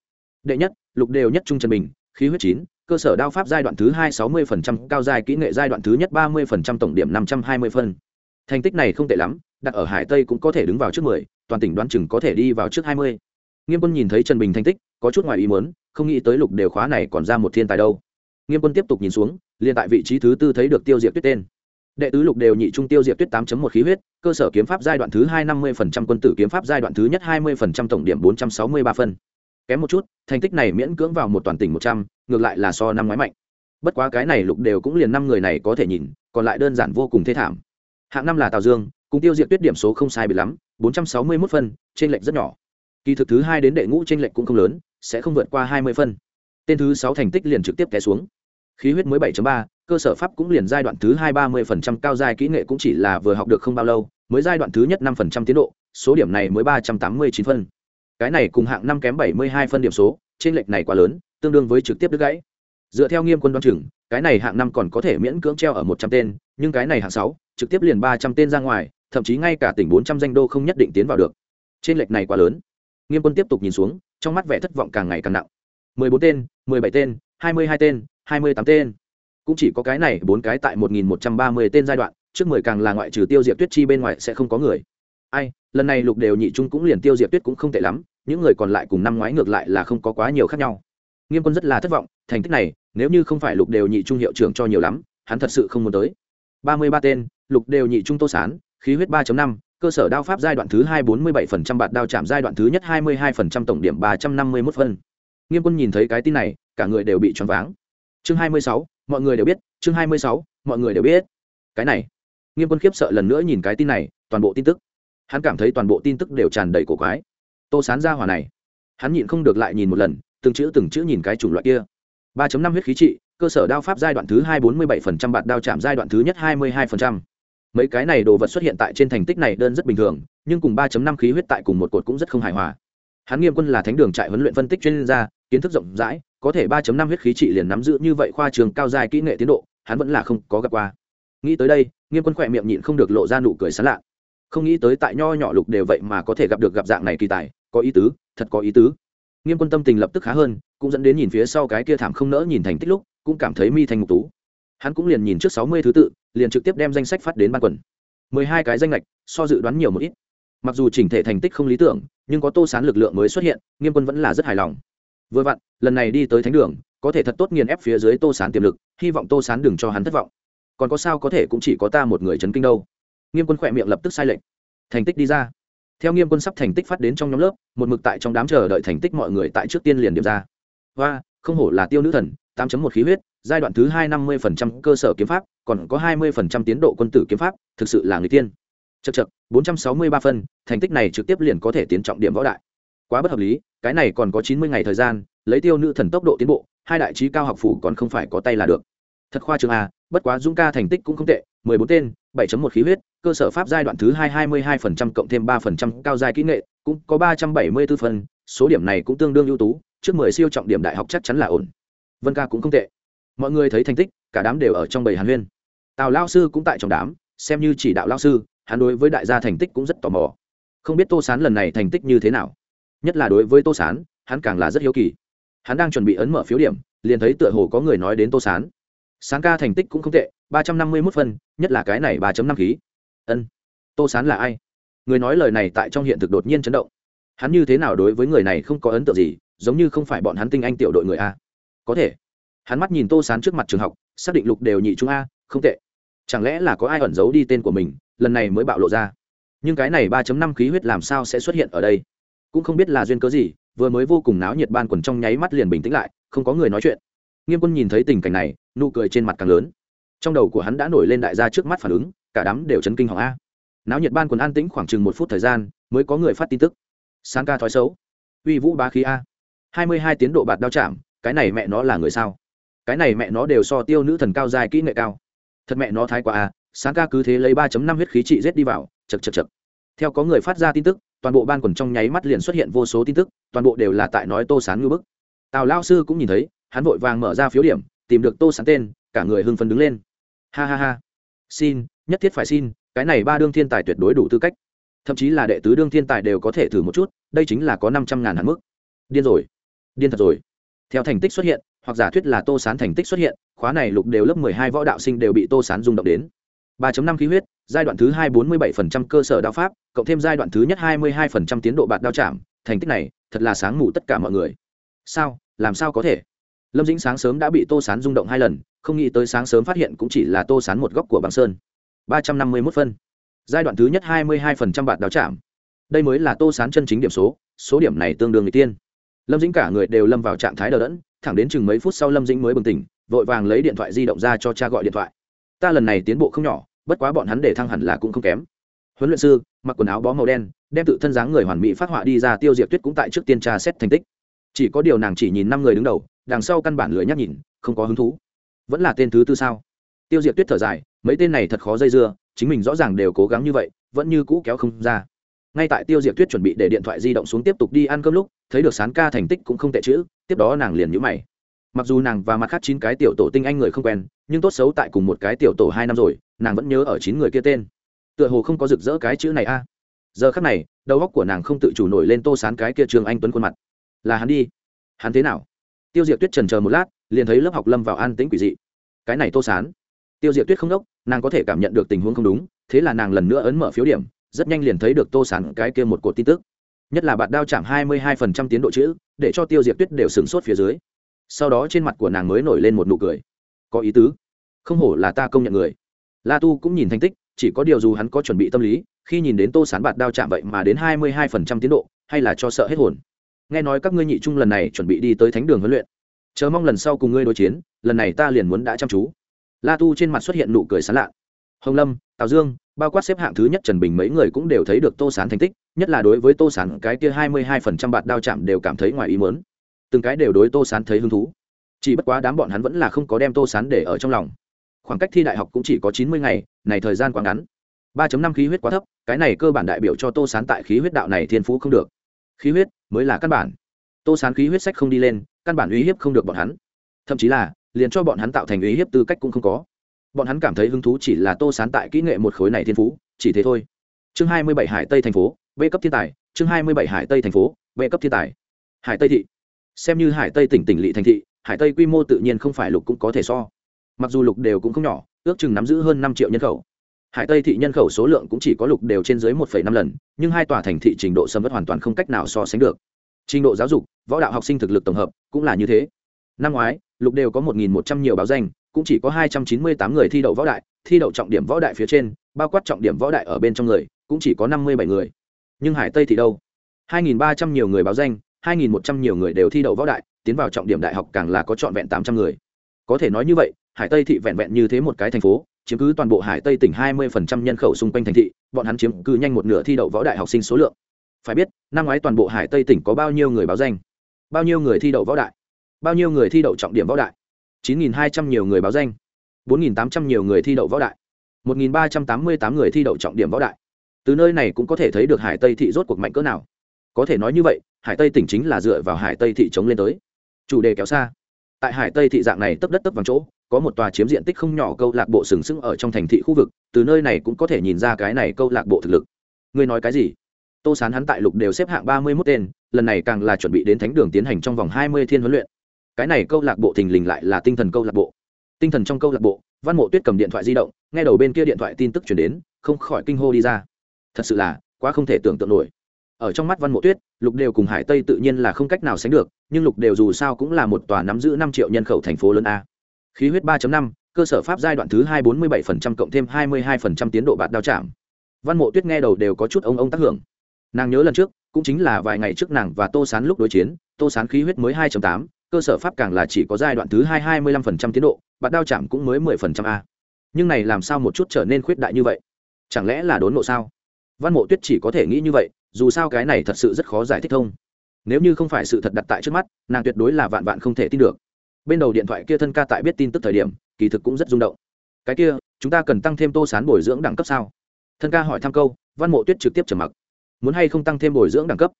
Đệ nhất, lục đều nhất trung trần bình, khí huyết chín, cơ sở đao pháp giai đoạn thứ hai sáu mươi phần trăm, cao dài kỹ nghệ giai đoạn thứ nhất ba mươi phần trăm, tổng điểm năm trăm hai mươi phân. Thành tích này không tệ lắm, đặt ở hải tây cũng có thể đứng vào trước mười, toàn tỉnh đoán chừng có thể đi vào trước hai mươi. Nghiêm quân nhìn thấy trần bình thành tích, có chút ngoài ý muốn, không nghĩ tới lục đều khóa này còn ra một thiên tài đâu. Nghiêm quân tiếp tục nhìn xuống, liền tại vị trí thứ tư thấy được tiêu diệt tuyết tên đệ tứ lục đều nhị trung tiêu diệt tuyết 8 một khí huyết, cơ sở kiếm pháp giai đoạn thứ hai năm mươi phần trăm quân tử kiếm pháp giai đoạn thứ nhất hai mươi phần trăm tổng điểm bốn trăm sáu mươi ba phân. Kém một chút, thành tích này miễn cưỡng vào một toàn tỉnh một trăm, ngược lại là so năm ngoái mạnh. Bất quá cái này lục đều cũng liền năm người này có thể nhìn, còn lại đơn giản vô cùng thê thảm. Hạng năm là tào dương, cùng tiêu diệt tuyết điểm số không sai bị lắm, bốn trăm sáu mươi mốt phân trên lệch rất nhỏ. Kỳ thực thứ hai đến đệ ngũ trên lệch cũng không lớn, sẽ không vượt qua hai mươi phân. Tên thứ sáu thành tích liền trực tiếp té xuống. Khí huyết mới 7 ba cơ sở pháp cũng liền giai đoạn thứ hai ba mươi phần trăm, cao giai kỹ nghệ cũng chỉ là vừa học được không bao lâu, mới giai đoạn thứ nhất năm phần trăm tiến độ, số điểm này mới ba trăm tám mươi chín phân. Cái này cùng hạng năm kém bảy mươi hai phân điểm số, trên lệch này quá lớn, tương đương với trực tiếp đứt gãy. Dựa theo nghiêm quân đoan chừng, cái này hạng năm còn có thể miễn cưỡng treo ở một trăm tên, nhưng cái này hạng sáu, trực tiếp liền ba trăm tên ra ngoài, thậm chí ngay cả tỉnh bốn trăm danh đô không nhất định tiến vào được. Trên lệch này quá lớn. Nghiêm quân tiếp tục nhìn xuống, trong mắt vẻ thất vọng càng ngày càng nặng. Mười bốn tên, mười bảy tên, hai mươi hai tên, hai mươi tám tên cũng chỉ có cái này, bốn cái tại một nghìn một trăm ba mươi tên giai đoạn, trước mười càng là ngoại trừ tiêu diệt tuyết chi bên ngoài sẽ không có người. Ai, lần này lục đều nhị trung cũng liền tiêu diệt tuyết cũng không tệ lắm, những người còn lại cùng năm ngoái ngược lại là không có quá nhiều khác nhau. Nghiêm quân rất là thất vọng, thành tích này, nếu như không phải lục đều nhị trung hiệu trưởng cho nhiều lắm, hắn thật sự không muốn tới. Ba mươi ba tên, lục đều nhị trung tô sán, khí huyết ba năm, cơ sở đao pháp giai đoạn thứ hai bốn mươi bảy phần trăm, bạt đao chạm giai đoạn thứ nhất hai mươi hai phần trăm, tổng điểm ba trăm năm mươi mốt phân. Nghiêm quân nhìn thấy cái tin này, cả người đều bị choáng váng. Chương hai mươi sáu mọi người đều biết, chương hai mươi sáu, mọi người đều biết. Cái này, nghiêm quân khiếp sợ lần nữa nhìn cái tin này, toàn bộ tin tức. Hắn cảm thấy toàn bộ tin tức đều tràn đầy cổ quái. Tô sán ra hỏa này, hắn nhịn không được lại nhìn một lần, từng chữ từng chữ nhìn cái chủng loại kia. 3.5 huyết khí trị, cơ sở đao pháp giai đoạn thứ hai 47% bạt đao chạm giai đoạn thứ nhất 22%. mấy cái này đồ vật xuất hiện tại trên thành tích này đơn rất bình thường, nhưng cùng 3.5 khí huyết tại cùng một cột cũng rất không hài hòa. Hắn nghiêm quân là thánh đường trại huấn luyện phân tích chuyên gia, kiến thức rộng rãi có thể 3.5 huyết khí trị liền nắm giữ như vậy khoa trường cao dài kỹ nghệ tiến độ, hắn vẫn là không có gặp qua. Nghĩ tới đây, nghiêm quân khỏe miệng nhịn không được lộ ra nụ cười sán lạ. Không nghĩ tới tại nho nhỏ lục đều vậy mà có thể gặp được gặp dạng này kỳ tài, có ý tứ, thật có ý tứ. Nghiêm quân tâm tình lập tức khá hơn, cũng dẫn đến nhìn phía sau cái kia thảm không nỡ nhìn thành tích lúc, cũng cảm thấy mi thành mục tú. Hắn cũng liền nhìn trước sáu mươi thứ tự, liền trực tiếp đem danh sách phát đến ban quần. Mười hai cái danh ngạch, so dự đoán nhiều một ít. Mặc dù chỉnh thể thành tích không lý tưởng, nhưng có tô sán lực lượng mới xuất hiện, nghiêm quân vẫn là rất hài lòng vừa vặn lần này đi tới thánh đường có thể thật tốt nghiền ép phía dưới tô sán tiềm lực hy vọng tô sán đừng cho hắn thất vọng. Còn có sao có thể cũng chỉ có ta một người chấn kinh đâu. Nghiêm quân khỏe miệng lập tức sai lệnh, thành tích đi ra. Theo nghiêm quân sắp thành tích phát đến trong nhóm lớp một mực tại trong đám chờ đợi thành tích mọi người tại trước tiên liền điểm ra. Và không hổ là tiêu nữ thần 8 một khí huyết giai đoạn thứ hai năm mươi phần trăm cơ sở kiếm pháp còn có hai mươi phần trăm tiến độ quân tử kiếm pháp thực sự là người tiên. Chật chật bốn trăm sáu mươi ba phân thành tích này trực tiếp liền có thể tiến trọng điểm võ đại. Quá bất hợp lý cái này còn có chín mươi ngày thời gian, lấy tiêu nữ thần tốc độ tiến bộ, hai đại trí cao học phủ còn không phải có tay là được. Thật khoa trường a bất quá dũng ca thành tích cũng không tệ, mười bốn tên, bảy một khí huyết, cơ sở pháp giai đoạn thứ hai hai mươi hai phần trăm cộng thêm ba phần trăm cao giai kỹ nghệ, cũng có ba trăm bảy mươi 374 phần, số điểm này cũng tương đương ưu tú, trước mười siêu trọng điểm đại học chắc chắn là ổn. Vân ca cũng không tệ. Mọi người thấy thành tích, cả đám đều ở trong bầy hàn huyên. Tào lao sư cũng tại trong đám, xem như chỉ đạo lao sư, hắn đối với đại gia thành tích cũng rất tò mò. Không biết tô sán lần này thành tích như thế nào nhất là đối với tô sán, hắn càng là rất hiếu kỳ. Hắn đang chuẩn bị ấn mở phiếu điểm, liền thấy tựa hồ có người nói đến tô sán. Sáng ca thành tích cũng không tệ, ba trăm năm mươi mốt phân, nhất là cái này ba năm khí. Ân, tô sán là ai? Người nói lời này tại trong hiện thực đột nhiên chấn động. Hắn như thế nào đối với người này không có ấn tượng gì, giống như không phải bọn hắn tinh anh tiểu đội người a. Có thể. Hắn mắt nhìn tô sán trước mặt trường học, xác định lục đều nhị trung a, không tệ. Chẳng lẽ là có ai ẩn giấu đi tên của mình, lần này mới bạo lộ ra. Nhưng cái này ba năm khí huyết làm sao sẽ xuất hiện ở đây? Cũng không biết là duyên cớ gì, vừa mới vô cùng náo nhiệt ban quần trong nháy mắt liền bình tĩnh lại, không có người nói chuyện. Nghiêm quân nhìn thấy tình cảnh này, nụ cười trên mặt càng lớn. Trong đầu của hắn đã nổi lên đại gia trước mắt phản ứng, cả đám đều chấn kinh hỏng a. Náo nhiệt ban quần an tĩnh khoảng chừng một phút thời gian, mới có người phát tin tức. Sáng ca thói xấu. Uy vũ bá khí a. Hai mươi hai tiến độ bạt đao chạm, cái này mẹ nó là người sao? Cái này mẹ nó đều so tiêu nữ thần cao dài kỹ nghệ cao. Thật mẹ nó thái quá a, sáng ca cứ thế lấy ba năm huyết khí trị rết đi vào chật chật chật theo có người phát ra tin tức toàn bộ ban quần trong nháy mắt liền xuất hiện vô số tin tức, toàn bộ đều là tại nói tô sán ngư bức. Tào lao sư cũng nhìn thấy, hắn vội vàng mở ra phiếu điểm, tìm được tô sán tên, cả người hưng phấn đứng lên. Ha ha ha. Xin, nhất thiết phải xin, cái này ba đương thiên tài tuyệt đối đủ tư cách. Thậm chí là đệ tứ đương thiên tài đều có thể thử một chút, đây chính là có năm trăm ngàn hạn mức. Điên rồi. Điên thật rồi. Theo thành tích xuất hiện, hoặc giả thuyết là tô sán thành tích xuất hiện, khóa này lục đều lớp mười hai võ đạo sinh đều bị tô sán rung động đến ba năm khí huyết, giai đoạn thứ hai bốn mươi bảy phần trăm cơ sở đạo pháp, cộng thêm giai đoạn thứ nhất hai mươi hai phần trăm tiến độ bạt đao chạm. Thành tích này, thật là sáng mù tất cả mọi người. Sao? Làm sao có thể? Lâm dĩnh sáng sớm đã bị tô sán rung động hai lần, không nghĩ tới sáng sớm phát hiện cũng chỉ là tô sán một góc của băng sơn. ba trăm năm mươi mốt phân. Giai đoạn thứ nhất hai mươi hai phần trăm bạt đao chạm. Đây mới là tô sán chân chính điểm số số điểm này tương đương người tiên. Lâm dĩnh cả người đều lâm vào trạng thái đờ đẫn, thẳng đến chừng mấy phút sau lâm dĩnh mới bừng tỉnh, vội vàng lấy điện thoại di động ra cho cha gọi điện thoại ta lần này tiến bộ không nhỏ, bất quá bọn hắn để thăng hẳn là cũng không kém. Huấn luyện sư, mặc quần áo bó màu đen, đem tự thân dáng người hoàn mỹ phát họa đi ra tiêu diệt tuyết cũng tại trước tiên tra xét thành tích. Chỉ có điều nàng chỉ nhìn năm người đứng đầu, đằng sau căn bản lưỡi nhắc nhìn, không có hứng thú. Vẫn là tên thứ tư sao? Tiêu diệt tuyết thở dài, mấy tên này thật khó dây dưa, chính mình rõ ràng đều cố gắng như vậy, vẫn như cũ kéo không ra. Ngay tại tiêu diệt tuyết chuẩn bị để điện thoại di động xuống tiếp tục đi ăn cơm lúc, thấy được sán ca thành tích cũng không tệ chữ tiếp đó nàng liền nhữ mày mặc dù nàng và mặt khác chín cái tiểu tổ tinh anh người không quen, nhưng tốt xấu tại cùng một cái tiểu tổ hai năm rồi, nàng vẫn nhớ ở chín người kia tên. Tựa hồ không có rực rỡ cái chữ này a. Giờ khắc này, đầu óc của nàng không tự chủ nổi lên tô sán cái kia trường anh tuấn khuôn mặt. Là hắn đi. Hắn thế nào? Tiêu diệt tuyết trần chờ một lát, liền thấy lớp học lâm vào an tĩnh quỷ dị. Cái này tô sán. Tiêu diệt tuyết không đốc, nàng có thể cảm nhận được tình huống không đúng, thế là nàng lần nữa ấn mở phiếu điểm, rất nhanh liền thấy được tô sán cái kia một cột tin tức. Nhất là bạn đao chạm hai mươi hai phần trăm tiến độ chữ, để cho tiêu diệt tuyết đều sửng sốt phía dưới sau đó trên mặt của nàng mới nổi lên một nụ cười. Có ý tứ. Không hổ là ta công nhận người. La tu cũng nhìn thành tích, chỉ có điều dù hắn có chuẩn bị tâm lý, khi nhìn đến tô sán bạt đao chạm vậy mà đến hai mươi hai phần trăm tiến độ, hay là cho sợ hết hồn. Nghe nói các ngươi nhị trung lần này chuẩn bị đi tới thánh đường huấn luyện. Chờ mong lần sau cùng ngươi đối chiến, lần này ta liền muốn đã chăm chú. La tu trên mặt xuất hiện nụ cười sán lạ. Hồng lâm, tào dương, bao quát xếp hạng thứ nhất trần bình mấy người cũng đều thấy được tô sán thành tích, nhất là đối với tô sán cái kia hai mươi hai phần trăm bạt đao chạm đều cảm thấy ngoài ý mớn từng cái đều đối tô sán thấy hứng thú. Chỉ bất quá đám bọn hắn vẫn là không có đem tô sán để ở trong lòng. Khoảng cách thi đại học cũng chỉ có chín mươi ngày, này thời gian quá ngắn. Ba năm khí huyết quá thấp, cái này cơ bản đại biểu cho tô sán tại khí huyết đạo này thiên phú không được. Khí huyết mới là căn bản. Tô sán khí huyết sách không đi lên, căn bản uy hiếp không được bọn hắn. Thậm chí là, liền cho bọn hắn tạo thành uy hiếp tư cách cũng không có. Bọn hắn cảm thấy hứng thú chỉ là tô sán tại kỹ nghệ một khối này thiên phú, chỉ thế thôi. Chương hai mươi bảy hải tây thành phố, b cấp thiên tài, chương hai mươi bảy hải tây thành phố, b cấp thiên tài. Hải tây thị xem như hải tây tỉnh tỉnh lỵ thành thị, hải tây quy mô tự nhiên không phải lục cũng có thể so. Mặc dù lục đều cũng không nhỏ, ước chừng nắm giữ hơn năm triệu nhân khẩu. Hải tây thị nhân khẩu số lượng cũng chỉ có lục đều trên dưới một năm lần, nhưng hai tòa thành thị trình độ sâm vất hoàn toàn không cách nào so sánh được. Trình độ giáo dục, võ đạo học sinh thực lực tổng hợp cũng là như thế. Năm ngoái, lục đều có một một trăm nhiều báo danh, cũng chỉ có hai trăm chín mươi tám người thi đậu võ đại, thi đậu trọng điểm võ đại phía trên, bao quát trọng điểm võ đại ở bên trong người, cũng chỉ có năm mươi bảy người. Nhưng hải tây thì đâu? Hai ba trăm nhiều người báo danh hai một trăm nhiều người đều thi đậu võ đại, tiến vào trọng điểm đại học càng là có trọn vẹn tám trăm người. Có thể nói như vậy, hải tây thị vẹn vẹn như thế một cái thành phố, chiếm cứ toàn bộ hải tây tỉnh hai mươi nhân khẩu xung quanh thành thị, bọn hắn chiếm cứ nhanh một nửa thi đậu võ đại học sinh số lượng. Phải biết, năm ngoái toàn bộ hải tây tỉnh có bao nhiêu người báo danh? Bao nhiêu người thi đậu võ đại? Bao nhiêu người thi đậu trọng điểm võ đại? chín nghìn hai trăm nhiều người báo danh. bốn nghìn tám trăm nhiều người thi đậu võ đại. một nghìn ba trăm tám mươi tám người thi đậu trọng điểm võ đại. Từ nơi này cũng có thể thấy được hải tây thị rốt cuộc mạnh cỡ nào. Có thể nói như vậy hải tây tỉnh chính là dựa vào hải tây thị trống lên tới. Chủ đề kéo xa. Tại hải tây thị dạng này tấp đất tấp vàng chỗ, có một tòa chiếm diện tích không nhỏ câu lạc bộ sừng sững ở trong thành thị khu vực, từ nơi này cũng có thể nhìn ra cái này câu lạc bộ thực lực. Ngươi nói cái gì? Tô sán hắn tại lục đều xếp hạng ba mươi mốt tên, lần này càng là chuẩn bị đến thánh đường tiến hành trong vòng hai mươi thiên huấn luyện. Cái này câu lạc bộ thình lình lại là tinh thần câu lạc bộ. Tinh thần trong câu lạc bộ, văn mộ tuyết cầm điện thoại di động, nghe đầu bên kia điện thoại tin tức chuyển đến, không khỏi kinh hô đi ra. Thật sự là quá không thể tưởng tượng nổi ở trong mắt văn mộ tuyết, lục đều cùng hải tây tự nhiên là không cách nào sánh được, nhưng lục đều dù sao cũng là một tòa nắm giữ năm triệu nhân khẩu thành phố lớn a. Khí huyết ba năm, cơ sở pháp giai đoạn thứ hai bốn mươi 47% cộng thêm hai mươi 22% tiến độ bạt đao chạm. Văn mộ tuyết nghe đầu đều có chút ông ông tác hưởng. Nàng nhớ lần trước, cũng chính là vài ngày trước nàng và tô sán lúc đối chiến, tô sán khí huyết mới hai tám, cơ sở pháp càng là chỉ có giai đoạn thứ hai hai mươi năm phần trăm tiến độ, bạt đao chạm cũng mới mười phần trăm a. Nhưng này làm sao một chút trở nên khuyết đại như vậy? Chẳng lẽ là đốn nộ sao? Văn mộ tuyết chỉ có thể nghĩ như vậy dù sao cái này thật sự rất khó giải thích thông. Nếu như không phải sự thật đặt tại trước mắt, nàng tuyệt đối là vạn vạn không thể tin được. Bên đầu điện thoại kia thân ca tại biết tin tức thời điểm, kỳ thực cũng rất rung động. Cái kia, chúng ta cần tăng thêm tô sán bồi dưỡng đẳng cấp sao? Thân ca hỏi thăm câu, văn mộ tuyết trực tiếp trầm mặc. Muốn hay không tăng thêm bồi dưỡng đẳng cấp?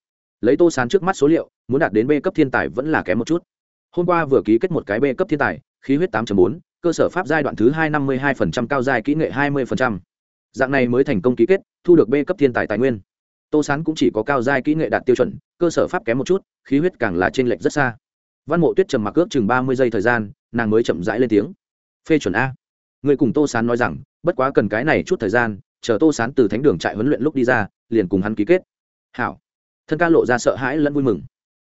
Lấy tô sán trước mắt số liệu, muốn đạt đến b cấp thiên tài vẫn là kém một chút. Hôm qua vừa ký kết một cái b cấp thiên tài, khí huyết 8 bốn, cơ sở pháp giai đoạn thứ hai năm mươi 52% cao giai kỹ nghệ 20%. dạng này mới thành công ký kết, thu được b cấp thiên tài tài nguyên tô sán cũng chỉ có cao giai kỹ nghệ đạt tiêu chuẩn, cơ sở pháp kém một chút, khí huyết càng là trên lệch rất xa. Văn mộ tuyết trầm mặc ước chừng ba mươi giây thời gian, nàng mới chậm rãi lên tiếng. Phê chuẩn a. Người cùng tô sán nói rằng, bất quá cần cái này chút thời gian, chờ tô sán từ thánh đường trại huấn luyện lúc đi ra, liền cùng hắn ký kết. Hảo. Thân ca lộ ra sợ hãi lẫn vui mừng.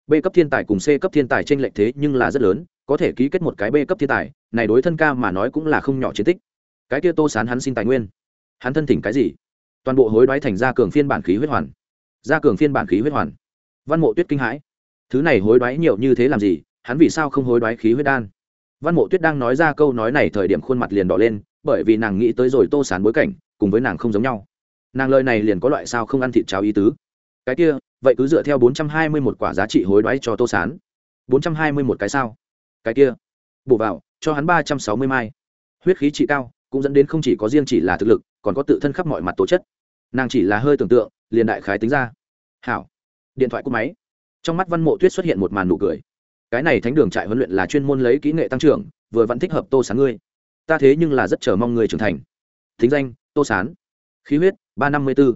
B cấp thiên tài cùng c cấp thiên tài trên lệch thế nhưng là rất lớn, có thể ký kết một cái b cấp thiên tài, này đối thân ca mà nói cũng là không nhỏ chiến tích. Cái kia tô sán hắn xin tài nguyên. Hắn thân thỉnh cái gì? Toàn bộ hối đoái thành ra cường phiên bản khí huyết hoàn. Ra cường phiên bản khí huyết hoàn. Văn mộ tuyết kinh hãi. Thứ này hối đoái nhiều như thế làm gì? Hắn vì sao không hối đoái khí huyết đan? Văn mộ tuyết đang nói ra câu nói này thời điểm khuôn mặt liền đỏ lên, bởi vì nàng nghĩ tới rồi tô sán bối cảnh, cùng với nàng không giống nhau. Nàng lời này liền có loại sao không ăn thịt cháo ý tứ. Cái kia, vậy cứ dựa theo bốn trăm hai mươi một quả giá trị hối đoái cho tô sán. bốn trăm hai mươi một cái sao? Cái kia, bổ vào, cho hắn ba trăm sáu mươi mai. Huyết khí trị cao, cũng dẫn đến không chỉ có riêng chỉ là thực lực, còn có tự thân khắp mọi mặt tố chất nàng chỉ là hơi tưởng tượng, liền đại khái tính ra. Hảo. Điện thoại cúp máy. Trong mắt văn mộ tuyết xuất hiện một màn nụ cười. Cái này thánh đường trại huấn luyện là chuyên môn lấy kỹ nghệ tăng trưởng, vừa vẫn thích hợp tô sán ngươi. Ta thế nhưng là rất chờ mong người trưởng thành. Thính danh, tô sán. Khí huyết, ba năm mươi b ố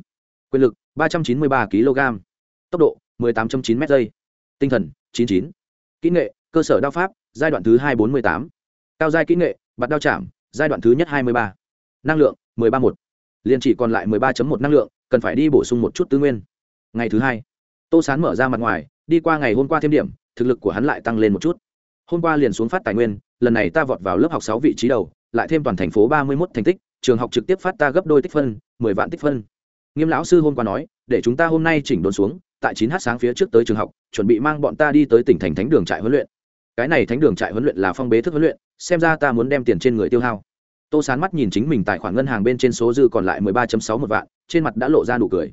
quyền lực, ba trăm chín mươi ba kg tốc độ, mười tám chín m giây. Tinh thần, chín chín. Kỹ nghệ, cơ sở đao pháp, giai đoạn thứ hai bốn mươi tám. Cao giai kỹ nghệ, bạt đao chạm, giai đoạn thứ nhất hai mươi ba. Năng lượng, mười ba một liền chỉ còn lại mười ba một năng lượng, cần phải đi bổ sung một chút tư nguyên. Ngày thứ hai, tô sán mở ra mặt ngoài, đi qua ngày hôm qua thêm điểm, thực lực của hắn lại tăng lên một chút. Hôm qua liền xuống phát tài nguyên, lần này ta vọt vào lớp học sáu vị trí đầu, lại thêm toàn thành phố ba mươi một thành tích, trường học trực tiếp phát ta gấp đôi tích phân, mười vạn tích phân. Nghiêm lão sư hôm qua nói, để chúng ta hôm nay chỉnh đốn xuống, tại chín h sáng phía trước tới trường học, chuẩn bị mang bọn ta đi tới tỉnh thành thánh đường trại huấn luyện. Cái này thánh đường trại huấn luyện là phong bế thức huấn luyện, xem ra ta muốn đem tiền trên người tiêu hao tô sán mắt nhìn chính mình tài khoản ngân hàng bên trên số dư còn lại mười ba sáu một vạn, trên mặt đã lộ ra nụ cười.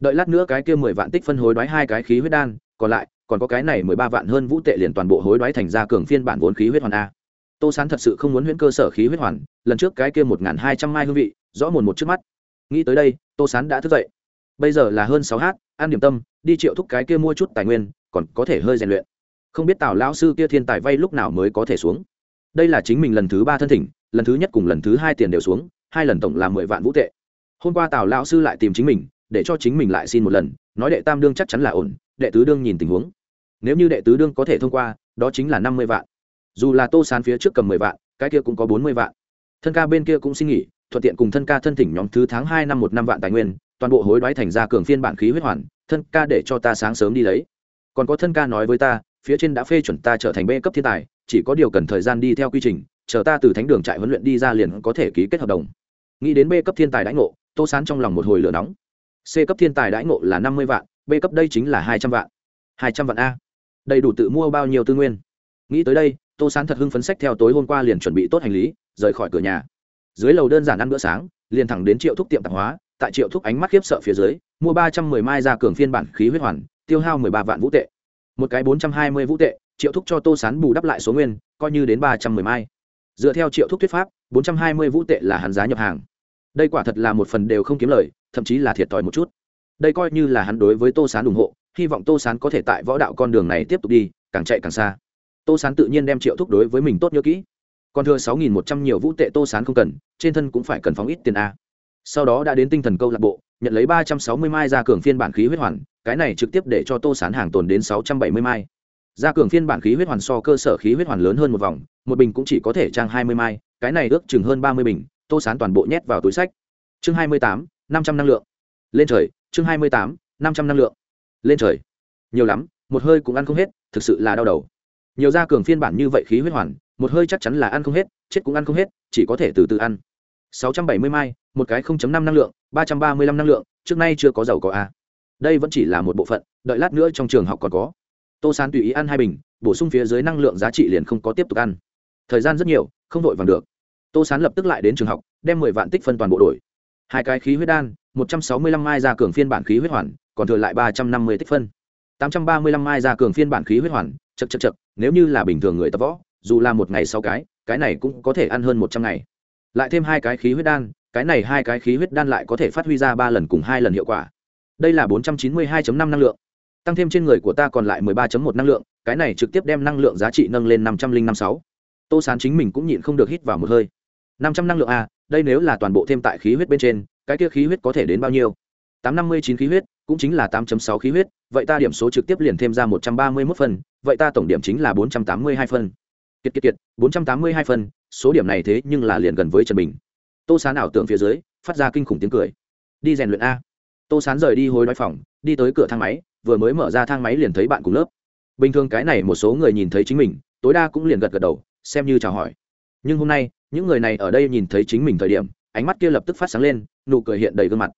Đợi lát nữa cái kia mười vạn tích phân hối đoái hai cái khí huyết đan, còn lại, còn có cái này mười ba vạn hơn vũ tệ liền toàn bộ hối đoái thành ra cường phiên bản vốn khí huyết hoàn a. Tô sán thật sự không muốn huyễn cơ sở khí huyết hoàn, lần trước cái kia một n g h n hai trăm mai hương vị, rõ mồn một trước mắt. Nghĩ tới đây, tô sán đã thức dậy. Bây giờ là hơn sáu h ăn điểm tâm, đi triệu thúc cái kia mua chút tài nguyên, còn có thể hơi rèn luyện. Không biết tào lão sư kia thiên tài vay lúc nào mới có thể xuống đây là chính mình lần thứ ba thân thỉnh, lần thứ nhất cùng lần thứ hai tiền đều xuống, hai lần tổng là mười vạn vũ tệ. Hôm qua tào lão sư lại tìm chính mình, để cho chính mình lại xin một lần, nói đệ tam đương chắc chắn là ổn, đệ tứ đương nhìn tình huống. Nếu như đệ tứ đương có thể thông qua, đó chính là năm mươi vạn. Dù là tô sán phía trước cầm mười vạn, cái kia cũng có bốn mươi vạn. Thân ca bên kia cũng xin nghỉ, thuận tiện cùng thân ca thân thỉnh nhóm thứ tháng hai năm một năm vạn tài nguyên, toàn bộ hối đoái thành ra cường phiên bản khí huyết hoàn, thân ca để cho ta sáng sớm đi lấy. Còn có thân ca nói với ta, phía trên đã phê chuẩn ta trở thành b cấp thiên tài chỉ có điều cần thời gian đi theo quy trình, chờ ta từ thánh đường trại huấn luyện đi ra liền có thể ký kết hợp đồng. Nghĩ đến b cấp thiên tài đãi ngộ, tô sán trong lòng một hồi lửa nóng. C cấp thiên tài đãi ngộ là năm mươi vạn, b cấp đây chính là hai trăm vạn. hai trăm vạn a. Đầy đủ tự mua bao nhiêu tư nguyên? Nghĩ tới đây, tô sán thật hưng phấn sách theo tối hôm qua liền chuẩn bị tốt hành lý, rời khỏi cửa nhà. Dưới lầu đơn giản ăn bữa sáng, liền thẳng đến triệu thúc tiệm tạp hóa. Tại triệu thúc ánh mắt khiếp sợ phía dưới, mua ba trăm mười mai ra cường phiên bản khí huyết hoàn, tiêu hao mười ba vạn vũ tệ. Một cái bốn trăm hai mươi vũ tệ triệu thúc cho tô sán bù đắp lại số nguyên, coi như đến ba trăm mười mai. Dựa theo triệu thúc thuyết pháp, bốn trăm hai mươi vũ tệ là hắn giá nhập hàng. Đây quả thật là một phần đều không kiếm lời, thậm chí là thiệt thòi một chút. Đây coi như là hắn đối với tô sán ủng hộ, hy vọng tô sán có thể tại võ đạo con đường này tiếp tục đi, càng chạy càng xa. Tô sán tự nhiên đem triệu thúc đối với mình tốt nhớ kỹ. Còn thừa sáu nghìn một trăm nhiều vũ tệ tô sán không cần, trên thân cũng phải cần phóng ít tiền a. Sau đó đã đến tinh thần câu lạc bộ, nhận lấy ba trăm sáu mươi mai ra cường phiên bản khí huyết hoàn, cái này trực tiếp để cho tô sán hàng tồn đến sáu trăm bảy mươi mai gia cường phiên bản khí huyết hoàn so cơ sở khí huyết hoàn lớn hơn một vòng, một bình cũng chỉ có thể trang hai mươi mai, cái này ước chừng hơn ba mươi bình, tô sán toàn bộ nhét vào túi sách. Chương hai mươi tám, năm trăm năng lượng. Lên trời, chương hai mươi tám, năm trăm năng lượng. Lên trời. Nhiều lắm, một hơi cũng ăn không hết, thực sự là đau đầu. Nhiều gia cường phiên bản như vậy khí huyết hoàn, một hơi chắc chắn là ăn không hết, chết cũng ăn không hết, chỉ có thể từ từ ăn. 670 mai, một cái 0.5 năng lượng 335 năng lượng, trước nay chưa có dầu có a. Đây vẫn chỉ là một bộ phận, đợi lát nữa trong trường học còn có tô sán tùy ý ăn hai bình, bổ sung phía dưới năng lượng giá trị liền không có tiếp tục ăn. Thời gian rất nhiều, không vội vàng được. Tô sán lập tức lại đến trường học, đem mười vạn tích phân toàn bộ đổi. Hai cái khí huyết đan, một trăm sáu mươi lăm mai ra cường phiên bản khí huyết hoàn, còn thừa lại ba trăm năm mươi tích phân. tám trăm ba mươi lăm mai ra cường phiên bản khí huyết hoàn chật chật chật nếu như là bình thường người tập võ, dù là một ngày sau cái cái này cũng có thể ăn hơn một trăm ngày. Lại thêm hai cái khí huyết đan, cái này hai cái khí huyết đan lại có thể phát huy ra ba lần cùng hai lần hiệu quả. Đây là bốn trăm chín mươi hai năm năng lượng tăng thêm trên người của ta còn lại mười ba một năng lượng, cái này trực tiếp đem năng lượng giá trị nâng lên năm trăm linh năm sáu. Tô sán chính mình cũng nhịn không được hít vào một hơi. năm trăm năng lượng a đây nếu là toàn bộ thêm tại khí huyết bên trên, cái kia khí huyết có thể đến bao nhiêu? tám năm mươi chín khí huyết, cũng chính là tám sáu khí huyết, vậy ta điểm số trực tiếp liền thêm ra một trăm ba mươi mốt phần, vậy ta tổng điểm chính là bốn trăm tám mươi hai phân kiệt kiệt kiệt, bốn trăm tám mươi hai phân số điểm này thế nhưng là liền gần với trần bình. Tô sán ảo tưởng phía dưới, phát ra kinh khủng tiếng cười. Đi rèn luyện a. Tô sán rời đi hối đoái phòng, đi tới cửa thang máy vừa mới mở ra thang máy liền thấy bạn cùng lớp. Bình thường cái này một số người nhìn thấy chính mình, tối đa cũng liền gật gật đầu, xem như chào hỏi. Nhưng hôm nay, những người này ở đây nhìn thấy chính mình thời điểm, ánh mắt kia lập tức phát sáng lên, nụ cười hiện đầy gương mặt.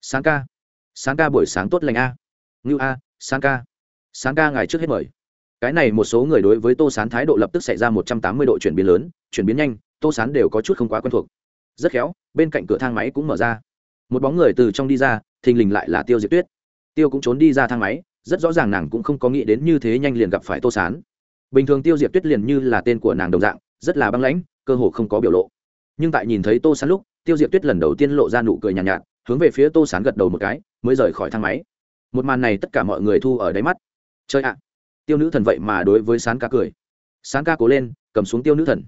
Sáng ca. Sáng ca buổi sáng tốt lành a. Ngưu a, sáng ca. Sáng ca ngày trước hết mời. Cái này một số người đối với tô sán thái độ lập tức xảy ra một trăm tám mươi độ chuyển biến lớn, chuyển biến nhanh, tô sán đều có chút không quá quen thuộc. Rất khéo, bên cạnh cửa thang máy cũng mở ra. Một bóng người từ trong đi ra, thình lình lại là tiêu diệt tuyết tiêu cũng trốn đi ra thang máy rất rõ ràng nàng cũng không có nghĩ đến như thế nhanh liền gặp phải tô sán. Bình thường tiêu diệp tuyết liền như là tên của nàng đồng dạng rất là băng lãnh cơ hồ không có biểu lộ. Nhưng tại nhìn thấy tô sán lúc tiêu diệp tuyết lần đầu tiên lộ ra nụ cười nhàn nhạt, nhạt hướng về phía tô sán gật đầu một cái mới rời khỏi thang máy. Một màn này tất cả mọi người thu ở đáy mắt. Chơi ạ! Tiêu nữ thần vậy mà đối với sán ca cười. Sán ca cố lên cầm xuống tiêu nữ thần.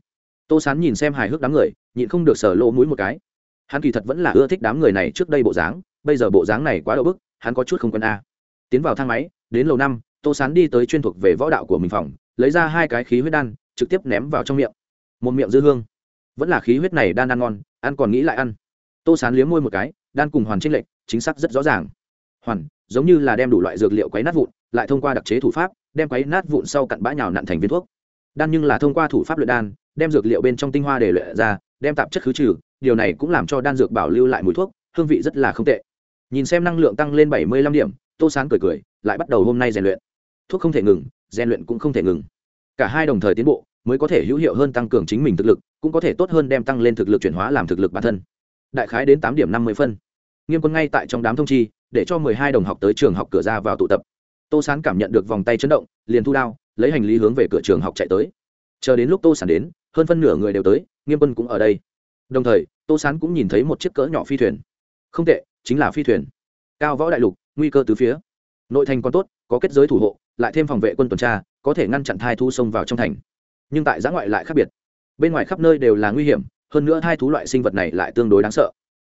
Tô sán nhìn xem hài hước đám người nhịn không được sở lỗ mũi một cái. Hắn kỳ thật vẫn là ưa thích đám người này trước đây bộ dáng bây giờ bộ dáng này quá đậu bức hắn có chút không quân a. Tiến vào thang máy, đến lầu năm, tô sán đi tới chuyên thuộc về võ đạo của mình phòng, lấy ra hai cái khí huyết đan, trực tiếp ném vào trong miệng. Một miệng dư hương. Vẫn là khí huyết này đan ăn ngon, ăn còn nghĩ lại ăn. Tô sán liếm môi một cái, đan cùng hoàn tranh lệch, chính xác rất rõ ràng. Hoàn, giống như là đem đủ loại dược liệu quấy nát vụn, lại thông qua đặc chế thủ pháp, đem quấy nát vụn sau cặn bã nhào nặn thành viên thuốc. Đan nhưng là thông qua thủ pháp luyện đan, đem dược liệu bên trong tinh hoa để luyện ra, đem tạp chất khứ trừ, điều này cũng làm cho đan dược bảo lưu lại mùi thuốc, hương vị rất là không tệ nhìn xem năng lượng tăng lên bảy mươi lăm điểm, tô sán cười cười, lại bắt đầu hôm nay rèn luyện. Thuốc không thể ngừng, rèn luyện cũng không thể ngừng. Cả hai đồng thời tiến bộ, mới có thể hữu hiệu hơn tăng cường chính mình thực lực, cũng có thể tốt hơn đem tăng lên thực lực chuyển hóa làm thực lực bản thân. Đại khái đến tám điểm năm mươi phân. Nghiêm quân ngay tại trong đám thông chi, để cho mười hai đồng học tới trường học cửa ra vào tụ tập. Tô sán cảm nhận được vòng tay chấn động, liền thu đao, lấy hành lý hướng về cửa trường học chạy tới. Chờ đến lúc tô sán đến, hơn phân nửa người đều tới, nghiêm quân cũng ở đây. Đồng thời, tô sán cũng nhìn thấy một chiếc cỡ nhỏ phi thuyền. Không tệ chính là phi thuyền. Cao võ đại lục, nguy cơ từ phía. Nội thành còn tốt, có kết giới thủ hộ, lại thêm phòng vệ quân tuần tra, có thể ngăn chặn thai thu xông vào trong thành. Nhưng tại giã ngoại lại khác biệt. Bên ngoài khắp nơi đều là nguy hiểm, hơn nữa thai thú loại sinh vật này lại tương đối đáng sợ.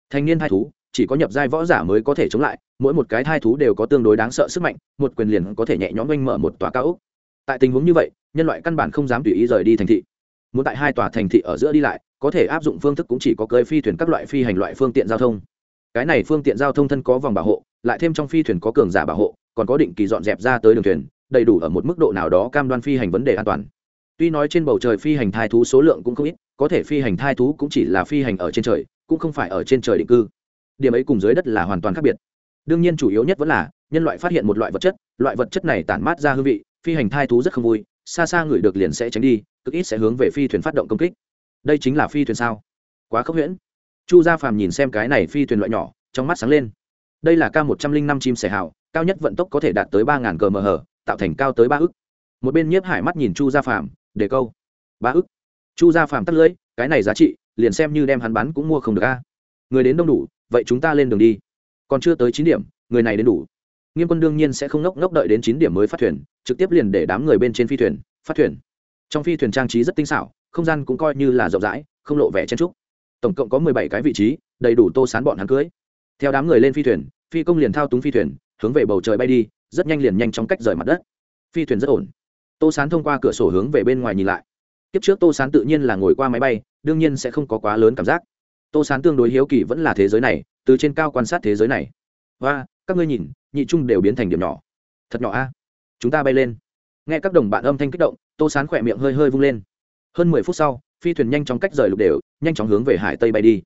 Thanh niên thai thú, chỉ có nhập giai võ giả mới có thể chống lại, mỗi một cái thai thú đều có tương đối đáng sợ sức mạnh, một quyền liền có thể nhẹ nhõm oanh mở một tòa cao ốc. Tại tình huống như vậy, nhân loại căn bản không dám tùy ý rời đi thành thị. Muốn tại hai tòa thành thị ở giữa đi lại, có thể áp dụng phương thức cũng chỉ có cơi phi thuyền các loại phi hành loại phương tiện giao thông cái này phương tiện giao thông thân có vòng bảo hộ, lại thêm trong phi thuyền có cường giả bảo hộ, còn có định kỳ dọn dẹp ra tới đường thuyền, đầy đủ ở một mức độ nào đó cam đoan phi hành vấn đề an toàn. Tuy nói trên bầu trời phi hành thai thú số lượng cũng không ít, có thể phi hành thai thú cũng chỉ là phi hành ở trên trời, cũng không phải ở trên trời định cư. Điểm ấy cùng dưới đất là hoàn toàn khác biệt. Đương nhiên chủ yếu nhất vẫn là, nhân loại phát hiện một loại vật chất, loại vật chất này tản mát ra hương vị, phi hành thai thú rất không vui, xa xa người được liền sẽ tránh đi, cực ít sẽ hướng về phi thuyền phát động công kích. Đây chính là phi thuyền sao? Quá khốc huyễn chu gia phàm nhìn xem cái này phi thuyền loại nhỏ, trong mắt sáng lên. Đây là ca một trăm linh năm chim sẻ hào, cao nhất vận tốc có thể đạt tới ba ngàn cm tạo thành cao tới ba ức. Một bên nhiếp hải mắt nhìn chu gia phàm, để câu. Ba ức. Chu gia phàm tắt lưỡi, cái này giá trị, liền xem như đem hắn bán cũng mua không được a. Người đến đông đủ, vậy chúng ta lên đường đi. Còn chưa tới chín điểm, người này đến đủ. Nghiêm quân đương nhiên sẽ không ngốc ngốc đợi đến chín điểm mới phát thuyền, trực tiếp liền để đám người bên trên phi thuyền, phát thuyền. Trong phi thuyền trang trí rất tinh xảo, không gian cũng coi như là rộng rãi, không lộ vẻ chen trúc tổng cộng có mười bảy cái vị trí, đầy đủ tô sán bọn hắn cưới. Theo đám người lên phi thuyền, phi công liền thao túng phi thuyền, hướng về bầu trời bay đi, rất nhanh liền nhanh chóng cách rời mặt đất. Phi thuyền rất ổn. Tô sán thông qua cửa sổ hướng về bên ngoài nhìn lại. Kiếp trước tô sán tự nhiên là ngồi qua máy bay, đương nhiên sẽ không có quá lớn cảm giác. Tô sán tương đối hiếu kỳ vẫn là thế giới này, từ trên cao quan sát thế giới này. Và các ngươi nhìn, nhị trung đều biến thành điểm nhỏ. Thật nhỏ a. Chúng ta bay lên. Nghe các đồng bạn âm thanh kích động, tô sán khỏe miệng hơi hơi vung lên. Hơn mười phút sau, phi thuyền nhanh chóng cách rời lục đều nhanh chóng hướng về hải tây bay đi.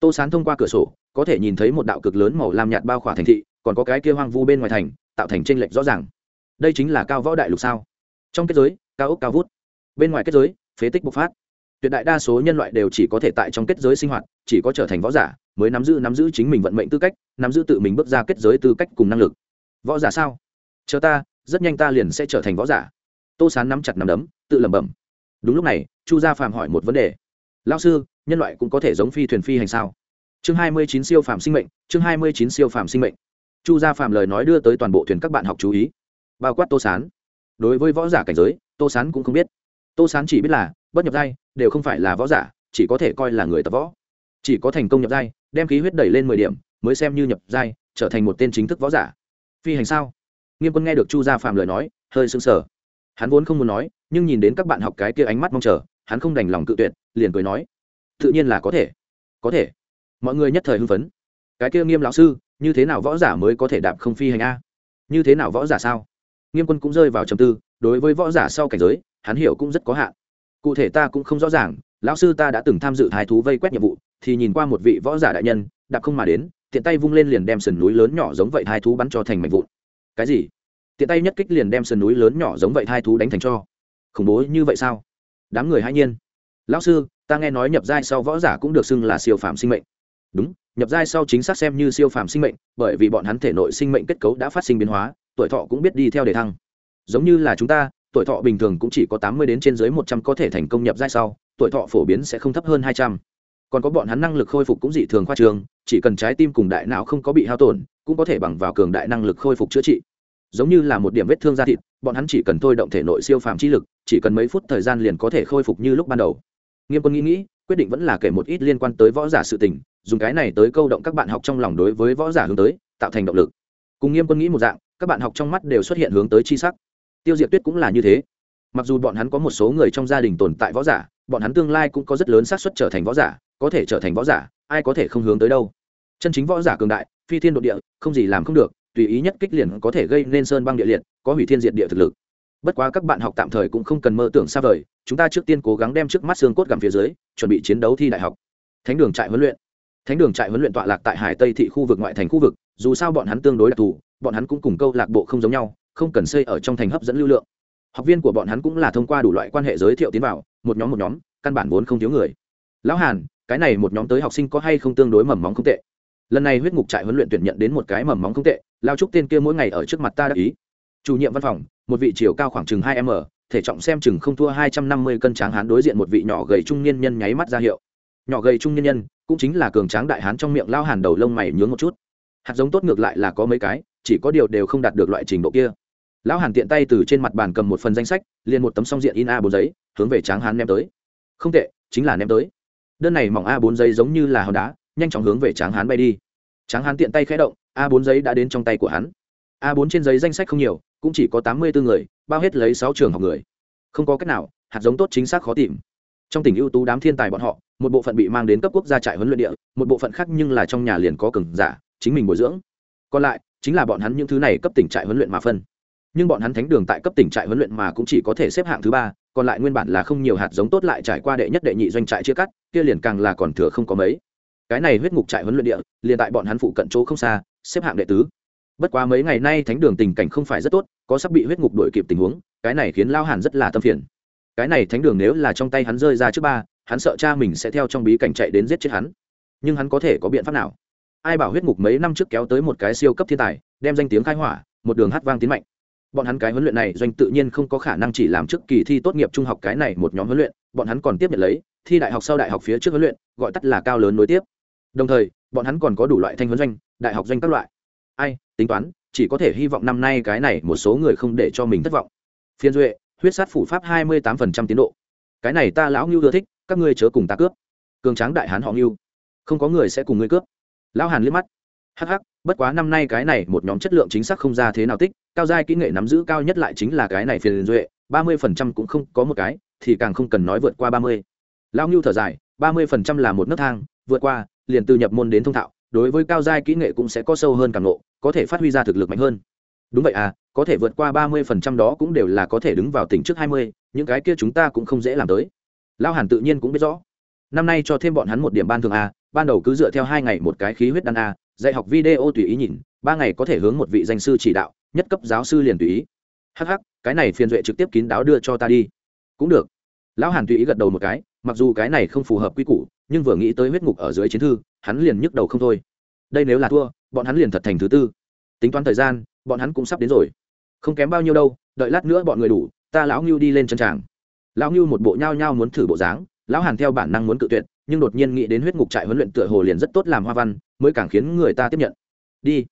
Tô sán thông qua cửa sổ, có thể nhìn thấy một đạo cực lớn màu lam nhạt bao khỏa thành thị, còn có cái kia hoang vu bên ngoài thành, tạo thành tranh lệch rõ ràng. Đây chính là cao võ đại lục sao? Trong kết giới, cao ốc cao vút. Bên ngoài kết giới, phế tích bộc phát. Tuyệt đại đa số nhân loại đều chỉ có thể tại trong kết giới sinh hoạt, chỉ có trở thành võ giả, mới nắm giữ nắm giữ chính mình vận mệnh tư cách, nắm giữ tự mình bước ra kết giới tư cách cùng năng lực. Võ giả sao? Chờ ta, rất nhanh ta liền sẽ trở thành võ giả. Tô sán nắm chặt nắm đấm, tự lẩm bẩm. Đúng lúc này, chu gia phàm hỏi một vấn đề. Lao sư nhân loại cũng có thể giống phi thuyền phi hành sao? Chương hai mươi chín siêu phàm sinh mệnh, chương hai mươi chín siêu phàm sinh mệnh. Chu gia phàm lời nói đưa tới toàn bộ thuyền các bạn học chú ý. Bao quát tô sán. Đối với võ giả cảnh giới, tô sán cũng không biết. Tô sán chỉ biết là, bất nhập giai, đều không phải là võ giả, chỉ có thể coi là người tập võ. Chỉ có thành công nhập giai, đem khí huyết đẩy lên mười điểm, mới xem như nhập giai, trở thành một tên chính thức võ giả. Phi hành sao? Nghiêm quân nghe được chu gia phàm lời nói, hơi sưng sờ. Hắn vốn không muốn nói, nhưng nhìn đến các bạn học cái kia ánh mắt mong chờ, hắn không đành lòng cự tuyệt, liền cười nói tự nhiên là có thể. Có thể. Mọi người nhất thời hưng phấn. Cái kia nghiêm lão sư, như thế nào võ giả mới có thể đạp không phi hành a? Như thế nào võ giả sao? Nghiêm quân cũng rơi vào trầm tư, đối với võ giả sau cảnh giới, hắn hiểu cũng rất có hạn. Cụ thể ta cũng không rõ ràng, lão sư ta đã từng tham dự thái thú vây quét nhiệm vụ, thì nhìn qua một vị võ giả đại nhân, đạp không mà đến, tiện tay vung lên liền đem sườn núi lớn nhỏ giống vậy hai thú bắn cho thành mảnh vụn. Cái gì? Tiện tay nhất kích liền đem sườn núi lớn nhỏ giống vậy hai thú đánh thành cho. Khủng bố như vậy sao? Đám người hãy nhiên lão sư, ta nghe nói nhập giai sau võ giả cũng được xưng là siêu phạm sinh mệnh. Đúng, nhập giai sau chính xác xem như siêu phạm sinh mệnh, bởi vì bọn hắn thể nội sinh mệnh kết cấu đã phát sinh biến hóa, tuổi thọ cũng biết đi theo đề thăng. Giống như là chúng ta, tuổi thọ bình thường cũng chỉ có tám mươi đến trên dưới một trăm có thể thành công nhập giai sau, tuổi thọ phổ biến sẽ không thấp hơn hai trăm. Còn có bọn hắn năng lực khôi phục cũng dị thường khoa trường chỉ cần trái tim cùng đại não không có bị hao tổn, cũng có thể bằng vào cường đại năng lực khôi phục chữa trị. Giống như là một điểm vết thương da thịt, bọn hắn chỉ cần thôi động thể nội siêu phàm chi lực, chỉ cần mấy phút thời gian liền có thể khôi phục như lúc ban đầu nghiêm quân nghĩ nghĩ, quyết định vẫn là kể một ít liên quan tới võ giả sự tình, dùng cái này tới câu động các bạn học trong lòng đối với võ giả hướng tới, tạo thành động lực. Cùng nghiêm quân nghĩ một dạng, các bạn học trong mắt đều xuất hiện hướng tới chi sắc. Tiêu diệt tuyết cũng là như thế. Mặc dù bọn hắn có một số người trong gia đình tồn tại võ giả, bọn hắn tương lai cũng có rất lớn xác suất trở thành võ giả, có thể trở thành võ giả, ai có thể không hướng tới đâu. Chân chính võ giả cường đại, phi thiên đ ộ địa, không gì làm không được, tùy ý nhất kích liền có thể gây nên sơn băng địa liệt, có hủy thiên diệt địa thực lực bất quá các bạn học tạm thời cũng không cần mơ tưởng xa vời, chúng ta trước tiên cố gắng đem trước mắt xương cốt gặm phía dưới, chuẩn bị chiến đấu thi đại học. Thánh đường trại huấn luyện. Thánh đường trại huấn luyện tọa lạc tại hải tây thị khu vực ngoại thành khu vực, dù sao bọn hắn tương đối đặc thù, bọn hắn cũng cùng câu lạc bộ không giống nhau, không cần xây ở trong thành hấp dẫn lưu lượng. Học viên của bọn hắn cũng là thông qua đủ loại quan hệ giới thiệu tiến vào, một nhóm một nhóm, căn bản vốn không thiếu người. Lão hàn, cái này một nhóm tới học sinh có hay không tương đối mầm móng không tệ? Lần này huyết ngục trại huấn luyện tuyển nhận đến một cái mầm móng không tệ, lao trúc tên kia mỗi ngày ở trước mặt ta đã ý. Chủ nhiệm văn phòng một vị chiều cao khoảng chừng hai m, thể trọng xem chừng không thua hai trăm năm mươi cân tráng hán đối diện một vị nhỏ gầy trung niên nhân nháy mắt ra hiệu. Nhỏ gầy trung niên nhân, cũng chính là cường tráng đại hán trong miệng lao hàn đầu lông mày nhướng một chút. Hạt giống tốt ngược lại là có mấy cái, chỉ có điều đều không đạt được loại trình độ kia. Lão hàn tiện tay từ trên mặt bàn cầm một phần danh sách, liền một tấm song diện in a bốn giấy, hướng về tráng hán ném tới. Không tệ, chính là ném tới. Đơn này mỏng a bốn giấy giống như là hòn đá, nhanh chóng hướng về tráng hán bay đi. Tráng hán tiện tay khẽ động, a bốn giấy đã đến trong tay của hắn. A bốn trên giấy danh sách không nhiều cũng chỉ có tám mươi bốn người, bao hết lấy sáu trường học người. Không có cách nào, hạt giống tốt chính xác khó tìm. Trong tỉnh ưu tú đám thiên tài bọn họ, một bộ phận bị mang đến cấp quốc gia trại huấn luyện địa, một bộ phận khác nhưng là trong nhà liền có cường giả, chính mình bồi dưỡng. Còn lại, chính là bọn hắn những thứ này cấp tỉnh trại huấn luyện mà phân. Nhưng bọn hắn thánh đường tại cấp tỉnh trại huấn luyện mà cũng chỉ có thể xếp hạng thứ ba, còn lại nguyên bản là không nhiều hạt giống tốt lại trải qua đệ nhất đệ nhị doanh trại chia cắt, kia liền càng là còn thừa không có mấy. Cái này huyết ngục trại huấn luyện địa, liền tại bọn hắn phụ cận chỗ không xa, xếp hạng đệ tứ bất quá mấy ngày nay thánh đường tình cảnh không phải rất tốt, có sắp bị huyết ngục đổi kịp tình huống, cái này khiến lao hàn rất là tâm phiền. Cái này thánh đường nếu là trong tay hắn rơi ra trước ba, hắn sợ cha mình sẽ theo trong bí cảnh chạy đến giết chết hắn. Nhưng hắn có thể có biện pháp nào? Ai bảo huyết ngục mấy năm trước kéo tới một cái siêu cấp thiên tài, đem danh tiếng khai hỏa, một đường hát vang tiến mạnh. Bọn hắn cái huấn luyện này doanh tự nhiên không có khả năng chỉ làm trước kỳ thi tốt nghiệp trung học cái này một nhóm huấn luyện, bọn hắn còn tiếp nhận lấy, thi đại học sau đại học phía trước huấn luyện, gọi tắt là cao lớn nối tiếp. Đồng thời, bọn hắn còn có đủ loại thanh huấn doanh, đại học doanh các loại ai, tính toán, chỉ có thể hy vọng năm nay cái này một số người không để cho mình thất vọng. Phiên duệ, huyết sát phủ pháp hai mươi tám phần trăm tiến độ. Cái này ta lão ngưu ưa thích, các ngươi chớ cùng ta cướp. Cường tráng đại hán họ ngưu. Không có người sẽ cùng ngươi cướp. Lão hàn liếc mắt. Hh bất quá năm nay cái này một nhóm chất lượng chính xác không ra thế nào tích, cao giai kỹ nghệ nắm giữ cao nhất lại chính là cái này phiền duệ, ba mươi phần trăm cũng không có một cái, thì càng không cần nói vượt qua ba mươi. Lão ngưu thở dài, ba mươi phần trăm là một nấc thang, vượt qua, liền từ nhập môn đến thông thạo đối với cao giai kỹ nghệ cũng sẽ có sâu hơn càng lộ có thể phát huy ra thực lực mạnh hơn. Đúng vậy à có thể vượt qua ba mươi phần trăm đó cũng đều là có thể đứng vào tỉnh trước hai mươi, những cái kia chúng ta cũng không dễ làm tới. Lao hàn tự nhiên cũng biết rõ. Năm nay cho thêm bọn hắn một điểm ban thường a à, ban đầu cứ dựa theo hai ngày một cái khí huyết đan a dạy học video tùy ý nhìn, ba ngày có thể hướng một vị danh sư chỉ đạo, nhất cấp giáo sư liền tùy ý. Hh cái này phiền duệ trực tiếp kín đáo đưa cho ta đi. Cũng được. Lão hàn tùy ý gật đầu một cái, mặc dù cái này không phù hợp quy củ nhưng vừa nghĩ tới huyết ngục ở dưới chiến thư, hắn liền nhức đầu không thôi. Đây nếu là thua, bọn hắn liền thật thành thứ tư. Tính toán thời gian, bọn hắn cũng sắp đến rồi. Không kém bao nhiêu đâu, đợi lát nữa bọn người đủ, ta lão ngưu đi lên chân tràng. Lão ngưu một bộ nhao nhao muốn thử bộ dáng, lão hàn theo bản năng muốn cự tuyệt, nhưng đột nhiên nghĩ đến huyết ngục trại huấn luyện tựa hồ liền rất tốt làm hoa văn, mới càng khiến người ta tiếp nhận. Đi.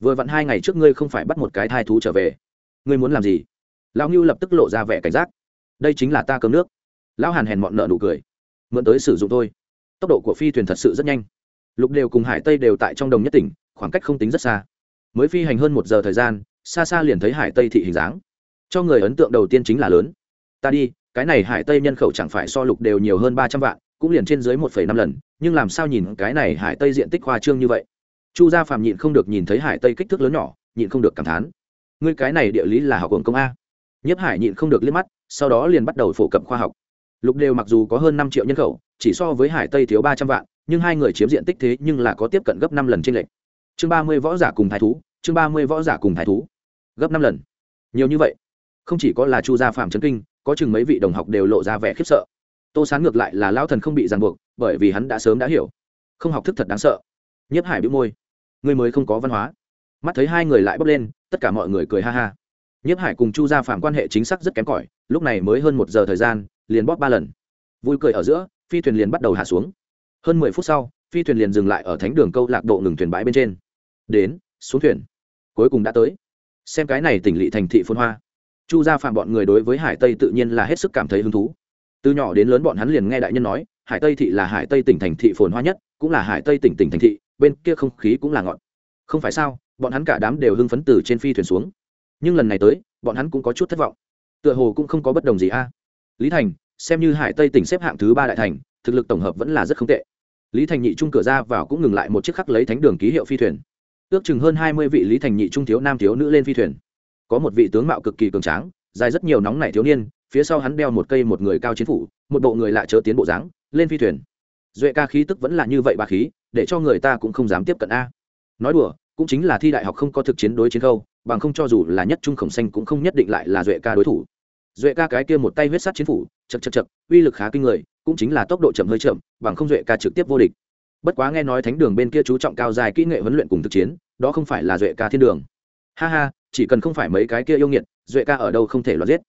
Vừa vặn hai ngày trước ngươi không phải bắt một cái thai thú trở về. Ngươi muốn làm gì? Lão ngưu lập tức lộ ra vẻ cảnh giác. Đây chính là ta cơm nước. Lão hàn hèn mọn nợ nụ cười. Mượn tới sử dụng thôi tốc độ của phi thuyền thật sự rất nhanh. Lục đều cùng hải tây đều tại trong đồng nhất tỉnh, khoảng cách không tính rất xa. Mới phi hành hơn một giờ thời gian, xa xa liền thấy hải tây thị hình dáng. Cho người ấn tượng đầu tiên chính là lớn. Ta đi, cái này hải tây nhân khẩu chẳng phải so lục đều nhiều hơn ba trăm vạn, cũng liền trên dưới một phẩy năm lần, nhưng làm sao nhìn cái này hải tây diện tích hoa trương như vậy? Chu gia phạm nhịn không được nhìn thấy hải tây kích thước lớn nhỏ, nhịn không được cảm thán. Ngươi cái này địa lý là học hồng công a. Nhất hải nhịn không được liếc mắt, sau đó liền bắt đầu phổ cập khoa học. Lục đều mặc dù có hơn năm triệu nhân khẩu chỉ so với hải tây thiếu ba trăm vạn, nhưng hai người chiếm diện tích thế nhưng là có tiếp cận gấp năm lần trên lệch. Chương ba mươi võ giả cùng thái thú, chương ba mươi võ giả cùng thái thú. Gấp năm lần. Nhiều như vậy. Không chỉ có là chu gia phạm trấn kinh, có chừng mấy vị đồng học đều lộ ra vẻ khiếp sợ. Tô sán ngược lại là lao thần không bị ràng buộc, bởi vì hắn đã sớm đã hiểu. Không học thức thật đáng sợ. Nhất hải bị môi. Người mới không có văn hóa. Mắt thấy hai người lại bốc lên, tất cả mọi người cười ha ha. Nhất hải cùng chu gia phạm quan hệ chính xác rất kém cỏi, lúc này mới hơn một giờ thời gian, liền bóp ba lần. Vui cười ở giữa phi thuyền liền bắt đầu hạ xuống. Hơn mười phút sau, phi thuyền liền dừng lại ở thánh đường câu lạc bộ ngừng thuyền bãi bên trên. Đến, xuống thuyền. Cuối cùng đã tới. Xem cái này tỉnh lỵ thành thị phôn hoa. Chu gia phạm bọn người đối với hải tây tự nhiên là hết sức cảm thấy hứng thú. Từ nhỏ đến lớn bọn hắn liền nghe đại nhân nói, hải tây thị là hải tây tỉnh thành thị phồn hoa nhất, cũng là hải tây tỉnh tỉnh thành thị, bên kia không khí cũng là ngọn không phải sao, bọn hắn cả đám đều hưng phấn từ trên phi thuyền xuống. Nhưng lần này tới, bọn hắn cũng có chút thất vọng. Tựa hồ cũng không có bất đồng gì a. Lý thành xem như hải tây tỉnh xếp hạng thứ ba đại thành, thực lực tổng hợp vẫn là rất không tệ. Lý thành nhị trung cửa ra vào cũng ngừng lại một chiếc khắc lấy thánh đường ký hiệu phi thuyền. Ước chừng hơn hai mươi vị lý thành nhị trung thiếu nam thiếu nữ lên phi thuyền. Có một vị tướng mạo cực kỳ cường tráng, dài rất nhiều nóng nảy thiếu niên, phía sau hắn đeo một cây một người cao chiến phủ, một bộ người lạ chớ tiến bộ dáng, lên phi thuyền. Duệ ca khí tức vẫn là như vậy bà khí, để cho người ta cũng không dám tiếp cận a. Nói đùa, cũng chính là thi đại học không có thực chiến đối chiến khâu, bằng không cho dù là nhất trung khổng xanh cũng không nhất định lại là duệ ca đối thủ duệ ca cái kia một tay huyết sát chiến phủ, chật chật chật, uy lực khá kinh người, cũng chính là tốc độ chậm hơi chậm, bằng không duệ ca trực tiếp vô địch. Bất quá nghe nói thánh đường bên kia chú trọng cao dài kỹ nghệ huấn luyện cùng thực chiến, đó không phải là duệ ca thiên đường. Ha ha, chỉ cần không phải mấy cái kia yêu nghiệt, duệ ca ở đâu không thể loạt giết.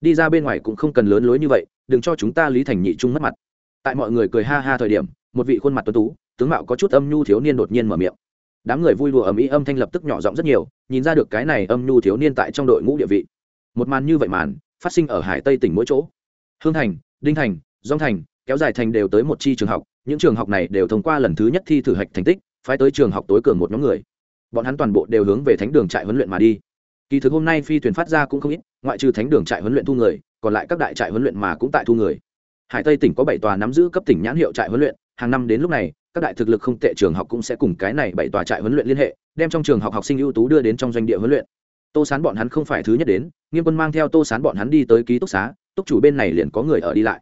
Đi ra bên ngoài cũng không cần lớn lối như vậy, đừng cho chúng ta lý thành nhị trung mất mặt. Tại mọi người cười ha ha thời điểm, một vị khuôn mặt tuấn tú, tướng mạo có chút âm nhu thiếu niên đột nhiên mở miệng. Đám người vui đùa ầm ĩ, âm thanh lập tức nhỏ giọng rất nhiều, nhìn ra được cái này âm nhu thiếu niên tại trong đội ngũ địa vị. Một màn như vậy màn phát sinh ở hải tây tỉnh mỗi chỗ. Hương thành, đinh thành, dong thành, kéo dài thành đều tới một chi trường học, những trường học này đều thông qua lần thứ nhất thi thử hạch thành tích, phái tới trường học tối cường một nhóm người. Bọn hắn toàn bộ đều hướng về thánh đường trại huấn luyện mà đi. Kỳ thực hôm nay phi thuyền phát ra cũng không ít, ngoại trừ thánh đường trại huấn luyện thu người, còn lại các đại trại huấn luyện mà cũng tại thu người. Hải tây tỉnh có bảy tòa nắm giữ cấp tỉnh nhãn hiệu trại huấn luyện, hàng năm đến lúc này, các đại thực lực không tệ trường học cũng sẽ cùng cái này bảy tòa trại huấn luyện liên hệ, đem trong trường học học sinh ưu tú đưa đến trong doanh địa huấn luyện tô sán bọn hắn không phải thứ nhất đến, nghiêm quân mang theo tô sán bọn hắn đi tới ký túc xá, túc chủ bên này liền có người ở đi lại.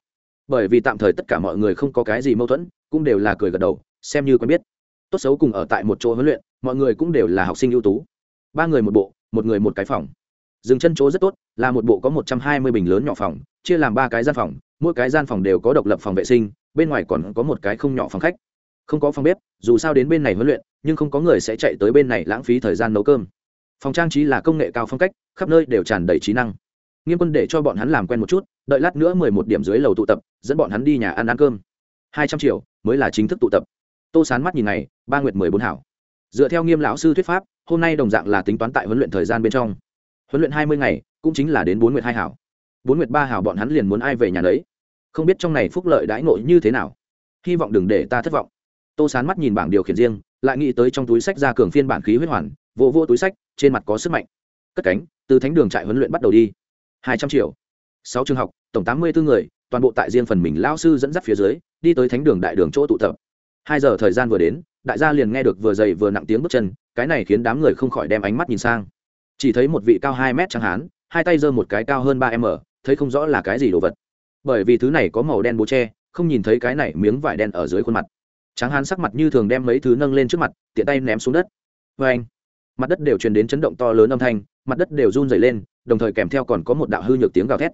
Bởi vì tạm thời tất cả mọi người không có cái gì mâu thuẫn, cũng đều là cười gật đầu, xem như quen biết. Tốt xấu cùng ở tại một chỗ huấn luyện, mọi người cũng đều là học sinh ưu tú. Ba người một bộ, một người một cái phòng. Dừng chân chỗ rất tốt, là một bộ có một trăm hai mươi bình lớn nhỏ phòng, chia làm ba cái gian phòng, mỗi cái gian phòng đều có độc lập phòng vệ sinh, bên ngoài còn có một cái không nhỏ phòng khách. Không có phòng bếp, dù sao đến bên này huấn luyện, nhưng không có người sẽ chạy tới bên này lãng phí thời gian nấu cơm phòng trang trí là công nghệ cao phong cách, khắp nơi đều tràn đầy trí năng. Nghiêm quân để cho bọn hắn làm quen một chút, đợi lát nữa mười một điểm dưới lầu tụ tập, dẫn bọn hắn đi nhà ăn ăn cơm. Hai trăm triệu, mới là chính thức tụ tập. Tô sán mắt nhìn này ba nguyệt mười bốn hảo. Dựa theo nghiêm lão sư thuyết pháp, hôm nay đồng dạng là tính toán tại huấn luyện thời gian bên trong. Huấn luyện hai mươi ngày, cũng chính là đến bốn nguyệt hai hảo. Bốn nguyệt ba hảo bọn hắn liền muốn ai về nhà đấy không biết trong này phúc lợi đãi nội như thế nào. Hy vọng đừng để ta thất vọng. Tô sán mắt nhìn bảng điều khiển riêng, lại nghĩ tới trong túi sách ra cường phiên bản khí huyết hoàn vô vô túi sách, trên mặt có sức mạnh. Cất cánh, từ thánh đường trại huấn luyện bắt đầu đi. Hai trăm triệu. Sáu trường học, tổng tám mươi bốn người, toàn bộ tại riêng phần mình lao sư dẫn dắt phía dưới, đi tới thánh đường đại đường chỗ tụ tập. Hai giờ thời gian vừa đến, đại gia liền nghe được vừa dày vừa nặng tiếng bước chân, cái này khiến đám người không khỏi đem ánh mắt nhìn sang. Chỉ thấy một vị cao hai mét trắng hán, hai tay giơ một cái cao hơn ba m thấy không rõ là cái gì đồ vật. Bởi vì thứ này có màu đen bố tre không nhìn thấy cái này miếng vải đen ở dưới khuôn mặt. Tráng hán sắc mặt như thường đem mấy thứ nâng lên trước mặt, tiện tay ném xuống đất. Vê anh mặt đất đều truyền đến chấn động to lớn âm thanh, mặt đất đều run dày lên, đồng thời kèm theo còn có một đạo hư nhược tiếng gào thét.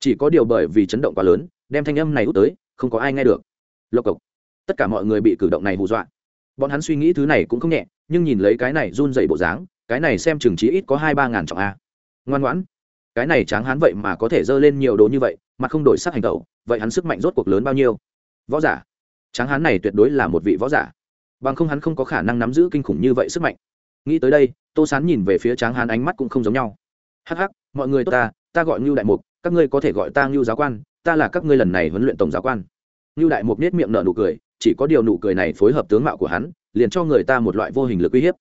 Chỉ có điều bởi vì chấn động quá lớn, đem thanh âm này út tới, không có ai nghe được. Lộc cộc. Tất cả mọi người bị cử động này hù dọa. Bọn hắn suy nghĩ thứ này cũng không nhẹ, nhưng nhìn lấy cái này run dày bộ dáng, cái này xem chừng trí ít có hai ba ngàn trọng a. Ngoan ngoãn. Cái này tráng hán vậy mà có thể dơ lên nhiều đồ như vậy mà không đổi sắc hành tẩu vậy hắn sức mạnh rốt cuộc lớn bao nhiêu? Võ giả. Tráng hán này tuyệt đối là một vị võ giả. Bằng không hắn không có khả năng nắm giữ kinh khủng như vậy sức mạnh nghĩ tới đây, tô sán nhìn về phía tráng hán ánh mắt cũng không giống nhau. Hắc hắc, mọi người tốt ta ta gọi ngưu đại mục, các ngươi có thể gọi ta ngưu giáo quan, ta là các ngươi lần này huấn luyện tổng giáo quan. Ngưu đại mục nết miệng nở nụ cười, chỉ có điều nụ cười này phối hợp tướng mạo của hắn, liền cho người ta một loại vô hình lực uy hiếp.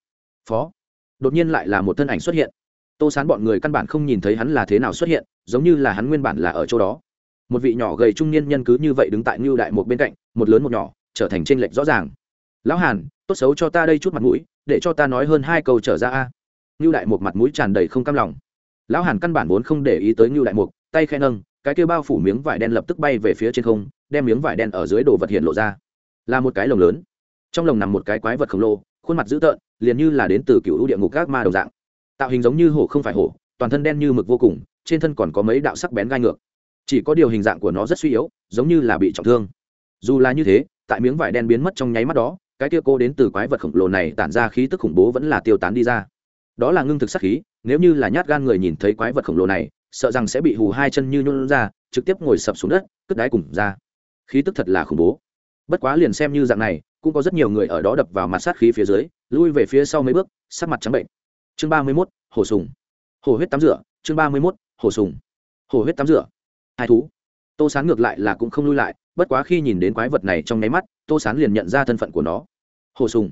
Phó. Đột nhiên lại là một thân ảnh xuất hiện. Tô sán bọn người căn bản không nhìn thấy hắn là thế nào xuất hiện, giống như là hắn nguyên bản là ở chỗ đó. Một vị nhỏ gầy trung niên nhân cứ như vậy đứng tại ngưu đại một bên cạnh, một lớn một nhỏ, trở thành tranh lệch rõ ràng. Lão hàn, tốt xấu cho ta đây chút mặt mũi để cho ta nói hơn hai câu trở ra a. Ngưu đại một mặt mũi tràn đầy không cam lòng. Lão hàn căn bản vốn không để ý tới ngưu đại mục, tay khen nâng, cái kêu bao phủ miếng vải đen lập tức bay về phía trên không, đem miếng vải đen ở dưới đồ vật hiện lộ ra. Là một cái lồng lớn. Trong lồng nằm một cái quái vật khổng lồ, khuôn mặt dữ tợn, liền như là đến từ cựu địa ngục các ma đồng dạng. Tạo hình giống như hổ không phải hổ, toàn thân đen như mực vô cùng, trên thân còn có mấy đạo sắc bén gai ngược. Chỉ có điều hình dạng của nó rất suy yếu, giống như là bị trọng thương. Dù là như thế, tại miếng vải đen biến mất trong nháy mắt đó cái kia cô đến từ quái vật khổng lồ này tản ra khí tức khủng bố vẫn là tiêu tán đi ra. Đó là ngưng thực sắc khí, nếu như là nhát gan người nhìn thấy quái vật khổng lồ này, sợ rằng sẽ bị hù hai chân như nhún ra, trực tiếp ngồi sập xuống đất, cất đáy cùng ra. Khí tức thật là khủng bố. Bất quá liền xem như dạng này, cũng có rất nhiều người ở đó đập vào mặt sát khí phía dưới, lui về phía sau mấy bước, sắc mặt trắng bệnh. Chương ba mươi mốt, hổ sùng. Hổ huyết tắm rửa, chương ba mươi mốt, hổ sùng. Hổ huyết tắm rửa. Hai thú. Tô sán ngược lại là cũng không lui lại, bất quá khi nhìn đến quái vật này trong nháy mắt tô sán liền nhận ra thân phận của nó. Hổ sùng.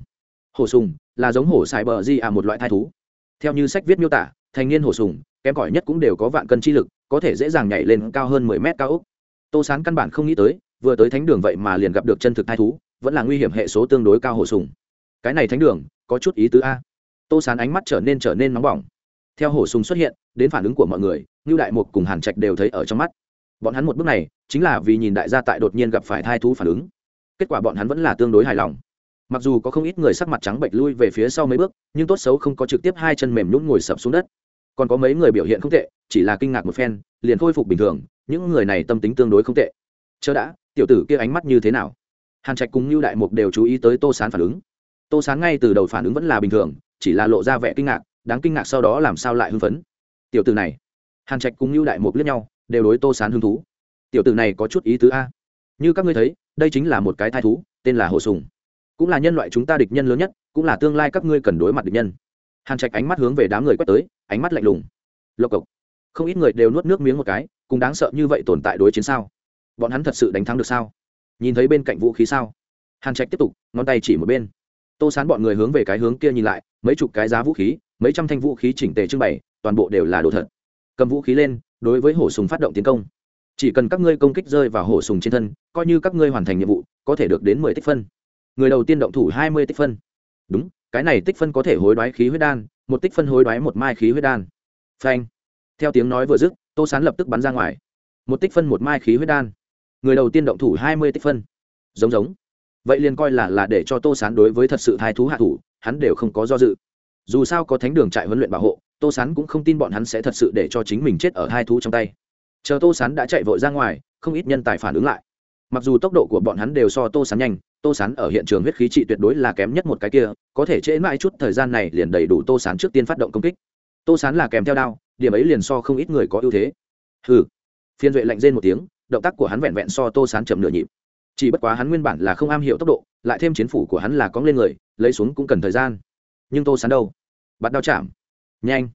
Hổ sùng là giống hổ sài bờ di à một loại thai thú. Theo như sách viết miêu tả, thành niên hổ sùng kém cỏi nhất cũng đều có vạn cân chi lực, có thể dễ dàng nhảy lên cao hơn mười mét cao úc tô sán căn bản không nghĩ tới, vừa tới thánh đường vậy mà liền gặp được chân thực thai thú, vẫn là nguy hiểm hệ số tương đối cao hổ sùng. Cái này thánh đường, có chút ý tứ a. Tô sán ánh mắt trở nên trở nên nóng bỏng. Theo hổ sùng xuất hiện, đến phản ứng của mọi người như đại mục cùng hàn trạch đều thấy ở trong mắt. Bọn hắn một bước này, chính là vì nhìn đại gia tại đột nhiên gặp phải thai thú phản ứng kết quả bọn hắn vẫn là tương đối hài lòng. Mặc dù có không ít người sắc mặt trắng bệnh lui về phía sau mấy bước, nhưng tốt xấu không có trực tiếp hai chân mềm nhún ngồi sập xuống đất. Còn có mấy người biểu hiện không tệ, chỉ là kinh ngạc một phen, liền khôi phục bình thường, những người này tâm tính tương đối không tệ. Chớ đã, tiểu tử kia ánh mắt như thế nào? Hàn trạch cùng như đại mục đều chú ý tới tô sán phản ứng. Tô sán ngay từ đầu phản ứng vẫn là bình thường, chỉ là lộ ra vẻ kinh ngạc, đáng kinh ngạc sau đó làm sao lại hưng phấn. Tiểu tử này, hàn trạch cùng lưu đại mục liếc nhau, đều đối tô sán hứng thú. Tiểu tử này có chút ý tứ a. Như các ngươi thấy đây chính là một cái thai thú, tên là hồ sùng. Cũng là nhân loại chúng ta địch nhân lớn nhất, cũng là tương lai các ngươi cần đối mặt địch nhân. Hàn trạch ánh mắt hướng về đám người quét tới, ánh mắt lạnh lùng. Lộc cộc, không ít người đều nuốt nước miếng một cái cùng đáng sợ như vậy tồn tại đối chiến sao? Bọn hắn thật sự đánh thắng được sao? Nhìn thấy bên cạnh vũ khí sao? Hàn trạch tiếp tục, ngón tay chỉ một bên. Tô sán bọn người hướng về cái hướng kia nhìn lại, mấy chục cái giá vũ khí, mấy trăm thanh vũ khí chỉnh tề trưng bày, toàn bộ đều là đồ thật. Cầm vũ khí lên, đối với hổ sùng phát động tiến công chỉ cần các ngươi công kích rơi vào hổ sùng trên thân, coi như các ngươi hoàn thành nhiệm vụ, có thể được đến mười tích phân. Người đầu tiên động thủ hai mươi tích phân. Đúng, cái này tích phân có thể hối đoái khí huyết đan, một tích phân hối đoái một mai khí huyết đan. Phanh. Theo tiếng nói vừa dứt, tô sán lập tức bắn ra ngoài. Một tích phân một mai khí huyết đan. Người đầu tiên động thủ hai mươi tích phân. Giống giống. Vậy liền coi là là để cho tô sán đối với thật sự thái thú hạ thủ, hắn đều không có do dự. Dù sao có thánh đường trại huấn luyện bảo hộ, tô sán cũng không tin bọn hắn sẽ thật sự để cho chính mình chết ở hai thú trong tay chờ tô sán đã chạy vội ra ngoài, không ít nhân tài phản ứng lại. Mặc dù tốc độ của bọn hắn đều so tô sán nhanh, tô sán ở hiện trường huyết khí trị tuyệt đối là kém nhất một cái kia, có thể trễ mãi chút thời gian này liền đầy đủ tô sán trước tiên phát động công kích. Tô sán là kèm theo đao, điểm ấy liền so không ít người có ưu thế. Hừ. Phiên duệ lạnh rên một tiếng, động tác của hắn vẹn vẹn so tô sán chậm nửa nhịp. Chỉ bất quá hắn nguyên bản là không am hiểu tốc độ, lại thêm chiến phủ của hắn là cóng lên người, lấy xuống cũng cần thời gian. Nhưng tô sán đâu? Bắt đao chạm. Nhanh.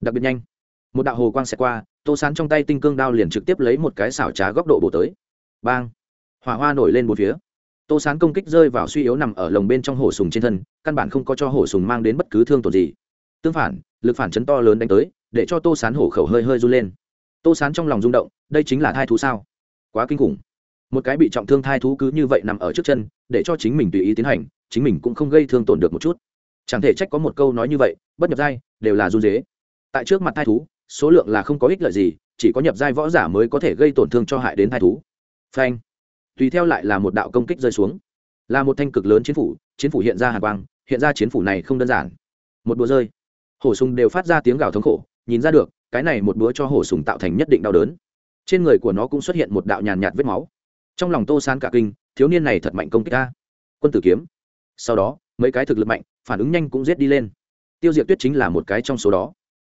Đặc biệt nhanh một đạo hồ quang xẹt qua, tô sán trong tay tinh cương đao liền trực tiếp lấy một cái xảo trá góc độ bổ tới. Bang! Hỏa hoa nổi lên một phía. Tô sán công kích rơi vào suy yếu nằm ở lồng bên trong hổ sùng trên thân, căn bản không có cho hổ sùng mang đến bất cứ thương tổn gì. Tương phản, lực phản chấn to lớn đánh tới, để cho tô sán hổ khẩu hơi hơi run lên. Tô sán trong lòng rung động, đây chính là thai thú sao? Quá kinh khủng. Một cái bị trọng thương thai thú cứ như vậy nằm ở trước chân, để cho chính mình tùy ý tiến hành, chính mình cũng không gây thương tổn được một chút. Chẳng thể trách có một câu nói như vậy, bất nhập giai, đều là run dế. Tại trước mặt thai thú số lượng là không có ích lợi gì, chỉ có nhập giai võ giả mới có thể gây tổn thương cho hại đến thai thú. Phanh. Tùy theo lại là một đạo công kích rơi xuống. Là một thanh cực lớn chiến phủ chiến phủ hiện ra hàn quang, hiện ra chiến phủ này không đơn giản. Một búa rơi. Hổ sùng đều phát ra tiếng gào thống khổ, nhìn ra được, cái này một búa cho hổ sùng tạo thành nhất định đau đớn. Trên người của nó cũng xuất hiện một đạo nhàn nhạt vết máu. Trong lòng tô sán cả kinh, thiếu niên này thật mạnh công kích ta quân tử kiếm. Sau đó, mấy cái thực lực mạnh, phản ứng nhanh cũng giết đi lên. Tiêu diệt tuyết chính là một cái trong số đó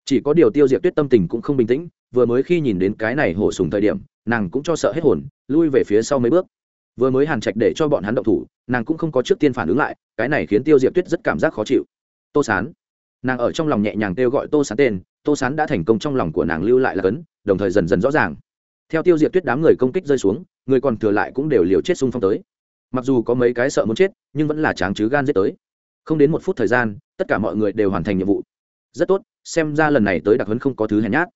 chỉ có điều tiêu diệt tuyết tâm tình cũng không bình tĩnh, vừa mới khi nhìn đến cái này hổ sùng thời điểm, nàng cũng cho sợ hết hồn, lui về phía sau mấy bước. Vừa mới hàn trạch để cho bọn hắn động thủ, nàng cũng không có trước tiên phản ứng lại, cái này khiến tiêu diệp tuyết rất cảm giác khó chịu. Tô sán. Nàng ở trong lòng nhẹ nhàng kêu gọi tô sán tên, tô sán đã thành công trong lòng của nàng lưu lại là cấn, đồng thời dần dần rõ ràng. Theo tiêu diệp tuyết đám người công kích rơi xuống, người còn thừa lại cũng đều liều chết xung phong tới. Mặc dù có mấy cái sợ muốn chết, nhưng vẫn là tráng chứ gan giết tới. Không đến một phút thời gian, tất cả mọi người đều hoàn thành nhiệm vụ rất tốt, xem ra lần này tới đặc hấn không có thứ hèn nhát.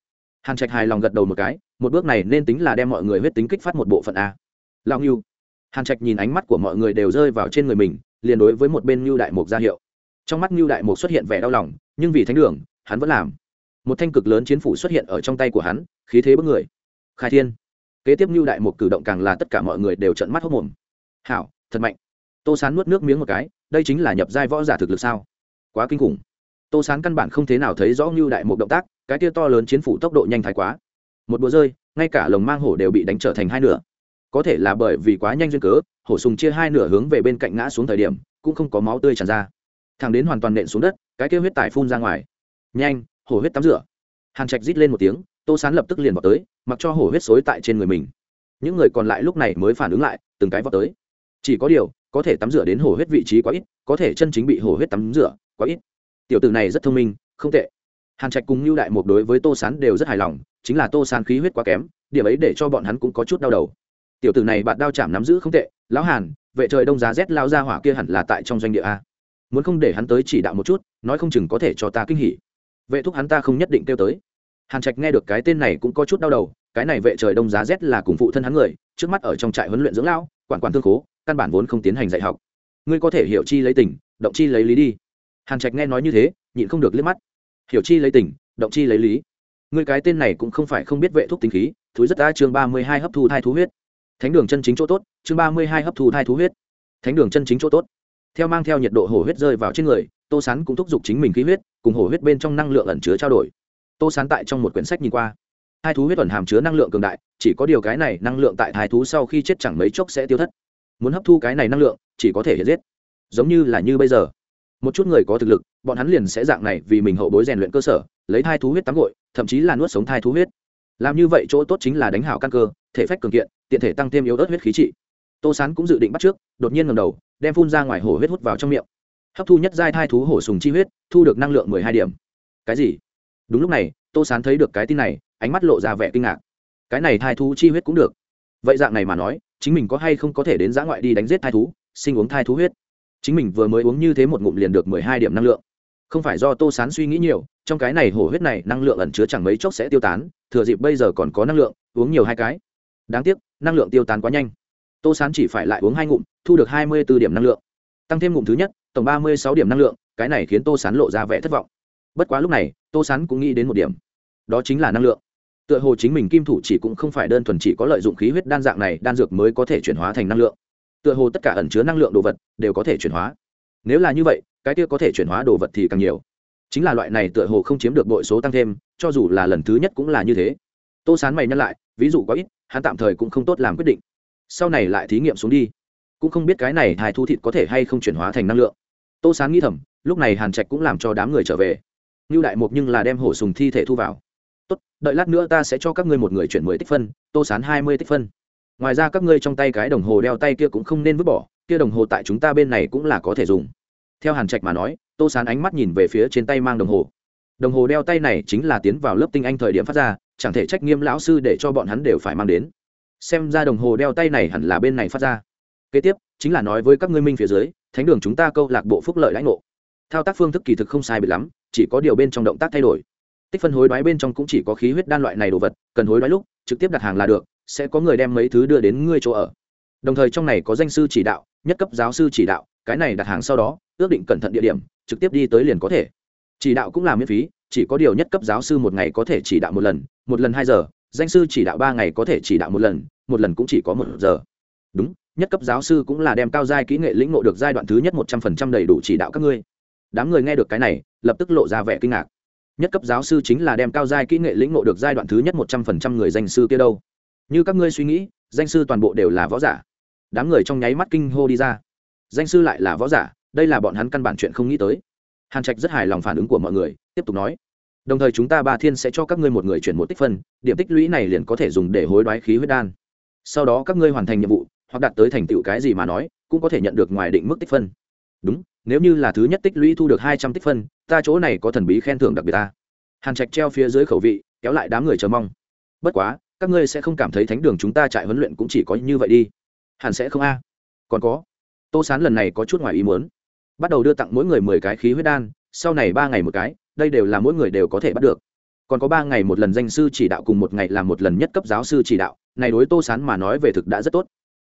Hàn trạch hài lòng gật đầu một cái, một bước này nên tính là đem mọi người huyết tính kích phát một bộ phận a. Lao ngưu. Hàn trạch nhìn ánh mắt của mọi người đều rơi vào trên người mình, liền đối với một bên ngưu đại mục ra hiệu. Trong mắt ngưu đại mục xuất hiện vẻ đau lòng, nhưng vì thánh đường, hắn vẫn làm. Một thanh cực lớn chiến phủ xuất hiện ở trong tay của hắn, khí thế bất người. Khai thiên. Kế tiếp ngưu đại mục cử động càng là tất cả mọi người đều trận mắt hốc mồm hảo, thật mạnh. Tô sán nuốt nước miếng một cái, đây chính là nhập giai võ giả thực lực sao? Quá kinh khủng tô sán căn bản không thế nào thấy rõ ngưu đại mục động tác, cái tia to lớn chiến phủ tốc độ nhanh thái quá. Một búa rơi, ngay cả lồng mang hổ đều bị đánh trở thành hai nửa. Có thể là bởi vì quá nhanh duyên cớ, hổ sùng chia hai nửa hướng về bên cạnh ngã xuống thời điểm, cũng không có máu tươi tràn ra. Thằng đến hoàn toàn nện xuống đất, cái kêu huyết tải phun ra ngoài. Nhanh, hổ huyết tắm rửa. Hàn trạch rít lên một tiếng, tô sán lập tức liền vào tới, mặc cho hổ huyết xối tại trên người mình. Những người còn lại lúc này mới phản ứng lại, từng cái vào tới. Chỉ có điều, có thể tắm rửa đến hổ huyết vị trí quá ít, có thể chân chính bị hổ huyết tắm rửa quá ít tiểu tử này rất thông minh, không tệ. Hàn trạch cùng lưu đại một đối với tô sán đều rất hài lòng, chính là tô sán khí huyết quá kém, điểm ấy để cho bọn hắn cũng có chút đau đầu. Tiểu tử này bạn đao chạm nắm giữ không tệ, lão hàn, vệ trời đông giá rét lao ra hỏa kia hẳn là tại trong doanh địa a. Muốn không để hắn tới chỉ đạo một chút, nói không chừng có thể cho ta kinh hỉ. Vệ thúc hắn ta không nhất định kêu tới. Hàn trạch nghe được cái tên này cũng có chút đau đầu, cái này vệ trời đông giá rét là cùng phụ thân hắn người, trước mắt ở trong trại huấn luyện dưỡng lão, quản quản thương khố, căn bản vốn không tiến hành dạy học. Ngươi có thể hiểu chi lấy tình, động chi lấy lý đi hàn trạch nghe nói như thế, nhịn không được liếc mắt. Hiểu chi lấy tình, động chi lấy lý. Ngươi cái tên này cũng không phải không biết vệ thuốc tính khí, thúi rất đa chương ba mươi hai hấp thu thai thú huyết. Thánh đường chân chính chỗ tốt, chương ba mươi hai hấp thu thai thú huyết. Thánh đường chân chính chỗ tốt. Theo mang theo nhiệt độ hổ huyết rơi vào trên người, tô sán cũng thúc giục chính mình khí huyết, cùng hổ huyết bên trong năng lượng ẩn chứa trao đổi. Tô sán tại trong một quyển sách nhìn qua. Hai thú huyết ẩn hàm chứa năng lượng cường đại, chỉ có điều cái này năng lượng tại hai thú sau khi chết chẳng mấy chốc sẽ tiêu thất. Muốn hấp thu cái này năng lượng, chỉ có thể hiện giết. Giống như là như bây giờ một chút người có thực lực, bọn hắn liền sẽ dạng này vì mình hậu bối rèn luyện cơ sở, lấy thai thú huyết tắm gội, thậm chí là nuốt sống thai thú huyết. Làm như vậy chỗ tốt chính là đánh hảo căn cơ, thể phách cường kiện, tiện thể tăng thêm yếu ớt huyết khí trị. Tô sán cũng dự định bắt trước, đột nhiên ngầm đầu, đem phun ra ngoài hổ huyết hút vào trong miệng. Hấp thu nhất giai thai thú hổ sùng chi huyết, thu được năng lượng mười hai điểm. Cái gì? Đúng lúc này, tô sán thấy được cái tin này, ánh mắt lộ ra vẻ kinh ngạc. Cái này thai thú chi huyết cũng được. Vậy dạng này mà nói, chính mình có hay không có thể đến giã ngoại đi đánh giết thai thú, sinh uống thai thú huyết? Chính mình vừa mới uống như thế một ngụm liền được mười hai điểm năng lượng. Không phải do tô sán suy nghĩ nhiều, trong cái này hổ huyết này năng lượng ẩn chứa chẳng mấy chốc sẽ tiêu tán, thừa dịp bây giờ còn có năng lượng, uống nhiều hai cái. Đáng tiếc, năng lượng tiêu tán quá nhanh. Tô sán chỉ phải lại uống hai ngụm, thu được hai mươi b ố điểm năng lượng. Tăng thêm ngụm thứ nhất, tổng ba mươi sáu điểm năng lượng, cái này khiến tô sán lộ ra vẻ thất vọng. Bất quá lúc này, tô sán cũng nghĩ đến một điểm. Đó chính là năng lượng. Tựa hồ chính mình kim thủ chỉ cũng không phải đơn thuần chỉ có lợi dụng khí huyết đan dạng này, đan dược mới có thể chuyển hóa thành năng lượng tựa hồ tất cả ẩn chứa năng lượng đồ vật đều có thể chuyển hóa. Nếu là như vậy, cái kia có thể chuyển hóa đồ vật thì càng nhiều. Chính là loại này tựa hồ không chiếm được bội số tăng thêm, cho dù là lần thứ nhất cũng là như thế. Tô sán mày nhắc lại, ví dụ có ít, hắn tạm thời cũng không tốt làm quyết định. Sau này lại thí nghiệm xuống đi. Cũng không biết cái này hài thu thịt có thể hay không chuyển hóa thành năng lượng. Tô sán nghĩ thầm, lúc này hàn trạch cũng làm cho đám người trở về. Như đại mục nhưng là đem hổ sùng thi thể thu vào. Tốt, đợi lát nữa ta sẽ cho các ngươi một người chuyển mười tích phân, tô sán hai mươi tích phân ngoài ra các ngươi trong tay cái đồng hồ đeo tay kia cũng không nên vứt bỏ, kia đồng hồ tại chúng ta bên này cũng là có thể dùng. Theo hàn trạch mà nói, tô sán ánh mắt nhìn về phía trên tay mang đồng hồ. Đồng hồ đeo tay này chính là tiến vào lớp tinh anh thời điểm phát ra, chẳng thể trách nghiêm lão sư để cho bọn hắn đều phải mang đến. Xem ra đồng hồ đeo tay này hẳn là bên này phát ra. Kế tiếp, chính là nói với các ngươi minh phía dưới, thánh đường chúng ta câu lạc bộ phúc lợi lãnh ngộ. Thao tác phương thức kỳ thực không sai bị lắm, chỉ có điều bên trong động tác thay đổi. Tích phân hối đoái bên trong cũng chỉ có khí huyết đan loại này đồ vật, cần hối đoái lúc, trực tiếp đặt hàng là được sẽ có người đem mấy thứ đưa đến ngươi chỗ ở. Đồng thời trong này có danh sư chỉ đạo, nhất cấp giáo sư chỉ đạo, cái này đặt hàng sau đó, ước định cẩn thận địa điểm, trực tiếp đi tới liền có thể. Chỉ đạo cũng là miễn phí, chỉ có điều nhất cấp giáo sư một ngày có thể chỉ đạo một lần một lần hai giờ, danh sư chỉ đạo ba ngày có thể chỉ đạo một lần một lần cũng chỉ có một giờ. Đúng, nhất cấp giáo sư cũng là đem cao giai kỹ nghệ lĩnh ngộ được giai đoạn thứ nhất một trăm phần trăm đầy đủ chỉ đạo các ngươi. Đám người nghe được cái này, lập tức lộ ra vẻ kinh ngạc. Nhất cấp giáo sư chính là đem cao giai kỹ nghệ lĩnh ngộ được giai đoạn thứ nhất một trăm phần trăm người danh sư kia đâu? Như các ngươi suy nghĩ, danh sư toàn bộ đều là võ giả. Đám người trong nháy mắt kinh hô đi ra. Danh sư lại là võ giả, đây là bọn hắn căn bản chuyện không nghĩ tới. Hàn trạch rất hài lòng phản ứng của mọi người, tiếp tục nói. Đồng thời chúng ta ba thiên sẽ cho các ngươi một người chuyển một tích phân, điểm tích lũy này liền có thể dùng để hối đoái khí huyết đan. Sau đó các ngươi hoàn thành nhiệm vụ, hoặc đạt tới thành tựu cái gì mà nói, cũng có thể nhận được ngoài định mức tích phân. Đúng, nếu như là thứ nhất tích lũy thu được hai trăm tích phân, ta chỗ này có thần bí khen thưởng đặc biệt ta. Hàn trạch treo phía dưới khẩu vị, kéo lại đám người chờ mong. Bất quá các ngươi sẽ không cảm thấy thánh đường chúng ta trại huấn luyện cũng chỉ có như vậy đi. Hẳn sẽ không a? Còn có, tô sán lần này có chút ngoài ý muốn. Bắt đầu đưa tặng mỗi người mười cái khí huyết đan, sau này ba ngày một cái, đây đều là mỗi người đều có thể bắt được. Còn có ba ngày một lần danh sư chỉ đạo cùng một ngày làm một lần nhất cấp giáo sư chỉ đạo, này đối tô sán mà nói về thực đã rất tốt.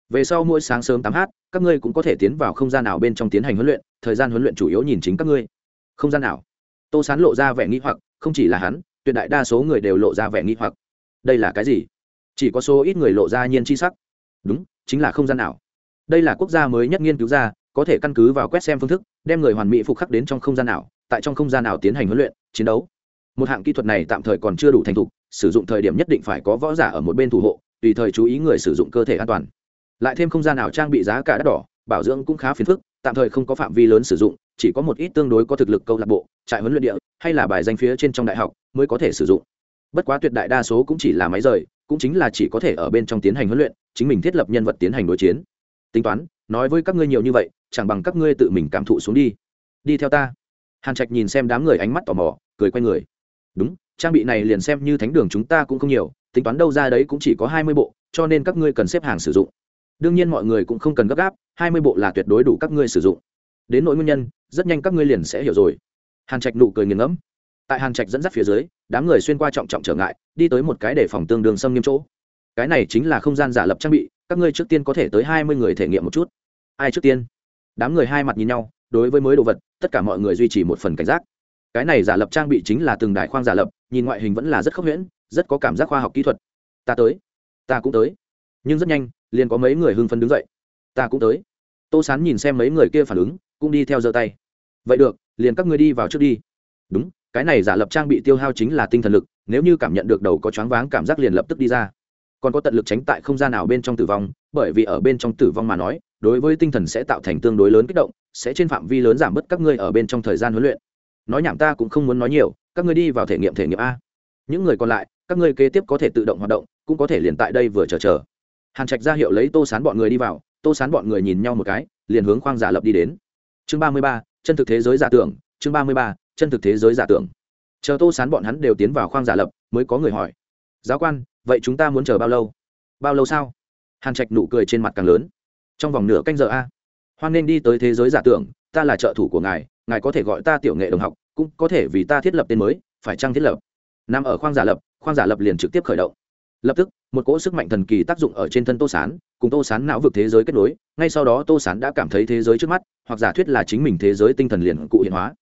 Về sau mỗi sáng sớm tám h các ngươi cũng có thể tiến vào không gian nào bên trong tiến hành huấn luyện, thời gian huấn luyện chủ yếu nhìn chính các ngươi. Không gian nào? Tô sán lộ ra vẻ nghĩ hoặc, không chỉ là hắn, tuyệt đại đa số người đều lộ ra vẻ nghĩ hoặc đây là cái gì? Chỉ có số ít người lộ ra nhiên chi sắc. Đúng chính là không gian ảo. đây là quốc gia mới nhất nghiên cứu ra có thể căn cứ vào quét xem phương thức đem người hoàn mỹ phục khắc đến trong không gian ảo, tại trong không gian ảo tiến hành huấn luyện chiến đấu. Một hạng kỹ thuật này tạm thời còn chưa đủ thành thục sử dụng thời điểm nhất định phải có võ giả ở một bên thủ hộ tùy thời chú ý người sử dụng cơ thể an toàn. Lại thêm không gian ảo trang bị giá cả đắt đỏ bảo dưỡng cũng khá phiền phức tạm thời không có phạm vi lớn sử dụng chỉ có một ít tương đối có thực lực câu lạc bộ trại huấn luyện địa hay là bài danh phía trên trong đại học mới có thể sử dụng bất quá tuyệt đại đa số cũng chỉ là máy rời, cũng chính là chỉ có thể ở bên trong tiến hành huấn luyện, chính mình thiết lập nhân vật tiến hành đối chiến. Tính toán, nói với các ngươi nhiều như vậy, chẳng bằng các ngươi tự mình cảm thụ xuống đi. Đi theo ta. Hàn trạch nhìn xem đám người ánh mắt tò mò, cười quay người. Đúng, trang bị này liền xem như thánh đường chúng ta cũng không nhiều, tính toán đâu ra đấy cũng chỉ có hai mươi bộ, cho nên các ngươi cần xếp hàng sử dụng. Đương nhiên mọi người cũng không cần gấp gáp, hai mươi bộ là tuyệt đối đủ các ngươi sử dụng. Đến nỗi nguyên nhân, rất nhanh các ngươi liền sẽ hiểu rồi. Hàn trạch nụ cười nghiền ngẫm tại hàn trạch dẫn dắt phía dưới, đám người xuyên qua trọng trọng trở ngại, đi tới một cái để phòng tương đương xâm nghiêm chỗ. Cái này chính là không gian giả lập trang bị, các ngươi trước tiên có thể tới hai mươi người thể nghiệm một chút. Ai trước tiên? Đám người hai mặt nhìn nhau, đối với mới đồ vật, tất cả mọi người duy trì một phần cảnh giác. Cái này giả lập trang bị chính là từng đài khoang giả lập, nhìn ngoại hình vẫn là rất khốc nhuyễn, rất có cảm giác khoa học kỹ thuật. Ta tới. Ta cũng tới. Nhưng rất nhanh, liền có mấy người hưng phấn đứng dậy. Ta cũng tới. Tô sán nhìn xem mấy người kia phản ứng, cũng đi theo giơ tay. Vậy được, liền các ngươi đi vào trước đi. Đúng cái này giả lập trang bị tiêu hao chính là tinh thần lực, nếu như cảm nhận được đầu có choáng váng cảm giác liền lập tức đi ra. Còn có tận lực tránh tại không gian nào bên trong tử vong, bởi vì ở bên trong tử vong mà nói, đối với tinh thần sẽ tạo thành tương đối lớn kích động, sẽ trên phạm vi lớn giảm bớt các ngươi ở bên trong thời gian huấn luyện. Nói nhảm ta cũng không muốn nói nhiều, các ngươi đi vào thể nghiệm thể nghiệm a. Những người còn lại, các ngươi kế tiếp có thể tự động hoạt động, cũng có thể liền tại đây vừa chờ chờ. Hàn trạch ra hiệu lấy tô sán bọn người đi vào, tô sán bọn người nhìn nhau một cái, liền hướng khoang giả lập đi đến. Chương ba mươi ba, chân thực thế giới giả tưởng, chương ba mươi ba chân thực thế giới giả tưởng. Chờ tô sán bọn hắn đều tiến vào khoang giả lập, mới có người hỏi. Giáo quan, vậy chúng ta muốn chờ bao lâu? Bao lâu sao? Hàn trạch nụ cười trên mặt càng lớn. Trong vòng nửa canh giờ a. Hoan nên đi tới thế giới giả tưởng, ta là trợ thủ của ngài ngài có thể gọi ta tiểu nghệ đồng học, cũng có thể vì ta thiết lập tên mới, phải chăng thiết lập? Nằm ở khoang giả lập, khoang giả lập liền trực tiếp khởi động. Lập tức, một cỗ sức mạnh thần kỳ tác dụng ở trên thân tô sán, cùng tô sán não vực thế giới kết nối, ngay sau đó tô sán đã cảm thấy thế giới trước mắt, hoặc giả thuyết là chính mình thế giới tinh thần liền cụ hiện hóa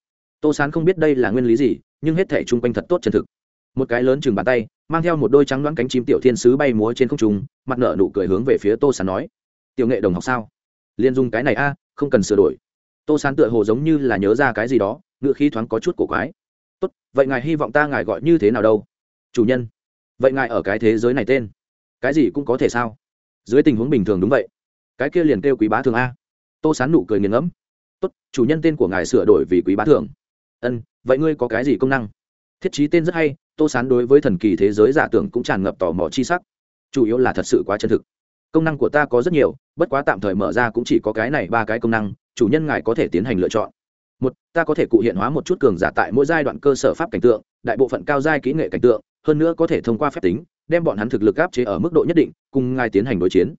tô sán không biết đây là nguyên lý gì, nhưng hết thể chung quanh thật tốt chân thực. Một cái lớn chừng bàn tay, mang theo một đôi trắng đoán cánh chim tiểu thiên sứ bay múa trên không trung, mặt nợ nụ cười hướng về phía tô sán nói, tiểu nghệ đồng học sao? Liên dùng cái này a, không cần sửa đổi. Tô sán tựa hồ giống như là nhớ ra cái gì đó ngựa khí thoáng có chút cổ quái. Tốt, vậy ngài hy vọng ta ngài gọi như thế nào đâu? Chủ nhân. Vậy ngài ở cái thế giới này tên, cái gì cũng có thể sao? Dưới tình huống bình thường đúng vậy. Cái kia liền kêu quý bá thường a. Tô sán nụ cười nghiền ngẫm. Tốt, chủ nhân tên của ngài sửa đổi vì quý bá thường ân, vậy ngươi có cái gì công năng? Thiết chí tên rất hay, tô sán đối với thần kỳ thế giới giả tưởng cũng tràn ngập tò mò chi sắc. Chủ yếu là thật sự quá chân thực. Công năng của ta có rất nhiều, bất quá tạm thời mở ra cũng chỉ có cái này ba cái công năng, chủ nhân ngài có thể tiến hành lựa chọn. Một, ta có thể cụ hiện hóa một chút cường giả tại mỗi giai đoạn cơ sở pháp cảnh tượng, đại bộ phận cao giai kỹ nghệ cảnh tượng, hơn nữa có thể thông qua phép tính, đem bọn hắn thực lực áp chế ở mức độ nhất định, cùng ngài tiến hành đối chiến.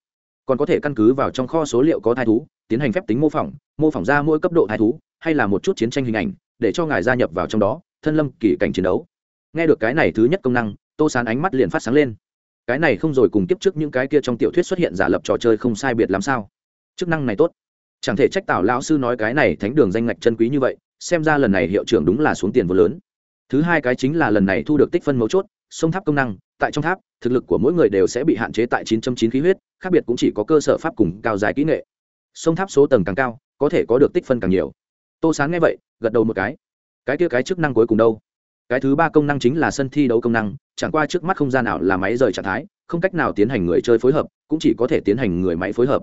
Còn có thể căn cứ vào trong kho số liệu có thai thú, tiến hành phép tính mô phỏng mô phỏng ra mỗi cấp độ thai thú, hay là một chút chiến tranh hình ảnh để cho ngài gia nhập vào trong đó, thân lâm kỳ cảnh chiến đấu. Nghe được cái này thứ nhất công năng, tô sán ánh mắt liền phát sáng lên. Cái này không rồi cùng kiếp trước những cái kia trong tiểu thuyết xuất hiện giả lập trò chơi không sai biệt làm sao? Chức năng này tốt. Chẳng thể trách tào lão sư nói cái này thánh đường danh ngạch chân quý như vậy, xem ra lần này hiệu trưởng đúng là xuống tiền vô lớn. Thứ hai cái chính là lần này thu được tích phân mấu chốt, sông tháp công năng, tại trong tháp, thực lực của mỗi người đều sẽ bị hạn chế tại 9.9 khí huyết, khác biệt cũng chỉ có cơ sở pháp cùng cao dài kỹ nghệ. Sông tháp số tầng càng cao, có thể có được tích phân càng nhiều tô sáng nghe vậy, gật đầu một cái. Cái kia cái chức năng cuối cùng đâu? Cái thứ ba công năng chính là sân thi đấu công năng, chẳng qua trước mắt không gian nào là máy rời trạng thái, không cách nào tiến hành người chơi phối hợp, cũng chỉ có thể tiến hành người máy phối hợp.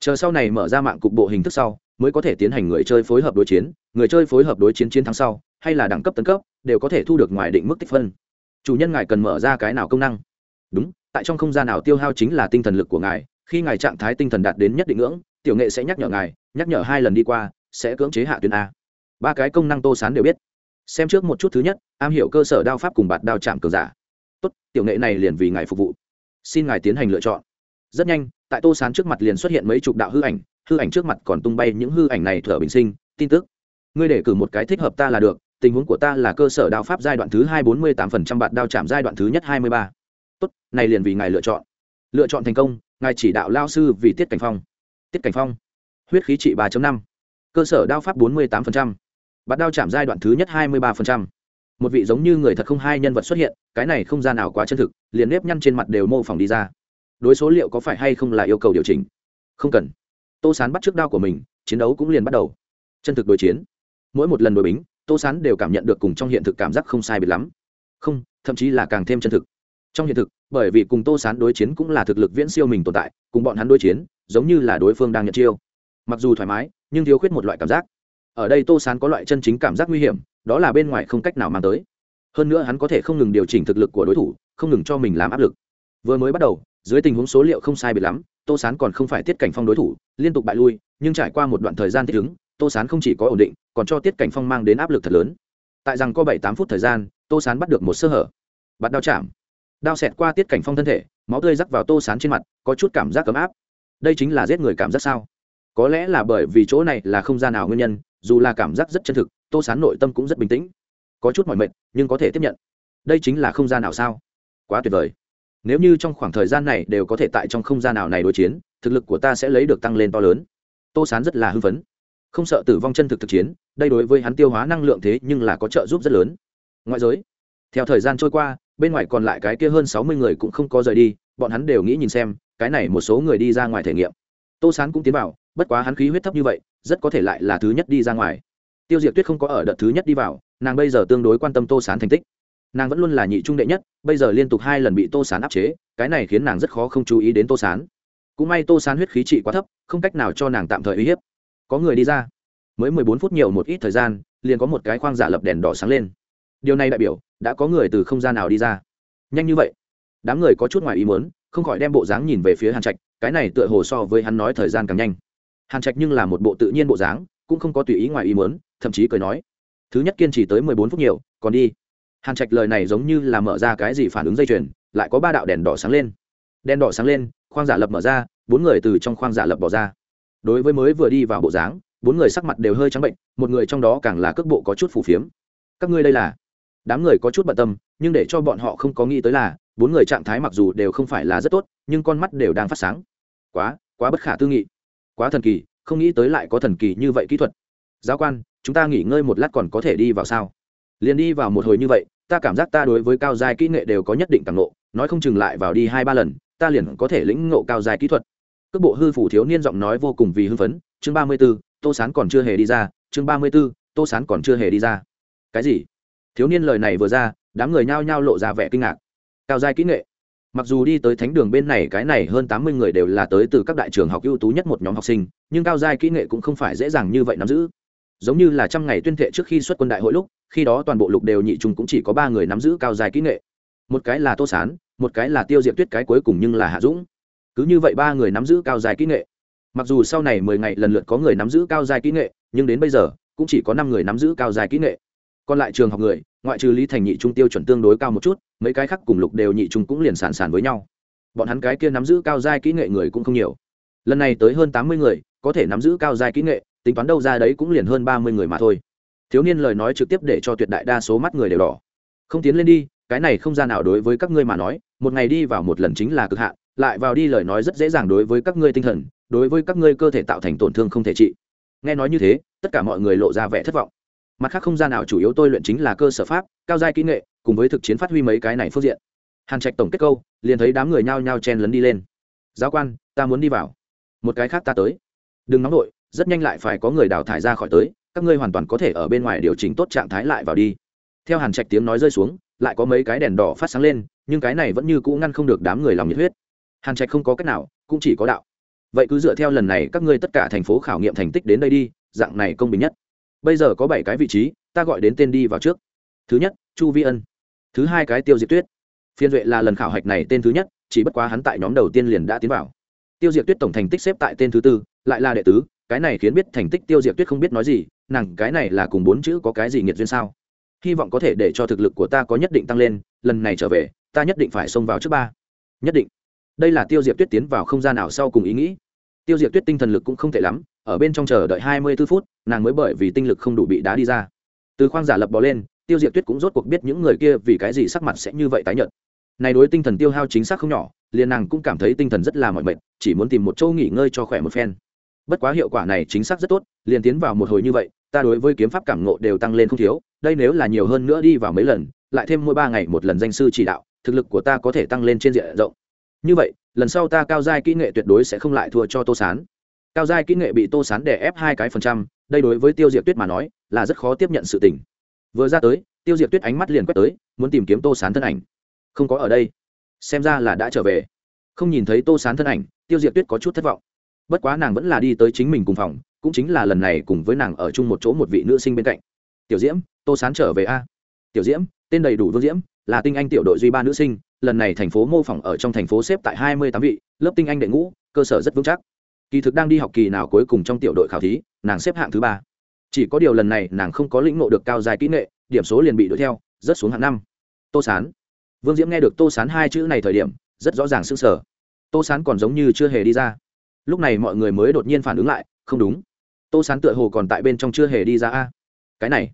Chờ sau này mở ra mạng cục bộ hình thức sau, mới có thể tiến hành người chơi phối hợp đối chiến, người chơi phối hợp đối chiến chiến thắng sau, hay là đẳng cấp, tấn cấp, đều có thể thu được ngoài định mức tích phân. Chủ nhân ngài cần mở ra cái nào công năng? Đúng, tại trong không gian nào tiêu hao chính là tinh thần lực của ngài, khi ngài trạng thái tinh thần đạt đến nhất định ngưỡng, tiểu nghệ sẽ nhắc nhở ngài, nhắc nhở hai lần đi qua sẽ cưỡng chế hạ tuyến a. Ba cái công năng tô sán đều biết. Xem trước một chút thứ nhất, am hiểu cơ sở đao pháp cùng bạt đao chạm cờ giả. Tốt, tiểu nghệ này liền vì ngài phục vụ. Xin ngài tiến hành lựa chọn. Rất nhanh, tại tô sán trước mặt liền xuất hiện mấy chục đạo hư ảnh hư ảnh trước mặt còn tung bay những hư ảnh này thở bình sinh, tin tức. Ngươi để cử một cái thích hợp ta là được, tình huống của ta là cơ sở đao pháp giai đoạn thứ hai bốn mươi tám phần trăm bạt đao chạm giai đoạn thứ nhất hai mươi ba. Tốt, này liền vì ngài lựa chọn. Lựa chọn thành công, ngài chỉ đạo lao sư vì tiết cảnh phong. Tiết cảnh phong, huyết khí trị ba năm cơ sở đao pháp bốn mươi tám phần trăm, bạt đao chạm giai đoạn thứ nhất hai mươi ba phần trăm. Một vị giống như người thật không hai nhân vật xuất hiện, cái này không gian nào quá chân thực, liền nếp nhăn trên mặt đều mô phỏng đi ra. Đối số liệu có phải hay không là yêu cầu điều chỉnh? Không cần. Tô sán bắt trước đao của mình, chiến đấu cũng liền bắt đầu. Chân thực đối chiến. Mỗi một lần đối bính, tô sán đều cảm nhận được cùng trong hiện thực cảm giác không sai biệt lắm. Không, thậm chí là càng thêm chân thực. Trong hiện thực, bởi vì cùng tô sán đối chiến cũng là thực lực viễn siêu mình tồn tại, cùng bọn hắn đối chiến, giống như là đối phương đang nhận chiêu mặc dù thoải mái, nhưng thiếu khuyết một loại cảm giác. Ở đây tô sán có loại chân chính cảm giác nguy hiểm, đó là bên ngoài không cách nào mang tới. Hơn nữa hắn có thể không ngừng điều chỉnh thực lực của đối thủ, không ngừng cho mình làm áp lực. Vừa mới bắt đầu, dưới tình huống số liệu không sai biệt lắm, tô sán còn không phải tiết cảnh phong đối thủ, liên tục bại lui, nhưng trải qua một đoạn thời gian thích ứng, tô sán không chỉ có ổn định, còn cho tiết cảnh phong mang đến áp lực thật lớn. Tại rằng có bảy tám phút thời gian, tô sán bắt được một sơ hở. Bắt đao chạm. Đao xẹt qua tiết cảnh phong thân thể, máu tươi rắc vào tô sán trên mặt, có chút cảm giác ấm áp. Đây chính là giết người cảm giác sao? Có lẽ là bởi vì chỗ này là không gian nào nguyên nhân, dù là cảm giác rất chân thực, tô sán nội tâm cũng rất bình tĩnh. Có chút mỏi mệt, nhưng có thể tiếp nhận. Đây chính là không gian nào sao? Quá tuyệt vời. Nếu như trong khoảng thời gian này đều có thể tại trong không gian nào này đối chiến, thực lực của ta sẽ lấy được tăng lên to lớn. Tô sán rất là hưng phấn. Không sợ tử vong chân thực thực chiến, đây đối với hắn tiêu hóa năng lượng thế nhưng là có trợ giúp rất lớn. Ngoại giới, theo thời gian trôi qua, bên ngoài còn lại cái kia hơn sáu mươi người cũng không có rời đi, bọn hắn đều nghĩ nhìn xem, cái này một số người đi ra ngoài thể nghiệm. Tô sán cũng tiến vào bất quá hắn khí huyết thấp như vậy, rất có thể lại là thứ nhất đi ra ngoài. Tiêu diệt tuyết không có ở đợt thứ nhất đi vào, nàng bây giờ tương đối quan tâm tô sán thành tích. Nàng vẫn luôn là nhị trung đệ nhất, bây giờ liên tục hai lần bị tô sán áp chế, cái này khiến nàng rất khó không chú ý đến tô sán. Cũng may tô sán huyết khí trị quá thấp, không cách nào cho nàng tạm thời uy hiếp. Có người đi ra. Mới mười bốn phút nhiều một ít thời gian, liền có một cái khoang giả lập đèn đỏ sáng lên. Điều này đại biểu, đã có người từ không gian nào đi ra. Nhanh như vậy. Đám người có chút ngoài ý muốn, không khỏi đem bộ dáng nhìn về phía hàn trạch, cái này tựa hồ so với hắn nói thời gian càng nhanh hàn trạch nhưng là một bộ tự nhiên bộ dáng, cũng không có tùy ý ngoài ý muốn, thậm chí cười nói. Thứ nhất kiên trì tới mười bốn phút nhiều, còn đi. Hàn trạch lời này giống như là mở ra cái gì phản ứng dây chuyền, lại có ba đạo đèn đỏ sáng lên. Đèn đỏ sáng lên, khoang giả lập mở ra, bốn người từ trong khoang giả lập bỏ ra. Đối với mới vừa đi vào bộ dáng, bốn người sắc mặt đều hơi trắng bệnh, một người trong đó càng là cước bộ có chút phù phiếm. Các ngươi đây là? Đám người có chút bận tâm, nhưng để cho bọn họ không có nghĩ tới là, bốn người trạng thái mặc dù đều không phải là rất tốt, nhưng con mắt đều đang phát sáng. Quá quá bất khả tư nghị quá thần kỳ, không nghĩ tới lại có thần kỳ như vậy kỹ thuật. Giáo quan, chúng ta nghỉ ngơi một lát còn có thể đi vào sao? Liền đi vào một hồi như vậy, ta cảm giác ta đối với cao giai kỹ nghệ đều có nhất định càng ngộ, nói không chừng lại vào đi hai ba lần, ta liền có thể lĩnh ngộ cao giai kỹ thuật. Cước bộ hư phủ thiếu niên giọng nói vô cùng vì hưng phấn, chương ba mươi b ố tô sán còn chưa hề đi ra, chương ba mươi b ố tô sán còn chưa hề đi ra. Cái gì? Thiếu niên lời này vừa ra, đám người nhao nhao lộ ra vẻ kinh ngạc. Cao giai kỹ nghệ mặc dù đi tới thánh đường bên này cái này hơn tám mươi người đều là tới từ các đại trường học ưu tú nhất một nhóm học sinh, nhưng cao giai kỹ nghệ cũng không phải dễ dàng như vậy nắm giữ. Giống như là trăm ngày tuyên thệ trước khi xuất quân đại hội lúc, khi đó toàn bộ lục đều nhị trung cũng chỉ có ba người nắm giữ cao giai kỹ nghệ. Một cái là tô sán, một cái là tiêu diệt tuyết cái cuối cùng nhưng là hạ dũng. Cứ như vậy ba người nắm giữ cao giai kỹ nghệ. Mặc dù sau này mười ngày lần lượt có người nắm giữ cao giai kỹ nghệ, nhưng đến bây giờ, cũng chỉ có năm người nắm giữ cao giai kỹ nghệ. Còn lại trường học người ngoại trừ lý thành nhị trung tiêu chuẩn tương đối cao một chút, mấy cái khác cùng lục đều nhị trung cũng liền sàn sàn với nhau. Bọn hắn cái kia nắm giữ cao giai kỹ nghệ người cũng không nhiều. Lần này tới hơn tám mươi người, có thể nắm giữ cao giai kỹ nghệ, tính toán đâu ra đấy cũng liền hơn ba mươi người mà thôi. Thiếu niên lời nói trực tiếp để cho tuyệt đại đa số mắt người đều đỏ. Không tiến lên đi, cái này không gian nào đối với các ngươi mà nói, một ngày đi vào một lần chính là cực hạn, lại vào đi lời nói rất dễ dàng đối với các ngươi tinh thần, đối với các ngươi cơ thể tạo thành tổn thương không thể trị. Nghe nói như thế, tất cả mọi người lộ ra vẻ thất vọng mặt khác không gian nào chủ yếu tôi luyện chính là cơ sở pháp, cao giai kỹ nghệ, cùng với thực chiến phát huy mấy cái này phương diện. Hàn trạch tổng kết câu, liền thấy đám người nhao nhao chen lấn đi lên. Giáo quan, ta muốn đi vào. Một cái khác ta tới. Đừng nóng vội, rất nhanh lại phải có người đào thải ra khỏi tới, các ngươi hoàn toàn có thể ở bên ngoài điều chỉnh tốt trạng thái lại vào đi. Theo hàn trạch tiếng nói rơi xuống, lại có mấy cái đèn đỏ phát sáng lên, nhưng cái này vẫn như cũ ngăn không được đám người lòng nhiệt huyết. Hàn trạch không có cách nào, cũng chỉ có đạo. Vậy cứ dựa theo lần này các ngươi tất cả thành phố khảo nghiệm thành tích đến đây đi, dạng này công bình nhất bây giờ có bảy cái vị trí, ta gọi đến tên đi vào trước. Thứ nhất, chu vi ân. Thứ hai cái tiêu diệt tuyết. Phiên duệ là lần khảo hạch này tên thứ nhất, chỉ bất quá hắn tại nhóm đầu tiên liền đã tiến vào. Tiêu diệt tuyết tổng thành tích xếp tại tên thứ tư, lại là đệ tứ, cái này khiến biết thành tích tiêu diệt tuyết không biết nói gì, nàng cái này là cùng bốn chữ có cái gì nghiệt duyên sao? Hy vọng có thể để cho thực lực của ta có nhất định tăng lên, lần này trở về, ta nhất định phải xông vào trước ba. Nhất định. Đây là tiêu diệt tuyết tiến vào không gian nào sau cùng ý nghĩ tiêu diệt tuyết tinh thần lực cũng không tệ lắm, ở bên trong chờ đợi hai mươi b ố phút, nàng mới bởi vì tinh lực không đủ bị đá đi ra. Từ khoang giả lập bò lên, tiêu diệt tuyết cũng rốt cuộc biết những người kia vì cái gì sắc mặt sẽ như vậy tái nhợt. Này đối tinh thần tiêu hao chính xác không nhỏ, liền nàng cũng cảm thấy tinh thần rất là mỏi mệt, chỉ muốn tìm một chỗ nghỉ ngơi cho khỏe một phen. Bất quá hiệu quả này chính xác rất tốt, liền tiến vào một hồi như vậy, ta đối với kiếm pháp cảm ngộ đều tăng lên không thiếu, đây nếu là nhiều hơn nữa đi vào mấy lần, lại thêm mỗi ba ngày một lần danh sư chỉ đạo, thực lực của ta có thể tăng lên trên diện rộng như vậy, lần sau ta cao giai kỹ nghệ tuyệt đối sẽ không lại thua cho tô sán. Cao giai kỹ nghệ bị tô sán đè ép hai cái phần trăm, đây đối với tiêu diệt tuyết mà nói, là rất khó tiếp nhận sự tình. Vừa ra tới, tiêu diệt tuyết ánh mắt liền quét tới, muốn tìm kiếm tô sán thân ảnh. Không có ở đây. Xem ra là đã trở về. Không nhìn thấy tô sán thân ảnh, tiêu diệt tuyết có chút thất vọng. Bất quá nàng vẫn là đi tới chính mình cùng phòng, cũng chính là lần này cùng với nàng ở chung một chỗ một vị nữ sinh bên cạnh. Tiểu diễm, tô sán trở về a? Tiểu diễm, tên đầy đủ vương diễm, là tinh anh tiểu đội duy ba nữ sinh lần này thành phố mô phỏng ở trong thành phố xếp tại hai mươi tám vị, lớp tinh anh đệ ngũ, cơ sở rất vững chắc. Kỳ thực đang đi học kỳ nào cuối cùng trong tiểu đội khảo thí, nàng xếp hạng thứ ba. Chỉ có điều lần này nàng không có lĩnh ngộ được cao dài kỹ nghệ, điểm số liền bị đuổi theo rất xuống hạng năm. Tô sán. Vương diễm nghe được tô sán hai chữ này thời điểm, rất rõ ràng sững sờ. sở tô sán còn giống như chưa hề đi ra. Lúc này mọi người mới đột nhiên phản ứng lại, không đúng. Tô sán tựa hồ còn tại bên trong chưa hề đi ra a. Cái này,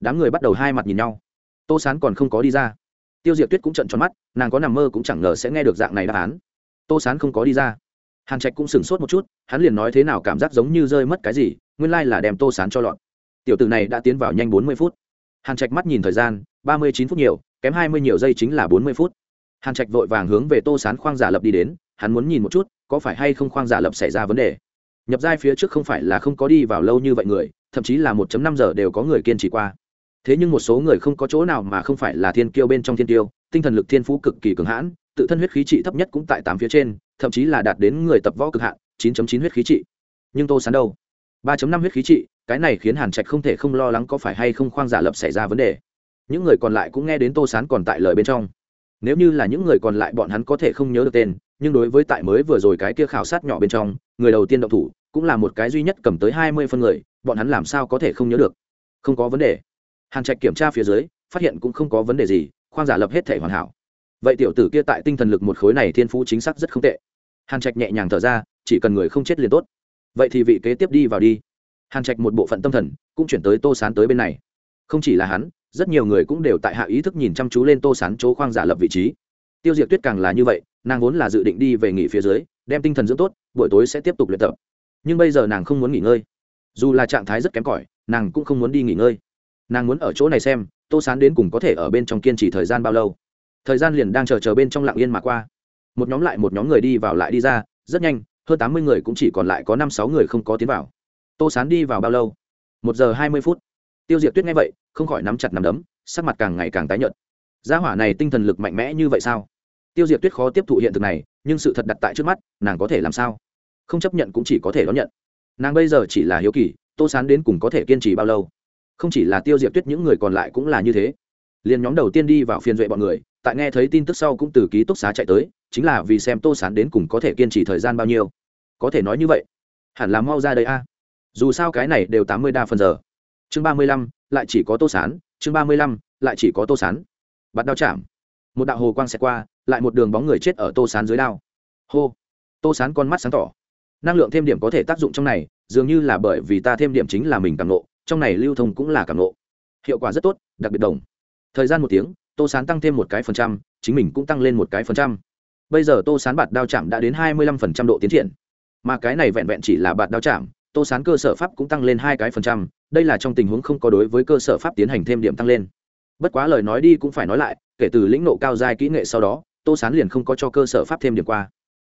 đám người bắt đầu hai mặt nhìn nhau. Tô sán còn không có đi ra tiêu diệt tuyết cũng trận tròn mắt, nàng có nằm mơ cũng chẳng ngờ sẽ nghe được dạng này đáp án. Tô sán không có đi ra. Hàn trạch cũng sửng sốt một chút, hắn liền nói thế nào cảm giác giống như rơi mất cái gì, nguyên lai là đem tô sán cho lọt. Tiểu tử này đã tiến vào nhanh bốn mươi phút. Hàn trạch mắt nhìn thời gian, ba mươi chín phút nhiều, kém hai mươi nhiều giây chính là bốn mươi phút. Hàn trạch vội vàng hướng về tô sán khoang giả lập đi đến, hắn muốn nhìn một chút, có phải hay không khoang giả lập xảy ra vấn đề. Nhập giai phía trước không phải là không có đi vào lâu như vậy người, thậm chí là một năm giờ đều có người kiên trì qua thế nhưng một số người không có chỗ nào mà không phải là thiên kiêu bên trong thiên kiêu, tinh thần lực thiên phú cực kỳ cường hãn, tự thân huyết khí trị thấp nhất cũng tại tám phía trên, thậm chí là đạt đến người tập võ cực hạn 9 chín huyết khí trị. Nhưng tô sán đâu? 3 năm huyết khí trị, cái này khiến hàn trạch không thể không lo lắng có phải hay không khoang giả lập xảy ra vấn đề. Những người còn lại cũng nghe đến tô sán còn tại lời bên trong. Nếu như là những người còn lại bọn hắn có thể không nhớ được tên, nhưng đối với tại mới vừa rồi cái kia khảo sát nhỏ bên trong, người đầu tiên động thủ, cũng là một cái duy nhất cầm tới hai mươi phân người, bọn hắn làm sao có thể không nhớ được? Không có vấn đề hàn trạch kiểm tra phía dưới, phát hiện cũng không có vấn đề gì, khoang giả lập hết thể hoàn hảo. Vậy tiểu tử kia tại tinh thần lực một khối này thiên phú chính xác rất không tệ. Hàn trạch nhẹ nhàng thở ra, chỉ cần người không chết liền tốt. Vậy thì vị kế tiếp đi vào đi. Hàn trạch một bộ phận tâm thần, cũng chuyển tới tô sán tới bên này. Không chỉ là hắn, rất nhiều người cũng đều tại hạ ý thức nhìn chăm chú lên tô sán chỗ khoang giả lập vị trí. Tiêu diệt tuyết càng là như vậy, nàng vốn là dự định đi về nghỉ phía dưới, đem tinh thần dưỡng tốt, buổi tối sẽ tiếp tục luyện tập. Nhưng bây giờ nàng không muốn nghỉ ngơi. Dù là trạng thái rất kém cỏi, nàng cũng không muốn đi nghỉ ngơi nàng muốn ở chỗ này xem, tô sán đến cùng có thể ở bên trong kiên trì thời gian bao lâu. Thời gian liền đang chờ chờ bên trong lặng yên mà qua. Một nhóm lại một nhóm người đi vào lại đi ra, rất nhanh, hơn tám mươi người cũng chỉ còn lại có năm sáu người không có tiến vào. Tô sán đi vào bao lâu? Một giờ hai mươi phút. Tiêu diệt tuyết nghe vậy, không khỏi nắm chặt nắm đấm, sắc mặt càng ngày càng tái nhợt. Gia hỏa này tinh thần lực mạnh mẽ như vậy sao? Tiêu diệt tuyết khó tiếp thụ hiện thực này, nhưng sự thật đặt tại trước mắt, nàng có thể làm sao? Không chấp nhận cũng chỉ có thể đón nhận. Nàng bây giờ chỉ là hiếu kỳ, tô sán đến cùng có thể kiên trì bao lâu? Không chỉ là tiêu diệt tuyết những người còn lại cũng là như thế liền nhóm đầu tiên đi vào phiên duệ bọn người tại nghe thấy tin tức sau cũng từ ký túc xá chạy tới chính là vì xem tô sán đến cùng có thể kiên trì thời gian bao nhiêu có thể nói như vậy hẳn là mau ra đây a dù sao cái này đều tám mươi đa phần giờ chương ba mươi lăm lại chỉ có tô sán chương ba mươi lăm lại chỉ có tô sán bắt đao chạm một đạo hồ quang xẹt qua lại một đường bóng người chết ở tô sán dưới đao hô tô sán con mắt sáng tỏ năng lượng thêm điểm có thể tác dụng trong này dường như là bởi vì ta thêm điểm chính là mình càng nộ trong này lưu thông cũng là cảm nộ hiệu quả rất tốt, đặc biệt đồng. Thời gian một tiếng, tô sán tăng thêm một cái phần trăm, chính mình cũng tăng lên một cái phần trăm. Bây giờ tô sán bạt đao chạm đã đến hai mươi lăm phần trăm độ tiến triển. Mà cái này vẹn vẹn chỉ là bạt đao chạm, tô sán cơ sở pháp cũng tăng lên hai cái phần trăm. Đây là trong tình huống không có đối với cơ sở pháp tiến hành thêm điểm tăng lên. Bất quá lời nói đi cũng phải nói lại, kể từ lĩnh nộ cao giai kỹ nghệ sau đó, tô sán liền không có cho cơ sở pháp thêm điểm qua.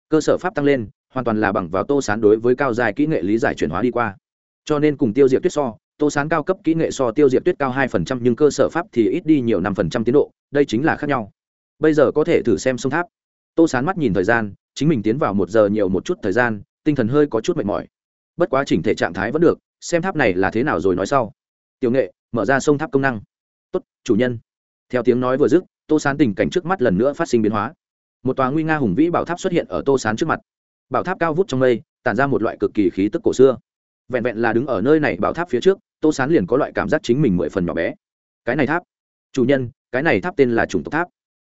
Cơ sở pháp tăng lên, hoàn toàn là bằng vào tô sán đối với cao giai kỹ nghệ lý giải chuyển hóa đi qua. Cho nên cùng tiêu diệt tuyết so tô sán cao cấp kỹ nghệ so tiêu diệt tuyết cao hai phần trăm, nhưng cơ sở pháp thì ít đi nhiều năm phần trăm tiến độ, đây chính là khác nhau. Bây giờ có thể thử xem sông tháp. Tô sán mắt nhìn thời gian, chính mình tiến vào một giờ nhiều một chút thời gian, tinh thần hơi có chút mệt mỏi. Bất quá chỉnh thể trạng thái vẫn được, xem tháp này là thế nào rồi nói sau. Tiểu nghệ, mở ra sông tháp công năng. Tốt, chủ nhân. Theo tiếng nói vừa dứt, tô sán tình cảnh trước mắt lần nữa phát sinh biến hóa. Một tòa nguy nga hùng vĩ bảo tháp xuất hiện ở tô sán trước mặt. Bảo tháp cao vút trong mây, tản ra một loại cực kỳ khí tức cổ xưa vẹn vẹn là đứng ở nơi này bảo tháp phía trước, tô sán liền có loại cảm giác chính mình mười phần nhỏ bé. Cái này tháp. Chủ nhân, cái này tháp tên là chủng tộc tháp.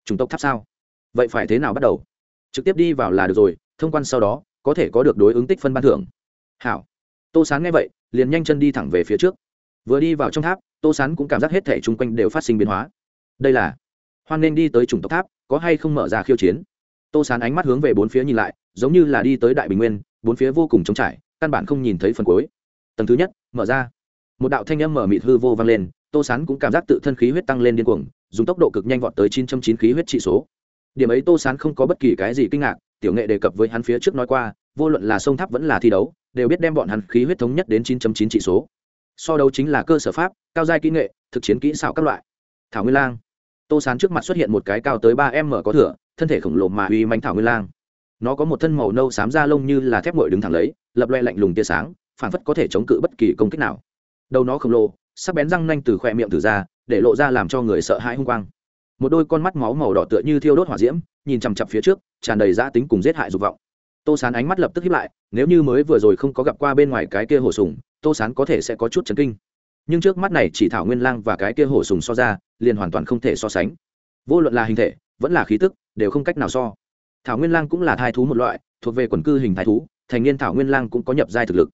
Chủng tộc tháp sao? Vậy phải thế nào bắt đầu? Trực tiếp đi vào là được rồi, thông quan sau đó, có thể có được đối ứng tích phân ban thưởng. Hảo. Tô sán nghe vậy, liền nhanh chân đi thẳng về phía trước. Vừa đi vào trong tháp, tô sán cũng cảm giác hết thể chung quanh đều phát sinh biến hóa. Đây là hoan nên đi tới chủng tộc tháp, có hay không mở ra khiêu chiến? Tô sán ánh mắt hướng về bốn phía nhìn lại, giống như là đi tới đại bình nguyên, bốn phía vô cùng trống trải căn bản không nhìn thấy phần cuối. Tầng thứ nhất mở ra. Một đạo thanh âm mở mịt hư vô vang lên tô sán cũng cảm giác tự thân khí huyết tăng lên điên cuồng dùng tốc độ cực nhanh vọt tới chín trăm chín khí huyết trị số. Điểm ấy tô sán không có bất kỳ cái gì kinh ngạc tiểu nghệ đề cập với hắn phía trước nói qua vô luận là sông tháp vẫn là thi đấu đều biết đem bọn hắn khí huyết thống nhất đến chín trăm chín trị số. So đấu chính là cơ sở pháp cao giai kỹ nghệ thực chiến kỹ xảo các loại. Thảo nguyên lang. Tô sán trước mặt xuất hiện một cái cao tới ba m có thừa, thân thể khổng lồ mà uy mãnh thảo nguyên lang nó có một thân màu nâu xám da lông như là thép ngội đứng thẳng lấy, lập loe lạnh lùng tia sáng phản phất có thể chống cự bất kỳ công kích nào. Đầu nó khổng lồ, sắc bén răng nanh từ khoe miệng từ ra, để lộ ra làm cho người sợ hãi hung quang. Một đôi con mắt máu màu đỏ tựa như thiêu đốt hỏa diễm, nhìn chằm chặp phía trước, tràn đầy giã tính cùng giết hại dục vọng. Tô sán ánh mắt lập tức hiếp lại, nếu như mới vừa rồi không có gặp qua bên ngoài cái kia hổ sùng, tô sán có thể sẽ có chút chấn kinh. Nhưng trước mắt này chỉ thảo nguyên lang và cái kia hổ sùng so ra, liền hoàn toàn không thể so sánh. Vô luận là hình thể, vẫn là khí tức, đều không cách nào so thảo nguyên lang cũng là thai thú một loại, thuộc về quần cư hình thai thú, thành niên thảo nguyên lang cũng có nhập giai thực lực.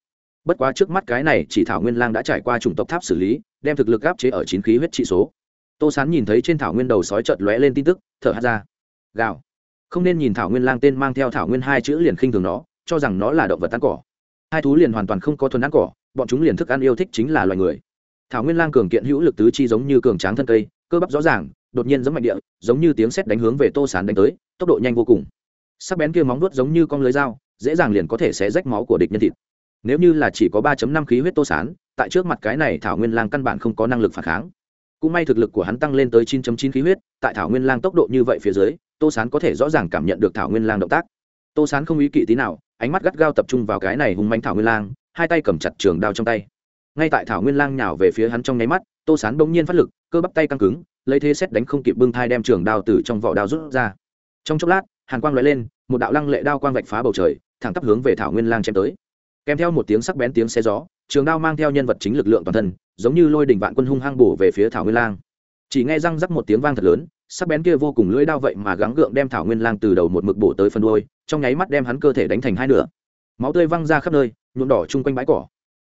Bất quá trước mắt cái này chỉ thảo nguyên lang đã trải qua chủng tộc tháp xử lý, đem thực lực áp chế ở chín khí huyết trị số. Tô sán nhìn thấy trên thảo nguyên đầu sói trợt lóe lên tin tức, thở hát ra. Gào. Không nên nhìn thảo nguyên lang tên mang theo thảo nguyên hai chữ liền khinh thường nó, cho rằng nó là động vật ăn cỏ. Hai thú liền hoàn toàn không có thuần ăn cỏ, bọn chúng liền thức ăn yêu thích chính là loài người. Thảo nguyên lang cường kiện hữu lực tứ chi giống như cường tráng thân cây, cơ bắp rõ ràng, đột nhiên giống mạnh địa, giống như tiếng sét đánh hướng về tô sán đánh tới, tốc độ nhanh vô cùng sắc bén kia móng vuốt giống như con lưới dao, dễ dàng liền có thể xé rách máu của địch nhân thịt. Nếu như là chỉ có ba năm khí huyết tô sán, tại trước mặt cái này thảo nguyên lang căn bản không có năng lực phản kháng. Cũng may thực lực của hắn tăng lên tới 9 chín khí huyết, tại thảo nguyên lang tốc độ như vậy phía dưới, tô sán có thể rõ ràng cảm nhận được thảo nguyên lang động tác. Tô sán không ý kỵ tí nào, ánh mắt gắt gao tập trung vào cái này hung manh thảo nguyên lang, hai tay cầm chặt trường đao trong tay. Ngay tại thảo nguyên lang nhào về phía hắn trong nháy mắt, tô sán bỗng nhiên phát lực, cơ bắp tay căng cứng, lấy thế xét đánh không kịp bưng thai đem trường đao từ trong vỏ đao rút ra. Trong chốc lát hàn quang l lên, một đạo lăng lệ đao quang vạch phá bầu trời, thẳng tắp hướng về thảo nguyên lang chém tới. Kèm theo một tiếng sắc bén tiếng xe gió, trường đao mang theo nhân vật chính lực lượng toàn thân, giống như lôi đỉnh vạn quân hung hăng bổ về phía thảo nguyên lang. Chỉ nghe răng rắc một tiếng vang thật lớn, sắc bén kia vô cùng lưỡi đao vậy mà gắng gượng đem thảo nguyên lang từ đầu một mực bổ tới phần đuôi, trong nháy mắt đem hắn cơ thể đánh thành hai nửa. Máu tươi văng ra khắp nơi, nhuộm đỏ chung quanh bãi cỏ.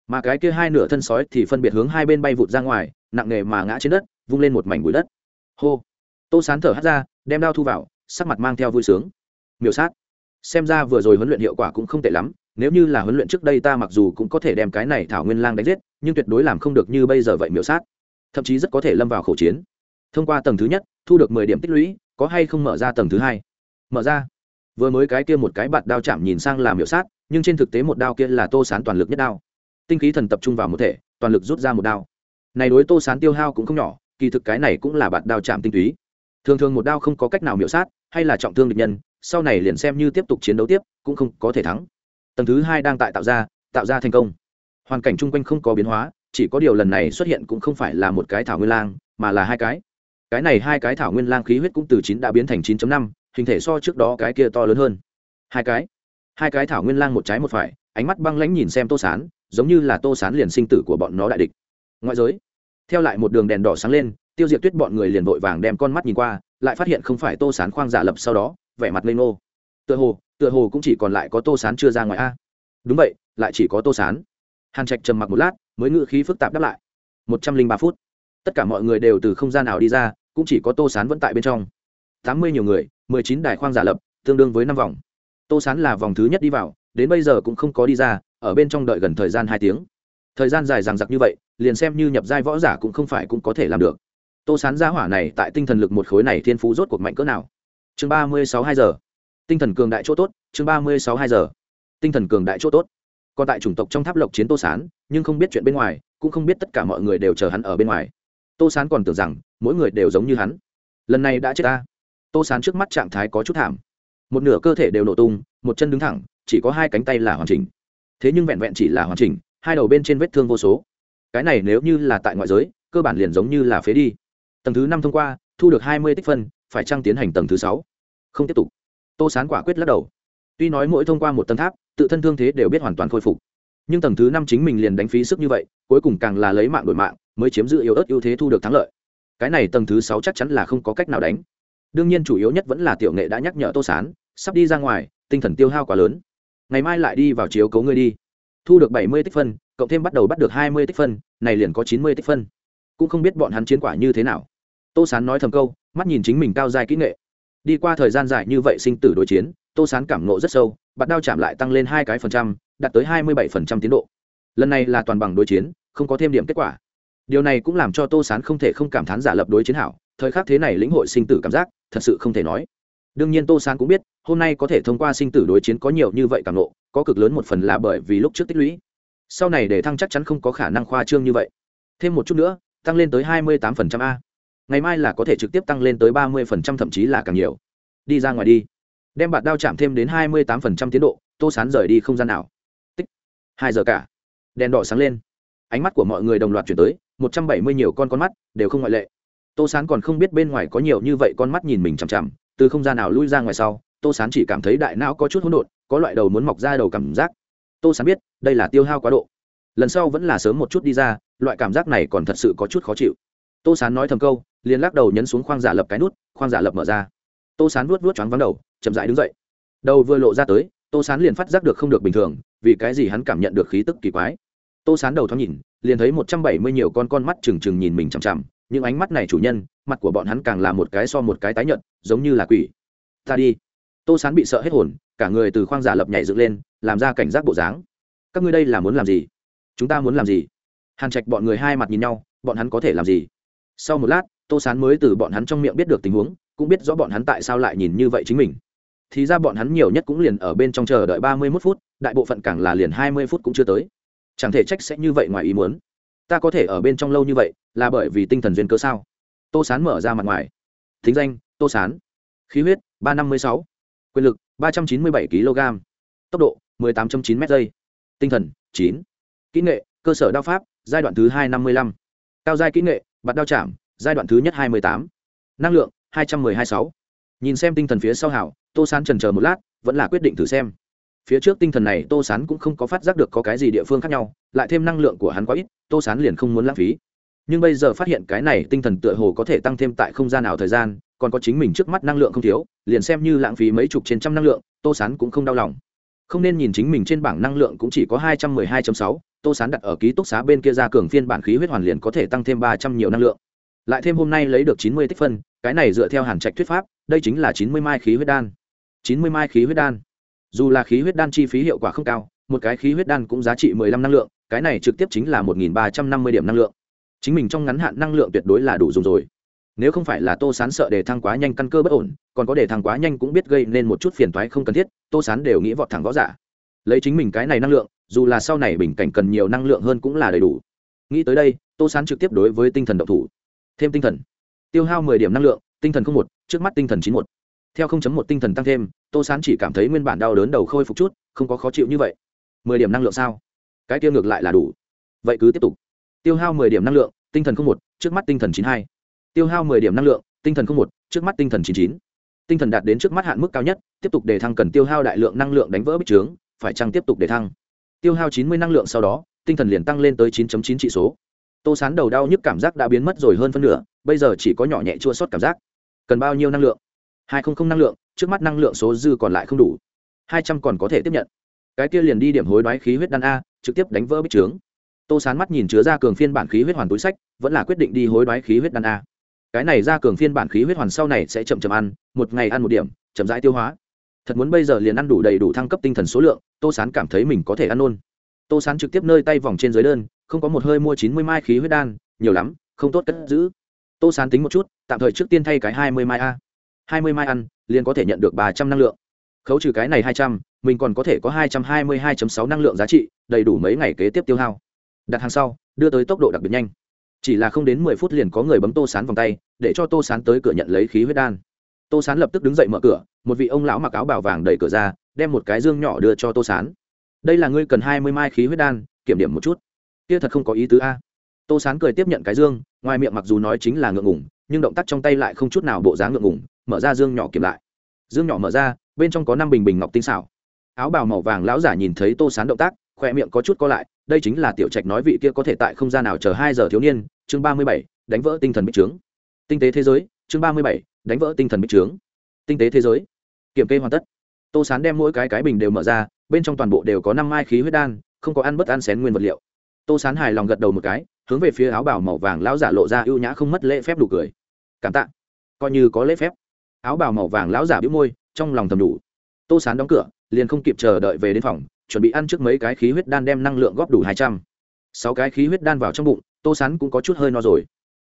Mà cái kia hai nửa thân sói thì phân biệt hướng hai bên bay vụt ra ngoài, nặng nề mà ngã trên đất, vung lên một mảnh bụi đất. Hô! Tô sán thở hắt ra, đem đao thu vào sắc mặt mang theo vui sướng. Miểu sát. Xem ra vừa rồi huấn luyện hiệu quả cũng không tệ lắm, nếu như là huấn luyện trước đây ta mặc dù cũng có thể đem cái này thảo nguyên lang đánh giết, nhưng tuyệt đối làm không được như bây giờ vậy miểu sát. Thậm chí rất có thể lâm vào khẩu chiến. Thông qua tầng thứ nhất, thu được mười điểm tích lũy, có hay không mở ra tầng thứ hai? Mở ra. Vừa mới cái kia một cái bạt đao chạm nhìn sang làm miểu sát, nhưng trên thực tế một đao kia là tô sán toàn lực nhất đao. Tinh khí thần tập trung vào một thể, toàn lực rút ra một đao. Này đối tô sán tiêu hao cũng không nhỏ, kỳ thực cái này cũng là bạt đao chạm tinh túy thường thường một đao không có cách nào miểu sát, hay là trọng thương địch nhân, sau này liền xem như tiếp tục chiến đấu tiếp, cũng không có thể thắng. Tầng thứ hai đang tại tạo ra tạo ra thành công. Hoàn cảnh chung quanh không có biến hóa, chỉ có điều lần này xuất hiện cũng không phải là một cái thảo nguyên lang, mà là hai cái. Cái này hai cái thảo nguyên lang khí huyết cũng từ chín đã biến thành 9 năm, hình thể so trước đó cái kia to lớn hơn. Hai cái. Hai cái thảo nguyên lang một trái một phải, ánh mắt băng lãnh nhìn xem tô sán, giống như là tô sán liền sinh tử của bọn nó đại địch. Ngoại giới. Theo lại một đường đèn đỏ sáng lên tiêu diệt tuyết bọn người liền vội vàng đem con mắt nhìn qua, lại phát hiện không phải tô sán khoang giả lập sau đó, vẻ mặt lê ngô. Tựa hồ tựa hồ cũng chỉ còn lại có tô sán chưa ra ngoài a. Đúng vậy, lại chỉ có tô sán. Hàn trạch trầm mặc một lát, mới ngự khí phức tạp đáp lại. Một trăm linh ba phút. Tất cả mọi người đều từ không gian nào đi ra, cũng chỉ có tô sán vẫn tại bên trong. Tám mươi nhiều người, mười chín đài khoang giả lập, tương đương với năm vòng. Tô sán là vòng thứ nhất đi vào, đến bây giờ cũng không có đi ra, ở bên trong đợi gần thời gian hai tiếng. Thời gian dài dằng dặc như vậy, liền xem như nhập giai võ giả cũng không phải cũng có thể làm được tô sán gia hỏa này tại tinh thần lực một khối này thiên phú rốt cuộc mạnh cỡ nào? Chương ba mươi sáu hai giờ. Tinh thần cường đại chỗ tốt, chương ba mươi sáu hai giờ. Tinh thần cường đại chỗ tốt. Còn tại chủng tộc trong tháp lộc chiến tô sán, nhưng không biết chuyện bên ngoài, cũng không biết tất cả mọi người đều chờ hắn ở bên ngoài. Tô sán còn tưởng rằng, mỗi người đều giống như hắn. Lần này đã chết ta. Tô sán trước mắt trạng thái có chút thảm. Một nửa cơ thể đều nổ tung, một chân đứng thẳng, chỉ có hai cánh tay là hoàn chỉnh. Thế nhưng vẹn vẹn chỉ là hoàn chỉnh, hai đầu bên trên vết thương vô số. Cái này nếu như là tại ngoại giới, cơ bản liền giống như là phế đi tầng thứ năm thông qua, thu được hai mươi tích phân, phải trăng tiến hành tầng thứ sáu? Không tiếp tục. Tô sán quả quyết lắc đầu. Tuy nói mỗi thông qua một tầng tháp, tự thân thương thế đều biết hoàn toàn khôi phục. Nhưng tầng thứ năm chính mình liền đánh phí sức như vậy, cuối cùng càng là lấy mạng đổi mạng, mới chiếm giữ yếu ớt ưu thế thu được thắng lợi. Cái này tầng thứ sáu chắc chắn là không có cách nào đánh. Đương nhiên chủ yếu nhất vẫn là tiểu nghệ đã nhắc nhở tô sán, sắp đi ra ngoài, tinh thần tiêu hao quá lớn. Ngày mai lại đi vào chiếu cấu ngươi đi. Thu được bảy mươi tích phân, cộng thêm bắt đầu bắt được hai mươi tích phân, này liền có chín mươi tích phân cũng không biết bọn hắn chiến quả như thế nào. Tô sán nói thầm câu, mắt nhìn chính mình cao dài kỹ nghệ. Đi qua thời gian dài như vậy sinh tử đối chiến, tô sán cảm nộ rất sâu, bạt đao chạm lại tăng lên hai cái phần trăm, đạt tới hai mươi bảy phần trăm tiến độ. Lần này là toàn bằng đối chiến, không có thêm điểm kết quả. Điều này cũng làm cho tô sán không thể không cảm thán giả lập đối chiến hảo, thời khắc thế này lĩnh hội sinh tử cảm giác, thật sự không thể nói. Đương nhiên tô sán cũng biết, hôm nay có thể thông qua sinh tử đối chiến có nhiều như vậy cảm nộ có cực lớn một phần là bởi vì lúc trước tích lũy. Sau này để thăng chắc chắn không có khả năng khoa trương như vậy. Thêm một chút nữa tăng lên tới hai mươi tám phần trăm a. Ngày mai là có thể trực tiếp tăng lên tới ba mươi phần trăm, thậm chí là càng nhiều. Đi ra ngoài đi. Đem bạt đao chạm thêm đến hai mươi tám phần trăm tiến độ, tô sán rời đi không gian nào. Tích. Hai giờ cả. Đèn đỏ sáng lên. Ánh mắt của mọi người đồng loạt chuyển tới, một trăm bảy mươi nhiều con con mắt đều không ngoại lệ. Tô sán còn không biết bên ngoài có nhiều như vậy con mắt nhìn mình chằm chằm, từ không gian nào lui ra ngoài sau, tô sán chỉ cảm thấy đại não có chút hỗn độn, có loại đầu muốn mọc ra đầu cảm giác. Tô sán biết, đây là tiêu hao quá độ lần sau vẫn là sớm một chút đi ra, loại cảm giác này còn thật sự có chút khó chịu. Tô sán nói thầm câu, liền lắc đầu nhấn xuống khoang giả lập cái nút, khoang giả lập mở ra. Tô sán vuốt vuốt choáng vắng đầu, chậm dãi đứng dậy. Đầu vừa lộ ra tới, tô sán liền phát giác được không được bình thường, vì cái gì hắn cảm nhận được khí tức kỳ quái. Tô sán đầu thoáng nhìn, liền thấy một trăm bảy mươi nhiều con con mắt trừng trừng nhìn mình chằm chằm, những ánh mắt này chủ nhân, mặt của bọn hắn càng là một cái so một cái tái nhợt, giống như là quỷ. Ta đi. Tô sán bị sợ hết hồn, cả người từ khoang giả lập nhảy dựng lên, làm ra cảnh giác bộ dáng. Các ngươi đây là muốn làm gì? Chúng ta muốn làm gì? Hàn trạch bọn người hai mặt nhìn nhau, bọn hắn có thể làm gì? Sau một lát, tô sán mới từ bọn hắn trong miệng biết được tình huống, cũng biết rõ bọn hắn tại sao lại nhìn như vậy chính mình. Thì ra bọn hắn nhiều nhất cũng liền ở bên trong chờ đợi ba mươi mốt phút, đại bộ phận càng là liền hai mươi phút cũng chưa tới. Chẳng thể trách sẽ như vậy ngoài ý muốn. Ta có thể ở bên trong lâu như vậy, là bởi vì tinh thần duyên cơ sao? Tô sán mở ra mặt ngoài. Thính danh, tô sán. Khí huyết, ba năm mươi sáu. Quyền lực, ba trăm chín mươi bảy kg tốc độ một mươi tám chín m giây. Tinh thần, chín kỹ nghệ, cơ sở đao pháp, giai đoạn thứ hai năm mươi lăm. Cao giai kỹ nghệ, bạt đao chạm, giai đoạn thứ nhất hai mươi tám. Năng lượng, hai trăm mười hai sáu. Nhìn xem tinh thần phía sau hảo tô sán trần chờ một lát, vẫn là quyết định thử xem. Phía trước tinh thần này tô sán cũng không có phát giác được có cái gì địa phương khác nhau, lại thêm năng lượng của hắn quá ít, tô sán liền không muốn lãng phí. Nhưng bây giờ phát hiện cái này tinh thần tựa hồ có thể tăng thêm tại không gian nào thời gian, còn có chính mình trước mắt năng lượng không thiếu, liền xem như lãng phí mấy chục trên trăm năng lượng, tô sán cũng không đau lòng. Không nên nhìn chính mình trên bảng năng lượng cũng chỉ có hai trăm mười hai sáu tô sán đặt ở ký túc xá bên kia ra cường phiên bản khí huyết hoàn liền có thể tăng thêm ba trăm nhiều năng lượng. Lại thêm hôm nay lấy được chín mươi tích phân, cái này dựa theo hàn trạch thuyết pháp, đây chính là chín mươi mai khí huyết đan. chín mươi mai khí huyết đan. Dù là khí huyết đan chi phí hiệu quả không cao, một cái khí huyết đan cũng giá trị mười lăm năng lượng, cái này trực tiếp chính là một nghìn ba trăm năm mươi điểm năng lượng. Chính mình trong ngắn hạn năng lượng tuyệt đối là đủ dùng rồi. Nếu không phải là tô sán sợ để thăng quá nhanh căn cơ bất ổn, còn có để thăng quá nhanh cũng biết gây nên một chút phiền toái không cần thiết, tô sán đều nghĩ vọt thẳng võ giả. Lấy chính mình cái này năng lượng dù là sau này bình cảnh cần nhiều năng lượng hơn cũng là đầy đủ. Nghĩ tới đây, tô sán trực tiếp đối với tinh thần độc thủ. Thêm tinh thần. Tiêu hao mười điểm năng lượng, tinh thần không một, trước mắt tinh thần chín một. Theo không chấm một tinh thần tăng thêm, tô sán chỉ cảm thấy nguyên bản đau đớn đầu khôi phục chút, không có khó chịu như vậy. Mười điểm năng lượng sao? Cái tiêu ngược lại là đủ. Vậy cứ tiếp tục. Tiêu hao mười điểm năng lượng, tinh thần không một, trước mắt tinh thần chín hai. Tiêu hao mười điểm năng lượng, tinh thần không một, trước mắt tinh thần chín chín. Tinh thần đạt đến trước mắt hạn mức cao nhất, tiếp tục đề thăng cần tiêu hao đại lượng năng lượng đánh vỡ bích trướng, phải chăng tiếp tục đề thăng? Tiêu hao chín mươi năng lượng sau đó, tinh thần liền tăng lên tới 9.9 trị số. Tô sán đầu đau nhức cảm giác đã biến mất rồi hơn phân nửa, bây giờ chỉ có nhỏ nhẹ chua sót cảm giác. Cần bao nhiêu năng lượng? hai không không năng lượng, trước mắt năng lượng số dư còn lại không đủ. hai trăm còn có thể tiếp nhận. Cái kia liền đi điểm hối đoái khí huyết đan a, trực tiếp đánh vỡ bích trướng. Tô sán mắt nhìn chứa ra cường phiên bản khí huyết hoàn túi sách, vẫn là quyết định đi hối đoái khí huyết đan a. Cái này ra cường phiên bản khí huyết hoàn sau này sẽ chậm chậm ăn, một ngày ăn một điểm, chậm rãi tiêu hóa thật muốn bây giờ liền ăn đủ đầy đủ thăng cấp tinh thần số lượng, tô sán cảm thấy mình có thể ăn luôn. Tô sán trực tiếp nơi tay vòng trên dưới đơn, không có một hơi mua chín mươi mai khí huyết đan, nhiều lắm, không tốt cất giữ. Tô sán tính một chút, tạm thời trước tiên thay cái hai mươi mai a. hai mươi mai ăn, liền có thể nhận được ba trăm năng lượng. Khấu trừ cái này hai trăm, mình còn có thể có hai trăm hai mươi hai sáu năng lượng giá trị, đầy đủ mấy ngày kế tiếp tiêu hao. Đặt hàng sau, đưa tới tốc độ đặc biệt nhanh. Chỉ là không đến mười phút liền có người bấm tô sán vòng tay, để cho tô sán tới cửa nhận lấy khí huyết đan tô sán lập tức đứng dậy mở cửa, một vị ông lão mặc áo bào vàng đẩy cửa ra, đem một cái dương nhỏ đưa cho tô sán. Đây là ngươi cần hai mươi mai khí huyết đan, kiểm điểm một chút. Kia thật không có ý tứ a. Tô sán cười tiếp nhận cái dương, ngoài miệng mặc dù nói chính là ngượng ngủng nhưng động tác trong tay lại không chút nào bộ dáng ngượng ngủng mở ra dương nhỏ kiểm lại. Dương nhỏ mở ra, bên trong có năm bình bình ngọc tinh xảo. Áo bào màu vàng lão giả nhìn thấy tô sán động tác, khoe miệng có chút co lại, đây chính là tiểu trạch nói vị kia có thể tại không gian nào chờ hai giờ thiếu niên. Chương ba mươi bảy, đánh vỡ tinh thần bích trướng. Tinh tế thế giới, chương ba mươi bảy đánh vỡ tinh thần bích trướng. Tinh tế thế giới. Kiểm kê hoàn tất. Tô sán đem mỗi cái cái bình đều mở ra, bên trong toàn bộ đều có năm mai khí huyết đan, không có ăn bất ăn xén nguyên vật liệu. Tô sán hài lòng gật đầu một cái, hướng về phía áo bảo màu vàng lão giả lộ ra ưu nhã không mất lễ phép đủ cười. Cảm tạ. Coi như có lễ phép. Áo bào màu vàng lão giả bĩu môi, trong lòng thầm đủ. Tô sán đóng cửa, liền không kịp chờ đợi về đến phòng, chuẩn bị ăn trước mấy cái khí huyết đan đem năng lượng góp đủ hai trăm. Sáu cái khí huyết đan vào trong bụng, tô sán cũng có chút hơi no rồi.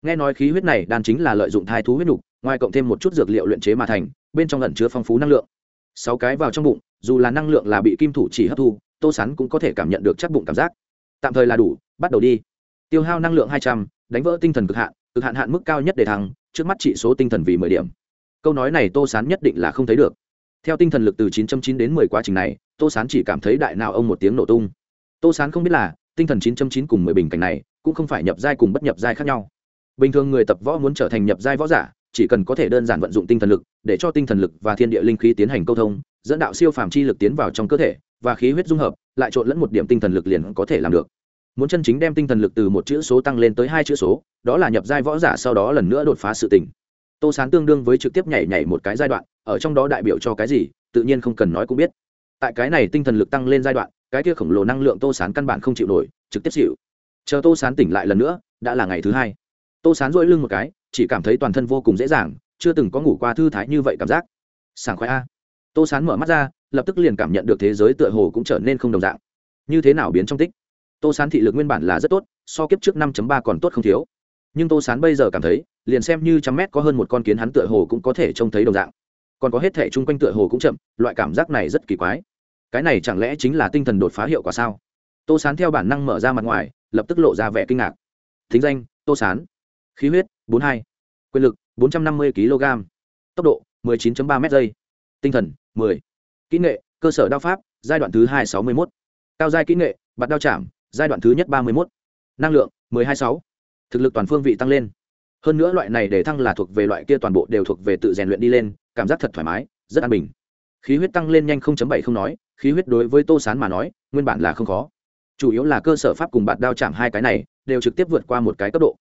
Nghe nói khí huyết này đan chính là lợi dụng thai thú huyết nục ngoài cộng thêm một chút dược liệu luyện chế mà thành, bên trong ẩn chứa phong phú năng lượng. Sáu cái vào trong bụng, dù là năng lượng là bị kim thủ chỉ hấp thu, tô sán cũng có thể cảm nhận được chắc bụng cảm giác. Tạm thời là đủ, bắt đầu đi. Tiêu hao năng lượng hai trăm, đánh vỡ tinh thần cực hạn cực hạn hạn mức cao nhất để thắng trước mắt trị số tinh thần vì mười điểm. Câu nói này tô sán nhất định là không thấy được. Theo tinh thần lực từ 9.9 đến 10 quá trình này, tô sán chỉ cảm thấy đại nào ông một tiếng nổ tung. Tô sán không biết là, tinh thần 9.9 cùng 10 bình cảnh này, cũng không phải nhập giai cùng bất nhập giai khác nhau. Bình thường người tập võ muốn trở thành nhập giai võ giả chỉ cần có thể đơn giản vận dụng tinh thần lực, để cho tinh thần lực và thiên địa linh khí tiến hành câu thông, dẫn đạo siêu phàm chi lực tiến vào trong cơ thể, và khí huyết dung hợp, lại trộn lẫn một điểm tinh thần lực liền có thể làm được. Muốn chân chính đem tinh thần lực từ một chữ số tăng lên tới hai chữ số, đó là nhập giai võ giả sau đó lần nữa đột phá sự tỉnh tô sán tương đương với trực tiếp nhảy nhảy một cái giai đoạn, ở trong đó đại biểu cho cái gì, tự nhiên không cần nói cũng biết. Tại cái này tinh thần lực tăng lên giai đoạn, cái kia khổng lồ năng lượng tô sán căn bản không chịu nổi, trực tiếp chịu chờ tô sán tỉnh lại lần nữa, đã là ngày thứ hai. Tô sán dỗi lưng một cái chỉ cảm thấy toàn thân vô cùng dễ dàng, chưa từng có ngủ qua thư thái như vậy cảm giác. Sảng khoái a. Tô sán mở mắt ra, lập tức liền cảm nhận được thế giới tựa hồ cũng trở nên không đồng dạng. Như thế nào biến trong tích? Tô sán thị lực nguyên bản là rất tốt, so kiếp trước năm ba còn tốt không thiếu. Nhưng tô sán bây giờ cảm thấy, liền xem như trăm mét có hơn một con kiến hắn tựa hồ cũng có thể trông thấy đồng dạng. Còn có hết thể chung quanh tựa hồ cũng chậm, loại cảm giác này rất kỳ quái. Cái này chẳng lẽ chính là tinh thần đột phá hiệu quả sao? Tô sán theo bản năng mở ra mặt ngoài, lập tức lộ ra vẻ kinh ngạc. Thính danh, tô sán. Khí huyết bốn hai, quyền lực, bốn trăm năm mươi kg, tốc độ 19 ba m giây, tinh thần 10. kỹ nghệ, cơ sở đao pháp, giai đoạn thứ hai sáu mươi một cao giai kỹ nghệ, bạt đao chạm, giai đoạn thứ nhất ba mươi một năng lượng, mười hai sáu, thực lực toàn phương vị tăng lên. Hơn nữa loại này để thăng là thuộc về loại kia toàn bộ đều thuộc về tự rèn luyện đi lên, cảm giác thật thoải mái, rất an bình. Khí huyết tăng lên nhanh không chấm bảy không nói, khí huyết đối với tô sán mà nói, nguyên bản là không khó. Chủ yếu là cơ sở pháp cùng bạt đao chạm hai cái này, đều trực tiếp vượt qua một cái cấp độ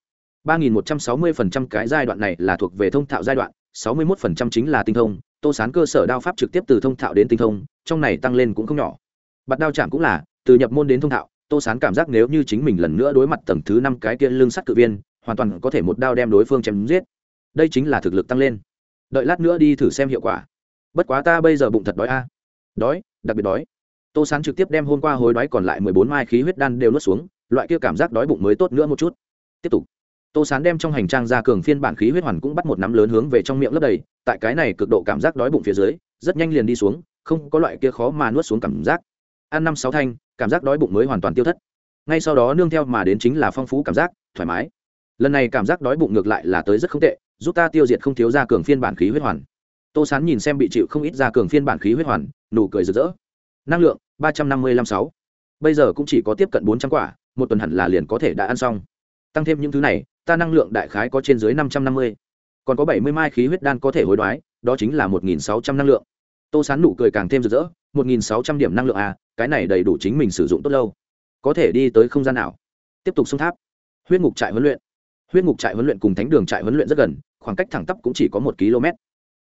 ba nghìn một trăm sáu mươi phần trăm cái giai đoạn này là thuộc về thông thạo giai đoạn, sáu mươi mốt phần trăm chính là tinh thông, tô sán cơ sở đao pháp trực tiếp từ thông thạo đến tinh thông, trong này tăng lên cũng không nhỏ. Bạt đao chạm cũng là, từ nhập môn đến thông thạo, tô sán cảm giác nếu như chính mình lần nữa đối mặt tầng thứ năm cái kia lương sắt cự viên, hoàn toàn có thể một đao đem đối phương chém giết. Đây chính là thực lực tăng lên. Đợi lát nữa đi thử xem hiệu quả. Bất quá ta bây giờ bụng thật đói a. Đói, đặc biệt đói. Tô sán trực tiếp đem hôm qua hối đói còn lại mười bốn mai khí huyết đan đều nuốt xuống, loại kia cảm giác đói bụng mới tốt nữa một chút. Tiếp tục tô sán đem trong hành trang ra cường phiên bản khí huyết hoàn cũng bắt một nắm lớn hướng về trong miệng lấp đầy, tại cái này cực độ cảm giác đói bụng phía dưới, rất nhanh liền đi xuống, không có loại kia khó mà nuốt xuống cảm giác. Ăn năm sáu thanh, cảm giác đói bụng mới hoàn toàn tiêu thất. Ngay sau đó nương theo mà đến chính là phong phú cảm giác, thoải mái. Lần này cảm giác đói bụng ngược lại là tới rất không tệ, giúp ta tiêu diệt không thiếu ra cường phiên bản khí huyết hoàn. Tô sán nhìn xem bị chịu không ít ra cường phiên bản khí huyết hoàn, nụ cười rực rỡ. Năng lượng, ba trăm năm mươi năm sáu. Bây giờ cũng chỉ có tiếp cận bốn trăm quả, một tuần hẳn là liền có thể đã ăn xong. Tăng thêm những thứ này ta năng lượng đại khái có trên dưới năm trăm năm mươi. Còn có bảy mươi mai khí huyết đan có thể hối đoái, đó chính là một nghìn sáu trăm năng lượng. Tô sán nụ cười càng thêm rực rỡ, một nghìn sáu trăm điểm năng lượng à cái này đầy đủ chính mình sử dụng tốt lâu. Có thể đi tới không gian nào? Tiếp tục xung tháp. Huyết ngục trại huấn luyện. Huyết ngục trại huấn luyện cùng thánh đường trại huấn luyện rất gần, khoảng cách thẳng tắp cũng chỉ có một km.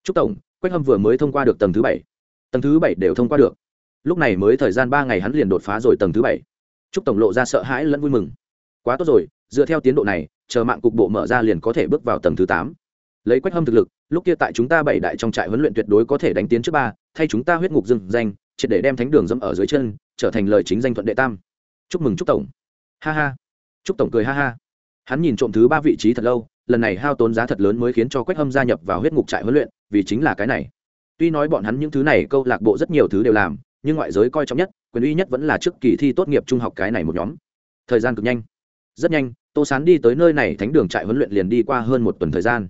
Chúc tổng, quách hâm vừa mới thông qua được tầng thứ bảy. Tầng thứ bảy đều thông qua được. Lúc này mới thời gian ba ngày hắn liền đột phá rồi tầng thứ bảy. Chúc tổng lộ ra sợ hãi lẫn vui mừng. Quá tốt rồi dựa theo tiến độ này, chờ mạng cục bộ mở ra liền có thể bước vào tầng thứ tám. Lấy quách hâm thực lực, lúc kia tại chúng ta bảy đại trong trại huấn luyện tuyệt đối có thể đánh tiến trước ba, thay chúng ta huyết ngục dừng danh, triệt để đem thánh đường dẫm ở dưới chân, trở thành lời chính danh thuận đệ tam. Chúc mừng chúc tổng. Ha ha. Chúc tổng cười ha ha. Hắn nhìn trộm thứ ba vị trí thật lâu, lần này hao tốn giá thật lớn mới khiến cho quách hâm gia nhập vào huyết ngục trại huấn luyện, vì chính là cái này. Tuy nói bọn hắn những thứ này câu lạc bộ rất nhiều thứ đều làm, nhưng ngoại giới coi trọng nhất, quyền uy nhất vẫn là trước kỳ thi tốt nghiệp trung học cái này một nhóm. Thời gian cực nhanh. Rất nhanh tô sán đi tới nơi này thánh đường trại huấn luyện liền đi qua hơn một tuần thời gian.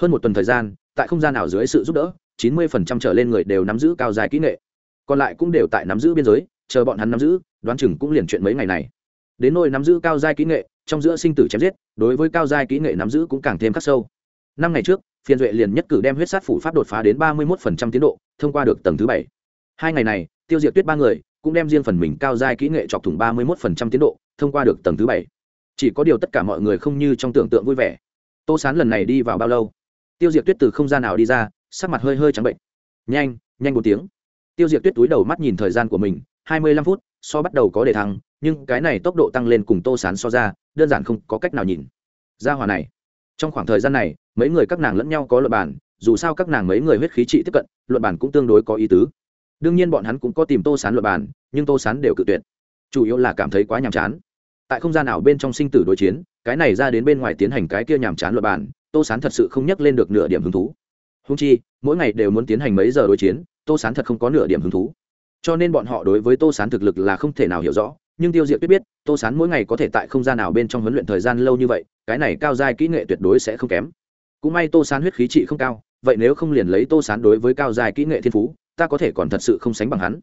Hơn một tuần thời gian, tại không gian nào dưới sự giúp đỡ, chín mươi phần trăm trở lên người đều nắm giữ cao dài kỹ nghệ. Còn lại cũng đều tại nắm giữ biên giới, chờ bọn hắn nắm giữ, đoán chừng cũng liền chuyện mấy ngày này. Đến nôi nắm giữ cao giai kỹ nghệ, trong giữa sinh tử chém giết, đối với cao giai kỹ nghệ nắm giữ cũng càng thêm khắc sâu. Năm ngày trước, phiên duệ liền nhất cử đem huyết sát phủ pháp đột phá đến ba mươi một tiến độ, thông qua được tầng thứ bảy. Hai ngày này, tiêu diệt tuyết ba người cũng đem riêng phần mình cao giai kỹ nghệ chọc thủng ba mươi một tiến độ, thông qua được tầng thứ bảy chỉ có điều tất cả mọi người không như trong tưởng tượng vui vẻ. Tô sán lần này đi vào bao lâu? Tiêu diệt tuyết từ không gian nào đi ra, sắc mặt hơi hơi trắng bệnh. Nhanh nhanh một tiếng. Tiêu diệt tuyết túi đầu mắt nhìn thời gian của mình, hai mươi lăm phút, so bắt đầu có đề thăng, nhưng cái này tốc độ tăng lên cùng tô sán so ra, đơn giản không có cách nào nhìn. Ra hòa này. Trong khoảng thời gian này, mấy người các nàng lẫn nhau có luật bản dù sao các nàng mấy người huyết khí trị tiếp cận luật bản cũng tương đối có ý tứ. Đương nhiên bọn hắn cũng có tìm tô sán luật bản nhưng tô sán đều cự tuyệt. Chủ yếu là cảm thấy quá nhàm chán tại không gian nào bên trong sinh tử đối chiến, cái này ra đến bên ngoài tiến hành cái kia nhàm chán luật bản, tô sán thật sự không nhắc lên được nửa điểm hứng thú. Húng chi, mỗi ngày đều muốn tiến hành mấy giờ đối chiến, tô sán thật không có nửa điểm hứng thú. Cho nên bọn họ đối với tô sán thực lực là không thể nào hiểu rõ, nhưng tiêu diệt biết biết, tô sán mỗi ngày có thể tại không gian nào bên trong huấn luyện thời gian lâu như vậy, cái này cao giai kỹ nghệ tuyệt đối sẽ không kém. Cũng may tô sán huyết khí trị không cao, vậy nếu không liền lấy tô sán đối với cao giai kỹ nghệ thiên phú, ta có thể còn thật sự không sánh bằng hắn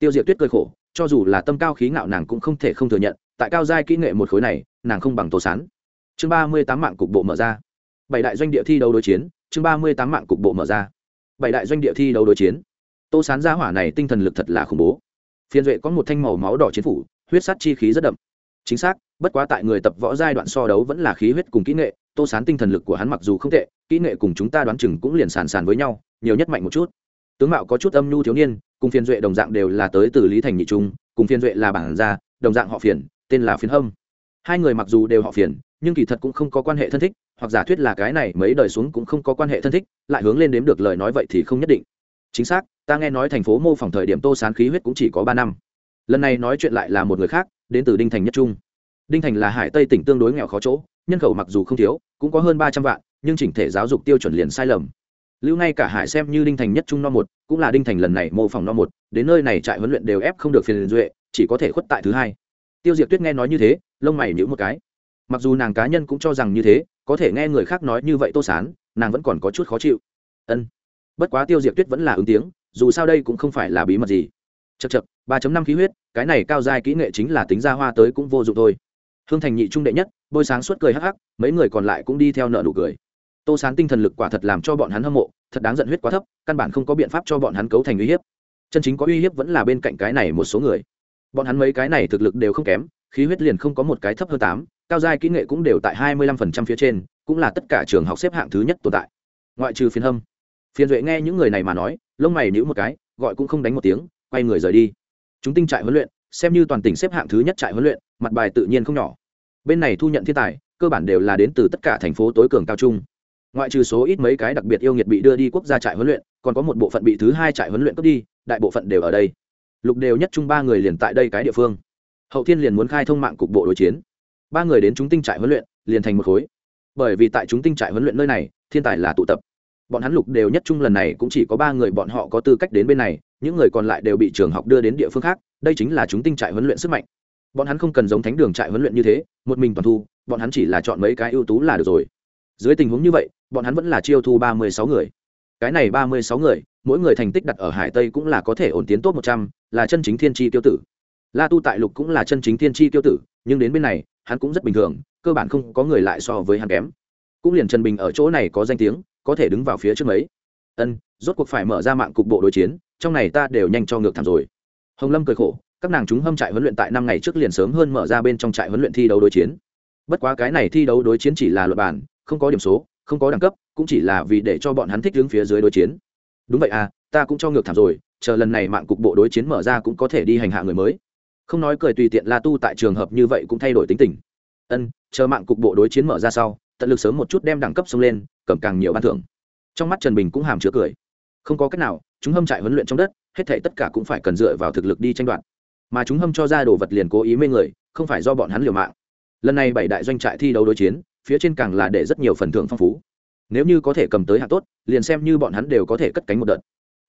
tiêu diệt tuyết cười khổ, cho dù là tâm cao khí ngạo nàng cũng không thể không thừa nhận, tại cao giai kỹ nghệ một khối này, nàng không bằng tô sán. Chương ba mươi tám mạng cục bộ mở ra. Bảy đại doanh địa thi đấu đối chiến, chương ba mươi tám mạng cục bộ mở ra. Bảy đại doanh địa thi đấu đối chiến. Tô sán gia hỏa này tinh thần lực thật là khủng bố. Phiên duệ có một thanh màu máu đỏ chiến phủ, huyết sắt chi khí rất đậm. Chính xác, bất quá tại người tập võ giai đoạn so đấu vẫn là khí huyết cùng kỹ nghệ, tô sán tinh thần lực của hắn mặc dù không tệ, kỹ nghệ cùng chúng ta đoán chừng cũng liền sàn sàn với nhau, nhiều nhất mạnh một chút tướng mạo có chút âm nhu thiếu niên, cùng phiên duệ đồng dạng đều là tới từ lý thành nhị trung, cùng phiên duệ là bản gia, đồng dạng họ phiền, tên là phiền hâm. Hai người mặc dù đều họ phiền, nhưng kỳ thật cũng không có quan hệ thân thích, hoặc giả thuyết là cái này mấy đời xuống cũng không có quan hệ thân thích, lại hướng lên đếm được lời nói vậy thì không nhất định. Chính xác, ta nghe nói thành phố mô phỏng thời điểm tô sán khí huyết cũng chỉ có ba năm. Lần này nói chuyện lại là một người khác, đến từ đinh thành nhất trung. Đinh thành là hải tây tỉnh tương đối nghèo khó chỗ, nhân khẩu mặc dù không thiếu, cũng có hơn ba trăm vạn, nhưng chỉnh thể giáo dục tiêu chuẩn liền sai lầm lưu ngay cả hải xem như đinh thành nhất trung no một, cũng là đinh thành lần này mô phỏng no một, đến nơi này trại huấn luyện đều ép không được phiền duệ, chỉ có thể khuất tại thứ hai. Tiêu diệt tuyết nghe nói như thế, lông mày nhữ một cái. Mặc dù nàng cá nhân cũng cho rằng như thế, có thể nghe người khác nói như vậy tô sán, nàng vẫn còn có chút khó chịu. Ân. Bất quá tiêu diệt tuyết vẫn là ứng tiếng, dù sao đây cũng không phải là bí mật gì. Chật chật ba năm khí huyết, cái này cao dài kỹ nghệ chính là tính ra hoa tới cũng vô dụng thôi. Hương thành nhị trung đệ nhất, bôi sáng suốt cười hắc hắc, mấy người còn lại cũng đi theo nợ nụ cười tô sán tinh thần lực quả thật làm cho bọn hắn hâm mộ, thật đáng giận huyết quá thấp, căn bản không có biện pháp cho bọn hắn cấu thành uy hiếp. Chân chính có uy hiếp vẫn là bên cạnh cái này một số người. Bọn hắn mấy cái này thực lực đều không kém, khí huyết liền không có một cái thấp hơn tám, cao giai kỹ nghệ cũng đều tại hai mươi lăm phần trăm phía trên, cũng là tất cả trường học xếp hạng thứ nhất tồn tại. Ngoại trừ phiền hâm. Phiền duệ nghe những người này mà nói, lông mày nhữ một cái, gọi cũng không đánh một tiếng, quay người rời đi. Chúng tinh trại huấn luyện, xem như toàn tỉnh xếp hạng thứ nhất trại huấn luyện, mặt bài tự nhiên không nhỏ. Bên này thu nhận thiên tài, cơ bản đều là đến từ tất cả thành phố tối cường cao trung ngoại trừ số ít mấy cái đặc biệt yêu nghiệt bị đưa đi quốc gia trại huấn luyện, còn có một bộ phận bị thứ hai trại huấn luyện cướp đi, đại bộ phận đều ở đây. Lục đều nhất chung ba người liền tại đây cái địa phương. Hậu thiên liền muốn khai thông mạng cục bộ đối chiến. Ba người đến chúng tinh trại huấn luyện, liền thành một khối. Bởi vì tại chúng tinh trại huấn luyện nơi này, thiên tài là tụ tập. Bọn hắn lục đều nhất chung lần này cũng chỉ có ba người bọn họ có tư cách đến bên này, những người còn lại đều bị trường học đưa đến địa phương khác, đây chính là chúng tinh trại huấn luyện sức mạnh. Bọn hắn không cần giống thánh đường trại huấn luyện như thế, một mình toàn thu, bọn hắn chỉ là chọn mấy cái ưu tú là được rồi dưới tình huống như vậy, bọn hắn vẫn là chiêu thu ba mươi sáu người. Cái này ba mươi sáu người, mỗi người thành tích đặt ở hải tây cũng là có thể ổn tiến tốt một trăm, là chân chính thiên tri tiêu tử. La tu tại lục cũng là chân chính thiên tri tiêu tử, nhưng đến bên này, hắn cũng rất bình thường, cơ bản không có người lại so với hắn kém. Cũng liền trần bình ở chỗ này có danh tiếng, có thể đứng vào phía trước mấy. Ân, rốt cuộc phải mở ra mạng cục bộ đối chiến, trong này ta đều nhanh cho ngược thảm rồi. Hồng lâm cười khổ, các nàng chúng hâm trại huấn luyện tại năm ngày trước liền sớm hơn mở ra bên trong trại huấn luyện thi đấu đối chiến. Bất quá cái này thi đấu đối chiến chỉ là luật bản không có điểm số, không có đẳng cấp, cũng chỉ là vì để cho bọn hắn thích đứng phía dưới đối chiến. Đúng vậy à ta cũng cho ngược thảm rồi, chờ lần này mạng cục bộ đối chiến mở ra cũng có thể đi hành hạ người mới. Không nói cười tùy tiện la tu tại trường hợp như vậy cũng thay đổi tính tình. Ân, chờ mạng cục bộ đối chiến mở ra sau, tận lực sớm một chút đem đẳng cấp xông lên, cầm càng nhiều ban thưởng. Trong mắt trần bình cũng hàm chứa cười. Không có cách nào, chúng hâm trại huấn luyện trong đất, hết thể tất cả cũng phải cần dựa vào thực lực đi tranh đoạt. Mà chúng hâm cho ra đồ vật liền cố ý mê người, không phải do bọn hắn liều mạng. Lần này bảy đại doanh trại thi đấu đối chiến phía trên càng là để rất nhiều phần thưởng phong phú. Nếu như có thể cầm tới hạng tốt, liền xem như bọn hắn đều có thể cất cánh một đợt.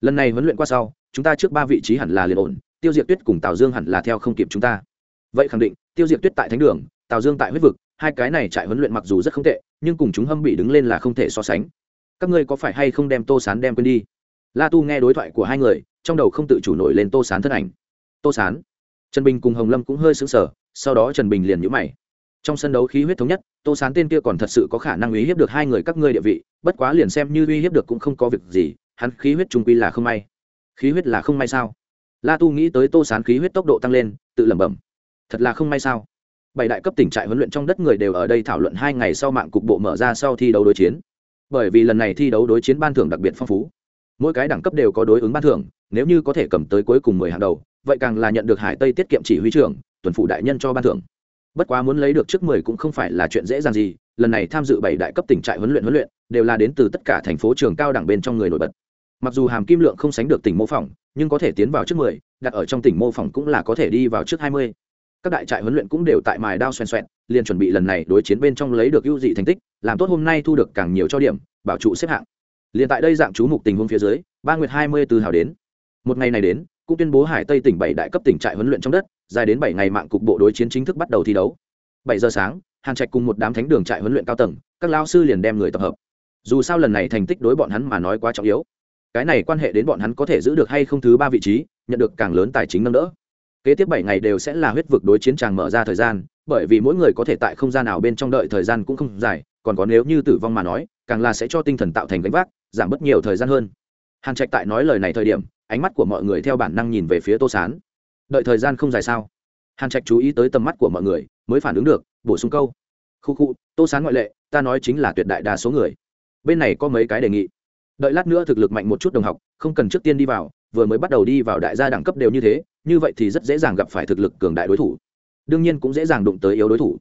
Lần này huấn luyện qua sau, chúng ta trước ba vị trí hẳn là liền ổn, tiêu diệt tuyết cùng tào dương hẳn là theo không kịp chúng ta. Vậy khẳng định, tiêu diệt tuyết tại thánh đường, tào dương tại huyết vực, hai cái này trại huấn luyện mặc dù rất không tệ, nhưng cùng chúng hâm bị đứng lên là không thể so sánh. Các ngươi có phải hay không đem tô sán đem quên đi? La tu nghe đối thoại của hai người, trong đầu không tự chủ nổi lên tô sán thân ảnh. Tô sán. Trần bình cùng hồng lâm cũng hơi xứng sở sau đó trần bình liền nhữ mày trong sân đấu khí huyết thống nhất, tô sán tên kia còn thật sự có khả năng uy hiếp được hai người các ngươi địa vị, bất quá liền xem như uy hiếp được cũng không có việc gì, hắn khí huyết trung quy là không may. Khí huyết là không may sao? La tu nghĩ tới tô sán khí huyết tốc độ tăng lên, tự lẩm bẩm. Thật là không may sao? Bảy đại cấp tỉnh trại huấn luyện trong đất người đều ở đây thảo luận hai ngày sau mạng cục bộ mở ra sau thi đấu đối chiến. Bởi vì lần này thi đấu đối chiến ban thưởng đặc biệt phong phú. Mỗi cái đẳng cấp đều có đối ứng ban thưởng, nếu như có thể cầm tới cuối cùng mười hàng đầu, vậy càng là nhận được hải tây tiết kiệm chỉ huy trưởng, tuần phụ đại nhân cho ban thưởng bất quá muốn lấy được trước mười cũng không phải là chuyện dễ dàng gì, lần này tham dự bảy đại cấp tỉnh trại huấn luyện huấn luyện, đều là đến từ tất cả thành phố trường cao đẳng bên trong người nổi bật. Mặc dù hàm kim lượng không sánh được tỉnh mô phỏng, nhưng có thể tiến vào trước mười, đặt ở trong tỉnh mô phỏng cũng là có thể đi vào trước hai mươi. Các đại trại huấn luyện cũng đều tại mài đao xoèn xoẹn, liền chuẩn bị lần này đối chiến bên trong lấy được ưu dị thành tích, làm tốt hôm nay thu được càng nhiều cho điểm, bảo trụ xếp hạng. Liền tại đây dạng chú mục tình huống phía dưới, ba nguyệt hai mươi từ hào đến. Một ngày này đến cũng tuyên bố hải tây tỉnh bảy đại cấp tỉnh trại huấn luyện trong đất, dài đến bảy ngày mạng cục bộ đối chiến chính thức bắt đầu thi đấu. Bảy giờ sáng, hàn trạch cùng một đám thánh đường trại huấn luyện cao tầng, các lao sư liền đem người tập hợp. Dù sao lần này thành tích đối bọn hắn mà nói quá trọng yếu. Cái này quan hệ đến bọn hắn có thể giữ được hay không thứ ba vị trí, nhận được càng lớn tài chính nâng đỡ. Kế tiếp bảy ngày đều sẽ là huyết vực đối chiến tràng mở ra thời gian, bởi vì mỗi người có thể tại không gian nào bên trong đợi thời gian cũng không dài, còn có nếu như tử vong mà nói, càng là sẽ cho tinh thần tạo thành gánh vác, giảm bớt nhiều thời gian hơn hàn trạch tại nói lời này thời điểm, ánh mắt của mọi người theo bản năng nhìn về phía tô s á n đợi thời gian không dài sao? Hàn trạch chú ý tới tầm mắt của mọi người, mới phản ứng được, bổ sung câu. Khu khu, tô s á n ngoại lệ, ta nói chính là tuyệt đại đa số người. Bên này có mấy cái đề nghị. Đợi lát nữa thực lực mạnh một chút đồng học, không cần trước tiên đi vào, vừa mới bắt đầu đi vào đại gia đẳng cấp đều như thế, như vậy thì rất dễ dàng gặp phải thực lực cường đại đối thủ. Đương nhiên cũng dễ dàng đụng tới yếu đối thủ.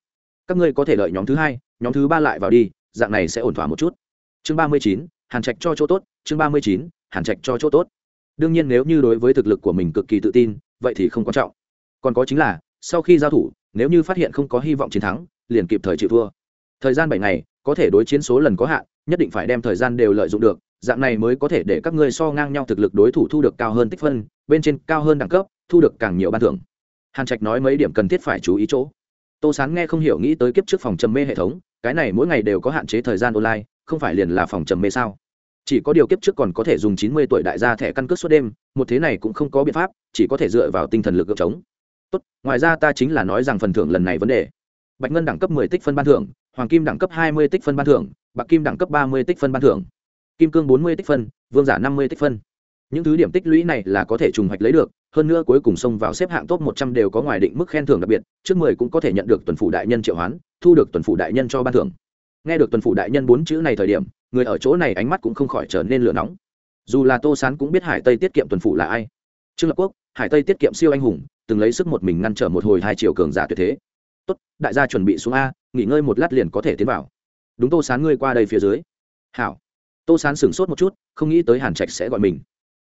Các ngươi có thể lợi nhóm thứ hai, nhóm thứ ba lại vào đi, dạng này sẽ ổn thỏa một chút. Chương ba mươi chín, hàn trạch cho chỗ tốt, chương ba mươi chín hàn trạch cho chỗ tốt. Đương nhiên nếu như đối với thực lực của mình cực kỳ tự tin, vậy thì không quan trọng. Còn có chính là, sau khi giao thủ, nếu như phát hiện không có hy vọng chiến thắng, liền kịp thời chịu thua. Thời gian bảy ngày, có thể đối chiến số lần có hạn, nhất định phải đem thời gian đều lợi dụng được. Dạng này mới có thể để các ngươi so ngang nhau thực lực đối thủ thu được cao hơn tích phân, bên trên cao hơn đẳng cấp, thu được càng nhiều ban thưởng. Hàn trạch nói mấy điểm cần thiết phải chú ý chỗ. Tô sán nghe không hiểu nghĩ tới kiếp trước phòng trầm mê hệ thống, cái này mỗi ngày đều có hạn chế thời gian online, không phải liền là phòng trầm mê sao? Chỉ có điều kiếp trước còn có thể dùng chín mươi tuổi đại gia thẻ căn cước suốt đêm, một thế này cũng không có biện pháp, chỉ có thể dựa vào tinh thần lực gượng chống tốt, ngoài ra ta chính là nói rằng phần thưởng lần này vấn đề. Bạch ngân đẳng cấp 10 tích phân ban thưởng, hoàng kim đẳng cấp 20 tích phân ban thưởng, bạc kim đẳng cấp 30 tích phân ban thưởng, kim cương 40 tích phân, vương giả 50 tích phân. Những thứ điểm tích lũy này là có thể trùng hoạch lấy được, hơn nữa cuối cùng xông vào xếp hạng top 100 đều có ngoài định mức khen thưởng đặc biệt, trước 10 cũng có thể nhận được tuần phủ đại nhân triệu hoán, thu được tuần phủ đại nhân cho ban thưởng nghe được tuần phủ đại nhân bốn chữ này thời điểm, người ở chỗ này ánh mắt cũng không khỏi trở nên lửa nóng. Dù là tô sán cũng biết hải tây tiết kiệm tuần phủ là ai. Trương lập quốc, hải tây tiết kiệm siêu anh hùng, từng lấy sức một mình ngăn trở một hồi hai triệu cường giả tuyệt thế. Tốt, đại gia chuẩn bị xuống a, nghỉ ngơi một lát liền có thể tiến vào. Đúng tô sán ngươi qua đây phía dưới. Hảo. Tô sán sửng sốt một chút, không nghĩ tới hàn trạch sẽ gọi mình.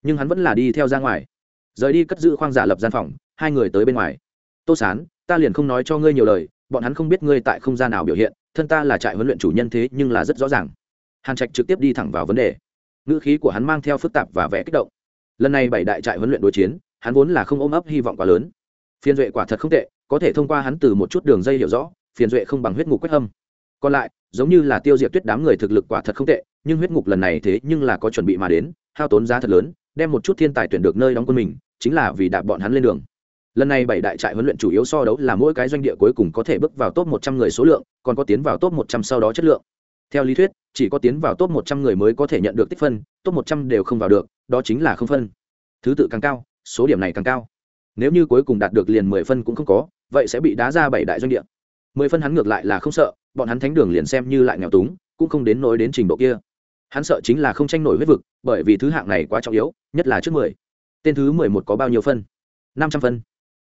Nhưng hắn vẫn là đi theo ra ngoài. Rời đi cất giữ khoang giả lập gian phòng, hai người tới bên ngoài. Tô sán, ta liền không nói cho ngươi nhiều lời, bọn hắn không biết ngươi tại không gian nào biểu hiện thân ta là trại huấn luyện chủ nhân thế nhưng là rất rõ ràng. Hàn trạch trực tiếp đi thẳng vào vấn đề. Ngữ khí của hắn mang theo phức tạp và vẻ kích động. Lần này bảy đại trại huấn luyện đối chiến, hắn vốn là không ôm ấp hy vọng quá lớn. Phiền duệ quả thật không tệ, có thể thông qua hắn từ một chút đường dây hiểu rõ, phiền duệ không bằng huyết ngục quét âm còn lại, giống như là tiêu diệt tuyết đám người thực lực quả thật không tệ, nhưng huyết ngục lần này thế nhưng là có chuẩn bị mà đến, hao tốn giá thật lớn, đem một chút thiên tài tuyển được nơi đóng quân mình, chính là vì đạp bọn hắn lên đường. Lần này bảy đại trại huấn luyện chủ yếu so đấu là mỗi cái doanh địa cuối cùng có thể bước vào top một trăm người số lượng còn có tiến vào top một trăm sau đó chất lượng. Theo lý thuyết, chỉ có tiến vào top một trăm người mới có thể nhận được tích phân, top một trăm đều không vào được, đó chính là không phân. Thứ tự càng cao, số điểm này càng cao. Nếu như cuối cùng đạt được liền mười phân cũng không có, vậy sẽ bị đá ra bảy đại doanh địa. Mười phân hắn ngược lại là không sợ, bọn hắn thánh đường liền xem như lại nghèo túng, cũng không đến nỗi đến trình độ kia. Hắn sợ chính là không tranh nổi huyết vực, bởi vì thứ hạng này quá trọng yếu, nhất là trước mười. Tên thứ mười một có bao nhiêu phân? Năm trăm phân.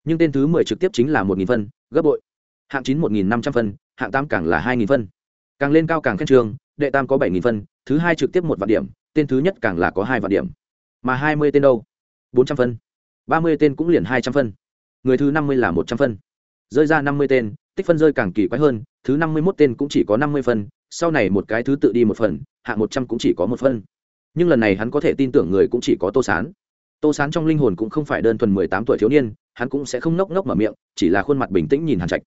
Nhưng tên thứ mười trực tiếp chính là một nghìn phân, gấp bội. Hạng chín một nghìn năm trăm phân hạng tám càng là hai nghìn phân. Càng lên cao càng khen trường, đệ tam có bảy nghìn phân, thứ hai trực tiếp một vạn điểm, tên thứ nhất càng là có hai vạn điểm. Mà hai mươi tên đâu? bốn trăm phân. Ba mươi tên cũng liền hai trăm phân. Người thứ năm mươi là một trăm phân. Rơi ra năm mươi tên, tích phân rơi càng kỳ quái hơn, thứ năm mươi mốt tên cũng chỉ có năm mươi phân, sau này một cái thứ tự đi một phần, hạng một trăm cũng chỉ có một phân. Nhưng lần này hắn có thể tin tưởng người cũng chỉ có tô sán. Tô sán trong linh hồn cũng không phải đơn thuần mười tám tuổi thiếu niên, hắn cũng sẽ không nốc nốc mở miệng, chỉ là khuôn mặt bình tĩnh nhìn hàn trạch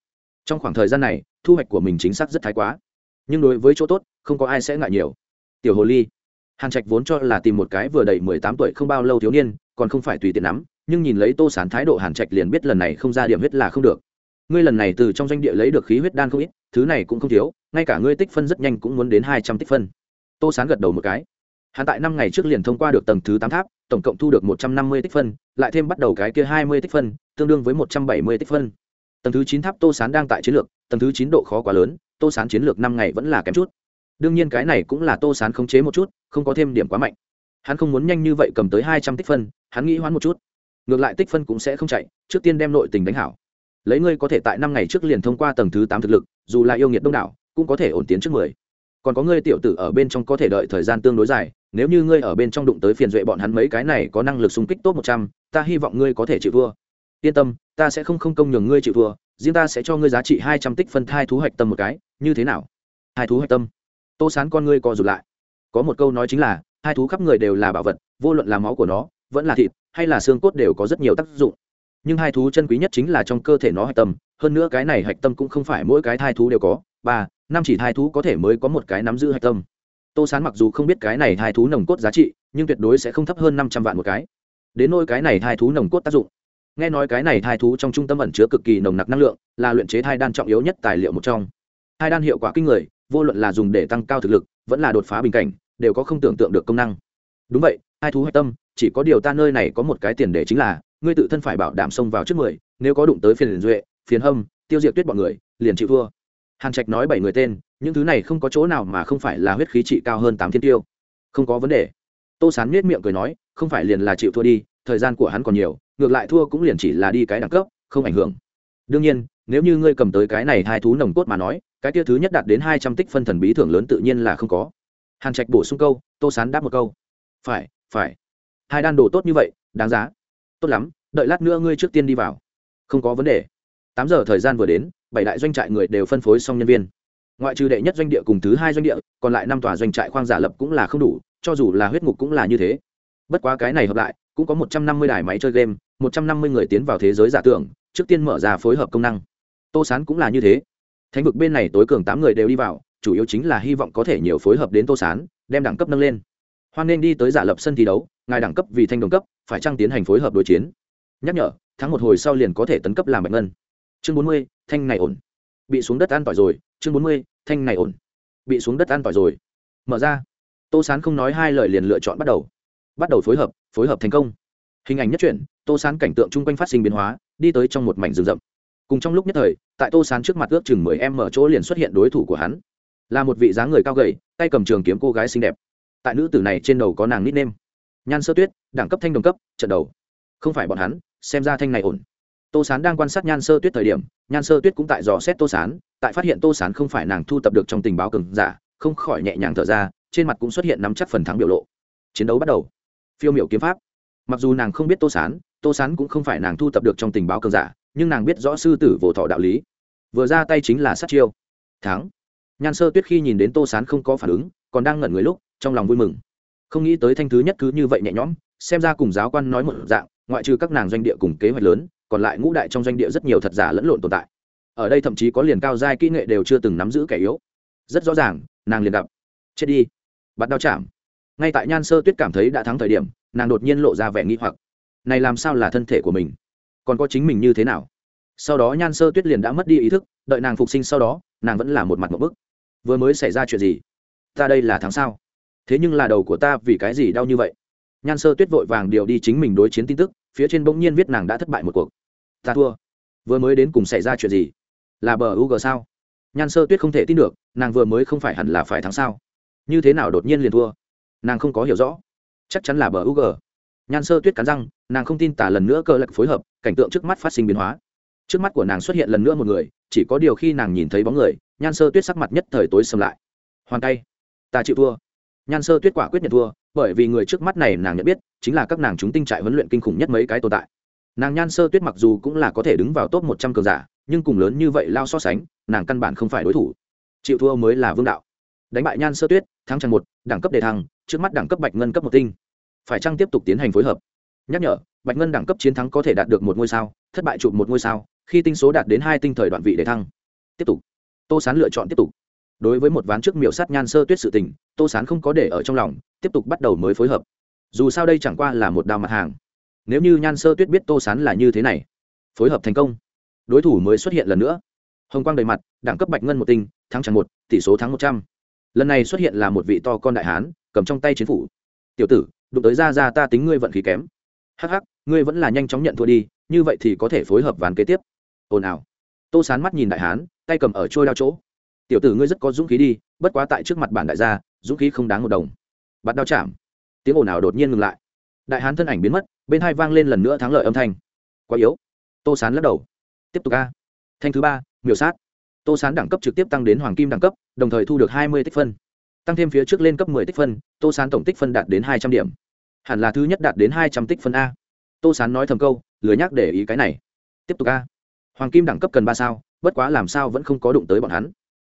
trong khoảng thời gian này thu hoạch của mình chính xác rất thái quá. Nhưng đối với chỗ tốt không có ai sẽ ngại nhiều. Tiểu hồ ly hàn trạch vốn cho là tìm một cái vừa đầy mười tám tuổi không bao lâu thiếu niên còn không phải tùy tiện lắm, nhưng nhìn lấy tô sán thái độ hàn trạch liền biết lần này không ra điểm huyết là không được. Ngươi lần này từ trong doanh địa lấy được khí huyết đan không ít thứ này cũng không thiếu ngay cả ngươi tích phân rất nhanh cũng muốn đến hai trăm tích phân. Tô sán gật đầu một cái. Hắn tại năm ngày trước liền thông qua được tầng thứ tám tháp tổng cộng thu được một trăm năm mươi tích phân lại thêm bắt đầu cái kia hai mươi tích phân tương đương với một trăm bảy mươi tích phân tầng thứ chín tháp tô sán đang tại chiến lược, tầng thứ chín độ khó quá lớn, tô sán chiến lược năm ngày vẫn là kém chút. Đương nhiên cái này cũng là tô sán khống chế một chút, không có thêm điểm quá mạnh. Hắn không muốn nhanh như vậy cầm tới hai trăm tích phân, hắn nghĩ hoãn một chút. Ngược lại tích phân cũng sẽ không chạy, trước tiên đem nội tình đánh hảo. Lấy ngươi có thể tại năm ngày trước liền thông qua tầng thứ tám thực lực, dù là yêu nghiệt đông đảo, cũng có thể ổn tiến trước mười. Còn có ngươi tiểu tử ở bên trong có thể đợi thời gian tương đối dài, nếu như ngươi ở bên trong đụng tới phiền duệ bọn hắn mấy cái này có năng lực xung kích tốt một trăm, ta hy vọng ngươi có thể chịu thua yên tâm, ta sẽ không không công nhường ngươi chịu thua, riêng ta sẽ cho ngươi giá trị hai trăm tích phân thai thú hạch tâm một cái, như thế nào? Hai thú hạch tâm? Tô sán con ngươi co rụt lại. Có một câu nói chính là, hai thú khắp người đều là bảo vật, vô luận là máu của nó, vẫn là thịt, hay là xương cốt đều có rất nhiều tác dụng. Nhưng hai thú chân quý nhất chính là trong cơ thể nó hạch tâm, hơn nữa cái này hạch tâm cũng không phải mỗi cái thai thú đều có, ba, năm chỉ thai thú có thể mới có một cái nắm giữ hạch tâm. Tô sán mặc dù không biết cái này thai thú nồng cốt giá trị, nhưng tuyệt đối sẽ không thấp hơn năm trăm vạn một cái. Đến nôi cái này thai thú nồng cốt tác dụng nghe nói cái này thai thú trong trung tâm ẩn chứa cực kỳ nồng nặc năng lượng, là luyện chế thai đan trọng yếu nhất tài liệu một trong. Thai đan hiệu quả kinh người, vô luận là dùng để tăng cao thực lực, vẫn là đột phá bình cảnh, đều có không tưởng tượng được công năng. Đúng vậy hai thú hạch tâm, chỉ có điều ta nơi này có một cái tiền đề chính là, ngươi tự thân phải bảo đảm xông vào trước mười, nếu có đụng tới phiền duệ, phiền hâm, tiêu diệt tuyết bọn người, liền chịu thua. Hàn trạch nói bảy người tên, những thứ này không có chỗ nào mà không phải là huyết khí trị cao hơn tám thiên tiêu. Không có vấn đề. Tô sán miết miệng cười nói, không phải liền là chịu thua đi, thời gian của hắn còn nhiều ngược lại thua cũng liền chỉ là đi cái đẳng cấp, không ảnh hưởng. Đương nhiên, nếu như ngươi cầm tới cái này hai thú nồng cốt mà nói, cái tia thứ nhất đạt đến hai trăm tích phân thần bí thưởng lớn tự nhiên là không có. Hàn trạch bổ sung câu, tô sán đáp một câu. Phải phải. Hai đan đồ tốt như vậy, đáng giá. Tốt lắm, đợi lát nữa ngươi trước tiên đi vào. Không có vấn đề. Tám giờ thời gian vừa đến, bảy đại doanh trại người đều phân phối xong nhân viên. Ngoại trừ đệ nhất doanh địa cùng thứ hai doanh địa, còn lại năm tòa doanh trại khoang giả lập cũng là không đủ, cho dù là huyết ngục cũng là như thế. Bất quá cái này hợp lại cũng có một trăm năm mươi đài máy chơi game, một trăm năm mươi người tiến vào thế giới giả tưởng, trước tiên mở ra phối hợp công năng. Tô sán cũng là như thế. Thánh vực bên này tối cường tám người đều đi vào, chủ yếu chính là hy vọng có thể nhiều phối hợp đến tô sán, đem đẳng cấp nâng lên. Hoan nên đi tới giả lập sân thi đấu, ngài đẳng cấp vì thanh đồng cấp, phải trăng tiến hành phối hợp đối chiến? Nhắc nhở tháng một hồi sau liền có thể tấn cấp làm bạch ngân. Chương bốn mươi, thanh này ổn. Bị xuống đất ăn tỏi rồi, chương bốn mươi, thanh này ổn. Bị xuống đất ăn tỏi rồi. Mở ra. Tô sán không nói hai lời liền lựa chọn bắt đầu bắt đầu phối hợp phối hợp thành công. Hình ảnh nhất truyện tô sán cảnh tượng chung quanh phát sinh biến hóa, đi tới trong một mảnh rừng rậm. Cùng trong lúc nhất thời, tại tô sán trước mặt ước chừng mười em mở chỗ liền xuất hiện đối thủ của hắn. Là một vị dáng người cao gầy, tay cầm trường kiếm cô gái xinh đẹp. Tại nữ tử này trên đầu có nàng nít nêm nhan sơ tuyết, đẳng cấp thanh đồng cấp, trận đầu. Không phải bọn hắn, xem ra thanh này ổn. Tô sán đang quan sát nhan sơ tuyết thời điểm, nhan sơ tuyết cũng tại dò xét tô sán, tại phát hiện tô sán không phải nàng thu tập được trong tình báo cường giả, không khỏi nhẹ nhàng thở ra, trên mặt cũng xuất hiện nắm chắc phần thắng biểu lộ. Chiến đấu bắt đầu phiêu miểu kiếm pháp. Mặc dù nàng không biết tô sán tô sán cũng không phải nàng thu tập được trong tình báo cường giả, nhưng nàng biết rõ sư tử vỗ thọ đạo lý. Vừa ra tay chính là sát chiêu. Thắng. Nhan sơ tuyết khi nhìn đến tô sán không có phản ứng, còn đang ngẩn người lúc, trong lòng vui mừng. Không nghĩ tới thanh thứ nhất cứ như vậy nhẹ nhõm, xem ra cùng giáo quan nói một dạng, ngoại trừ các nàng doanh địa cùng kế hoạch lớn, còn lại ngũ đại trong doanh địa rất nhiều thật giả lẫn lộn tồn tại. Ở đây thậm chí có liền cao giai kỹ nghệ đều chưa từng nắm giữ kẻ yếu. Rất rõ ràng, nàng liền gặp. Chết đi. Bắt đao chạm ngay tại nhan sơ tuyết cảm thấy đã thắng thời điểm, nàng đột nhiên lộ ra vẻ nghi hoặc. Này làm sao là thân thể của mình? Còn có chính mình như thế nào? Sau đó nhan sơ tuyết liền đã mất đi ý thức, đợi nàng phục sinh sau đó, nàng vẫn là một mặt một bức. Vừa mới xảy ra chuyện gì? Ta đây là tháng sau thế nhưng là đầu của ta vì cái gì đau như vậy? Nhan sơ tuyết vội vàng điều đi chính mình đối chiến tin tức, phía trên bỗng nhiên viết nàng đã thất bại một cuộc. Ta thua. Vừa mới đến cùng xảy ra chuyện gì? Là bờ u g sao? Nhan sơ tuyết không thể tin được, nàng vừa mới không phải hẳn là phải thắng sao? Như thế nào đột nhiên liền thua? Nàng không có hiểu rõ. Chắc chắn là bờ u g. Nhan sơ tuyết cắn răng, nàng không tin tả lần nữa cơ lạc phối hợp, cảnh tượng trước mắt phát sinh biến hóa. Trước mắt của nàng xuất hiện lần nữa một người, chỉ có điều khi nàng nhìn thấy bóng người, nhan sơ tuyết sắc mặt nhất thời tối sầm lại. Hoàn tay, ta chịu thua. Nhan sơ tuyết quả quyết nhận thua, bởi vì người trước mắt này nàng nhận biết, chính là các nàng chúng tinh trại huấn luyện kinh khủng nhất mấy cái tồn tại. Nàng nhan sơ tuyết mặc dù cũng là có thể đứng vào top một trăm cường giả, nhưng cùng lớn như vậy lao so sánh, nàng căn bản không phải đối thủ. Chịu thua mới là vương đạo đánh bại nhan sơ tuyết, thắng chẳng một, đẳng cấp đề thăng, trước mắt đẳng cấp bạch ngân cấp một tinh. Phải chăng tiếp tục tiến hành phối hợp? Nhắc nhở, bạch ngân đẳng cấp chiến thắng có thể đạt được một ngôi sao, thất bại chụp một ngôi sao, khi tinh số đạt đến hai tinh thời đoạn vị để thăng. Tiếp tục. Tô sán lựa chọn tiếp tục. Đối với một ván trước miểu sát nhan sơ tuyết sự tình, tô sán không có để ở trong lòng, tiếp tục bắt đầu mới phối hợp. Dù sao đây chẳng qua là một đao mặt hàng. Nếu như nhan sơ tuyết biết tô sán là như thế này, phối hợp thành công. Đối thủ mới xuất hiện lần nữa. Hồng quang đầy mặt, đẳng cấp bạch ngân một tinh, thắng chẳng một, tỷ số thắng một trăm lần này xuất hiện là một vị to con đại hán, cầm trong tay chiến phủ. Tiểu tử, đụng tới ra ra ta tính ngươi vận khí kém. Hắc hắc, ngươi vẫn là nhanh chóng nhận thua đi, như vậy thì có thể phối hợp ván kế tiếp. Ồn ào. Tô sán mắt nhìn đại hán, tay cầm ở trôi đao chỗ. Tiểu tử ngươi rất có dũng khí đi, bất quá tại trước mặt bản đại gia, dũng khí không đáng một đồng. Bắt đao chạm. Tiếng ồn ào đột nhiên ngừng lại. Đại hán thân ảnh biến mất, bên hai vang lên lần nữa thắng lợi âm thanh. Quá yếu. Tô sán lắc đầu. Tiếp tục a. Thanh thứ ba, miểu sát tô sán đẳng cấp trực tiếp tăng đến hoàng kim đẳng cấp, đồng thời thu được hai mươi tích phân. Tăng thêm phía trước lên cấp 10 tích phân, tô sán tổng tích phân đạt đến hai trăm điểm. Hẳn là thứ nhất đạt đến hai trăm tích phân a. Tô sán nói thầm câu, lười nhắc để ý cái này. Tiếp tục a. Hoàng kim đẳng cấp cần ba sao, bất quá làm sao vẫn không có đụng tới bọn hắn.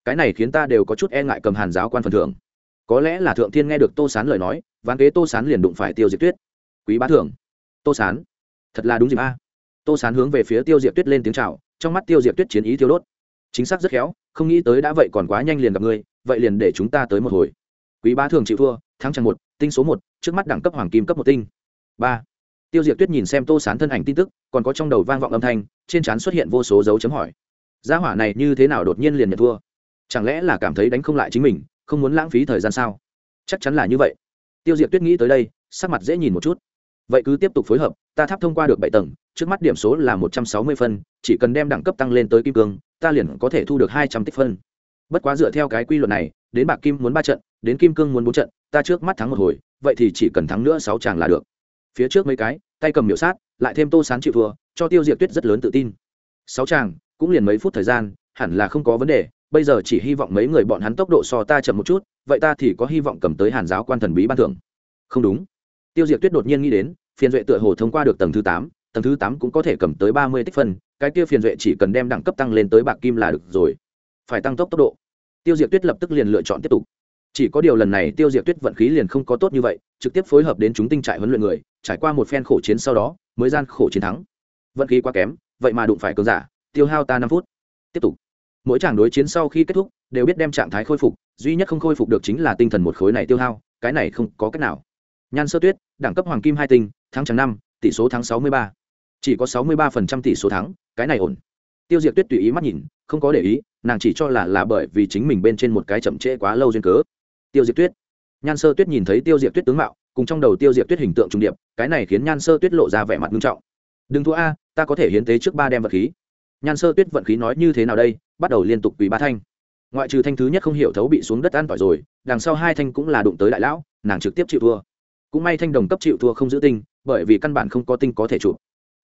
Cái này khiến ta đều có chút e ngại cầm hàn giáo quan phần thưởng. Có lẽ là thượng thiên nghe được tô sán lời nói, ván kế tô sán liền đụng phải tiêu diệt tuyết. Quý bá thưởng. Tô sán. Thật là đúng dịp a. Tô sán hướng về phía tiêu diệt tuyết lên tiếng c h à o trong mắt tiêu diệt tuyết chiến ý tiêu đốt chính xác rất khéo, không nghĩ tới đã vậy còn quá nhanh liền gặp ngươi, vậy liền để chúng ta tới một hồi. Quý bá thường chịu thua, thắng chẳng một, tinh số một, trước mắt đẳng cấp hoàng kim cấp một tinh. Ba. Tiêu diệt tuyết nhìn xem tô sán thân ảnh tin tức, còn có trong đầu vang vọng âm thanh, trên trán xuất hiện vô số dấu chấm hỏi. Gia hỏa này như thế nào đột nhiên liền nhận thua? Chẳng lẽ là cảm thấy đánh không lại chính mình, không muốn lãng phí thời gian sao? Chắc chắn là như vậy. Tiêu diệt tuyết nghĩ tới đây, sắc mặt dễ nhìn một chút vậy cứ tiếp tục phối hợp, ta tháp thông qua được bảy tầng, trước mắt điểm số là một trăm sáu mươi phân, chỉ cần đem đẳng cấp tăng lên tới kim cương, ta liền có thể thu được hai trăm tích phân. Bất quá dựa theo cái quy luật này, đến bạc kim muốn ba trận, đến kim cương muốn bốn trận, ta trước mắt thắng một hồi, vậy thì chỉ cần thắng nữa sáu chàng là được. Phía trước mấy cái, tay cầm miểu sát, lại thêm tô sán chịu thua, cho tiêu diệt tuyết rất lớn tự tin. Sáu chàng, cũng liền mấy phút thời gian, hẳn là không có vấn đề, bây giờ chỉ hy vọng mấy người bọn hắn tốc độ so ta chậm một chút, vậy ta thì có hy vọng cầm tới hàn giáo quan thần bí ban thưởng. Không đúng. Tiêu diệt tuyết đột nhiên nghĩ đến phiền duệ tựa hồ thông qua được tầng thứ tám, tầng thứ tám cũng có thể cầm tới ba mươi tích phân, cái kia phiền duệ chỉ cần đem đẳng cấp tăng lên tới bạc kim là được rồi. Phải tăng tốc tốc độ. Tiêu diệt tuyết lập tức liền lựa chọn tiếp tục. Chỉ có điều lần này tiêu diệt tuyết vận khí liền không có tốt như vậy, trực tiếp phối hợp đến chúng tinh trại huấn luyện người, trải qua một phen khổ chiến sau đó, mới gian khổ chiến thắng. Vận khí quá kém, vậy mà đụng phải cường giả, tiêu hao ta năm phút. Tiếp tục. Mỗi trận đối chiến sau khi kết thúc, đều biết đem trạng thái khôi phục, duy nhất không khôi phục được chính là tinh thần một khối này tiêu hao, cái này không có cách nào nhan sơ tuyết, đẳng cấp hoàng kim hai tinh, thắng trắng năm, tỷ số thắng sáu mươi ba. Chỉ có sáu mươi ba phần trăm tỷ số thắng, cái này ổn. Tiêu diệt tuyết tùy ý mắt nhìn, không có để ý, nàng chỉ cho là là bởi vì chính mình bên trên một cái chậm trễ quá lâu duyên cớ. Tiêu diệt tuyết. Nhan sơ tuyết nhìn thấy tiêu diệt tuyết tướng mạo, cùng trong đầu tiêu diệt tuyết hình tượng trung điệp, cái này khiến nhan sơ tuyết lộ ra vẻ mặt nghiêm trọng. Đừng thua a, ta có thể hiến tế trước ba đem vật khí. Nhan sơ tuyết vận khí nói như thế nào đây, bắt đầu liên tục quỳ ba thanh. Ngoại trừ thanh thứ nhất không hiểu thấu bị xuống đất ăn tỏi rồi, đằng sau hai thanh cũng là đụng tới đại lão, nàng trực tiếp chịu thua cũng may thanh đồng cấp chịu thua không giữ tinh, bởi vì căn bản không có tinh có thể chụp.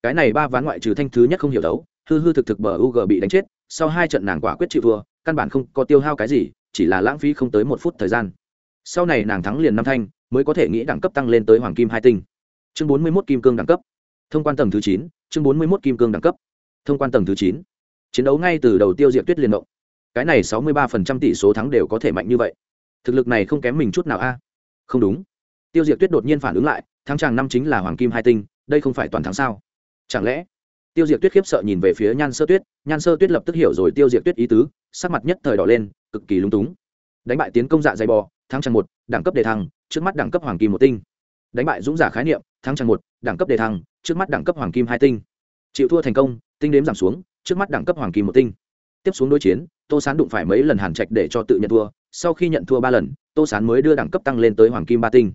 Cái này ba ván ngoại trừ thanh thứ nhất không hiểu đấu, hư hư thực thực bờ u g bị đánh chết, sau hai trận nàng quả quyết chịu thua, căn bản không có tiêu hao cái gì, chỉ là lãng phí không tới một phút thời gian. Sau này nàng thắng liền năm thanh, mới có thể nghĩ đẳng cấp tăng lên tới hoàng kim hai tinh. Chương bốn mươi mốt kim cương đẳng cấp. Thông quan tầng thứ chín, chương bốn mươi mốt kim cương đẳng cấp. Thông quan tầng thứ chín. Chiến đấu ngay từ đầu tiêu diệt tuyết liên động. Cái này sáu mươi ba phần trăm tỷ số thắng đều có thể mạnh như vậy. Thực lực này không kém mình chút nào a. Không đúng tiêu diệt tuyết đột nhiên phản ứng lại thắng chàng năm chính là hoàng kim hai tinh, đây không phải toàn thắng sao? Chẳng lẽ? Tiêu diệt tuyết khiếp sợ nhìn về phía nhan sơ tuyết, nhan sơ tuyết lập tức hiểu rồi tiêu diệt tuyết ý tứ, sắc mặt nhất thời đỏ lên, cực kỳ lung túng. Đánh bại tiến công dạ dày bò thắng chàng một, đẳng cấp đề thăng, trước mắt đẳng cấp hoàng kim một tinh. Đánh bại dũng giả khái niệm thắng chàng một, đẳng cấp đề thăng, trước mắt đẳng cấp hoàng kim hai tinh. Chịu thua thành công, tinh đếm giảm xuống, trước mắt đẳng cấp hoàng kim một tinh. Tiếp xuống đối chiến, tô sán đụng phải mấy lần hàn trạch để cho tự nhận thua, sau khi nhận thua ba lần, tô sán mới đưa đẳng cấp tăng lên tới hoàng kim ba tinh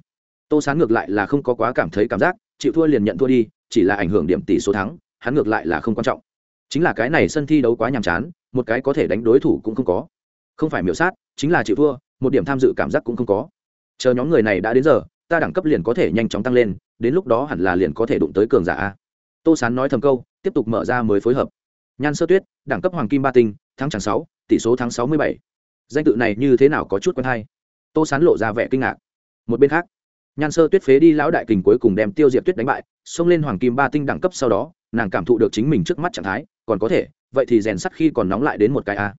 tô sán ngược lại là không có quá cảm thấy cảm giác, chịu thua liền nhận thua đi, chỉ là ảnh hưởng điểm tỷ số thắng, hắn ngược lại là không quan trọng. Chính là cái này sân thi đấu quá nhàm chán, một cái có thể đánh đối thủ cũng không có. Không phải miểu sát, chính là chịu thua, một điểm tham dự cảm giác cũng không có. Chờ nhóm người này đã đến giờ, ta đẳng cấp liền có thể nhanh chóng tăng lên, đến lúc đó hẳn là liền có thể đụng tới cường giả a. Tô sán nói thầm câu, tiếp tục mở ra mới phối hợp. Nhan sơ tuyết, đẳng cấp hoàng kim ba tinh tháng chẳng sáu, tỷ số tháng sáu mươi bảy. Danh tự này như thế nào có chút quen hay? Tô sán lộ ra vẻ kinh ngạc. Một bên khác nhan sơ tuyết phế đi lão đại kình cuối cùng đem tiêu diệt tuyết đánh bại, xông lên hoàng kim ba tinh đẳng cấp sau đó, nàng cảm thụ được chính mình trước mắt trạng thái, còn có thể, vậy thì rèn sắt khi còn nóng lại đến một cái a.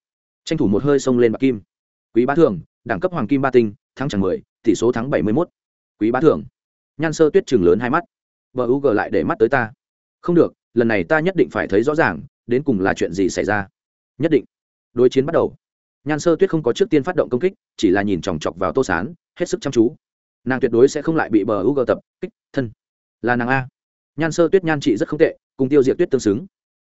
Tranh thủ một hơi xông lên bạc kim. Quý bá thường đẳng cấp hoàng kim ba tinh, thắng chẳng mười, tỷ số thắng bảy mươi mốt. Quý bá thường nhan sơ tuyết chừng lớn hai mắt. Vợ u g lại để mắt tới ta. Không được, lần này ta nhất định phải thấy rõ ràng, đến cùng là chuyện gì xảy ra. Nhất định. Đối chiến bắt đầu. Nhan sơ tuyết không có trước tiên phát động công kích, chỉ là nhìn chòng chọc vào tô sán, hết sức chăm chú nàng tuyệt đối sẽ không lại bị bờ u g tập, kích, thân. Là nàng a. Nhan sơ tuyết nhan chị rất không tệ, cùng tiêu diệt tuyết tương xứng.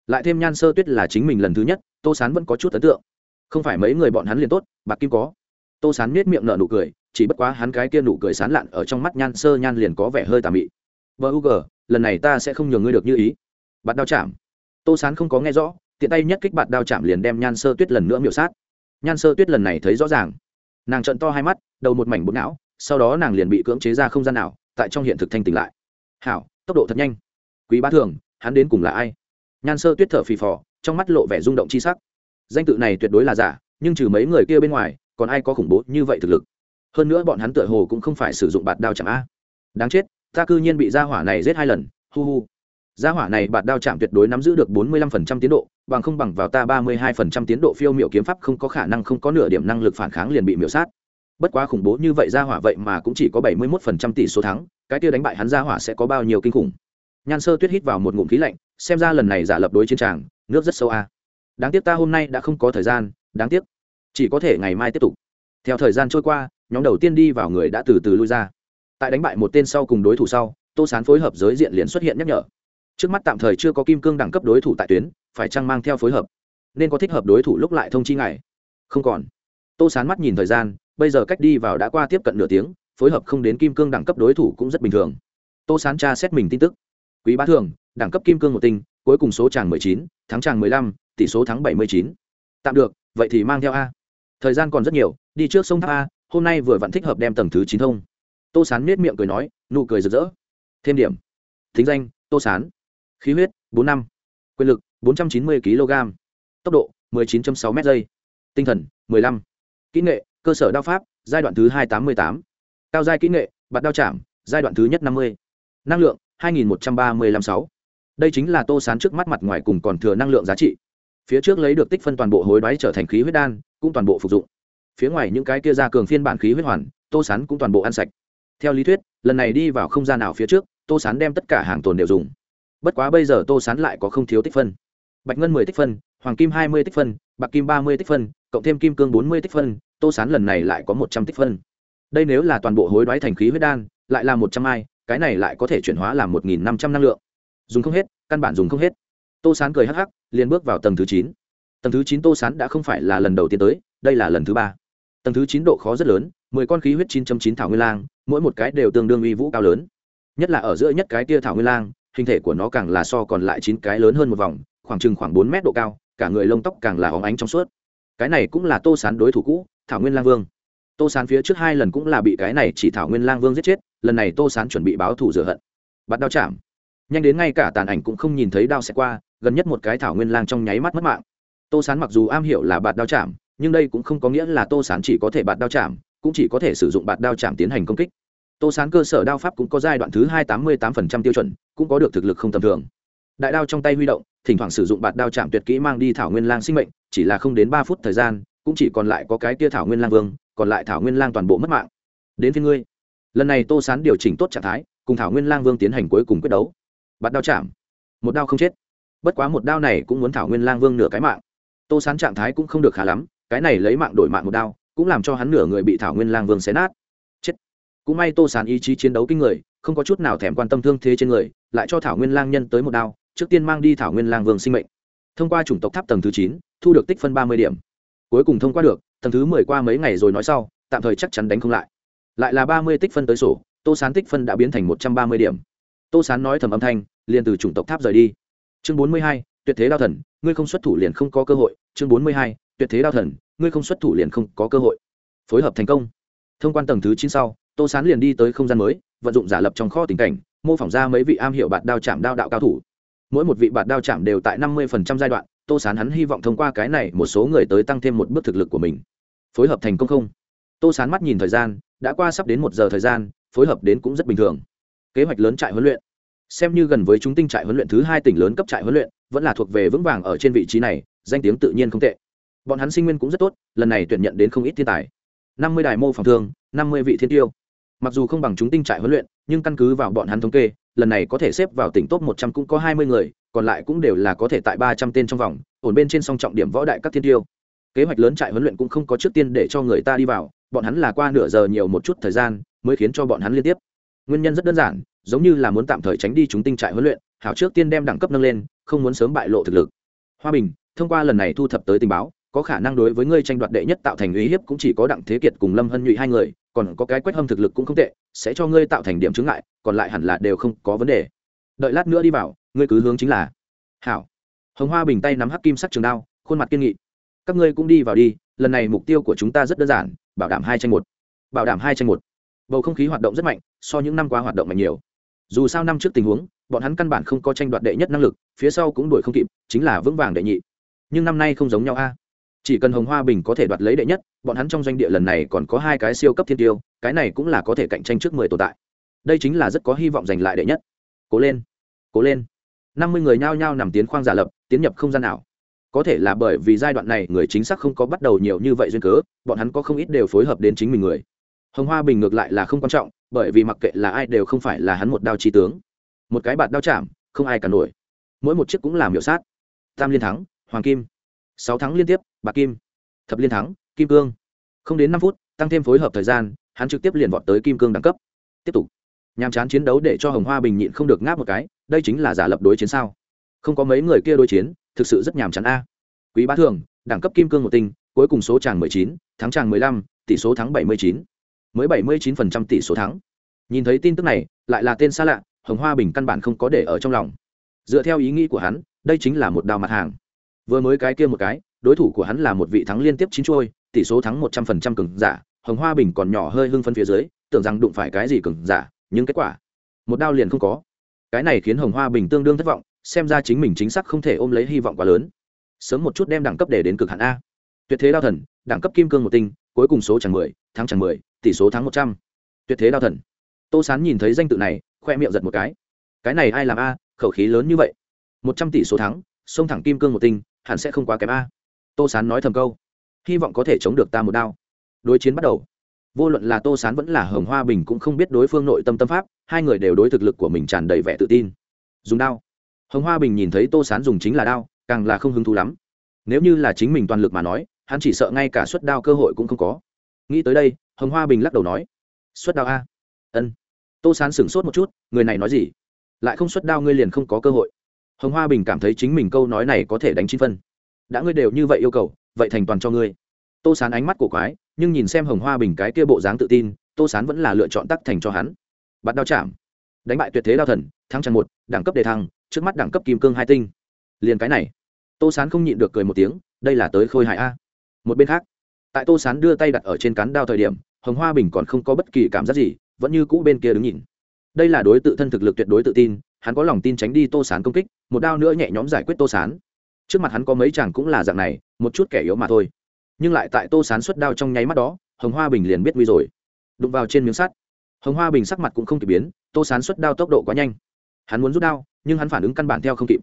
Lại thêm nhan sơ tuyết là chính mình lần thứ nhất, tô sán vẫn có chút ấn tượng. Không phải mấy người bọn hắn liền tốt, bạc kim có. Tô sán nết miệng nở nụ cười, chỉ bất quá hắn cái kia nụ cười sán lạn ở trong mắt nhan sơ nhan liền có vẻ hơi tà mị. Bờ u g lần này ta sẽ không nhường ngươi được như ý. Bạt đao chạm. Tô sán không có nghe rõ, tiện tay nhất kích bạt đao chạm liền đem nhan sơ tuyết lần nữa miểu sát. Nhan sơ tuyết lần này thấy rõ ràng. Nàng trận to hai mắt, đầu một mảnh bột não sau đó nàng liền bị cưỡng chế ra không gian nào, tại trong hiện thực thanh tỉnh lại. Hảo, tốc độ thật nhanh. Quý bá thường, hắn đến cùng là ai? Nhan sơ tuyết thở phì phò, trong mắt lộ vẻ rung động c h i sắc. Danh tự này tuyệt đối là giả, nhưng trừ mấy người kia bên ngoài, còn ai có khủng bố như vậy thực lực? Hơn nữa bọn hắn tựa hồ cũng không phải sử dụng bạt đao chạm a. Đáng chết, ta cư nhiên bị gia hỏa này giết hai lần, hu hu. Gia hỏa này bạt đao chạm tuyệt đối nắm giữ được bốn mươi lăm phần trăm tiến độ, bằng không bằng vào ta ba mươi hai phần trăm tiến độ phiêu miệu kiếm pháp không có khả năng không có nửa điểm năng lực phản kháng liền bị miểu sát bất quá khủng bố như vậy ra hỏa vậy mà cũng chỉ có bảy mươi mốt phần trăm tỷ số thắng, cái kia đánh bại hắn ra hỏa sẽ có bao nhiêu kinh khủng? Nhan sơ tuyết hít vào một ngụm khí lạnh, xem ra lần này giả lập đối chiến tràng, nước rất sâu a. Đáng tiếc ta hôm nay đã không có thời gian, đáng tiếc. Chỉ có thể ngày mai tiếp tục. Theo thời gian trôi qua, nhóm đầu tiên đi vào người đã từ từ lui ra. Tại đánh bại một tên sau cùng đối thủ sau, tô sán phối hợp giới diện liền xuất hiện nhắc nhở. Trước mắt tạm thời chưa có kim cương đẳng cấp đối thủ tại tuyến, phải chăng mang theo phối hợp? Nên có thích hợp đối thủ lúc lại thông chi ngài? Không còn. Tô sán mắt nhìn thời gian bây giờ cách đi vào đã qua tiếp cận nửa tiếng, phối hợp không đến kim cương đẳng cấp đối thủ cũng rất bình thường. Tô sán tra xét mình tin tức. Quý bá thường, đẳng cấp kim cương một tinh, cuối cùng số tràng mười chín, thắng tràng mười lăm, tỷ số thắng bảy mươi chín. Tạm được, vậy thì mang theo a. Thời gian còn rất nhiều, đi trước sông tháp a, hôm nay vừa vặn thích hợp đem tầng thứ chín thông. Tô sán nết miệng cười nói, nụ cười rực rỡ. Thêm điểm. Thính danh, tô sán. Khí huyết, bốn năm. Quyền lực, bốn trăm chín mươi kg tốc độ 19.6 m giây. Tinh thần 15. kỹ nghệ cơ sở đao pháp, giai đoạn thứ hai tám mươi tám. Cao giai kỹ nghệ, bạt đao chạm, giai đoạn thứ nhất năm mươi. Năng lượng, hai nghìn một trăm ba mươi năm sáu. Đây chính là tô sán trước mắt mặt ngoài cùng còn thừa năng lượng giá trị. Phía trước lấy được tích phân toàn bộ hối đoái trở thành khí huyết đan, cũng toàn bộ phục dụng. Phía ngoài những cái kia ra cường phiên bản khí huyết hoàn, tô sán cũng toàn bộ ăn sạch. Theo lý thuyết, lần này đi vào không gian nào phía trước, tô sán đem tất cả hàng tồn đều dùng. Bất quá bây giờ tô sán lại có không thiếu tích phân. Bạch ngân mười tích phân, hoàng kim hai mươi tích phân, bạc kim ba mươi tích phân, cộng thêm kim cương bốn mươi tích phân tô sán lần này lại có một trăm tích phân. Đây nếu là toàn bộ hối đoái thành khí huyết đan, lại là một trăm ai, cái này lại có thể chuyển hóa làm một nghìn năm trăm năng lượng. Dùng không hết, căn bản dùng không hết. Tô sán cười hắc hắc, liền bước vào tầng thứ chín. Tầng thứ chín tô sán đã không phải là lần đầu tiên tới, đây là lần thứ ba. Tầng thứ chín độ khó rất lớn, mười con khí huyết chín trăm chín thảo nguyên lang, mỗi một cái đều tương đương uy vũ cao lớn. Nhất là ở giữa nhất cái tia thảo nguyên lang, hình thể của nó càng là so còn lại chín cái lớn hơn một vòng, khoảng chừng khoảng bốn mét độ cao, cả người lông tóc càng là óng ánh trong suốt cái này cũng là tô sán đối thủ cũ, thảo nguyên lang vương. Tô sán phía trước hai lần cũng là bị cái này chỉ thảo nguyên lang vương giết chết, lần này tô sán chuẩn bị báo thù rửa hận. Bắt đao chạm. Nhanh đến ngay cả tàn ảnh cũng không nhìn thấy đao sẽ qua, gần nhất một cái thảo nguyên lang trong nháy mắt mất mạng. Tô sán mặc dù am hiểu là bạt đao chạm, nhưng đây cũng không có nghĩa là tô sán chỉ có thể bạt đao chạm, cũng chỉ có thể sử dụng bạt đao chạm tiến hành công kích. Tô sán cơ sở đao pháp cũng có giai đoạn thứ hai tám mươi tám tiêu chuẩn, cũng có được thực lực không tầm thường đại đao trong tay huy động, thỉnh thoảng sử dụng bạt đao chạm tuyệt kỹ mang đi thảo nguyên lang sinh mệnh, chỉ là không đến ba phút thời gian, cũng chỉ còn lại có cái tia thảo nguyên lang vương, còn lại thảo nguyên lang toàn bộ mất mạng. Đến phía ngươi. Lần này tô sán điều chỉnh tốt trạng thái, cùng thảo nguyên lang vương tiến hành cuối cùng quyết đấu. Bạt đao chạm. Một đao không chết. Bất quá một đao này cũng muốn thảo nguyên lang vương nửa cái mạng. Tô sán trạng thái cũng không được khá lắm, cái này lấy mạng đổi mạng một đao, cũng làm cho hắn nửa người bị thảo nguyên lang vương xé nát. Chết. Cũng may tô sán ý chí chiến đấu kinh người, không có chút nào thèm quan tâm thương thế trên người, lại cho thảo nguyên lang nhân tới một đao trước tiên mang đi thảo nguyên lang vương sinh mệnh. Thông qua chủng tộc tháp tầng thứ chín, thu được tích phân ba mươi điểm. Cuối cùng thông qua được, tầng thứ mười qua mấy ngày rồi nói sau, tạm thời chắc chắn đánh không lại. Lại là ba mươi tích phân tới sổ, tô sán tích phân đã biến thành một trăm ba mươi điểm. Tô sán nói thầm âm thanh, liền từ chủng tộc tháp rời đi. Chương bốn mươi hai, tuyệt thế đao thần, ngươi không xuất thủ liền không có cơ hội. Chương bốn mươi hai, tuyệt thế đao thần, ngươi không xuất thủ liền không có cơ hội. Phối hợp thành công. Thông quan tầng thứ chín sau, tô sán liền đi tới không gian mới, vận dụng giả lập trong kho tình cảnh, mô phỏng ra mấy vị am hiểu bạt đao chạm đao đạo cao thủ mỗi một vị bạt đao chạm đều tại năm mươi giai đoạn, tô sán hắn hy vọng thông qua cái này một số người tới tăng thêm một bước thực lực của mình. Phối hợp thành công không? Tô sán mắt nhìn thời gian, đã qua sắp đến một giờ thời gian, phối hợp đến cũng rất bình thường. Kế hoạch lớn trại huấn luyện. Xem như gần với chúng tinh trại huấn luyện thứ hai tỉnh lớn cấp trại huấn luyện, vẫn là thuộc về vững vàng ở trên vị trí này, danh tiếng tự nhiên không tệ. Bọn hắn sinh nguyên cũng rất tốt, lần này tuyển nhận đến không ít thiên tài. năm mươi đài mô phòng thương năm mươi vị thiên tiêu mặc dù không bằng chúng tinh trại huấn luyện, nhưng căn cứ vào bọn hắn thống kê, lần này có thể xếp vào tỉnh top một trăm cũng có hai mươi người, còn lại cũng đều là có thể tại ba trăm tên trong vòng, ổn bên trên song trọng điểm võ đại các thiên tiêu. Kế hoạch lớn trại huấn luyện cũng không có trước tiên để cho người ta đi vào, bọn hắn là qua nửa giờ nhiều một chút thời gian, mới khiến cho bọn hắn liên tiếp. Nguyên nhân rất đơn giản, giống như là muốn tạm thời tránh đi chúng tinh trại huấn luyện, hảo trước tiên đem đẳng cấp nâng lên, không muốn sớm bại lộ thực lực. Hoa bình, thông qua lần này thu thập tới tình báo có khả năng đối với ngươi tranh đoạt đệ nhất tạo thành uy hiếp cũng chỉ có đặng thế kiệt cùng lâm hân nhụy hai người, còn có cái quách hâm thực lực cũng không tệ, sẽ cho ngươi tạo thành điểm chứng ngại, còn lại hẳn là đều không có vấn đề. Đợi lát nữa đi vào, ngươi cứ hướng chính là. Hảo. Hồng hoa bình tay nắm hắc kim sắc trường đao, khuôn mặt kiên nghị. Các ngươi cũng đi vào đi, lần này mục tiêu của chúng ta rất đơn giản, bảo đảm hai tranh một. Bảo đảm hai tranh một. Bầu không khí hoạt động rất mạnh, so những năm qua hoạt động mạnh nhiều. Dù sao năm trước tình huống, bọn hắn căn bản không có tranh đoạt đệ nhất năng lực, phía sau cũng đuổi không kịp, chính là vững vàng đệ nhị. Nhưng năm nay không giống nhau a chỉ cần hồng hoa bình có thể đoạt lấy đệ nhất, bọn hắn trong doanh địa lần này còn có hai cái siêu cấp thiên tiêu, cái này cũng là có thể cạnh tranh trước mười tồn tại. Đây chính là rất có hy vọng giành lại đệ nhất. Cố lên cố lên. Năm mươi người nhao nhao nằm tiến khoang giả lập, tiến nhập không gian nào có thể là bởi vì giai đoạn này người chính xác không có bắt đầu nhiều như vậy duyên cớ, bọn hắn có không ít đều phối hợp đến chính mình người. Hồng hoa bình ngược lại là không quan trọng, bởi vì mặc kệ là ai đều không phải là hắn một đao trí tướng. Một cái bạt đao chạm, không ai cả nổi. Mỗi một chiếc cũng làm hiệu sát. Tam liên thắng, hoàng kim sáu thắng liên tiếp, bạc kim, thập liên thắng, kim cương. Không đến năm phút, tăng thêm phối hợp thời gian, hắn trực tiếp liền vọt tới kim cương đẳng cấp. Tiếp tục. Nhàm chán chiến đấu để cho hồng hoa bình nhịn không được ngáp một cái, đây chính là giả lập đối chiến sao? Không có mấy người kia đối chiến, thực sự rất nhàm chán a. Quý bá thường, đẳng cấp kim cương một tinh, cuối cùng số tràng mười chín, thắng tràng mười lăm, tỷ số thắng bảy mươi chín. Mới bảy mươi chín phần trăm tỷ số thắng. Nhìn thấy tin tức này, lại là tên xa lạ, hồng hoa bình căn bản không có để ở trong lòng. Dựa theo ý nghĩ của hắn, đây chính là một đào mặt hàng vừa mới cái kia một cái, đối thủ của hắn là một vị thắng liên tiếp chín trôi tỷ số thắng một trăm phần trăm cường giả, hồng hoa bình còn nhỏ hơi hưng phân phía dưới, tưởng rằng đụng phải cái gì cường giả, nhưng kết quả, một đao liền không có. Cái này khiến hồng hoa bình tương đương thất vọng, xem ra chính mình chính xác không thể ôm lấy hy vọng quá lớn. Sớm một chút đem đẳng cấp để đến cực hạn a. Tuyệt thế đao thần, đẳng cấp kim cương một tinh, cuối cùng số chẳng mười, thắng chẳng mười, tỷ số thắng một trăm. Tuyệt thế đao thần. Tô sán nhìn thấy danh tự này, khoe miệng giật một cái. Cái này ai làm a, khẩu khí lớn như vậy? Một trăm tỷ số thắng, xông thẳng kim cương một tinh hẳn sẽ không quá kém a. Tô sán nói thầm câu, hy vọng có thể chống được ta một đao. Đối chiến bắt đầu, vô luận là tô sán vẫn là hồng hoa bình cũng không biết đối phương nội tâm tâm pháp, hai người đều đối thực lực của mình tràn đầy vẻ tự tin. Dùng đao. Hồng hoa bình nhìn thấy tô sán dùng chính là đao, càng là không hứng thú lắm. Nếu như là chính mình toàn lực mà nói, hắn chỉ sợ ngay cả suất đao cơ hội cũng không có. Nghĩ tới đây, hồng hoa bình lắc đầu nói suất đao a? Ân. Tô sán sửng sốt một chút, người này nói gì? Lại không suất đao ngươi liền không có cơ hội hồng hoa bình cảm thấy chính mình câu nói này có thể đánh chín phân. Đã ngươi đều như vậy yêu cầu, vậy thành toàn cho ngươi. Tô sán ánh mắt của quái, nhưng nhìn xem hồng hoa bình cái kia bộ dáng tự tin, tô sán vẫn là lựa chọn tắc thành cho hắn. Bắt đao chạm. Đánh bại tuyệt thế đao thần thăng tràn một, đẳng cấp đề thăng, trước mắt đẳng cấp kim cương hai tinh. Liền cái này. Tô sán không nhịn được cười một tiếng, đây là tới khôi hại a. Một bên khác, tại tô sán đưa tay đặt ở trên cán đao thời điểm, hồng hoa bình còn không có bất kỳ cảm giác gì, vẫn như cũ bên kia đứng nhìn. Đây là đối tự thân thực lực tuyệt đối tự tin hắn có lòng tin tránh đi tô sán công kích, một đao nữa nhẹ nhõm giải quyết tô sán. Trước mặt hắn có mấy chàng cũng là dạng này, một chút kẻ yếu mà thôi. Nhưng lại tại tô sán xuất đao trong nháy mắt đó, hồng hoa bình liền biết nguy rồi. Đụng vào trên miếng sắt, hồng hoa bình sắc mặt cũng không kịp biến, tô sán xuất đao tốc độ quá nhanh. Hắn muốn rút đao, nhưng hắn phản ứng căn bản theo không kịp.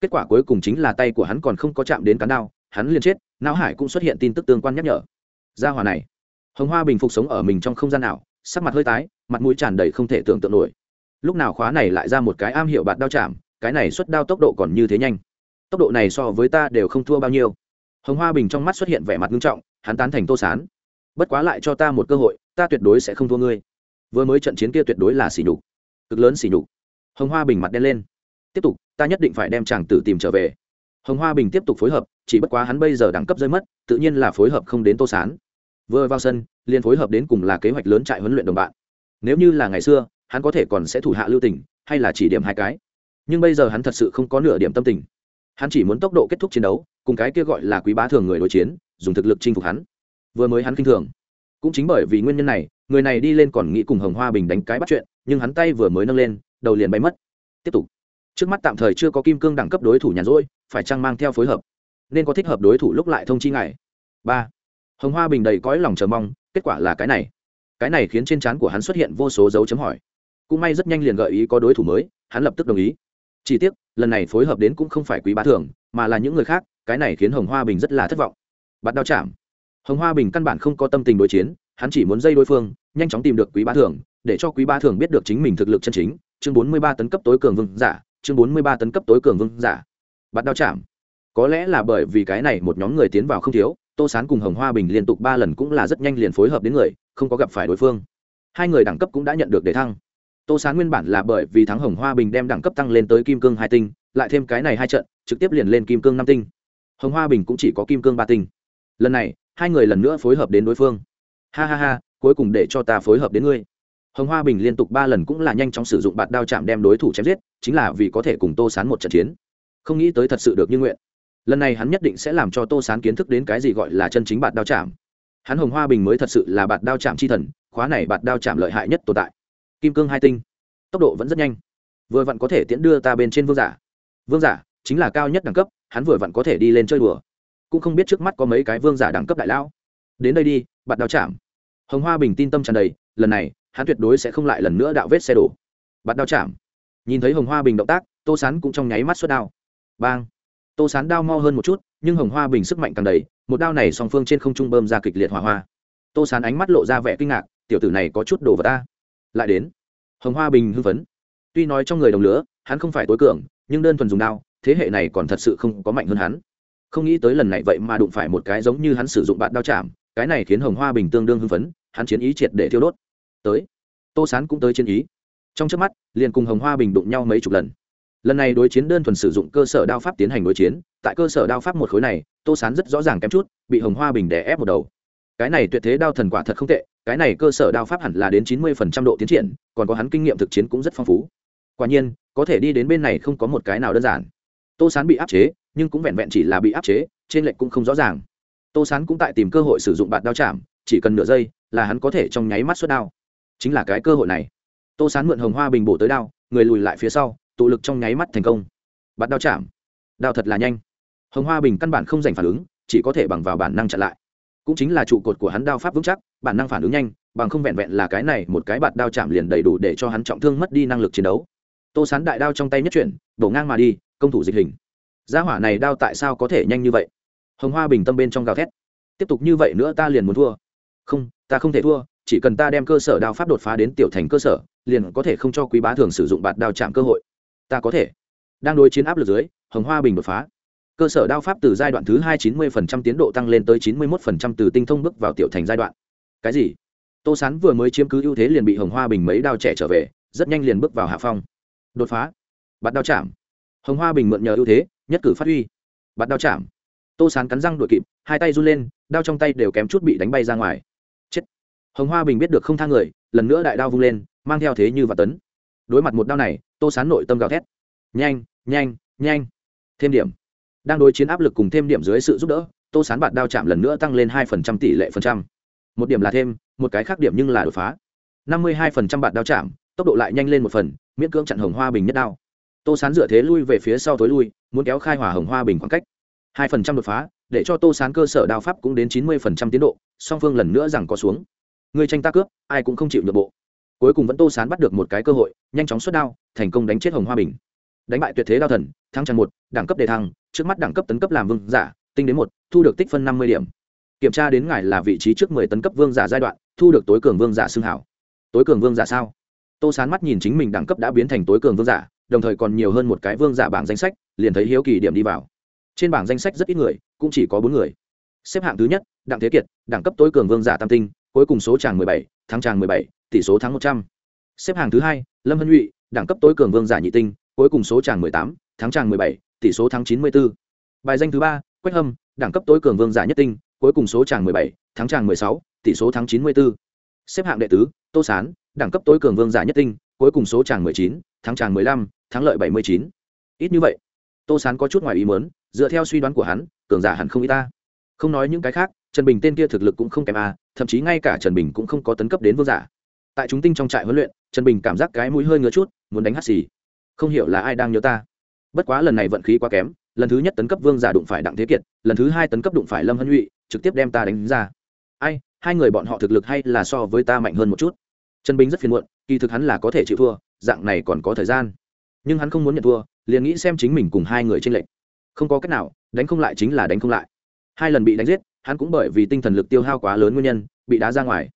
Kết quả cuối cùng chính là tay của hắn còn không có chạm đến cán đao, hắn liền chết, não hải cũng xuất hiện tin tức tương quan nhắc nhở. Ra hòa này. Hồng hoa bình phục sống ở mình trong không gian nào sắc mặt hơi tái, mặt mũi tràn đầy không thể tưởng tượng nổi lúc nào khóa này lại ra một cái am hiệu bạt đao chạm, cái này xuất đao tốc độ còn như thế nhanh. Tốc độ này so với ta đều không thua bao nhiêu. Hồng hoa bình trong mắt xuất hiện vẻ mặt nghiêm trọng, hắn tán thành tô sán. Bất quá lại cho ta một cơ hội, ta tuyệt đối sẽ không thua ngươi. Vừa mới trận chiến kia tuyệt đối là xỉ nhục. Cực lớn xỉ nhục. Hồng hoa bình mặt đen lên. Tiếp tục, ta nhất định phải đem chàng tử tìm trở về. Hồng hoa bình tiếp tục phối hợp, chỉ bất quá hắn bây giờ đẳng cấp rơi mất, tự nhiên là phối hợp không đến tô sán. Vừa vào sân, liền phối hợp đến cùng là kế hoạch lớn trại huấn luyện đồng bạn. Nếu như là ngày xưa hắn có thể còn sẽ thủ hạ lưu tình, hay là chỉ điểm hai cái. Nhưng bây giờ hắn thật sự không có nửa điểm tâm tình. Hắn chỉ muốn tốc độ kết thúc chiến đấu, cùng cái kia gọi là quý bá thường người đối chiến, dùng thực lực chinh phục hắn. Vừa mới hắn kinh thường. Cũng chính bởi vì nguyên nhân này, người này đi lên còn nghĩ cùng hồng hoa bình đánh cái bắt chuyện, nhưng hắn tay vừa mới nâng lên, đầu liền bay mất. Tiếp tục. Trước mắt tạm thời chưa có kim cương đẳng cấp đối thủ nhàn rỗi, phải chăng mang theo phối hợp? Nên có thích hợp đối thủ lúc lại thông chi ngài. Ba. Hồng hoa bình đầy cõi lòng chờ mong, kết quả là cái này. Cái này khiến trên trán của hắn xuất hiện vô số dấu chấm hỏi cũng may rất nhanh liền gợi ý có đối thủ mới, hắn lập tức đồng ý. Chỉ tiếc, lần này phối hợp đến cũng không phải quý bá thường, mà là những người khác, cái này khiến hồng hoa bình rất là thất vọng. Bắt đao chạm hồng hoa bình căn bản không có tâm tình đối chiến, hắn chỉ muốn dây đối phương, nhanh chóng tìm được quý bá thường, để cho quý bá thường biết được chính mình thực lực chân chính. Chương bốn mươi ba tấn cấp tối cường vương giả, chương bốn mươi ba tấn cấp tối cường vương giả. Bắt đao chạm có lẽ là bởi vì cái này một nhóm người tiến vào không thiếu, tô sán cùng hồng hoa bình liên tục ba lần cũng là rất nhanh liền phối hợp đến người, không có gặp phải đối phương. Hai người đẳng cấp cũng đã nhận được đề thăng tô sán nguyên bản là bởi vì thắng hồng hoa bình đem đẳng cấp tăng lên tới kim cương hai tinh, lại thêm cái này hai trận, trực tiếp liền lên kim cương năm tinh. Hồng hoa bình cũng chỉ có kim cương ba tinh. Lần này, hai người lần nữa phối hợp đến đối phương. Ha ha ha, cuối cùng để cho ta phối hợp đến ngươi. Hồng hoa bình liên tục ba lần cũng là nhanh chóng sử dụng bạt đao chạm đem đối thủ chém giết, chính là vì có thể cùng tô sán một trận chiến. Không nghĩ tới thật sự được như nguyện. Lần này hắn nhất định sẽ làm cho tô sán kiến thức đến cái gì gọi là chân chính bạt đao chạm. Hắn hồng hoa bình mới thật sự là bạt đao chạm chi thần, khóa này bạt đao chạm lợi hại nhất tồn tại kim cương hai tinh. Tốc độ vẫn rất nhanh. Vừa vặn có thể tiễn đưa ta bên trên vương giả. Vương giả chính là cao nhất đẳng cấp, hắn vừa vặn có thể đi lên chơi đùa. Cũng không biết trước mắt có mấy cái vương giả đẳng cấp đại lão. Đến đây đi bạt đao chạm. Hồng hoa bình tin tâm tràn đầy, lần này, hắn tuyệt đối sẽ không lại lần nữa đạo vết xe đổ. Bạt đao chạm. Nhìn thấy hồng hoa bình động tác, tô sán cũng trong nháy mắt suốt đao. Bang. Tô sán đao mo hơn một chút, nhưng hồng hoa bình sức mạnh càng đầy, một đao này song phương trên không trung bơm ra kịch liệt hỏa hoa. Tô sán ánh mắt lộ ra vẻ kinh ngạc, tiểu tử này có chút đồ vật ta lại đến. Hồng hoa bình hưng phấn. Tuy nói trong người đồng lứa hắn không phải tối cường, nhưng đơn thuần dùng đao, thế hệ này còn thật sự không có mạnh hơn hắn. Không nghĩ tới lần này vậy mà đụng phải một cái giống như hắn sử dụng bạn đao chạm, cái này khiến hồng hoa bình tương đương hưng phấn, hắn chiến ý triệt để thiêu đốt. Tới. Tô sán cũng tới chiến ý. Trong trước mắt, liền cùng hồng hoa bình đụng nhau mấy chục lần. Lần này đối chiến đơn thuần sử dụng cơ sở đao pháp tiến hành đối chiến, tại cơ sở đao pháp một khối này, tô sán rất rõ ràng kém chút, bị hồng hoa bình đè ép một đầu cái này tuyệt thế đao thần quả thật không tệ, cái này cơ sở đao pháp hẳn là đến chín mươi phần trăm độ tiến triển, còn có hắn kinh nghiệm thực chiến cũng rất phong phú. Quả nhiên, có thể đi đến bên này không có một cái nào đơn giản. Tô sán bị áp chế, nhưng cũng vẹn vẹn chỉ là bị áp chế, trên lệnh cũng không rõ ràng. Tô sán cũng tại tìm cơ hội sử dụng bạt đao chạm, chỉ cần nửa giây là hắn có thể trong nháy mắt xuất đao. Chính là cái cơ hội này. Tô sán mượn hồng hoa bình bổ tới đao, người lùi lại phía sau, tụ lực trong nháy mắt thành công. Bạt đao chạm. Đao thật là nhanh. Hồng hoa bình căn bản không giành phản ứng, chỉ có thể bằng vào bản năng chặn lại cũng chính là trụ cột của hắn đao pháp vững chắc, bản năng phản ứng nhanh, bằng không vẹn vẹn là cái này, một cái bạt đao chạm liền đầy đủ để cho hắn trọng thương mất đi năng lực chiến đấu. Tô sán đại đao trong tay nhất chuyển, đổ ngang mà đi, công thủ dịch hình. Gia hỏa này đao tại sao có thể nhanh như vậy? Hồng hoa bình tâm bên trong gào thét. Tiếp tục như vậy nữa ta liền muốn thua. Không, ta không thể thua, chỉ cần ta đem cơ sở đao pháp đột phá đến tiểu thành cơ sở, liền có thể không cho quý bá thường sử dụng bạt đao chạm cơ hội. Ta có thể. Đang đối chiến áp lực dưới, hồng hoa bình đột phá cơ sở đao pháp từ giai đoạn thứ hai chín mươi phần trăm tiến độ tăng lên tới chín mươi một từ tinh thông bước vào tiểu thành giai đoạn. Cái gì? Tô sán vừa mới chiếm cứ ưu thế liền bị hồng hoa bình mấy đao trẻ trở về, rất nhanh liền bước vào hạ phong. Đột phá. Bắt đao chạm. Hồng hoa bình mượn nhờ ưu thế, nhất cử phát huy. Bắt đao chạm. Tô sán cắn răng đuổi kịp, hai tay run lên, đao trong tay đều kém chút bị đánh bay ra ngoài. Chết. Hồng hoa bình biết được không thang người, lần nữa đại đao vung lên, mang theo thế như và tấn. Đối mặt một đao này, tô sán nội tâm gào thét. Nhanh nhanh nhanh. Thêm điểm đang đối chiến áp lực cùng thêm điểm dưới sự giúp đỡ, tô sán bạt đao chạm lần nữa tăng lên hai phần trăm tỷ lệ phần trăm. Một điểm là thêm, một cái khác điểm nhưng là đột phá. năm mươi hai phần trăm bạt đao chạm, tốc độ lại nhanh lên một phần, miễn cưỡng chặn hồng hoa bình nhất đao. Tô sán dựa thế lui về phía sau tối lui, muốn kéo khai hỏa hồng hoa bình khoảng cách. hai phần trăm đột phá, để cho tô sán cơ sở đao pháp cũng đến chín mươi phần trăm tiến độ, song phương lần nữa rằng có xuống. Người tranh ta cướp, ai cũng không chịu nhượng bộ. Cuối cùng vẫn tô sán bắt được một cái cơ hội, nhanh chóng xuất đao, thành công đánh chết hồng hoa bình đánh bại tuyệt thế đao thần thăng trang một, đẳng cấp đề thăng, trước mắt đẳng cấp tấn cấp làm vương giả, tinh đến một, thu được tích phân năm mươi điểm. Kiểm tra đến ngài là vị trí trước mười tấn cấp vương giả giai đoạn, thu được tối cường vương giả xưng hảo. Tối cường vương giả sao? Tô sán mắt nhìn chính mình đẳng cấp đã biến thành tối cường vương giả, đồng thời còn nhiều hơn một cái vương giả bảng danh sách, liền thấy hiếu kỳ điểm đi vào. Trên bảng danh sách rất ít người, cũng chỉ có bốn người. Xếp hạng thứ nhất, đặng thế kiệt, đẳng cấp tối cường vương giả tam tinh, cuối cùng số tràng mười bảy, thắng tràng mười bảy, tỷ số thắng một trăm. Xếp hạng thứ hai, lâm hân nhụy, đẳng cấp tối cường vương giả nhị tinh cuối cùng số tràng mười tám, thắng tràng mười bảy, tỷ số thắng chín mươi bốn bài danh thứ ba, quách hâm, đẳng cấp tối cường vương giả nhất tinh, cuối cùng số tràng mười bảy, thắng tràng mười sáu, tỷ số thắng chín mươi bốn xếp hạng đệ tứ, tô sán, đẳng cấp tối cường vương giả nhất tinh, cuối cùng số tràng mười chín, thắng tràng mười lăm, thắng lợi bảy mươi chín. Ít như vậy, tô sán có chút ngoài ý muốn. dựa theo suy đoán của hắn, cường giả hẳn không ít ta. Không nói những cái khác, trần bình tên kia thực lực cũng không kém a, thậm chí ngay cả trần bình cũng không có tấn cấp đến vương giả. Tại chúng tinh trong trại huấn luyện, trần bình cảm giác cái mũi hơi ngứa chút, muốn đánh hắt xì không hiểu là ai đang nhớ ta. Bất quá lần này vận khí quá kém, lần thứ nhất tấn cấp vương giả đụng phải đặng thế kiệt, lần thứ hai tấn cấp đụng phải lâm hân nhụy, trực tiếp đem ta đánh ra. Ai, hai người bọn họ thực lực hay là so với ta mạnh hơn một chút? Trần bình rất phiền muộn, kỳ thực hắn là có thể chịu thua, dạng này còn có thời gian. Nhưng hắn không muốn nhận thua, liền nghĩ xem chính mình cùng hai người tranh lệch. Không có cách nào, đánh không lại chính là đánh không lại. Hai lần bị đánh giết, hắn cũng bởi vì tinh thần lực tiêu hao quá lớn nguyên nhân, bị đá ra ngoài.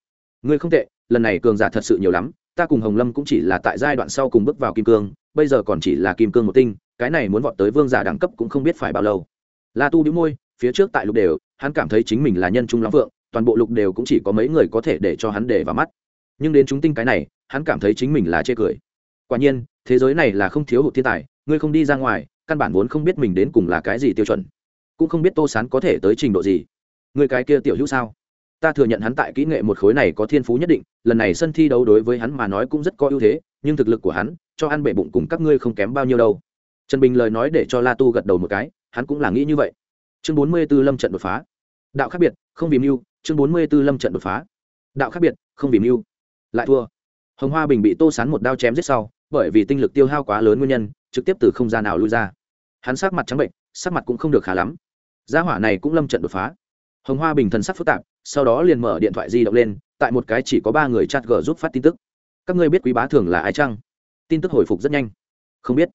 Ngươi không tệ, lần này cường giả thật sự nhiều lắm, ta cùng hồng lâm cũng chỉ là tại giai đoạn sau cùng bước vào kim cương bây giờ còn chỉ là kim cương một tinh, cái này muốn vọt tới vương giả đẳng cấp cũng không biết phải bao lâu. La tu đĩu môi, phía trước tại lục đều, hắn cảm thấy chính mình là nhân trung lắm vượng, toàn bộ lục đều cũng chỉ có mấy người có thể để cho hắn để vào mắt. Nhưng đến chúng tinh cái này, hắn cảm thấy chính mình là chê cười. Quả nhiên, thế giới này là không thiếu hụt thiên tài, ngươi không đi ra ngoài, căn bản vốn không biết mình đến cùng là cái gì tiêu chuẩn. Cũng không biết tô sán có thể tới trình độ gì. Người cái kia tiểu hữu sao? Ta thừa nhận hắn tại kỹ nghệ một khối này có thiên phú nhất định, lần này sân thi đấu đối với hắn mà nói cũng rất có ưu thế, nhưng thực lực của hắn, cho ăn bể bụng cùng các ngươi không kém bao nhiêu đâu. Trần bình lời nói để cho la tu gật đầu một cái, hắn cũng là nghĩ như vậy. Chương bốn mươi b ố lâm trận đột phá. Đạo khác biệt, không vì mưu, chương bốn mươi b ố lâm trận đột phá. Đạo khác biệt, không vì mưu. Lại thua. Hồng hoa bình bị tô sán một đao chém giết sau, bởi vì tinh lực tiêu hao quá lớn nguyên nhân, trực tiếp từ không gian nào lui ra. Hắn sắc mặt trắng bệnh, sắc mặt cũng không được khá lắm. Gia hỏa này cũng lâm trận đột phá. Hồng hoa bình thần sắc phức tạp sau đó liền mở điện thoại di động lên, tại một cái chỉ có ba người chat g giúp phát tin tức. Các ngươi biết quý bá thường là ai chăng? Tin tức hồi phục rất nhanh. Không biết.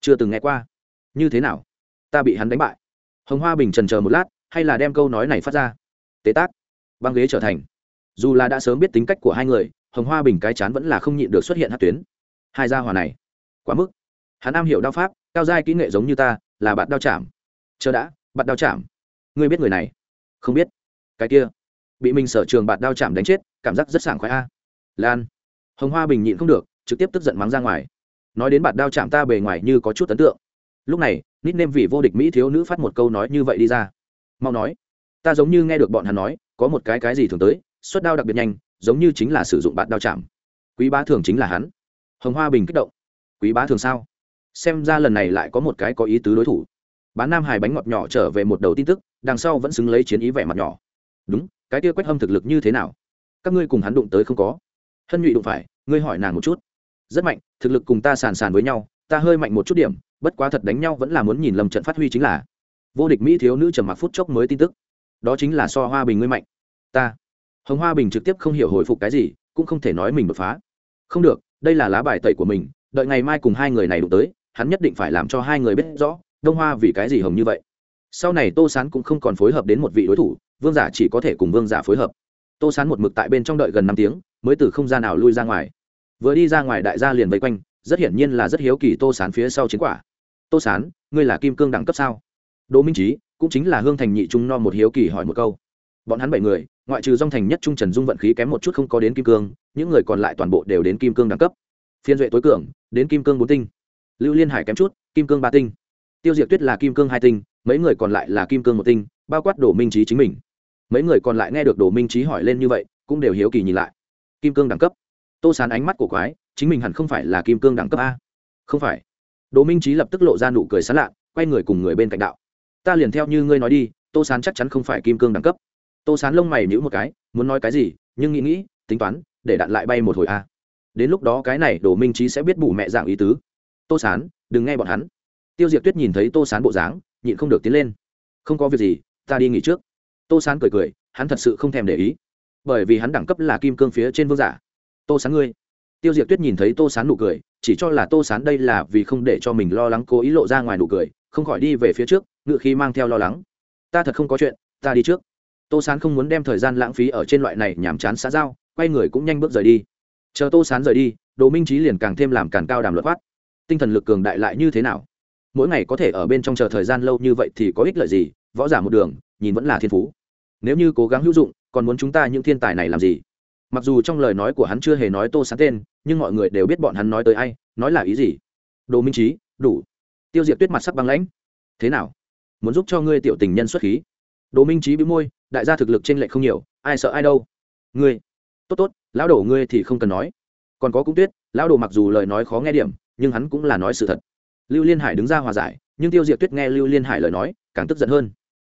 Chưa từng nghe qua. Như thế nào? Ta bị hắn đánh bại. Hồng hoa bình trần chờ một lát, hay là đem câu nói này phát ra? Tế tác. Băng ghế trở thành. Dù là đã sớm biết tính cách của hai người, hồng hoa bình cái chán vẫn là không nhịn được xuất hiện hát tuyến. Hai gia hòa này. Quá mức. Hắn am hiểu đao pháp, cao giai kỹ nghệ giống như ta, là bạn đao chạm. Chờ đã bạn đao chạm. Ngươi biết người này. Không biết. Cái kia bị mình sở trường bạt đao chạm đánh chết, cảm giác rất sảng khoái a. Lan. Hồng hoa bình nhịn không được, trực tiếp tức giận mắng ra ngoài. Nói đến bạt đao chạm ta bề ngoài như có chút ấn tượng. Lúc này nít nêm vị vô địch mỹ thiếu nữ phát một câu nói như vậy đi ra. Mau nói. Ta giống như nghe được bọn hắn nói, có một cái cái gì thường tới suất đao đặc biệt nhanh, giống như chính là sử dụng bạt đao chạm. Quý bá thường chính là hắn. Hồng hoa bình kích động. Quý bá thường sao? Xem ra lần này lại có một cái có ý tứ đối thủ. Bán nam hải bánh ngọt nhỏ trở về một đầu tin tức, đằng sau vẫn xứng lấy chiến ý vẻ mặt nhỏ. Đúng cái kia quách hâm thực lực như thế nào? Các ngươi cùng hắn đụng tới không có. Hân nhụy đụng phải, ngươi hỏi nàng một chút. Rất mạnh, thực lực cùng ta sàn sàn với nhau, ta hơi mạnh một chút điểm, bất quá thật đánh nhau vẫn là muốn nhìn lầm trận phát huy chính là. Vô địch mỹ thiếu nữ trầm mặc phút chốc mới tin tức. Đó chính là so hoa bình ngươi mạnh. Ta. Hồng hoa bình trực tiếp không hiểu hồi phục cái gì, cũng không thể nói mình đột phá. Không được, đây là lá bài tẩy của mình, đợi ngày mai cùng hai người này đụng tới, hắn nhất định phải làm cho hai người biết rõ, đông hoa vì cái gì hồng như vậy. Sau này tô sán cũng không còn phối hợp đến một vị đối thủ vương giả chỉ có thể cùng vương giả phối hợp. Tô sán một mực tại bên trong đợi gần năm tiếng, mới từ không gian nào lui ra ngoài. Vừa đi ra ngoài đại gia liền vây quanh, rất hiển nhiên là rất hiếu kỳ tô sán phía sau chiến quả. Tô sán, ngươi là kim cương đẳng cấp sao? Đỗ minh trí cũng chính là hương thành nhị trung no một hiếu kỳ hỏi một câu. Bọn hắn bảy người, ngoại trừ dong thành nhất trung trần dung vận khí kém một chút không có đến kim cương, những người còn lại toàn bộ đều đến kim cương đẳng cấp. Phiên duệ tối cường, đến kim cương bốn tinh. Lưu liên hải kém chút, kim cương ba tinh. Tiêu diệt tuyết là kim cương hai tinh, mấy người còn lại là kim cương một tinh, bao quát đổ minh trí chính mình mấy người còn lại nghe được đồ minh trí hỏi lên như vậy, cũng đều hiếu kỳ nhìn lại. Kim cương đẳng cấp. Tô sán ánh mắt của quái, chính mình hẳn không phải là kim cương đẳng cấp a. Không phải. Đồ minh trí lập tức lộ ra nụ cười sán lạ, quay người cùng người bên cạnh đạo. Ta liền theo như ngươi nói đi, tô sán chắc chắn không phải kim cương đẳng cấp. Tô sán lông mày nhữ một cái, muốn nói cái gì, nhưng nghĩ nghĩ, tính toán, để đạn lại bay một hồi a. Đến lúc đó cái này đồ minh trí sẽ biết bù mẹ dạng ý tứ. Tô sán, đừng nghe bọn hắn. Tiêu diệt tuyết nhìn thấy tô sán bộ dáng, nhịn không được tiến lên. Không có việc gì, ta đi nghỉ trước tô sán cười cười hắn thật sự không thèm để ý. Bởi vì hắn đẳng cấp là kim cương phía trên vương giả. Tô sán ngươi. Tiêu diệt tuyết nhìn thấy tô sán nụ cười chỉ cho là tô sán đây là vì không để cho mình lo lắng cố ý lộ ra ngoài nụ cười không khỏi đi về phía trước ngự khi mang theo lo lắng. Ta thật không có chuyện ta đi trước. Tô sán không muốn đem thời gian lãng phí ở trên loại này nhàm chán xã giao quay người cũng nhanh bước rời đi. Chờ tô sán rời đi đồ minh trí liền càng thêm làm càng cao đàm luật thoát, tinh thần lực cường đại lại như thế nào? Mỗi ngày có thể ở bên trong chờ thời gian lâu như vậy thì có ích lợi gì? Võ giả một đường nhìn vẫn là thiên phú nếu như cố gắng hữu dụng, còn muốn chúng ta những thiên tài này làm gì? Mặc dù trong lời nói của hắn chưa hề nói tô sán tên, nhưng mọi người đều biết bọn hắn nói tới ai, nói là ý gì? Đồ minh trí đủ. Tiêu diệt tuyết mặt sắc băng lãnh. Thế nào? Muốn giúp cho ngươi tiểu tình nhân xuất khí. Đồ minh trí bị môi, đại gia thực lực trên lệ không nhiều, ai sợ ai đâu. Ngươi. Tốt tốt, lão đổ ngươi thì không cần nói. Còn có cũng tuyết, lão đồ mặc dù lời nói khó nghe điểm, nhưng hắn cũng là nói sự thật. Lưu liên hải đứng ra hòa giải, nhưng tiêu diệt tuyết nghe lưu liên hải lời nói, càng tức giận hơn.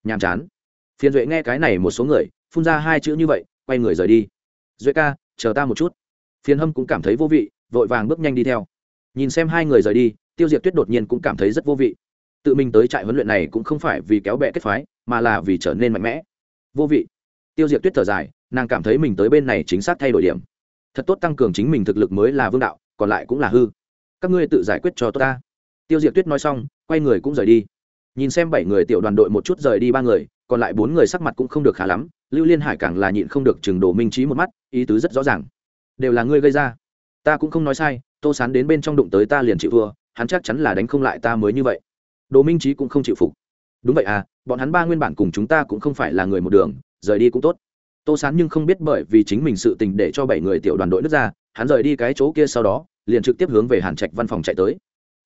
Nhàm chán phiền duệ nghe cái này một số người, phun ra hai chữ như vậy, quay người rời đi. Duệ ca, chờ ta một chút. Phiền hâm cũng cảm thấy vô vị, vội vàng bước nhanh đi theo. Nhìn xem hai người rời đi, tiêu diệt tuyết đột nhiên cũng cảm thấy rất vô vị. Tự mình tới trại huấn luyện này cũng không phải vì kéo bẹ kết phái, mà là vì trở nên mạnh mẽ. Vô vị. Tiêu diệt tuyết thở dài, nàng cảm thấy mình tới bên này chính xác thay đổi điểm. Thật tốt tăng cường chính mình thực lực mới là vương đạo, còn lại cũng là hư. Các ngươi tự giải quyết cho tốt ta. Tiêu diệt tuyết nói xong, quay người cũng rời đi. Nhìn xem bảy người tiểu đoàn đội một chút rời đi ba người còn lại bốn người sắc mặt cũng không được khá lắm, lưu liên hải càng là nhịn không được chừng đồ minh trí một mắt, ý tứ rất rõ ràng. Đều là ngươi gây ra. Ta cũng không nói sai, tô sán đến bên trong đụng tới ta liền chịu thua, hắn chắc chắn là đánh không lại ta mới như vậy. Đồ minh trí cũng không chịu phục. Đúng vậy à bọn hắn ba nguyên bản cùng chúng ta cũng không phải là người một đường, rời đi cũng tốt. Tô sán nhưng không biết bởi vì chính mình sự tình để cho bảy người tiểu đoàn đội nước ra, hắn rời đi cái chỗ kia sau đó, liền trực tiếp hướng về hàn trạch văn phòng chạy tới.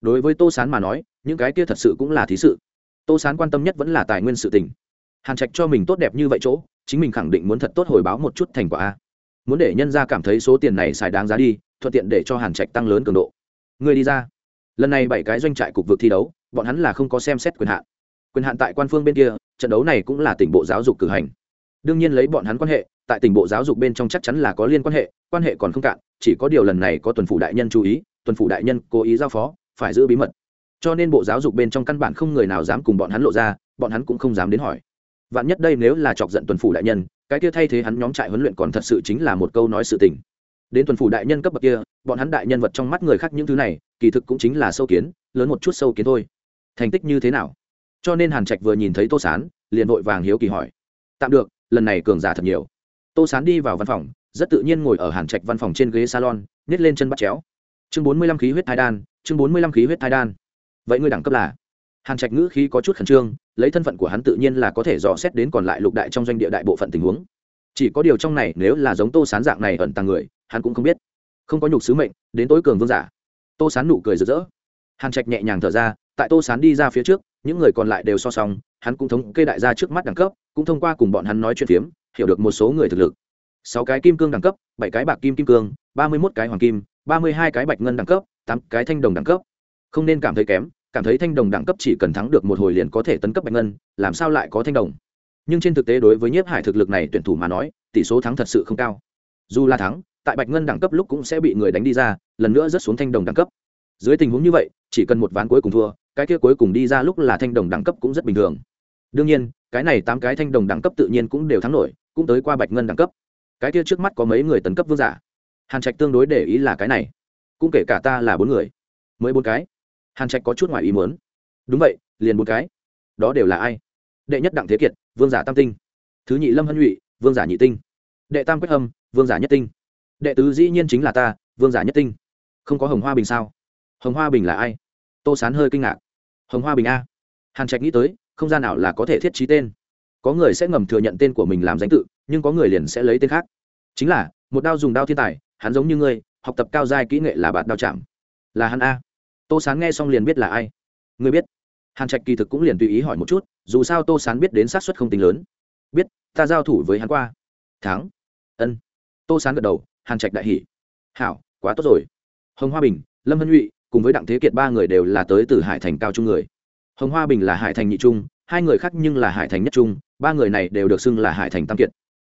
Đối với tô sán mà nói, những cái kia thật sự cũng là thí sự. Tô sán quan tâm nhất vẫn là tài nguyên sự tình hàn trạch cho mình tốt đẹp như vậy chỗ, chính mình khẳng định muốn thật tốt hồi báo một chút thành quả a. Muốn để nhân ra cảm thấy số tiền này xài đáng giá đi, thuận tiện để cho hàn trạch tăng lớn cường độ. Người đi ra. Lần này bảy cái doanh trại cục vực thi đấu, bọn hắn là không có xem xét quyền hạn. Quyền hạn tại quan phương bên kia, trận đấu này cũng là tỉnh bộ giáo dục cử hành. Đương nhiên lấy bọn hắn quan hệ, tại tỉnh bộ giáo dục bên trong chắc chắn là có liên quan hệ quan hệ còn không cạn, chỉ có điều lần này có tuần phủ đại nhân chú ý, tuần phủ đại nhân cố ý giao phó, phải giữ bí mật. Cho nên bộ giáo dục bên trong căn bản không người nào dám cùng bọn hắn lộ ra, bọn hắn cũng không dám đến hỏi vạn nhất đây nếu là chọc giận tuần phủ đại nhân, cái kia thay thế hắn nhóm trại huấn luyện còn thật sự chính là một câu nói sự tình. Đến tuần phủ đại nhân cấp bậc kia, bọn hắn đại nhân vật trong mắt người khác những thứ này, kỳ thực cũng chính là sâu kiến, lớn một chút sâu kiến thôi. Thành tích như thế nào? Cho nên hàn trạch vừa nhìn thấy tô sán, liền vội vàng hiếu kỳ hỏi. Tạm được, lần này cường giả thật nhiều. Tô sán đi vào văn phòng, rất tự nhiên ngồi ở hàn trạch văn phòng trên ghế salon, nhét lên chân bắt chéo. Chương bốn mươi lăm khí huyết thai đan, chương bốn mươi lăm khí huyết thai đan. Vậy ngươi đẳng cấp là? Hàn trạch ngữ khí có chút khẩn trương, lấy thân phận của hắn tự nhiên là có thể dò xét đến còn lại lục đại trong doanh địa đại bộ phận tình huống. Chỉ có điều trong này, nếu là giống tô sán dạng này ẩn tàng người, hắn cũng không biết. Không có nhục sứ mệnh, đến tối cường vương giả. Tô sán nụ cười rực rỡ. Hàn trạch nhẹ nhàng thở ra, tại tô sán đi ra phía trước, những người còn lại đều so song, hắn cũng thống kê đại gia trước mắt đẳng cấp, cũng thông qua cùng bọn hắn nói chuyện phiếm, hiểu được một số người thực lực. Sáu cái kim cương đẳng cấp, bảy cái bạc kim kim cương, ba mươi mốt cái hoàng kim, ba mươi hai cái bạch ngân đẳng cấp, tám cái thanh đồng đẳng cấp. Không nên cảm thấy kém cảm thấy thanh đồng đẳng cấp chỉ cần thắng được một hồi liền có thể tấn cấp bạch ngân, làm sao lại có thanh đồng? Nhưng trên thực tế đối với nhiếp hải thực lực này tuyển thủ mà nói, tỷ số thắng thật sự không cao. Dù là thắng, tại bạch ngân đẳng cấp lúc cũng sẽ bị người đánh đi ra, lần nữa rớt xuống thanh đồng đẳng cấp. Dưới tình huống như vậy, chỉ cần một ván cuối cùng thua, cái kia cuối cùng đi ra lúc là thanh đồng đẳng cấp cũng rất bình thường. Đương nhiên, cái này tám cái thanh đồng đẳng cấp tự nhiên cũng đều thắng nổi, cũng tới qua bạch ngân đẳng cấp. Cái kia trước mắt có mấy người tấn cấp vương giả? Hàn trạch tương đối để ý là cái này. Cũng kể cả ta là bốn người. Mới bốn cái hàn trạch có chút ngoài ý muốn. Đúng vậy, liền một cái. Đó đều là ai? Đệ nhất đặng thế kiệt, vương giả tam tinh. Thứ nhị lâm hân nhụy, vương giả nhị tinh. Đệ tam quách hâm, vương giả nhất tinh. Đệ tứ dĩ nhiên chính là ta, vương giả nhất tinh. Không có hồng hoa bình sao? Hồng hoa bình là ai? Tô sán hơi kinh ngạc. Hồng hoa bình a. Hàn trạch nghĩ tới, không gian nào là có thể thiết trí tên? Có người sẽ ngầm thừa nhận tên của mình làm danh tự, nhưng có người liền sẽ lấy tên khác. Chính là, một đao dùng đao thiên tài, hắn giống như ngươi, học tập cao giai kỹ nghệ là bạn đao chạm. Là hắn a tô sán nghe xong liền biết là ai. Người biết. Hàn trạch kỳ thực cũng liền tùy ý hỏi một chút, dù sao tô sán biết đến sát suất không tính lớn. Biết, ta giao thủ với hắn qua. Thắng. Ân. Tô sán gật đầu, hàn trạch đại hỷ hảo, quá tốt rồi. Hồng hoa bình, lâm hân nhụy, cùng với đặng thế kiệt ba người đều là tới từ hải thành cao trung người. Hồng hoa bình là hải thành nhị trung, hai người khác nhưng là hải thành nhất trung, ba người này đều được xưng là hải thành tam kiệt.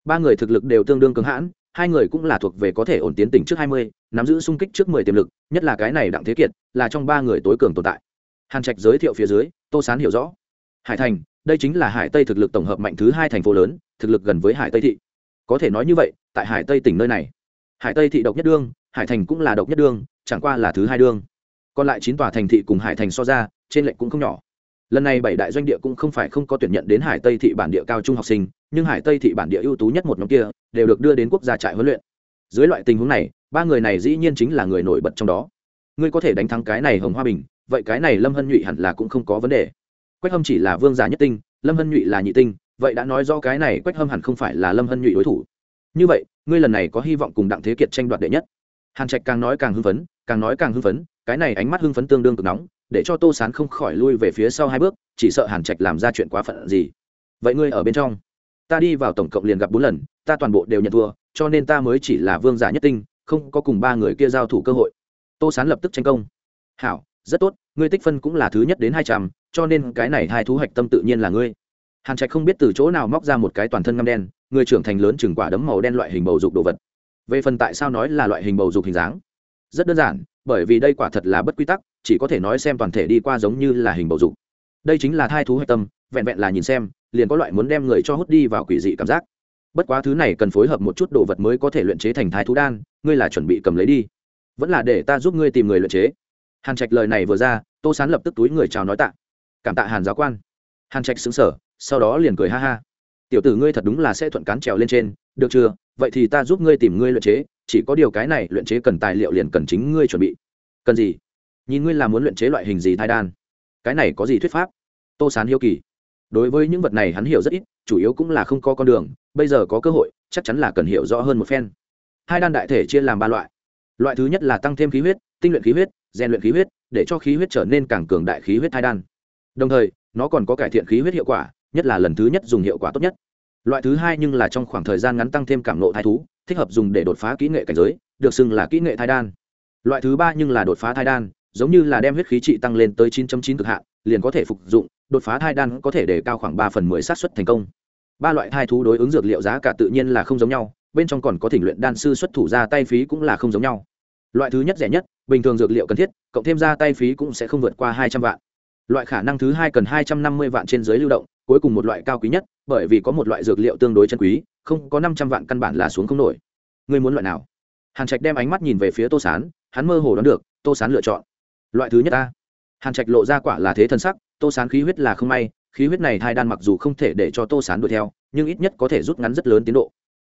Ba người thực lực đều tương đương cứng hãn hai người cũng là thuộc về có thể ổn tiến tỉnh trước hai mươi, nắm giữ sung kích trước mười tiềm lực, nhất là cái này đặng thế kiệt, là trong ba người tối cường tồn tại. Hàn trạch giới thiệu phía dưới, tô sán hiểu rõ. Hải thành, đây chính là hải tây thực lực tổng hợp mạnh thứ hai thành phố lớn, thực lực gần với hải tây thị. Có thể nói như vậy, tại hải tây tỉnh nơi này, hải tây thị độc nhất đương, hải thành cũng là độc nhất đương, chẳng qua là thứ hai đương. Còn lại chín tòa thành thị cùng hải thành so ra, trên lệch cũng không nhỏ lần này bảy đại doanh địa cũng không phải không có tuyển nhận đến hải tây thị bản địa cao trung học sinh, nhưng hải tây thị bản địa ưu tú nhất một nhóm kia, đều được đưa đến quốc gia trại huấn luyện. Dưới loại tình huống này, ba người này dĩ nhiên chính là người nổi bật trong đó. Ngươi có thể đánh thắng cái này hồng hoa bình, vậy cái này lâm hân nhụy hẳn là cũng không có vấn đề. Quách hâm chỉ là vương giả nhất tinh, lâm hân nhụy là nhị tinh, vậy đã nói do cái này quách hâm hẳn không phải là lâm hân nhụy đối thủ. Như vậy, ngươi lần này có hy vọng cùng đặng thế kiệt tranh đoạt đệ nhất? Hàn trạch càng nói càng hưng phấn, càng nói càng hưng phấn, cái này ánh mắt hưng phấn tương đương cực nóng để cho tô sán không khỏi lui về phía sau hai bước, chỉ sợ hàn trạch làm ra chuyện quá phận gì. Vậy ngươi ở bên trong. Ta đi vào tổng cộng liền gặp bốn lần, ta toàn bộ đều nhận thua, cho nên ta mới chỉ là vương giả nhất tinh, không có cùng ba người kia giao thủ cơ hội. Tô sán lập tức tranh công. Hảo, rất tốt, ngươi tích phân cũng là thứ nhất đến hai trăm, cho nên cái này hai thú hạch tâm tự nhiên là ngươi. Hàn trạch không biết từ chỗ nào móc ra một cái toàn thân ngâm đen, người trưởng thành lớn chừng quả đấm màu đen loại hình bầu dục đồ vật. Về phần tại sao nói là loại hình bầu dục hình dáng? Rất đơn giản, bởi vì đây quả thật là bất quy tắc chỉ có thể nói xem toàn thể đi qua giống như là hình bầu dục. Đây chính là thai thú hạch tâm, vẹn vẹn là nhìn xem, liền có loại muốn đem người cho hút đi vào quỷ dị cảm giác. Bất quá thứ này cần phối hợp một chút đồ vật mới có thể luyện chế thành thai thú đan, ngươi là chuẩn bị cầm lấy đi. Vẫn là để ta giúp ngươi tìm người luyện chế. Hàn trạch lời này vừa ra, tô sán lập tức túi người chào nói tạ. Cảm tạ hàn giáo quan. Hàn trạch xứng sở sau đó liền cười ha ha. Tiểu tử ngươi thật đúng là sẽ thuận cán trèo lên trên, được chưa? Vậy thì ta giúp ngươi tìm ngươi luyện chế, chỉ có điều cái này luyện chế cần tài liệu liền cần chính ngươi chuẩn bị. Cần gì? Nhìn ngươi là muốn luyện chế loại hình gì thai đan? Cái này có gì thuyết pháp? Tô sán hiếu kỳ. Đối với những vật này hắn hiểu rất ít, chủ yếu cũng là không có con đường, bây giờ có cơ hội, chắc chắn là cần hiểu rõ hơn một phen. Hai đan đại thể chia làm ba loại. Loại thứ nhất là tăng thêm khí huyết, tinh luyện khí huyết, rèn luyện khí huyết, để cho khí huyết trở nên càng cường đại khí huyết thai đan. Đồng thời, nó còn có cải thiện khí huyết hiệu quả, nhất là lần thứ nhất dùng hiệu quả tốt nhất. Loại thứ hai nhưng là trong khoảng thời gian ngắn tăng thêm cảm nộ thai thú, thích hợp dùng để đột phá kỹ nghệ cảnh giới, được xưng là kỹ nghệ thai đan. Loại thứ ba nhưng là đột phá thai đan giống như là đem huyết khí trị tăng lên tới 9.9 cực hạn, liền có thể phục dụng, đột phá thai đan có thể để cao khoảng ba phần mười sát suất thành công. Ba loại thai thú đối ứng dược liệu giá cả tự nhiên là không giống nhau, bên trong còn có thỉnh luyện đan sư xuất thủ ra tay phí cũng là không giống nhau. Loại thứ nhất rẻ nhất, bình thường dược liệu cần thiết, cộng thêm ra tay phí cũng sẽ không vượt qua hai trăm vạn. Loại khả năng thứ hai cần hai trăm năm mươi vạn trên giới lưu động, cuối cùng một loại cao quý nhất, bởi vì có một loại dược liệu tương đối chân quý, không có năm trăm vạn căn bản là xuống không nổi. Ngươi muốn loại nào? Hàn trạch đem ánh mắt nhìn về phía tô sán, hắn mơ hồ đoán được, tô sán lựa chọn loại thứ nhất ta. Hàn trạch lộ ra quả là thế thân sắc, tô sán khí huyết là không may, khí huyết này thai đan mặc dù không thể để cho tô sán đuổi theo, nhưng ít nhất có thể rút ngắn rất lớn tiến độ.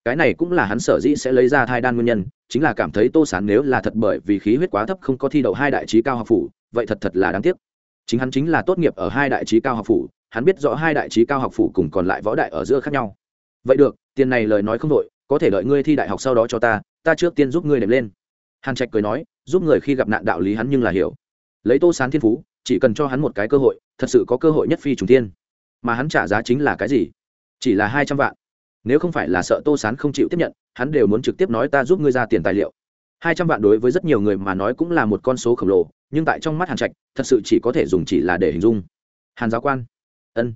Cái này cũng là hắn sở dĩ sẽ lấy ra thai đan nguyên nhân, chính là cảm thấy tô sán nếu là thật bởi vì khí huyết quá thấp không có thi đậu hai đại trí cao học phủ, vậy thật thật là đáng tiếc. Chính hắn chính là tốt nghiệp ở hai đại trí cao học phủ, hắn biết rõ hai đại trí cao học phủ cùng còn lại võ đại ở giữa khác nhau. Vậy được, tiền này lời nói không đội có thể đợi ngươi thi đại học sau đó cho ta ta trước tiên giúp ngươi đệm lên. Hàn trạch cười nói, giúp người khi gặp nạn đạo lý hắn nhưng là hiểu lấy tô sán thiên phú, chỉ cần cho hắn một cái cơ hội, thật sự có cơ hội nhất phi trùng thiên. Mà hắn trả giá chính là cái gì? Chỉ là hai trăm vạn. Nếu không phải là sợ tô sán không chịu tiếp nhận, hắn đều muốn trực tiếp nói ta giúp ngươi ra tiền tài liệu. Hai trăm vạn đối với rất nhiều người mà nói cũng là một con số khổng lồ, nhưng tại trong mắt hàn trạch, thật sự chỉ có thể dùng chỉ là để hình dung. Hàn giáo quan. Ân.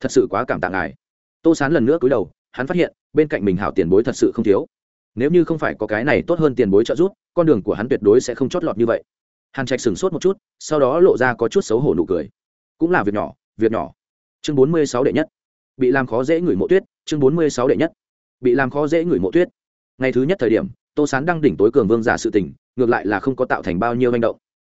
Thật sự quá cảm tạ ngài. Tô sán lần nữa cúi đầu, hắn phát hiện, bên cạnh mình hảo tiền bối thật sự không thiếu. Nếu như không phải có cái này tốt hơn tiền bối trợ giúp, con đường của hắn tuyệt đối sẽ không chót lọt như vậy hàn trạch sửng sốt một chút, sau đó lộ ra có chút xấu hổ nụ cười. Cũng là việc nhỏ việc nhỏ. Chương bốn mươi sáu đệ nhất. Bị làm khó dễ người mộ tuyết, chương bốn mươi sáu đệ nhất. Bị làm khó dễ người mộ tuyết. Ngày thứ nhất thời điểm, tô sán đăng đỉnh tối cường vương giả sự tình, ngược lại là không có tạo thành bao nhiêu manh động.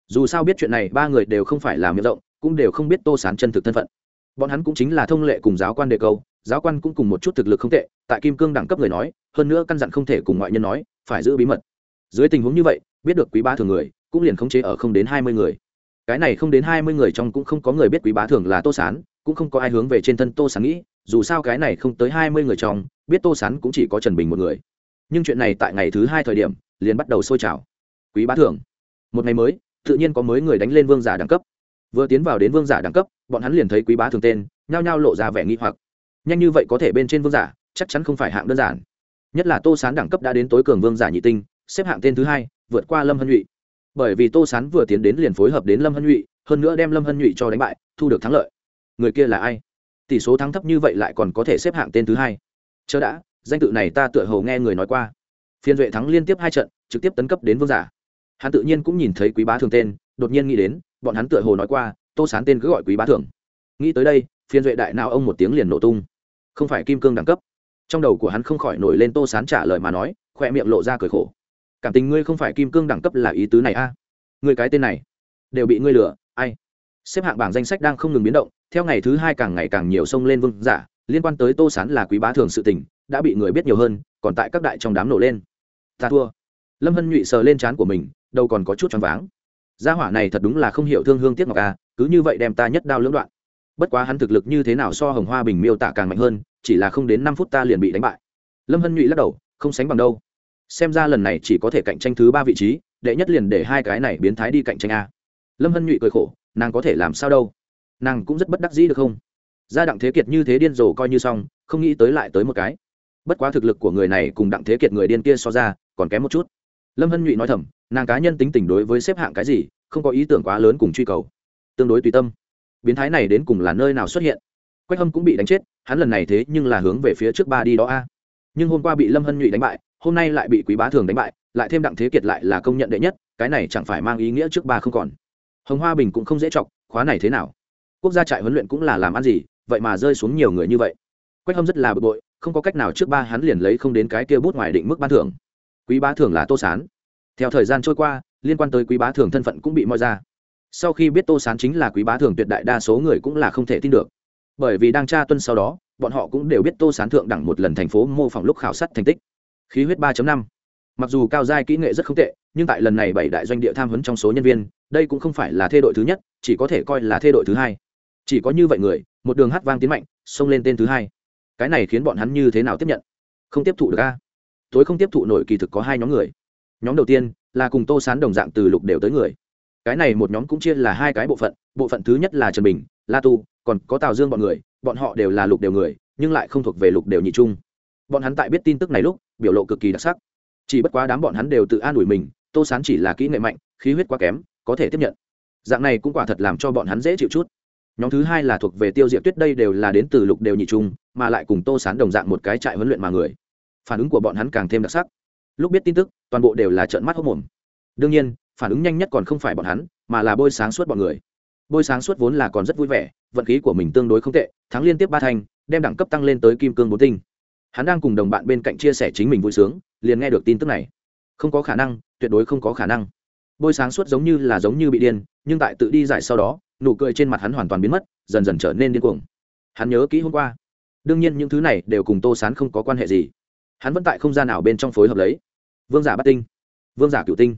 Dù sao biết chuyện này, ba người đều không phải là miệng rộng, cũng đều không biết tô sán chân thực thân phận. Bọn hắn cũng chính là thông lệ cùng giáo quan đề câu, giáo quan cũng cùng một chút thực lực không tệ, tại kim cương đẳng cấp người nói, hơn nữa căn dặn không thể cùng ngoại nhân nói, phải giữ bí mật. Dưới tình huống như vậy, biết được quý ba thường người cũng liền khống chế ở không đến hai mươi người. Cái này không đến hai mươi người trong cũng không có người biết quý bá thường là tô sán, cũng không có ai hướng về trên thân tô sán nghĩ, dù sao cái này không tới hai mươi người trong, biết tô sán cũng chỉ có trần bình một người. Nhưng chuyện này tại ngày thứ hai thời điểm, liền bắt đầu sôi trào. Quý bá thường, một ngày mới, tự nhiên có mới người đánh lên vương giả đẳng cấp. Vừa tiến vào đến vương giả đẳng cấp, bọn hắn liền thấy quý bá thường tên, nhao nhao lộ ra vẻ nghi hoặc. Nhanh như vậy có thể bên trên vương giả, chắc chắn không phải hạng đơn giản. Nhất là tô sán đẳng cấp đã đến tối cường vương giả nhị tinh, xếp hạng tên thứ hai, vượt qua lâm hân nhụy bởi vì tô sán vừa tiến đến liền phối hợp đến lâm hân nhụy, hơn nữa đem lâm hân nhụy cho đánh bại, thu được thắng lợi. Người kia là ai? Tỷ số thắng thấp như vậy lại còn có thể xếp hạng tên thứ hai. Chớ đã, danh tự này ta tựa hầu nghe người nói qua. Phiên duệ thắng liên tiếp hai trận, trực tiếp tấn cấp đến vương giả. Hắn tự nhiên cũng nhìn thấy quý bá thường tên, đột nhiên nghĩ đến, bọn hắn tựa hồ nói qua, tô sán tên cứ gọi quý bá thường. Nghĩ tới đây, phiên duệ đại nào ông một tiếng liền nổ tung. Không phải kim cương đẳng cấp. Trong đầu của hắn không khỏi nổi lên tô sán trả lời mà nói khoe miệng lộ ra cười khổ cảm tình ngươi không phải kim cương đẳng cấp là ý tứ này a. À? người cái tên này, đều bị ngươi lừa, ai? Xếp hạng bảng danh sách đang không ngừng biến động, theo ngày thứ hai càng ngày càng nhiều sông lên vương giả, liên quan tới tô sán là quý bá thường sự tình, đã bị người biết nhiều hơn, còn tại các đại trong đám nổ lên. Ta thua. Lâm hân nhụy sờ lên trán của mình, đâu còn có chút choáng váng. Gia hỏa này thật đúng là không hiểu thương hương tiếc ngọc a, cứ như vậy đem ta nhất đao lưỡng đoạn. Bất quá hắn thực lực như thế nào so hồng hoa bình miêu tả càng mạnh hơn, chỉ là không đến năm phút ta liền bị đánh bại. Lâm hân nhụy lắc đầu, không sánh bằng đâu xem ra lần này chỉ có thể cạnh tranh thứ ba vị trí, đệ nhất liền để hai cái này biến thái đi cạnh tranh a. Lâm hân nhụy cười khổ, nàng có thể làm sao đâu? Nàng cũng rất bất đắc dĩ được không? Gia đặng thế kiệt như thế điên rồ coi như xong, không nghĩ tới lại tới một cái. Bất quá thực lực của người này cùng đặng thế kiệt người điên kia so ra, còn kém một chút. Lâm hân nhụy nói thầm, nàng cá nhân tính tình đối với xếp hạng cái gì, không có ý tưởng quá lớn cùng truy cầu. Tương đối tùy tâm. Biến thái này đến cùng là nơi nào xuất hiện? Quách hâm cũng bị đánh chết, hắn lần này thế nhưng là hướng về phía trước ba đi đó a. Nhưng hôm qua bị lâm hân nhụy đánh bại hôm nay lại bị quý bá thường đánh bại lại thêm đặng thế kiệt lại là công nhận đệ nhất cái này chẳng phải mang ý nghĩa trước ba không còn. Hồng hoa bình cũng không dễ chọc khóa này thế nào? Quốc gia trại huấn luyện cũng là làm ăn gì vậy mà rơi xuống nhiều người như vậy. Quách hâm rất là bực bội không có cách nào trước ba hắn liền lấy không đến cái kia bút ngoài định mức ban thưởng. Quý bá thường là tô sán. Theo thời gian trôi qua liên quan tới quý bá thường thân phận cũng bị moi ra. Sau khi biết tô sán chính là quý bá thường, tuyệt đại đa số người cũng là không thể tin được. Bởi vì đang tra tuân sau đó bọn họ cũng đều biết tô sán thượng đẳng một lần thành phố mô phỏng lúc khảo sát thành tích khí huyết ba năm. Mặc dù cao giai kỹ nghệ rất không tệ, nhưng tại lần này bảy đại doanh địa tham vấn trong số nhân viên, đây cũng không phải là thê đội thứ nhất, chỉ có thể coi là thê đội thứ hai. Chỉ có như vậy người, một đường hát vang tiến mạnh, xông lên tên thứ hai. Cái này khiến bọn hắn như thế nào tiếp nhận? Không tiếp thụ được a. Tối không tiếp thụ nổi kỳ thực có hai nhóm người. Nhóm đầu tiên là cùng tô sán đồng dạng từ lục đều tới người. Cái này một nhóm cũng chia là hai cái bộ phận bộ phận thứ nhất là trần bình, la tu, còn có tào dương bọn người, bọn họ đều là lục đều người, nhưng lại không thuộc về lục đều nhị trung. Bọn hắn tại biết tin tức này lúc biểu lộ cực kỳ đặc sắc. Chỉ bất quá đám bọn hắn đều tự an ủi mình, tô sán chỉ là kỹ nghệ mạnh, khí huyết quá kém, có thể tiếp nhận. Dạng này cũng quả thật làm cho bọn hắn dễ chịu chút. Nhóm thứ hai là thuộc về tiêu diệp tuyết đây đều là đến từ lục đều nhị trung, mà lại cùng tô sán đồng dạng một cái trại huấn luyện mà người. Phản ứng của bọn hắn càng thêm đặc sắc. Lúc biết tin tức, toàn bộ đều là trợn mắt hốc mồm. Đương nhiên, phản ứng nhanh nhất còn không phải bọn hắn, mà là bôi sáng suốt bọn người. Bôi sáng suốt vốn là còn rất vui vẻ, vận khí của mình tương đối không tệ, thắng liên tiếp ba thành, đem đẳng cấp tăng lên tới kim cương bốn tinh hắn đang cùng đồng bạn bên cạnh chia sẻ chính mình vui sướng, liền nghe được tin tức này. Không có khả năng, tuyệt đối không có khả năng. Bôi sáng suốt giống như là giống như bị điên, nhưng tại tự đi giải sau đó, nụ cười trên mặt hắn hoàn toàn biến mất, dần dần trở nên điên cuồng. Hắn nhớ kỹ hôm qua. Đương nhiên những thứ này đều cùng tô sán không có quan hệ gì. Hắn vẫn tại không gian nào bên trong phối hợp lấy. Vương giả bát tinh, vương giả cựu tinh.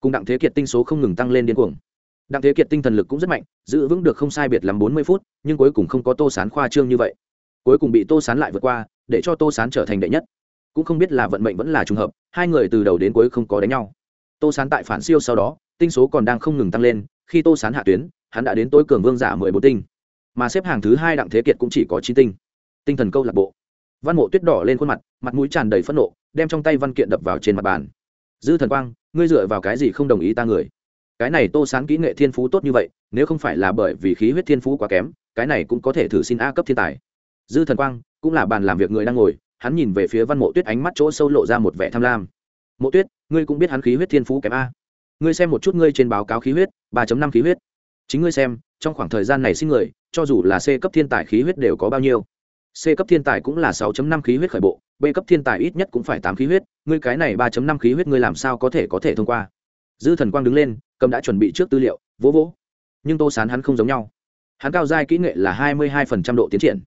Cùng đặng thế kiệt tinh số không ngừng tăng lên điên cuồng. Đặng thế kiệt tinh thần lực cũng rất mạnh, giữ vững được không sai biệt lắm bốn mươi phút, nhưng cuối cùng không có tô sán khoa trương như vậy. Cuối cùng bị tô sán lại vượt qua để cho tô sán trở thành đệ nhất. Cũng không biết là vận mệnh vẫn là trùng hợp, hai người từ đầu đến cuối không có đánh nhau. Tô sán tại phản siêu sau đó, tinh số còn đang không ngừng tăng lên, khi tô sán hạ tuyến, hắn đã đến tối cường vương giả mười bốn tinh. Mà xếp hàng thứ hai đặng thế kiệt cũng chỉ có chín tinh. Tinh thần câu lạc bộ. Văn mộ tuyết đỏ lên khuôn mặt mặt mũi tràn đầy phẫn nộ, đem trong tay văn kiện đập vào trên mặt bàn. Dư thần quang, ngươi dựa vào cái gì không đồng ý ta người? Cái này tô sán kỹ nghệ thiên phú tốt như vậy, nếu không phải là bởi vì khí huyết thiên phú quá kém, cái này cũng có thể thử xin a cấp thiên tài. Dư thần quang cũng là bàn làm việc người đang ngồi, hắn nhìn về phía văn mộ tuyết ánh mắt chỗ sâu lộ ra một vẻ tham lam. Mộ tuyết, ngươi cũng biết hắn khí huyết thiên phú kém a. Ngươi xem một chút ngươi trên báo cáo khí huyết, ba năm khí huyết. Chính ngươi xem, trong khoảng thời gian này sinh người, cho dù là c cấp thiên tài khí huyết đều có bao nhiêu? C cấp thiên tài cũng là sáu năm khí huyết khởi bộ, b cấp thiên tài ít nhất cũng phải tám khí huyết. Ngươi cái này ba năm khí huyết ngươi làm sao có thể có thể thông qua? Dư thần quang đứng lên, cầm đã chuẩn bị trước tư liệu, vỗ vỗ. Nhưng tô sán hắn không giống nhau. Hắn cao giai kỹ nghệ là hai mươi hai độ tiến triển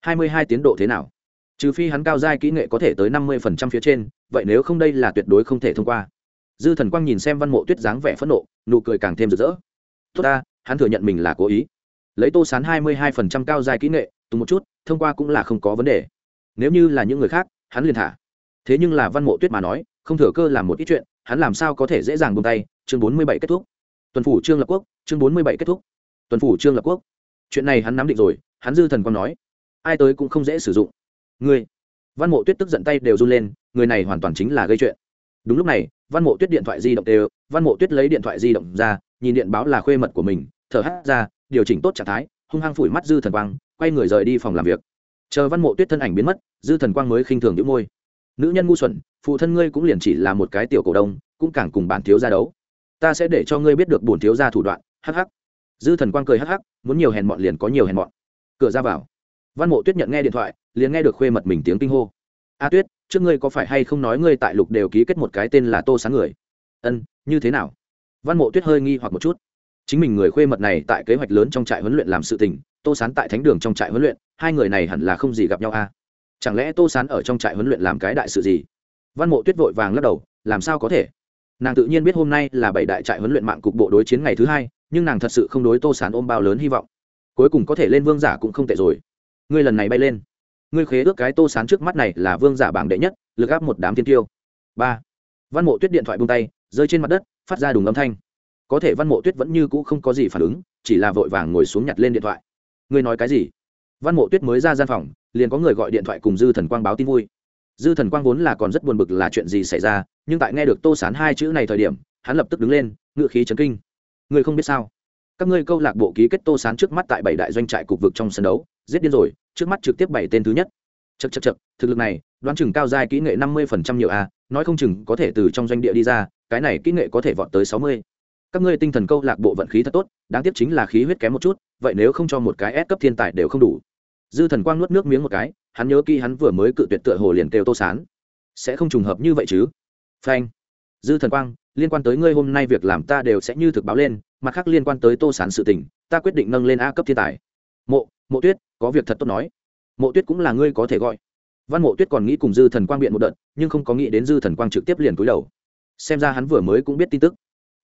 hai mươi hai tiến độ thế nào? Trừ phi hắn cao giai kỹ nghệ có thể tới năm mươi phía trên, vậy nếu không đây là tuyệt đối không thể thông qua. Dư thần quang nhìn xem văn mộ tuyết dáng vẻ phẫn nộ, nụ cười càng thêm rực rỡ. Tốt ta, hắn thừa nhận mình là cố ý. Lấy tô sán hai mươi hai cao giai kỹ nghệ, tùng một chút, thông qua cũng là không có vấn đề. Nếu như là những người khác, hắn liền thả. Thế nhưng là văn mộ tuyết mà nói, không thừa cơ làm một ít chuyện, hắn làm sao có thể dễ dàng buông tay? Chương bốn mươi bảy kết thúc. Tuần phủ trương lập quốc, chương bốn mươi bảy kết thúc. Tuần phủ trương lập quốc. Chuyện này hắn nắm định rồi, hắn dư thần quang nói ai tới cũng không dễ sử dụng. Ngươi, văn mộ tuyết tức giận tay đều run lên, người này hoàn toàn chính là gây chuyện. Đúng lúc này, văn mộ tuyết điện thoại di động đều, văn mộ tuyết lấy điện thoại di động ra, nhìn điện báo là khuê mật của mình, thở hắt ra, điều chỉnh tốt trạng thái, hung hăng phủi mắt dư thần quang, quay người rời đi phòng làm việc. Chờ văn mộ tuyết thân ảnh biến mất, dư thần quang mới khinh thường đĩu môi. Nữ nhân ngu xuẩn, phụ thân ngươi cũng liền chỉ là một cái tiểu cổ đông, cũng càng cùng bản thiếu gia đấu. Ta sẽ để cho ngươi biết được bổn thiếu gia thủ đoạn, hắc hắc. Dư thần quang cười hắc hắc, muốn nhiều hèn mọn liền có nhiều hèn mọn. Cửa ra vào văn mộ tuyết nhận nghe điện thoại, liền nghe được khuê mật mình tiếng kinh hô. A tuyết, trước ngươi có phải hay không nói ngươi tại lục đều ký kết một cái tên là tô sáng người? Ân, như thế nào? Văn mộ tuyết hơi nghi hoặc một chút. Chính mình người khuê mật này tại kế hoạch lớn trong trại huấn luyện làm sự tình, tô sán tại thánh đường trong trại huấn luyện, hai người này hẳn là không gì gặp nhau a. À? chẳng lẽ tô sán ở trong trại huấn luyện làm cái đại sự gì? Văn mộ tuyết vội vàng lắc đầu, làm sao có thể? Nàng tự nhiên biết hôm nay là bảy đại trại huấn luyện mạng cục bộ đối chiến ngày thứ hai, nhưng nàng thật sự không đối tô sán ôm bao lớn hy vọng. Cuối cùng có thể lên vương giả cũng không tệ rồi ngươi lần này bay lên. Ngươi khế ước cái tô sán trước mắt này là vương giả bảng đệ nhất, lực áp một đám thiên tiêu ba. Văn mộ tuyết điện thoại bung tay, rơi trên mặt đất, phát ra đùng âm thanh. Có thể văn mộ tuyết vẫn như cũ không có gì phản ứng, chỉ là vội vàng ngồi xuống nhặt lên điện thoại. Ngươi nói cái gì? Văn mộ tuyết mới ra gian phòng, liền có người gọi điện thoại cùng dư thần quang báo tin vui. Dư thần quang vốn là còn rất buồn bực là chuyện gì xảy ra, nhưng tại nghe được tô sán hai chữ này thời điểm, hắn lập tức đứng lên, ngựa khí chấn kinh. Ngươi không biết sao? Các ngươi câu lạc bộ ký kết tô sán trước mắt tại bảy đại doanh trại cục vực trong sân đấu, giết điên rồi trước mắt trực tiếp bảy tên thứ nhất. Chật chật chật thực lực này, đoán chừng cao giai kỹ nghệ năm mươi phần trăm nhiều a, nói không chừng có thể từ trong doanh địa đi ra, cái này kỹ nghệ có thể vọt tới sáu mươi. Các ngươi tinh thần câu lạc bộ vận khí thật tốt, đáng tiếc chính là khí huyết kém một chút, vậy nếu không cho một cái S cấp thiên tài đều không đủ. Dư thần quang nuốt nước miếng một cái, hắn nhớ kỹ hắn vừa mới cự tuyệt tựa hồ liền kêu tô sán. Sẽ không trùng hợp như vậy chứ? Phanh. Dư thần quang, liên quan tới ngươi hôm nay việc làm ta đều sẽ như thực báo lên, mặt khác liên quan tới tô sán sự tình, ta quyết định nâng lên a cấp thiên tài. Mộ mộ tuyết, có việc thật tốt nói. Mộ tuyết cũng là ngươi có thể gọi. Văn mộ tuyết còn nghĩ cùng dư thần quang biện một đợt, nhưng không có nghĩ đến dư thần quang trực tiếp liền cúi đầu. Xem ra hắn vừa mới cũng biết tin tức.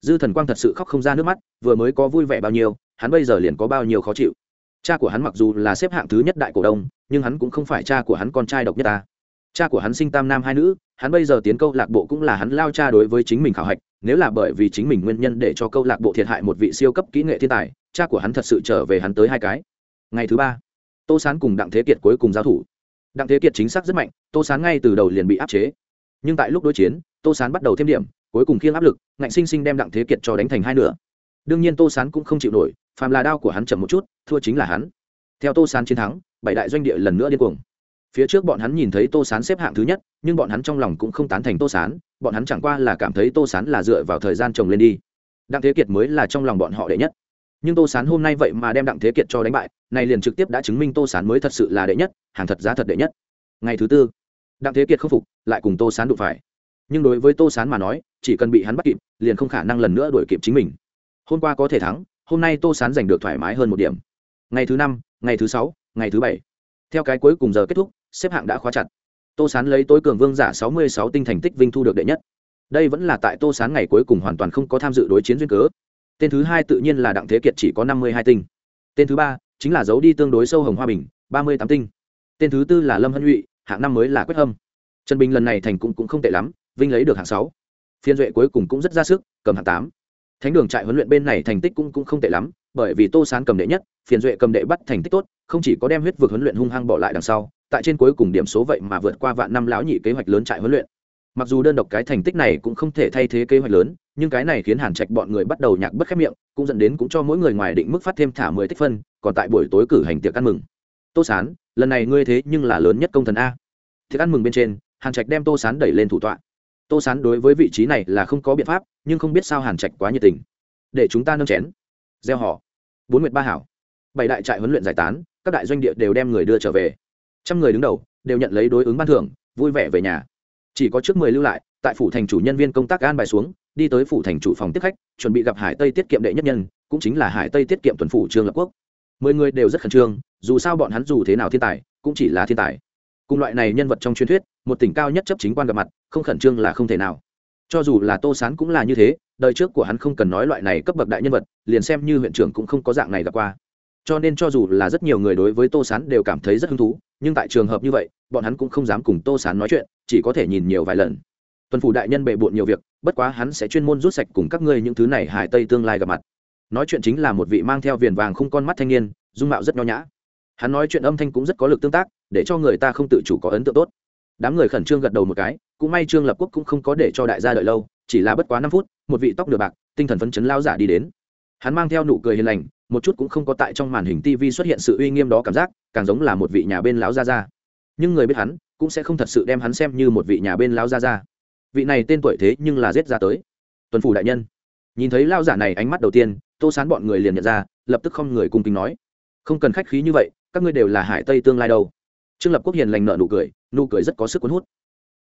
Dư thần quang thật sự khóc không ra nước mắt, vừa mới có vui vẻ bao nhiêu, hắn bây giờ liền có bao nhiêu khó chịu. Cha của hắn mặc dù là xếp hạng thứ nhất đại cổ đông, nhưng hắn cũng không phải cha của hắn con trai độc nhất ta. Cha của hắn sinh tam nam hai nữ, hắn bây giờ tiến câu lạc bộ cũng là hắn lao cha đối với chính mình khảo hạch, nếu là bởi vì chính mình nguyên nhân để cho câu lạc bộ thiệt hại một vị siêu cấp kỹ nghệ thiên tài, cha của hắn thật sự trở về hắn tới hai cái ngày thứ ba, tô sán cùng đặng thế kiệt cuối cùng giao thủ. Đặng thế kiệt chính xác rất mạnh, tô sán ngay từ đầu liền bị áp chế. Nhưng tại lúc đối chiến, tô sán bắt đầu thêm điểm, cuối cùng khiêng áp lực, ngạnh sinh sinh đem đặng thế kiệt cho đánh thành hai nửa. Đương nhiên tô sán cũng không chịu nổi, phàm là đao của hắn chậm một chút, thua chính là hắn. Theo tô sán chiến thắng, bảy đại doanh địa lần nữa điên cuồng. Phía trước bọn hắn nhìn thấy tô sán xếp hạng thứ nhất, nhưng bọn hắn trong lòng cũng không tán thành tô sán, bọn hắn chẳng qua là cảm thấy tô sán là dựa vào thời gian trồng lên đi. Đặng thế kiệt mới là trong lòng bọn họ đệ nhất nhưng tô sán hôm nay vậy mà đem đặng thế kiệt cho đánh bại, này liền trực tiếp đã chứng minh tô sán mới thật sự là đệ nhất, hàng thật giá thật đệ nhất. Ngày thứ tư, đặng thế kiệt không phục, lại cùng tô sán đụng phải. Nhưng đối với tô sán mà nói, chỉ cần bị hắn bắt kịp, liền không khả năng lần nữa đuổi kịp chính mình. Hôm qua có thể thắng, hôm nay tô sán giành được thoải mái hơn một điểm. Ngày thứ năm, ngày thứ sáu, ngày thứ bảy. Theo cái cuối cùng giờ kết thúc, xếp hạng đã khóa chặt. Tô sán lấy tối cường vương giả sáu mươi sáu tinh thành tích vinh thu được đệ nhất. Đây vẫn là tại tô sán ngày cuối cùng hoàn toàn không có tham dự đối chiến duyên cớ tên thứ hai tự nhiên là đặng thế kiệt chỉ có năm mươi hai tinh. Tên thứ ba chính là dấu đi tương đối sâu hồng hoa bình ba mươi tám tinh. Tên thứ tư là lâm hân nhụy hạng năm mới là quyết hâm. Trần bình lần này thành cũng, cũng không tệ lắm vinh lấy được hạng sáu. Phiên duệ cuối cùng cũng rất ra sức cầm hạng tám. Thánh đường trại huấn luyện bên này thành tích cũng, cũng không tệ lắm bởi vì tô sán cầm đệ nhất phiền duệ cầm đệ bắt thành tích tốt không chỉ có đem huyết vực huấn luyện hung hăng bỏ lại đằng sau tại trên cuối cùng điểm số vậy mà vượt qua vạn năm lão nhị kế hoạch lớn trại huấn luyện mặc dù đơn độc cái thành tích này cũng không thể thay thế kế hoạch lớn, nhưng cái này khiến hàn trạch bọn người bắt đầu nhạc bất khép miệng, cũng dẫn đến cũng cho mỗi người ngoài định mức phát thêm thả mười tích phân, còn tại buổi tối cử hành tiệc ăn mừng. Tô sán, lần này ngươi thế nhưng là lớn nhất công thần a. Tiệc ăn mừng bên trên, hàn trạch đem tô sán đẩy lên thủ tọa. Tô sán đối với vị trí này là không có biện pháp, nhưng không biết sao hàn trạch quá nhiệt tình. Để chúng ta nâng chén. Gieo họ. Bốn nguyệt ba hảo. Bảy đại trại huấn luyện giải tán, các đại doanh địa đều đem người đưa trở về. Trăm người đứng đầu, đều nhận lấy đối ứng ban thưởng, vui vẻ về nhà chỉ có trước mười lưu lại, tại phủ thành chủ nhân viên công tác an bài xuống, đi tới phủ thành chủ phòng tiếp khách, chuẩn bị gặp hải tây tiết kiệm đệ nhất nhân, cũng chính là hải tây tiết kiệm tuần phủ trương lập quốc. Mười người đều rất khẩn trương, dù sao bọn hắn dù thế nào thiên tài, cũng chỉ là thiên tài. Cùng loại này nhân vật trong truyền thuyết, một tỉnh cao nhất chấp chính quan gặp mặt, không khẩn trương là không thể nào. Cho dù là tô sán cũng là như thế, đời trước của hắn không cần nói loại này cấp bậc đại nhân vật, liền xem như huyện trưởng cũng không có dạng này gặp qua. Cho nên cho dù là rất nhiều người đối với tô sán đều cảm thấy rất hứng thú, nhưng tại trường hợp như vậy, bọn hắn cũng không dám cùng tô sán nói chuyện chỉ có thể nhìn nhiều vài lần. Tuần phủ đại nhân bệ bộn nhiều việc, bất quá hắn sẽ chuyên môn rút sạch cùng các ngươi những thứ này hải tây tương lai gặp mặt. Nói chuyện chính là một vị mang theo viền vàng không con mắt thanh niên, dung mạo rất nho nhã. Hắn nói chuyện âm thanh cũng rất có lực tương tác, để cho người ta không tự chủ có ấn tượng tốt. Đám người khẩn trương gật đầu một cái, cũng may trương lập quốc cũng không có để cho đại gia đợi lâu, chỉ là bất quá năm phút, một vị tóc nửa bạc, tinh thần phấn chấn lao giả đi đến. Hắn mang theo nụ cười hiền lành, một chút cũng không có tại trong màn hình tv xuất hiện sự uy nghiêm đó cảm giác, càng giống là một vị nhà bên láo gia gia. Nhưng người biết hắn cũng sẽ không thật sự đem hắn xem như một vị nhà bên láo gia gia. Vị này tên tuổi thế nhưng là giết ra tới. Tuần phủ đại nhân. Nhìn thấy lao giả này ánh mắt đầu tiên, tô sán bọn người liền nhận ra, lập tức không người cung kính nói. Không cần khách khí như vậy, các ngươi đều là hải tây tương lai đâu. Trương lập quốc hiền lành nợ nụ cười nụ cười rất có sức cuốn hút.